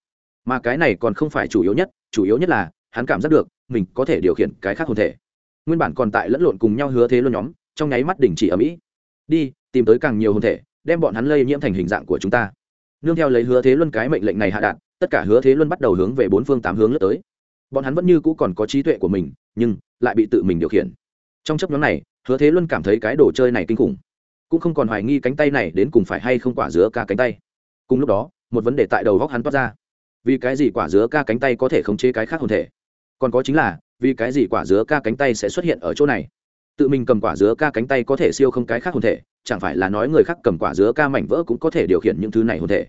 Mà cái này còn không phải chủ yếu nhất, chủ yếu nhất là, hắn cảm giác được, mình có thể điều khiển cái khác hồn thể. Nguyên bản còn tại lẫn lộn cùng nhau hứa thế luôn nhóm, trong nháy mắt đình chỉ ở mỹ. Đi, tìm tới càng nhiều hồn thể, đem bọn hắn lây nhiễm thành hình dạng của chúng ta. Nương theo lấy hứa thế luân cái mệnh lệnh này hạ đạn tất cả hứa thế luân bắt đầu hướng về bốn phương tám hướng lướt tới. Bọn hắn vẫn như cũ còn có trí tuệ của mình, nhưng lại bị tự mình điều khiển. Trong chấp nhóm này, hứa thế luân cảm thấy cái đồ chơi này kinh khủng cũng không còn hoài nghi cánh tay này đến cùng phải hay không quả dứa ca cánh tay. Cùng lúc đó, một vấn đề tại đầu góc hắn toát ra. Vì cái gì quả dứa ca cánh tay có thể khống chế cái khác hồn thể? Còn có chính là, vì cái gì quả dứa ca cánh tay sẽ xuất hiện ở chỗ này? Tự mình cầm quả dứa ca cánh tay có thể siêu không cái khác hồn thể, chẳng phải là nói người khác cầm quả dứa ca mảnh vỡ cũng có thể điều khiển những thứ này hồn thể?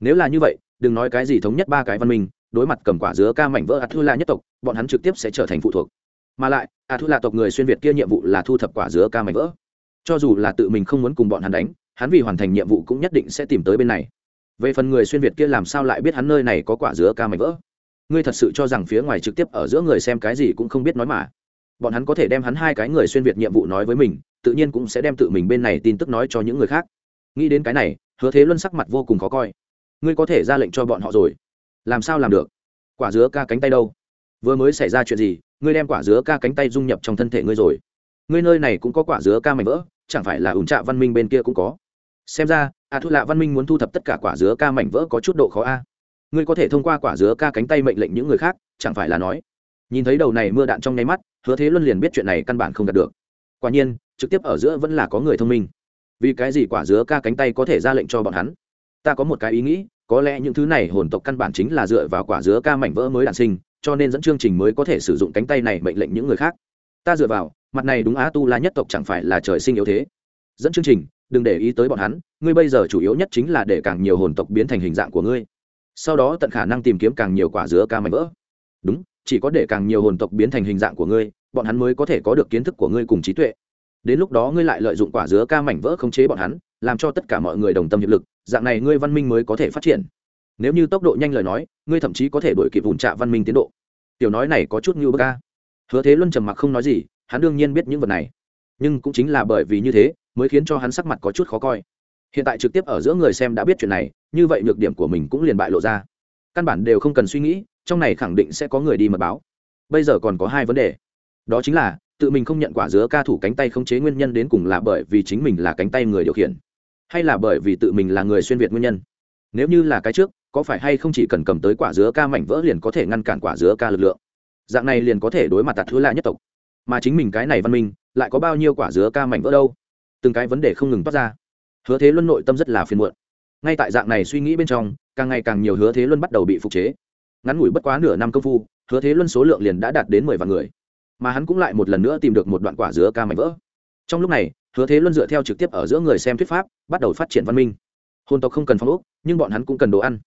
Nếu là như vậy, đừng nói cái gì thống nhất ba cái văn minh, đối mặt cầm quả dứa ca mảnh vỡ ạt la nhất tộc, bọn hắn trực tiếp sẽ trở thành phụ thuộc. Mà lại ạt la tộc người xuyên việt kia nhiệm vụ là thu thập quả dứa ca mảnh vỡ cho dù là tự mình không muốn cùng bọn hắn đánh, hắn vì hoàn thành nhiệm vụ cũng nhất định sẽ tìm tới bên này. Về phần người xuyên việt kia làm sao lại biết hắn nơi này có quả dứa ca mảnh vỡ? Ngươi thật sự cho rằng phía ngoài trực tiếp ở giữa người xem cái gì cũng không biết nói mà. Bọn hắn có thể đem hắn hai cái người xuyên việt nhiệm vụ nói với mình, tự nhiên cũng sẽ đem tự mình bên này tin tức nói cho những người khác. Nghĩ đến cái này, hứa thế luân sắc mặt vô cùng khó coi. Ngươi có thể ra lệnh cho bọn họ rồi. Làm sao làm được? Quả dứa ca cánh tay đâu? Vừa mới xảy ra chuyện gì, ngươi đem quả dứa ca cánh tay dung nhập trong thân thể ngươi rồi ngươi nơi này cũng có quả dứa ca mảnh vỡ, chẳng phải là ủn trạ văn minh bên kia cũng có. Xem ra, a thu lạ văn minh muốn thu thập tất cả quả dứa ca mảnh vỡ có chút độ khó a. Ngươi có thể thông qua quả dứa ca cánh tay mệnh lệnh những người khác, chẳng phải là nói. Nhìn thấy đầu này mưa đạn trong nháy mắt, hứa thế luân liền biết chuyện này căn bản không đạt được. Quả nhiên, trực tiếp ở giữa vẫn là có người thông minh. Vì cái gì quả dứa ca cánh tay có thể ra lệnh cho bọn hắn? Ta có một cái ý nghĩ, có lẽ những thứ này hồn tộc căn bản chính là dựa vào quả dứa ca mảnh vỡ mới đản sinh, cho nên dẫn chương trình mới có thể sử dụng cánh tay này mệnh lệnh những người khác. Ta dựa vào mặt này đúng á tu la nhất tộc chẳng phải là trời sinh yếu thế. Dẫn chương trình, đừng để ý tới bọn hắn, ngươi bây giờ chủ yếu nhất chính là để càng nhiều hồn tộc biến thành hình dạng của ngươi. Sau đó tận khả năng tìm kiếm càng nhiều quả dứa ca mảnh vỡ. Đúng, chỉ có để càng nhiều hồn tộc biến thành hình dạng của ngươi, bọn hắn mới có thể có được kiến thức của ngươi cùng trí tuệ. Đến lúc đó ngươi lại lợi dụng quả dứa ca mảnh vỡ khống chế bọn hắn, làm cho tất cả mọi người đồng tâm hiệp lực, dạng này ngươi văn minh mới có thể phát triển. Nếu như tốc độ nhanh lời nói, ngươi thậm chí có thể đổi kịp vùng trạ văn minh tiến độ. Tiểu nói này có chút như bơ ca. Hứa thế luân trầm mặc không nói gì hắn đương nhiên biết những vật này. Nhưng cũng chính là bởi vì như thế, mới khiến cho hắn sắc mặt có chút khó coi. Hiện tại trực tiếp ở giữa người xem đã biết chuyện này, như vậy nhược điểm của mình cũng liền bại lộ ra. Căn bản đều không cần suy nghĩ, trong này khẳng định sẽ có người đi mật báo. Bây giờ còn có hai vấn đề. Đó chính là, tự mình không nhận quả dứa ca thủ cánh tay không chế nguyên nhân đến cùng là bởi vì chính mình là cánh tay người điều khiển, hay là bởi vì tự mình là người xuyên việt nguyên nhân. Nếu như là cái trước, có phải hay không chỉ cần cầm tới quả dứa ca mảnh vỡ liền có thể ngăn cản quả dứa ca lực lượng? Dạng này liền có thể đối mặt tạt thứ lạ nhất tộc mà chính mình cái này văn minh lại có bao nhiêu quả dứa ca mảnh vỡ đâu? Từng cái vấn đề không ngừng toát ra. Hứa thế luân nội tâm rất là phiền muộn. Ngay tại dạng này suy nghĩ bên trong, càng ngày càng nhiều hứa thế luân bắt đầu bị phục chế. Ngắn ngủi bất quá nửa năm công phu, hứa thế luân số lượng liền đã đạt đến mười vạn người. Mà hắn cũng lại một lần nữa tìm được một đoạn quả dứa ca mảnh vỡ. Trong lúc này, hứa thế luân dựa theo trực tiếp ở giữa người xem thuyết pháp, bắt đầu phát triển văn minh. Hồn tộc không cần phong ốc, nhưng bọn hắn cũng cần đồ ăn.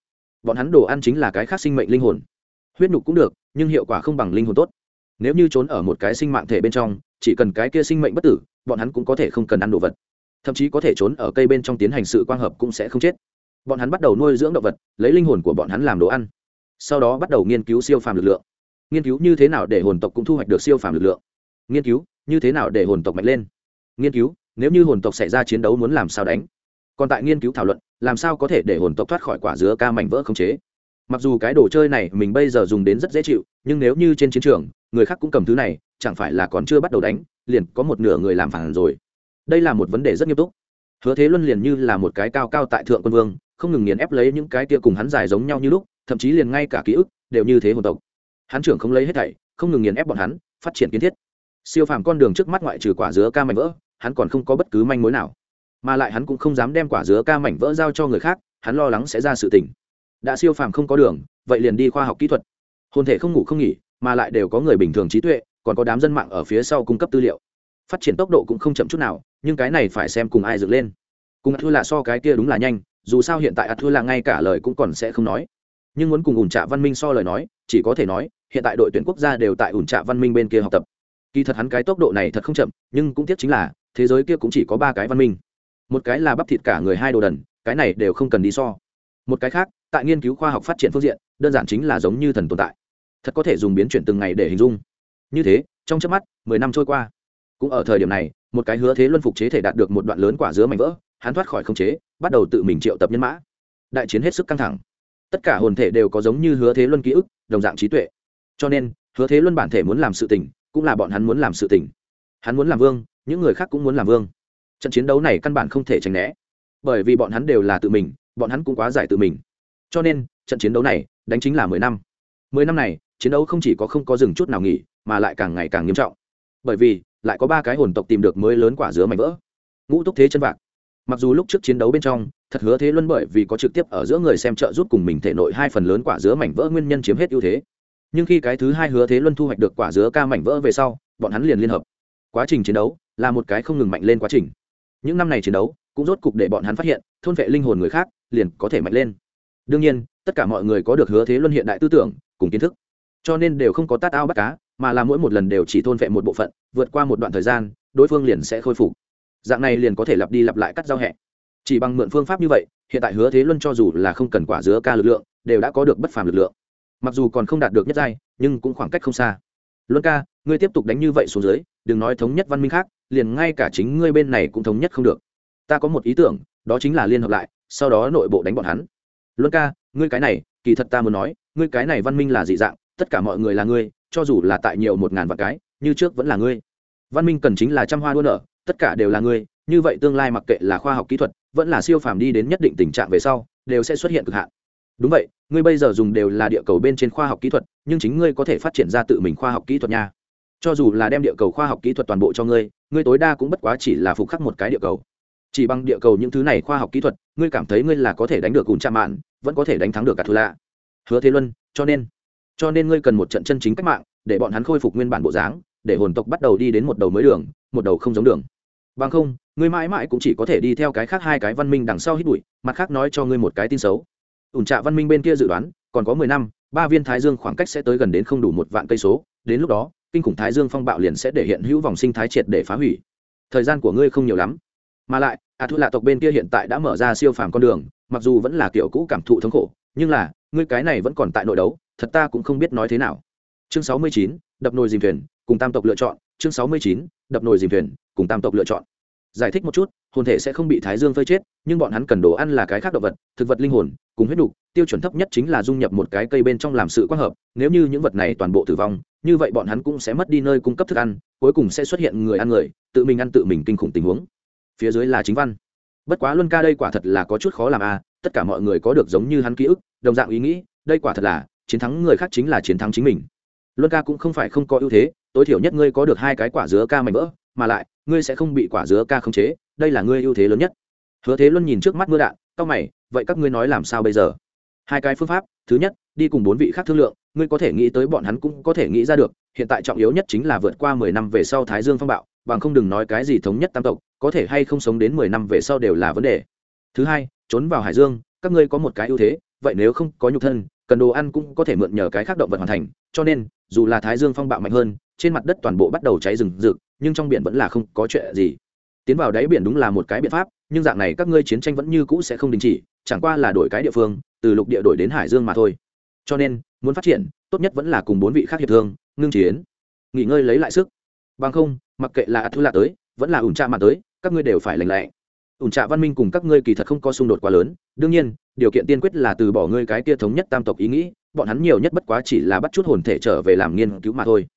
Bọn hắn đồ ăn chính là cái khác sinh mệnh linh hồn. Huyết nhục cũng được, nhưng hiệu quả không bằng linh hồn tốt nếu như trốn ở một cái sinh mạng thể bên trong, chỉ cần cái kia sinh mệnh bất tử, bọn hắn cũng có thể không cần ăn đồ vật. Thậm chí có thể trốn ở cây bên trong tiến hành sự quang hợp cũng sẽ không chết. Bọn hắn bắt đầu nuôi dưỡng động vật, lấy linh hồn của bọn hắn làm đồ ăn. Sau đó bắt đầu nghiên cứu siêu phàm lực lượng. Nghiên cứu như thế nào để hồn tộc cũng thu hoạch được siêu phàm lực lượng? Nghiên cứu, như thế nào để hồn tộc mạnh lên? Nghiên cứu, nếu như hồn tộc xảy ra chiến đấu muốn làm sao đánh? Còn tại nghiên cứu thảo luận, làm sao có thể để hồn tộc thoát khỏi quả dứa ca mảnh vỡ không chế? Mặc dù cái đồ chơi này mình bây giờ dùng đến rất dễ chịu, nhưng nếu như trên chiến trường người khác cũng cầm thứ này, chẳng phải là còn chưa bắt đầu đánh, liền có một nửa người làm phản rồi. Đây là một vấn đề rất nghiêm túc. Hứa thế luân liền như là một cái cao cao tại thượng quân vương, không ngừng nghiền ép lấy những cái tia cùng hắn dài giống nhau như lúc, thậm chí liền ngay cả ký ức đều như thế hồn tộc. Hắn trưởng không lấy hết thảy, không ngừng nghiền ép bọn hắn, phát triển kiến thiết. Siêu phàm con đường trước mắt ngoại trừ quả dứa ca mảnh vỡ, hắn còn không có bất cứ manh mối nào. Mà lại hắn cũng không dám đem quả dứa ca mảnh vỡ giao cho người khác, hắn lo lắng sẽ ra sự tình. Đã siêu phàm không có đường, vậy liền đi khoa học kỹ thuật. Hồn thể không ngủ không nghỉ mà lại đều có người bình thường trí tuệ, còn có đám dân mạng ở phía sau cung cấp tư liệu. Phát triển tốc độ cũng không chậm chút nào, nhưng cái này phải xem cùng ai dựng lên. Cùng ắt thua là so cái kia đúng là nhanh, dù sao hiện tại ắt thua là ngay cả lời cũng còn sẽ không nói. Nhưng muốn cùng ủn trạ văn minh so lời nói, chỉ có thể nói, hiện tại đội tuyển quốc gia đều tại ủn trạ văn minh bên kia học tập. Kỳ thật hắn cái tốc độ này thật không chậm, nhưng cũng tiếc chính là, thế giới kia cũng chỉ có ba cái văn minh. Một cái là bắp thịt cả người hai đồ đần, cái này đều không cần đi so. Một cái khác, tại nghiên cứu khoa học phát triển phương diện, đơn giản chính là giống như thần tồn tại thật có thể dùng biến chuyển từng ngày để hình dung. Như thế, trong chớp mắt, mười năm trôi qua. Cũng ở thời điểm này, một cái hứa thế luân phục chế thể đạt được một đoạn lớn quả dứa mảnh vỡ, hắn thoát khỏi khống chế, bắt đầu tự mình triệu tập nhân mã. Đại chiến hết sức căng thẳng. Tất cả hồn thể đều có giống như hứa thế luân ký ức, đồng dạng trí tuệ. Cho nên, hứa thế luân bản thể muốn làm sự tình, cũng là bọn hắn muốn làm sự tình. Hắn muốn làm vương, những người khác cũng muốn làm vương. Trận chiến đấu này căn bản không thể tránh né. Bởi vì bọn hắn đều là tự mình, bọn hắn cũng quá giải tự mình. Cho nên, trận chiến đấu này, đánh chính là mười năm. Mười năm này chiến đấu không chỉ có không có dừng chút nào nghỉ, mà lại càng ngày càng nghiêm trọng. Bởi vì, lại có ba cái hồn tộc tìm được mới lớn quả dứa mảnh vỡ. Ngũ túc thế chân vạc. Mặc dù lúc trước chiến đấu bên trong, thật hứa thế luân bởi vì có trực tiếp ở giữa người xem trợ giúp cùng mình thể nội hai phần lớn quả dứa mảnh vỡ nguyên nhân chiếm hết ưu thế. Nhưng khi cái thứ hai hứa thế luân thu hoạch được quả dứa ca mảnh vỡ về sau, bọn hắn liền liên hợp. Quá trình chiến đấu là một cái không ngừng mạnh lên quá trình. Những năm này chiến đấu cũng rốt cục để bọn hắn phát hiện, thôn vệ linh hồn người khác liền có thể mạnh lên. Đương nhiên, tất cả mọi người có được hứa thế luân hiện đại tư tưởng, cùng kiến thức cho nên đều không có tát ao bắt cá, mà là mỗi một lần đều chỉ thôn vệ một bộ phận, vượt qua một đoạn thời gian, đối phương liền sẽ khôi phục. Dạng này liền có thể lặp đi lặp lại cắt giao hẹ. Chỉ bằng mượn phương pháp như vậy, hiện tại hứa thế luân cho dù là không cần quả dứa ca lực lượng, đều đã có được bất phàm lực lượng. Mặc dù còn không đạt được nhất giai, nhưng cũng khoảng cách không xa. Luân ca, ngươi tiếp tục đánh như vậy xuống dưới, đừng nói thống nhất văn minh khác, liền ngay cả chính ngươi bên này cũng thống nhất không được. Ta có một ý tưởng, đó chính là liên hợp lại, sau đó nội bộ đánh bọn hắn. Luân ca, ngươi cái này, kỳ thật ta muốn nói, ngươi cái này văn minh là dị dạng tất cả mọi người là ngươi, cho dù là tại nhiều một ngàn vạn cái, như trước vẫn là ngươi. Văn minh cần chính là trăm hoa đua nở, tất cả đều là ngươi, như vậy tương lai mặc kệ là khoa học kỹ thuật, vẫn là siêu phàm đi đến nhất định tình trạng về sau, đều sẽ xuất hiện cực hạn. Đúng vậy, ngươi bây giờ dùng đều là địa cầu bên trên khoa học kỹ thuật, nhưng chính ngươi có thể phát triển ra tự mình khoa học kỹ thuật nha. Cho dù là đem địa cầu khoa học kỹ thuật toàn bộ cho ngươi ngươi tối đa cũng bất quá chỉ là phục khắc một cái địa cầu. Chỉ bằng địa cầu những thứ này khoa học kỹ thuật, ngươi cảm thấy ngươi là có thể đánh được cùng cha mạn, vẫn có thể đánh thắng được cả thù lạ. Hứa thế luân, cho nên cho nên ngươi cần một trận chân chính cách mạng, để bọn hắn khôi phục nguyên bản bộ dáng, để hồn tộc bắt đầu đi đến một đầu mới đường, một đầu không giống đường. Bằng không, ngươi mãi mãi cũng chỉ có thể đi theo cái khác hai cái văn minh đằng sau hít bụi, mặt khác nói cho ngươi một cái tin xấu. Ủn trạ văn minh bên kia dự đoán, còn có mười năm, ba viên thái dương khoảng cách sẽ tới gần đến không đủ một vạn cây số, đến lúc đó, kinh khủng thái dương phong bạo liền sẽ để hiện hữu vòng sinh thái triệt để phá hủy. Thời gian của ngươi không nhiều lắm. Mà lại a thu lạ tộc bên kia hiện tại đã mở ra siêu phàm con đường, mặc dù vẫn là kiểu cũ cảm thụ thống khổ, nhưng là, ngươi cái này vẫn còn tại nội đấu thật ta cũng không biết nói thế nào. Chương sáu mươi chín, đập nồi dìm thuyền, cùng tam tộc lựa chọn. Chương sáu mươi chín, đập nồi dìm thuyền, cùng tam tộc lựa chọn. Giải thích một chút, hồn thể sẽ không bị thái dương phơi chết, nhưng bọn hắn cần đồ ăn là cái khác động vật, thực vật linh hồn, cùng huyết đục, tiêu chuẩn thấp nhất chính là dung nhập một cái cây bên trong làm sự quang hợp. Nếu như những vật này toàn bộ tử vong, như vậy bọn hắn cũng sẽ mất đi nơi cung cấp thức ăn, cuối cùng sẽ xuất hiện người ăn người, tự mình ăn tự mình kinh khủng tình huống. Phía dưới là chính văn. Bất quá luân ca đây quả thật là có chút khó làm a tất cả mọi người có được giống như hắn ký ức, đồng dạng ý nghĩ, đây quả thật là chiến thắng người khác chính là chiến thắng chính mình. Luân ca cũng không phải không có ưu thế, tối thiểu nhất ngươi có được hai cái quả dứa ca mạnh vỡ, mà lại, ngươi sẽ không bị quả dứa ca khống chế, đây là ngươi ưu thế lớn nhất. Hứa thế luân nhìn trước mắt mưa đạn tao mày, vậy các ngươi nói làm sao bây giờ? Hai cái phương pháp, thứ nhất, đi cùng bốn vị khác thương lượng, ngươi có thể nghĩ tới bọn hắn cũng có thể nghĩ ra được, hiện tại trọng yếu nhất chính là vượt qua mười năm về sau thái dương phong bạo, bằng không đừng nói cái gì thống nhất tam tộc, có thể hay không sống đến mười năm về sau đều là vấn đề. Thứ hai, trốn vào hải dương, các ngươi có một cái ưu thế, vậy nếu không có nhục thân cần đồ ăn cũng có thể mượn nhờ cái khác động vật hoàn thành, cho nên, dù là thái dương phong bạo mạnh hơn, trên mặt đất toàn bộ bắt đầu cháy rừng rực, nhưng trong biển vẫn là không có chuyện gì. Tiến vào đáy biển đúng là một cái biện pháp, nhưng dạng này các ngươi chiến tranh vẫn như cũ sẽ không đình chỉ, chẳng qua là đổi cái địa phương, từ lục địa đổi đến hải dương mà thôi. Cho nên, muốn phát triển, tốt nhất vẫn là cùng bốn vị khác hiệp thương, ngưng chiến. Nghỉ ngơi lấy lại sức. Bằng không, mặc kệ là thu lạ tới, vẫn là ủn tra mà tới, các ngươi đều phải lành lẹ ủn trạ văn minh cùng các ngươi kỳ thật không có xung đột quá lớn, đương nhiên, điều kiện tiên quyết là từ bỏ ngươi cái kia thống nhất tam tộc ý nghĩ, bọn hắn nhiều nhất bất quá chỉ là bắt chút hồn thể trở về làm nghiên cứu mà thôi.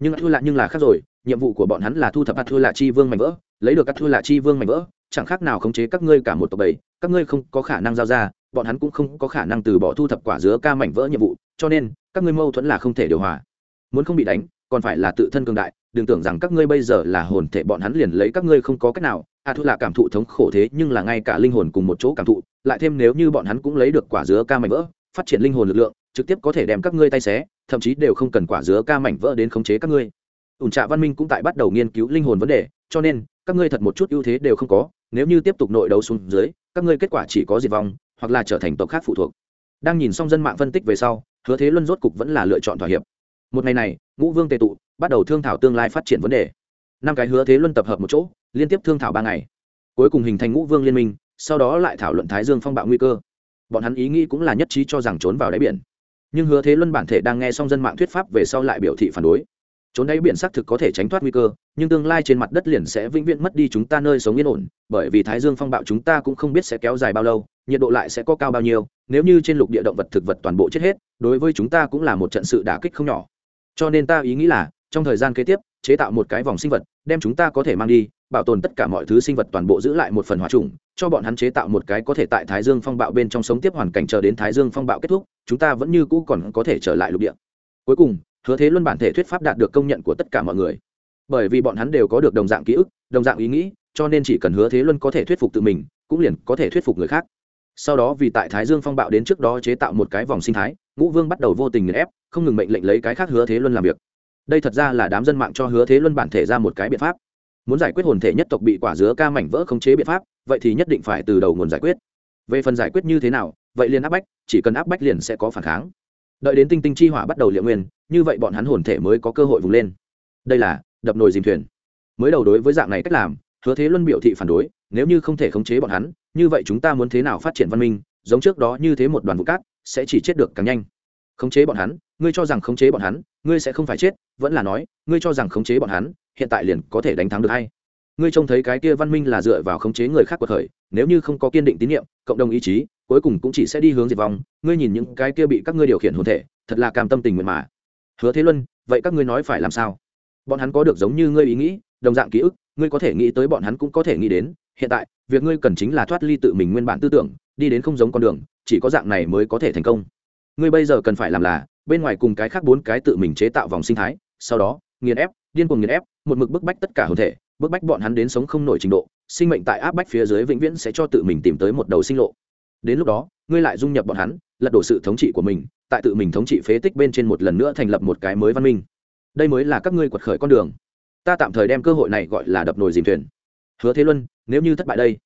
Nhưng thua lạ nhưng là khác rồi, nhiệm vụ của bọn hắn là thu thập các thua lạ chi vương mảnh vỡ, lấy được các thua lạ chi vương mảnh vỡ, chẳng khác nào khống chế các ngươi cả một tộc bầy các ngươi không có khả năng giao ra, bọn hắn cũng không có khả năng từ bỏ thu thập quả dứa ca mảnh vỡ nhiệm vụ, cho nên, các ngươi mâu thuẫn là không thể điều hòa. Muốn không bị đánh, còn phải là tự thân cường đại đừng tưởng rằng các ngươi bây giờ là hồn thể bọn hắn liền lấy các ngươi không có cách nào. A thu là cảm thụ thống khổ thế nhưng là ngay cả linh hồn cùng một chỗ cảm thụ, lại thêm nếu như bọn hắn cũng lấy được quả dứa ca mảnh vỡ, phát triển linh hồn lực lượng, trực tiếp có thể đem các ngươi tay xé, thậm chí đều không cần quả dứa ca mảnh vỡ đến khống chế các ngươi. Ủn trạ văn minh cũng tại bắt đầu nghiên cứu linh hồn vấn đề, cho nên, các ngươi thật một chút ưu thế đều không có, nếu như tiếp tục nội đấu xuống dưới, các ngươi kết quả chỉ có diệt vong, hoặc là trở thành tộc khác phụ thuộc. Đang nhìn xong dân mạng phân tích về sau, hứa thế luân rốt cục vẫn là lựa chọn thỏa hiệp một ngày này, ngũ vương tề tụ bắt đầu thương thảo tương lai phát triển vấn đề. Năm cái hứa thế luân tập hợp một chỗ, liên tiếp thương thảo ba ngày. Cuối cùng hình thành ngũ vương liên minh, sau đó lại thảo luận thái dương phong bạo nguy cơ. Bọn hắn ý nghĩ cũng là nhất trí cho rằng trốn vào đáy biển. Nhưng hứa thế luân bản thể đang nghe xong dân mạng thuyết pháp về sau lại biểu thị phản đối. Trốn đáy biển xác thực có thể tránh thoát nguy cơ, nhưng tương lai trên mặt đất liền sẽ vĩnh viễn mất đi chúng ta nơi sống yên ổn, bởi vì thái dương phong bạo chúng ta cũng không biết sẽ kéo dài bao lâu, nhiệt độ lại sẽ có cao bao nhiêu, nếu như trên lục địa động vật thực vật toàn bộ chết hết, đối với chúng ta cũng là một trận sự đả kích không nhỏ cho nên ta ý nghĩ là, trong thời gian kế tiếp, chế tạo một cái vòng sinh vật, đem chúng ta có thể mang đi, bảo tồn tất cả mọi thứ sinh vật toàn bộ giữ lại một phần hòa trùng, cho bọn hắn chế tạo một cái có thể tại thái dương phong bạo bên trong sống tiếp hoàn cảnh chờ đến thái dương phong bạo kết thúc, chúng ta vẫn như cũ còn có thể trở lại lục địa. Cuối cùng, hứa thế luân bản thể thuyết pháp đạt được công nhận của tất cả mọi người. Bởi vì bọn hắn đều có được đồng dạng ký ức, đồng dạng ý nghĩ, cho nên chỉ cần hứa thế luân có thể thuyết phục tự mình, cũng liền có thể thuyết phục người khác. Sau đó vì tại thái dương phong bạo đến trước đó chế tạo một cái vòng sinh thái ngũ vương bắt đầu vô tình nghiền ép, không ngừng mệnh lệnh lấy cái khác hứa thế luân làm việc. Đây thật ra là đám dân mạng cho hứa thế luân bản thể ra một cái biện pháp. Muốn giải quyết hồn thể nhất tộc bị quả dứa ca mảnh vỡ khống chế biện pháp, vậy thì nhất định phải từ đầu nguồn giải quyết. Về phần giải quyết như thế nào, vậy liền áp bách, chỉ cần áp bách liền sẽ có phản kháng. Đợi đến tinh tinh chi hỏa bắt đầu liệu nguyên, như vậy bọn hắn hồn thể mới có cơ hội vùng lên. Đây là đập nồi dìm thuyền. Mới đầu đối với dạng này cách làm, hứa thế luân biểu thị phản đối, nếu như không thể khống chế bọn hắn, như vậy chúng ta muốn thế nào phát triển văn minh giống trước đó như thế một đoàn vụ cát, sẽ chỉ chết được càng nhanh. Khống chế bọn hắn, ngươi cho rằng khống chế bọn hắn, ngươi sẽ không phải chết, vẫn là nói, ngươi cho rằng khống chế bọn hắn, hiện tại liền có thể đánh thắng được hay ngươi trông thấy cái kia văn minh là dựa vào khống chế người khác cuộc khởi, nếu như không có kiên định tín nhiệm, cộng đồng ý chí, cuối cùng cũng chỉ sẽ đi hướng diệt vong. Ngươi nhìn những cái kia bị các ngươi điều khiển hồn thể, thật là cam tâm tình nguyện mà. Hứa thế luân, vậy các ngươi nói phải làm sao? Bọn hắn có được giống như ngươi ý nghĩ, đồng dạng ký ức, ngươi có thể nghĩ tới bọn hắn cũng có thể nghĩ đến. Hiện tại, việc ngươi cần chính là thoát ly tự mình nguyên bản tư tưởng đi đến không giống con đường, chỉ có dạng này mới có thể thành công. Ngươi bây giờ cần phải làm là, bên ngoài cùng cái khác bốn cái tự mình chế tạo vòng sinh thái, sau đó, nghiền ép, điên cuồng nghiền ép, một mực bức bách tất cả hồn thể, bức bách bọn hắn đến sống không nổi trình độ, sinh mệnh tại áp bách phía dưới vĩnh viễn sẽ cho tự mình tìm tới một đầu sinh lộ. Đến lúc đó, ngươi lại dung nhập bọn hắn, lật đổ sự thống trị của mình, tại tự mình thống trị phế tích bên trên một lần nữa thành lập một cái mới văn minh. Đây mới là các ngươi quật khởi con đường. Ta tạm thời đem cơ hội này gọi là đập nồi dìm thuyền. Hứa thế luân, nếu như thất bại đây,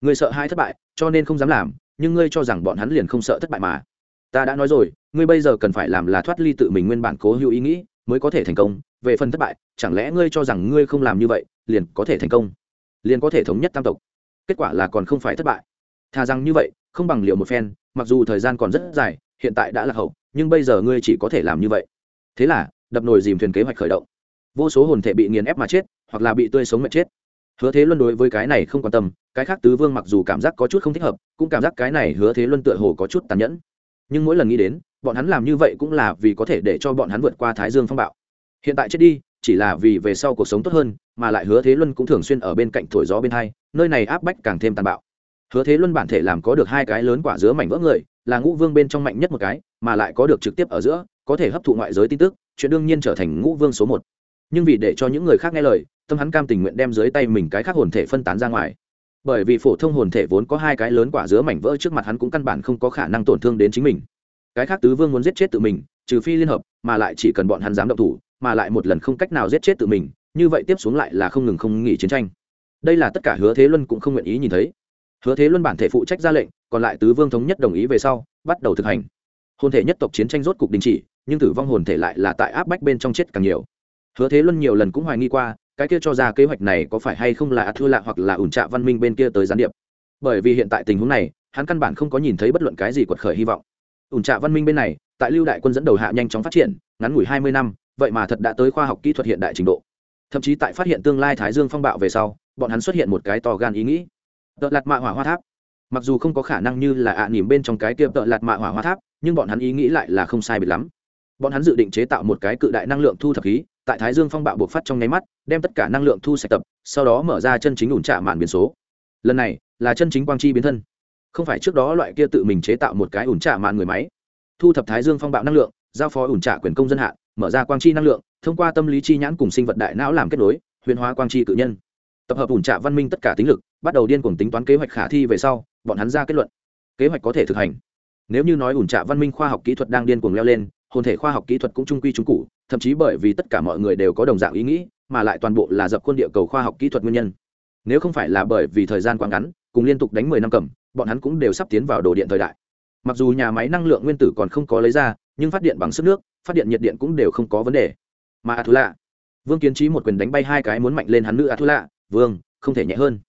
ngươi sợ hai thất bại, cho nên không dám làm nhưng ngươi cho rằng bọn hắn liền không sợ thất bại mà. Ta đã nói rồi, ngươi bây giờ cần phải làm là thoát ly tự mình nguyên bản cố hữu ý nghĩ, mới có thể thành công. Về phần thất bại, chẳng lẽ ngươi cho rằng ngươi không làm như vậy, liền có thể thành công? Liền có thể thống nhất tam tộc. Kết quả là còn không phải thất bại. Thà rằng như vậy, không bằng liệu một phen, mặc dù thời gian còn rất dài, hiện tại đã là hậu, nhưng bây giờ ngươi chỉ có thể làm như vậy. Thế là, đập nồi dìm thuyền kế hoạch khởi động. Vô số hồn thể bị nghiền ép mà chết, hoặc là bị tươi sống mà chết hứa thế luân đối với cái này không quan tâm, cái khác tứ vương mặc dù cảm giác có chút không thích hợp, cũng cảm giác cái này hứa thế luân tựa hồ có chút tàn nhẫn. Nhưng mỗi lần nghĩ đến, bọn hắn làm như vậy cũng là vì có thể để cho bọn hắn vượt qua thái dương phong bạo. Hiện tại chết đi, chỉ là vì về sau cuộc sống tốt hơn, mà lại hứa thế luân cũng thường xuyên ở bên cạnh thổi gió bên hai, nơi này áp bách càng thêm tàn bạo. Hứa thế luân bản thể làm có được hai cái lớn quả dứa mảnh vỡ người, là ngũ vương bên trong mạnh nhất một cái, mà lại có được trực tiếp ở giữa, có thể hấp thụ ngoại giới tin tức, chuyện đương nhiên trở thành ngũ vương số một. Nhưng vì để cho những người khác nghe lời tâm hắn cam tình nguyện đem dưới tay mình cái khác hồn thể phân tán ra ngoài. Bởi vì phổ thông hồn thể vốn có hai cái lớn quả dứa mảnh vỡ trước mặt hắn cũng căn bản không có khả năng tổn thương đến chính mình. Cái khác tứ vương muốn giết chết tự mình, trừ phi liên hợp, mà lại chỉ cần bọn hắn dám động thủ, mà lại một lần không cách nào giết chết tự mình, như vậy tiếp xuống lại là không ngừng không nghỉ chiến tranh. Đây là tất cả hứa thế luân cũng không nguyện ý nhìn thấy. Hứa thế luân bản thể phụ trách ra lệnh, còn lại tứ vương thống nhất đồng ý về sau, bắt đầu thực hành. Hồn thể nhất tộc chiến tranh rốt cục đình chỉ, nhưng tử vong hồn thể lại là tại áp bách bên trong chết càng nhiều. Hứa thế luân nhiều lần cũng hoài nghi qua cái kia cho ra kế hoạch này có phải hay không là thưa lạ hoặc là ủn trạ văn minh bên kia tới gián điệp? Bởi vì hiện tại tình huống này, hắn căn bản không có nhìn thấy bất luận cái gì quật khởi hy vọng. Ủn trạ văn minh bên này, tại lưu đại quân dẫn đầu hạ nhanh chóng phát triển, ngắn ngủi hai mươi năm, vậy mà thật đã tới khoa học kỹ thuật hiện đại trình độ. Thậm chí tại phát hiện tương lai thái dương phong bạo về sau, bọn hắn xuất hiện một cái to gan ý nghĩ. Tợ lạt mạ hỏa hoa tháp. Mặc dù không có khả năng như là ạ à nỉm bên trong cái kia tợ lạt mạ hỏa hoa tháp, nhưng bọn hắn ý nghĩ lại là không sai biệt lắm. Bọn hắn dự định chế tạo một cái cự đại năng lượng thu thập khí tại thái dương phong bạo buộc phát trong nháy mắt, đem tất cả năng lượng thu sạch tập, sau đó mở ra chân chính ủn trả mạn biến số. Lần này, là chân chính quang chi biến thân. Không phải trước đó loại kia tự mình chế tạo một cái ủn trả mạn người máy. Thu thập thái dương phong bạo năng lượng, giao phó ủn trả quyền công dân hạn, mở ra quang chi năng lượng, thông qua tâm lý chi nhãn cùng sinh vật đại não làm kết nối, huyền hóa quang chi cự nhân. Tập hợp ủn trả văn minh tất cả tính lực, bắt đầu điên cuồng tính toán kế hoạch khả thi về sau, bọn hắn ra kết luận. Kế hoạch có thể thực hành. Nếu như nói ủn trả văn minh khoa học kỹ thuật đang điên cuồng leo lên hồn thể khoa học kỹ thuật cũng trung quy trung cụ, thậm chí bởi vì tất cả mọi người đều có đồng dạng ý nghĩ, mà lại toàn bộ là dập khuôn địa cầu khoa học kỹ thuật nguyên nhân. Nếu không phải là bởi vì thời gian quá ngắn, cùng liên tục đánh mười năm cầm, bọn hắn cũng đều sắp tiến vào đồ điện thời đại. Mặc dù nhà máy năng lượng nguyên tử còn không có lấy ra, nhưng phát điện bằng sức nước, phát điện nhiệt điện cũng đều không có vấn đề. Mà a thú lạ vương kiến trí một quyền đánh bay hai cái muốn mạnh lên hắn nữ a thú lạ vương, không thể nhẹ hơn.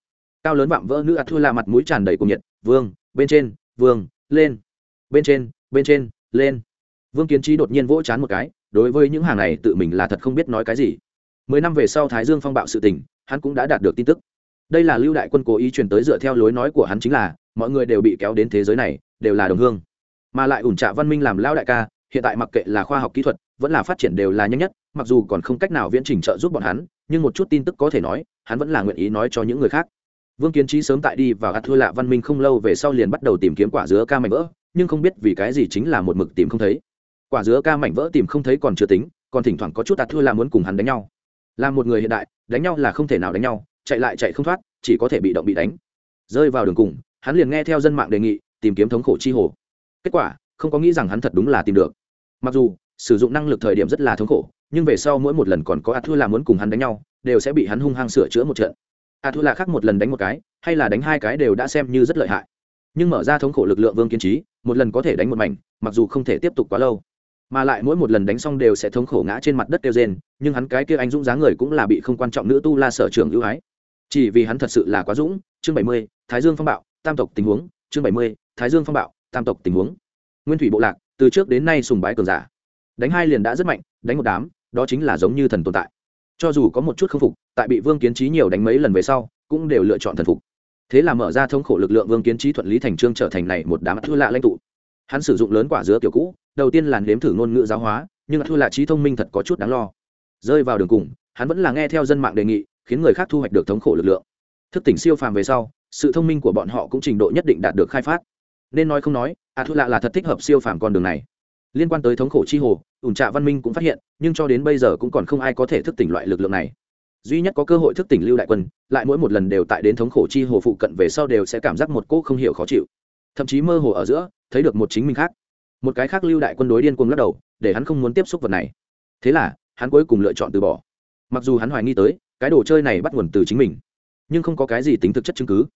Cao lớn vạm vỡ nữ a thú lạ mặt mũi tràn đầy cùng nhiệt, vương, bên trên, vương, lên, bên trên bên trên, lên vương kiến trí đột nhiên vỗ chán một cái, đối với những hàng này tự mình là thật không biết nói cái gì. Mười năm về sau thái dương phong bạo sự tình, hắn cũng đã đạt được tin tức. Đây là lưu đại quân cố ý truyền tới dựa theo lối nói của hắn chính là, mọi người đều bị kéo đến thế giới này, đều là đồng hương. Mà lại ủn trạ văn minh làm lao đại ca, hiện tại mặc kệ là khoa học kỹ thuật, vẫn là phát triển đều là nhanh nhất, mặc dù còn không cách nào viễn trình trợ giúp bọn hắn, nhưng một chút tin tức có thể nói, hắn vẫn là nguyện ý nói cho những người khác. Vương kiến trí sớm tại đi và gạt thua lạ văn minh không lâu về sau liền bắt đầu tìm kiếm quả dứa ca mạnh vỡ, nhưng không biết vì cái gì chính là một mực tìm không thấy quả dứa ca mảnh vỡ tìm không thấy còn chưa tính, còn thỉnh thoảng có chút tạt thua là muốn cùng hắn đánh nhau. Là một người hiện đại, đánh nhau là không thể nào đánh nhau, chạy lại chạy không thoát, chỉ có thể bị động bị đánh. Rơi vào đường cùng, hắn liền nghe theo dân mạng đề nghị, tìm kiếm thống khổ chi hồ. Kết quả, không có nghĩ rằng hắn thật đúng là tìm được. Mặc dù, sử dụng năng lực thời điểm rất là thống khổ, nhưng về sau mỗi một lần còn có a thua là muốn cùng hắn đánh nhau, đều sẽ bị hắn hung hăng sửa chữa một trận. A thua là khác một lần đánh một cái, hay là đánh hai cái đều đã xem như rất lợi hại. Nhưng mở ra thống khổ lực lượng vương kiên trí, một lần có thể đánh một mảnh, mặc dù không thể tiếp tục quá lâu mà lại mỗi một lần đánh xong đều sẽ thống khổ ngã trên mặt đất kêu rên, nhưng hắn cái kia anh dũng dáng người cũng là bị không quan trọng nữ tu la sở trường ưu ái. Chỉ vì hắn thật sự là quá dũng, chương bảy mươi, thái dương phong bạo, tam tộc tình huống, chương bảy mươi, thái dương phong bạo, tam tộc tình huống. Nguyên thủy bộ lạc, từ trước đến nay sùng bái cường giả. Đánh hai liền đã rất mạnh, đánh một đám, đó chính là giống như thần tồn tại. Cho dù có một chút k phục, tại bị vương kiến trí nhiều đánh mấy lần về sau, cũng đều lựa chọn thần phục. Thế là mở ra thống khổ lực lượng vương kiến trí thuận lý thành trương trở thành này một đám thua lạ lãnh tụ hắn sử dụng lớn quả dứa kiểu cũ, đầu tiên là nếm thử ngôn ngữ giáo hóa, nhưng thua lạ trí thông minh thật có chút đáng lo. Rơi vào đường cùng, hắn vẫn là nghe theo dân mạng đề nghị, khiến người khác thu hoạch được thống khổ lực lượng. Thức tỉnh siêu phàm về sau, sự thông minh của bọn họ cũng trình độ nhất định đạt được khai phát. Nên nói không nói, a thu lạ là thật thích hợp siêu phàm con đường này. Liên quan tới thống khổ chi hồ, ủn trạ văn minh cũng phát hiện, nhưng cho đến bây giờ cũng còn không ai có thể thức tỉnh loại lực lượng này. Duy nhất có cơ hội thức tỉnh lưu đại quân, lại mỗi một lần đều tại đến thống khổ chi hồ phụ cận về sau đều sẽ cảm giác một cỗ không hiểu khó chịu. Thậm chí mơ hồ ở giữa thấy được một chính mình khác. Một cái khác lưu đại quân đối điên cuồng lắc đầu, để hắn không muốn tiếp xúc vật này. Thế là, hắn cuối cùng lựa chọn từ bỏ. Mặc dù hắn hoài nghi tới, cái đồ chơi này bắt nguồn từ chính mình, nhưng không có cái gì tính thực chất chứng cứ.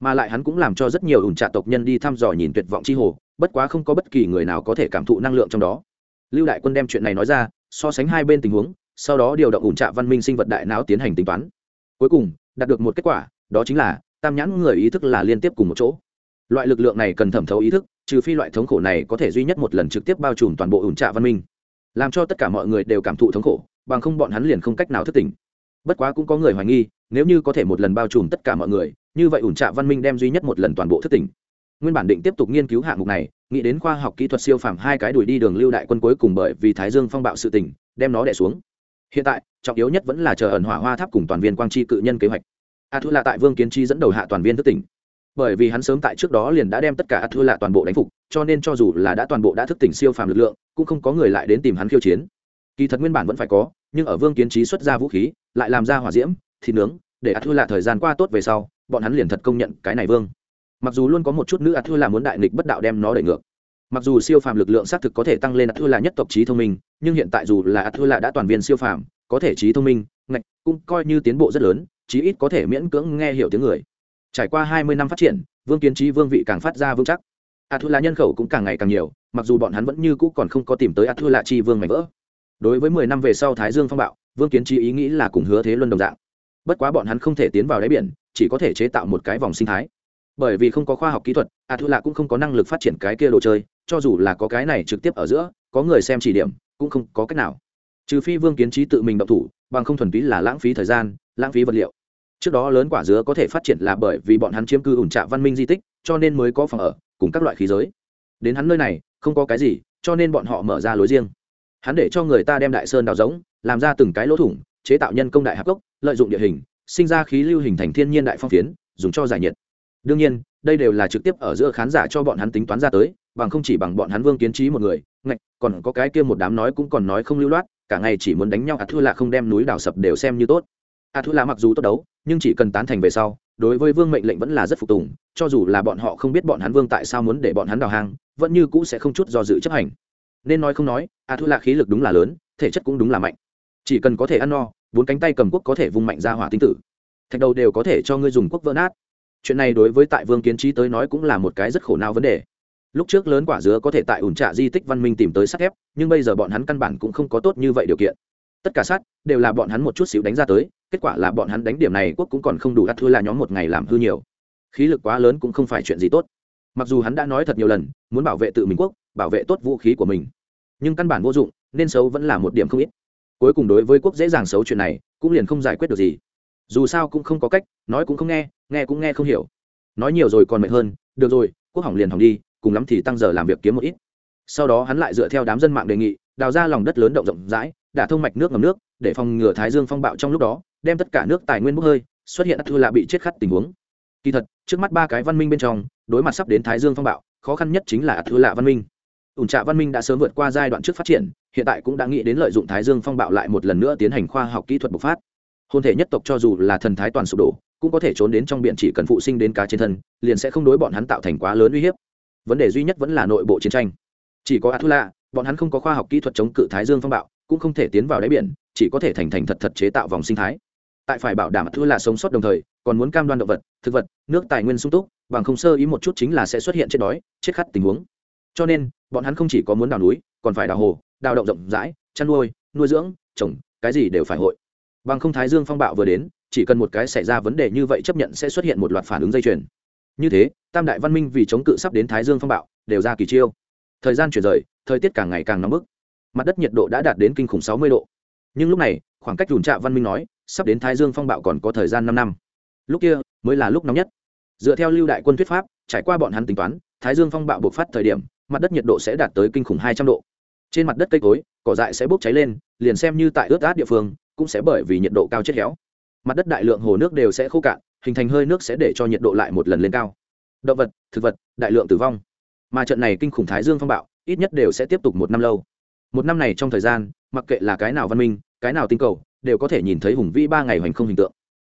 Mà lại hắn cũng làm cho rất nhiều ủn trạ tộc nhân đi thăm dò nhìn tuyệt vọng chi hồ, bất quá không có bất kỳ người nào có thể cảm thụ năng lượng trong đó. Lưu đại quân đem chuyện này nói ra, so sánh hai bên tình huống, sau đó điều động ủn trạ văn minh sinh vật đại não tiến hành tính toán. Cuối cùng, đạt được một kết quả, đó chính là, tam nhãn người ý thức là liên tiếp cùng một chỗ. Loại lực lượng này cần thẩm thấu ý thức trừ phi loại thống khổ này có thể duy nhất một lần trực tiếp bao trùm toàn bộ ủn trạ văn minh. Làm cho tất cả mọi người đều cảm thụ thống khổ, bằng không bọn hắn liền không cách nào thức tỉnh. Bất quá cũng có người hoài nghi, nếu như có thể một lần bao trùm tất cả mọi người, như vậy ủn trạ văn minh đem duy nhất một lần toàn bộ thức tỉnh. Nguyên bản định tiếp tục nghiên cứu hạng mục này, nghĩ đến khoa học kỹ thuật siêu phàm hai cái đuổi đi đường lưu đại quân cuối cùng bởi vì thái dương phong bạo sự tỉnh, đem nó đẻ xuống. Hiện tại, trọng yếu nhất vẫn là chờ ẩn hỏa hoa tháp cùng toàn viên quang tri cự nhân kế hoạch. A thu là tại vương kiến tri dẫn đầu hạ toàn viên thức tỉnh bởi vì hắn sớm tại trước đó liền đã đem tất cả ắt thua lạ toàn bộ đánh phục, cho nên cho dù là đã toàn bộ đã thức tỉnh siêu phàm lực lượng, cũng không có người lại đến tìm hắn khiêu chiến. Kỳ thật nguyên bản vẫn phải có, nhưng ở vương kiến trí xuất ra vũ khí, lại làm ra hỏa diễm, thịt nướng, để ắt thua lạ thời gian qua tốt về sau, bọn hắn liền thật công nhận cái này vương. Mặc dù luôn có một chút nữ ắt thua là muốn đại nghịch bất đạo đem nó đẩy ngược. Mặc dù siêu phàm lực lượng xác thực có thể tăng lên ắt thua là nhất tộc trí thông minh, nhưng hiện tại dù là ắt thua là đã toàn viên siêu phàm, có thể trí thông minh, ngạch, cũng coi như tiến bộ rất lớn, chí ít có thể miễn cưỡng nghe hiểu tiếng người trải qua hai mươi năm phát triển, vương kiến trí vương vị càng phát ra vững chắc. A thu là nhân khẩu cũng càng ngày càng nhiều, mặc dù bọn hắn vẫn như cũ còn không có tìm tới a thu là chi vương mảnh vỡ. Đối với mười năm về sau thái dương phong bạo, vương kiến trí ý nghĩ là cùng hứa thế luân đồng dạng. Bất quá bọn hắn không thể tiến vào đáy biển, chỉ có thể chế tạo một cái vòng sinh thái. Bởi vì không có khoa học kỹ thuật a thu là cũng không có năng lực phát triển cái kia đồ chơi, cho dù là có cái này trực tiếp ở giữa, có người xem chỉ điểm, cũng không có cách nào. Trừ phi vương kiến trí tự mình động thủ, bằng không thuần túy là lãng phí thời gian, lãng phí vật liệu trước đó lớn quả dứa có thể phát triển là bởi vì bọn hắn chiếm cư ủn trạ văn minh di tích, cho nên mới có phòng ở, cùng các loại khí giới. Đến hắn nơi này, không có cái gì, cho nên bọn họ mở ra lối riêng. Hắn để cho người ta đem đại sơn đào giống làm ra từng cái lỗ thủng, chế tạo nhân công đại hạp gốc, lợi dụng địa hình, sinh ra khí lưu hình thành thiên nhiên đại phong phiến, dùng cho giải nhiệt. Đương nhiên, đây đều là trực tiếp ở giữa khán giả cho bọn hắn tính toán ra tới, bằng không chỉ bằng bọn hắn vương kiến trí một người, ngạch, còn có cái kia một đám nói cũng còn nói không lưu loát, cả ngày chỉ muốn đánh nhau ạt thua là không đem núi đào sập đều xem như tốt. A Thu là mặc dù tốt đấu, nhưng chỉ cần tán thành về sau, đối với vương mệnh lệnh vẫn là rất phục tùng, cho dù là bọn họ không biết bọn hắn vương tại sao muốn để bọn hắn đào hang, vẫn như cũ sẽ không chút do dự chấp hành. Nên nói không nói, A Thu là khí lực đúng là lớn, thể chất cũng đúng là mạnh. Chỉ cần có thể ăn no, bốn cánh tay cầm quốc có thể vung mạnh ra hỏa tinh tử. Thạch đầu đều có thể cho ngươi dùng quốc vỡ nát. Chuyện này đối với tại vương kiến trí tới nói cũng là một cái rất khổ não vấn đề. Lúc trước lớn quả dứa có thể tại ủn trạ di tích văn minh tìm tới sắt thép, nhưng bây giờ bọn hắn căn bản cũng không có tốt như vậy điều kiện. Tất cả sắt đều là bọn hắn một chút xíu đánh ra tới kết quả là bọn hắn đánh điểm này quốc cũng còn không đủ ắt thua là nhóm một ngày làm hư nhiều. Khí lực quá lớn cũng không phải chuyện gì tốt. Mặc dù hắn đã nói thật nhiều lần, muốn bảo vệ tự mình quốc, bảo vệ tốt vũ khí của mình. Nhưng căn bản vô dụng, nên xấu vẫn là một điểm không ít. Cuối cùng đối với quốc dễ dàng xấu chuyện này, cũng liền không giải quyết được gì. Dù sao cũng không có cách, nói cũng không nghe nghe cũng nghe không hiểu. Nói nhiều rồi còn mệt hơn, được rồi, quốc hỏng liền hỏng đi, cùng lắm thì tăng giờ làm việc kiếm một ít. Sau đó hắn lại dựa theo đám dân mạng đề nghị, đào ra lòng đất lớn động rộng rãi đã thông mạch nước ngầm nước, để phòng ngừa thái dương phong bạo trong lúc đó đem tất cả nước tài nguyên bốc hơi, xuất hiện thư lạ bị chết khát tình huống. Kỳ thật, trước mắt ba cái văn minh bên trong, đối mặt sắp đến thái dương phong bạo, khó khăn nhất chính là thư lạ văn minh. Ủn trạ văn minh đã sớm vượt qua giai đoạn trước phát triển, hiện tại cũng đã nghĩ đến lợi dụng thái dương phong bạo lại một lần nữa tiến hành khoa học kỹ thuật bộc phát. Hôn thể nhất tộc cho dù là thần thái toàn sụp đổ, cũng có thể trốn đến trong biển chỉ cần phụ sinh đến cá trên thân, liền sẽ không đối bọn hắn tạo thành quá lớn uy hiếp. Vấn đề duy nhất vẫn là nội bộ chiến tranh. Chỉ có atula, bọn hắn không có khoa học kỹ thuật chống cự thái dương phong bạo, cũng không thể tiến vào đáy biển, chỉ có thể thành thành thật thật chế tạo vòng sinh thái tại phải bảo đảm atula sống sót đồng thời, còn muốn cam đoan động vật, thực vật, nước tài nguyên sung túc, bằng không sơ ý một chút chính là sẽ xuất hiện chết đói, chết khát tình huống. Cho nên, bọn hắn không chỉ có muốn đào núi, còn phải đào hồ, đào động rộng rãi, chăn nuôi nuôi dưỡng, trồng, cái gì đều phải hội. Bằng không thái dương phong bạo vừa đến, chỉ cần một cái xảy ra vấn đề như vậy chấp nhận sẽ xuất hiện một loạt phản ứng dây chuyền. Như thế, tam đại văn minh vì chống cự sắp đến thái dương phong bạo, đều ra kỳ chiêu. Thời gian chuyển rời, thời tiết càng ngày càng nóng bức. Mặt đất nhiệt độ đã đạt đến kinh khủng sáu mươi độ. Nhưng lúc này, khoảng cách đùn trạ văn minh nói sắp đến thái dương phong bạo còn có thời gian năm năm. Lúc kia, mới là lúc nóng nhất. Dựa theo lưu đại quân thuyết pháp, trải qua bọn hắn tính toán, thái dương phong bạo buộc phát thời điểm, mặt đất nhiệt độ sẽ đạt tới kinh khủng hai trăm độ. Trên mặt đất cây cối, cỏ dại sẽ bốc cháy lên, liền xem như tại ướt át địa phương, cũng sẽ bởi vì nhiệt độ cao chết héo. Mặt đất đại lượng hồ nước đều sẽ khô cạn, hình thành hơi nước sẽ để cho nhiệt độ lại một lần lên cao. Động vật, thực vật, đại lượng tử vong. Mà trận này kinh khủng thái dương phong bạo, ít nhất đều sẽ tiếp tục một năm lâu. Một năm này trong thời gian, mặc kệ là cái nào văn minh, cái nào tinh cầu đều có thể nhìn thấy hùng vĩ ba ngày hoành không hình tượng.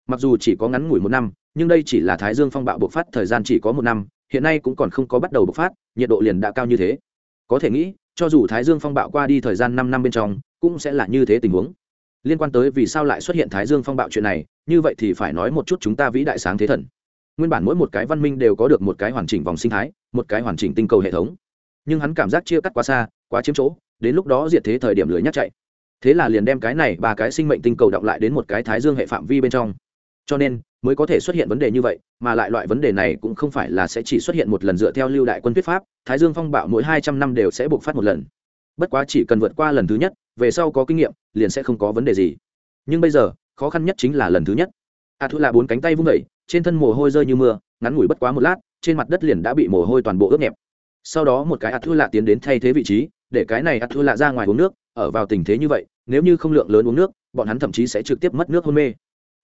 Mặc dù chỉ có ngắn ngủi một năm, nhưng đây chỉ là thái dương phong bạo bộc phát thời gian chỉ có một năm, hiện nay cũng còn không có bắt đầu bộc phát, nhiệt độ liền đã cao như thế. Có thể nghĩ, cho dù thái dương phong bạo qua đi thời gian năm năm bên trong, cũng sẽ là như thế tình huống. Liên quan tới vì sao lại xuất hiện thái dương phong bạo chuyện này, như vậy thì phải nói một chút chúng ta vĩ đại sáng thế thần. Nguyên bản mỗi một cái văn minh đều có được một cái hoàn chỉnh vòng sinh thái, một cái hoàn chỉnh tinh cầu hệ thống. Nhưng hắn cảm giác chia cắt quá xa, quá chiếm chỗ, đến lúc đó diệt thế thời điểm lưới nhắc chạy thế là liền đem cái này ba cái sinh mệnh tinh cầu động lại đến một cái thái dương hệ phạm vi bên trong. Cho nên, mới có thể xuất hiện vấn đề như vậy, mà lại loại vấn đề này cũng không phải là sẽ chỉ xuất hiện một lần dựa theo lưu đại quân thuyết pháp, thái dương phong bạo mỗi hai trăm năm đều sẽ bộc phát một lần. Bất quá chỉ cần vượt qua lần thứ nhất, về sau có kinh nghiệm, liền sẽ không có vấn đề gì. Nhưng bây giờ, khó khăn nhất chính là lần thứ nhất. A thu là bốn cánh tay vung vẩy trên thân mồ hôi rơi như mưa, ngắn ngủi bất quá một lát, trên mặt đất liền đã bị mồ hôi toàn bộ ướt nhẹp. Sau đó một cái a thu lạ tiến đến thay thế vị trí để cái này ắt thua lạ ra ngoài uống nước, ở vào tình thế như vậy, nếu như không lượng lớn uống nước, bọn hắn thậm chí sẽ trực tiếp mất nước hôn mê.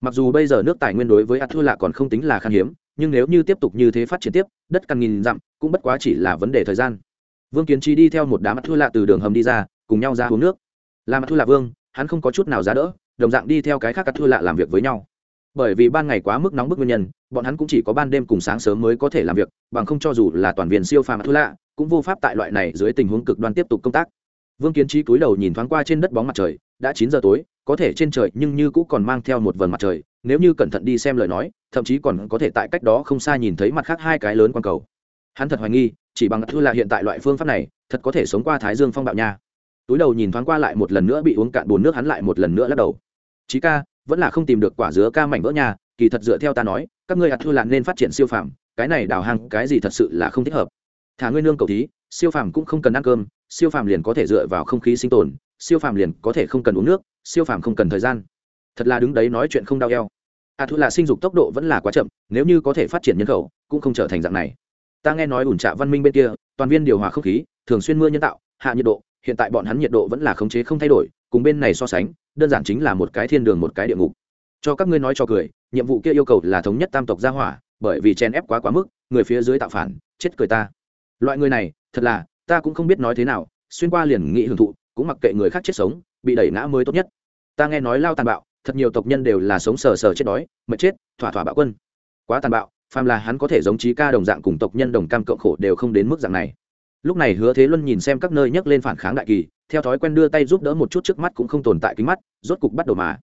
Mặc dù bây giờ nước tài nguyên đối với ắt thua lạ còn không tính là khan hiếm, nhưng nếu như tiếp tục như thế phát triển tiếp, đất càng nghìn dặm, cũng bất quá chỉ là vấn đề thời gian. Vương kiến trí đi theo một đám thua lạ từ đường hầm đi ra, cùng nhau ra uống nước. Làm thua lạ vương, hắn không có chút nào giá đỡ, đồng dạng đi theo cái khác ắt thua lạ làm việc với nhau bởi vì ban ngày quá mức nóng bức nguyên nhân, bọn hắn cũng chỉ có ban đêm cùng sáng sớm mới có thể làm việc, bằng không cho dù là toàn viên siêu phàm thua lạ cũng vô pháp tại loại này dưới tình huống cực đoan tiếp tục công tác. Vương kiến trí cúi đầu nhìn thoáng qua trên đất bóng mặt trời, đã chín giờ tối, có thể trên trời nhưng như cũng còn mang theo một vần mặt trời, nếu như cẩn thận đi xem lời nói, thậm chí còn có thể tại cách đó không xa nhìn thấy mặt khác hai cái lớn quang cầu. Hắn thật hoài nghi, chỉ bằng thư là hiện tại loại phương pháp này, thật có thể sống qua thái dương phong bạo nha. Túi đầu nhìn thoáng qua lại một lần nữa bị uống cạn bồn nước, hắn lại một lần nữa lắc đầu. Chí ca vẫn là không tìm được quả dứa ca mảnh vỡ nhà, kỳ thật dựa theo ta nói, các ngươi ạt thư lạn nên phát triển siêu phàm, cái này đào hàng cái gì thật sự là không thích hợp. Thả ngươi nương cầu thí, siêu phàm cũng không cần ăn cơm, siêu phàm liền có thể dựa vào không khí sinh tồn, siêu phàm liền có thể không cần uống nước, siêu phàm không cần thời gian. Thật là đứng đấy nói chuyện không đau eo. A thu là sinh dục tốc độ vẫn là quá chậm, nếu như có thể phát triển nhân khẩu, cũng không trở thành dạng này. Ta nghe nói ủn trạ văn minh bên kia, toàn viên điều hòa không khí, thường xuyên mưa nhân tạo, hạ nhiệt độ, hiện tại bọn hắn nhiệt độ vẫn là khống chế không thay đổi cùng bên này so sánh, đơn giản chính là một cái thiên đường một cái địa ngục. Cho các ngươi nói cho cười, nhiệm vụ kia yêu cầu là thống nhất tam tộc gia hỏa, bởi vì chen ép quá quá mức, người phía dưới tạo phản, chết cười ta. Loại người này, thật là, ta cũng không biết nói thế nào, xuyên qua liền nghị hưởng thụ, cũng mặc kệ người khác chết sống, bị đẩy ngã mới tốt nhất. Ta nghe nói lao tàn bạo, thật nhiều tộc nhân đều là sống sờ sờ chết đói, mệt chết, thỏa thỏa bạo quân. Quá tàn bạo, phàm là hắn có thể giống trí ca đồng dạng cùng tộc nhân đồng cam cộng khổ đều không đến mức dạng này. Lúc này hứa thế luân nhìn xem các nơi nhấc lên phản kháng đại kỳ theo thói quen đưa tay giúp đỡ một chút trước mắt cũng không tồn tại kính mắt, rốt cục bắt đầu mà.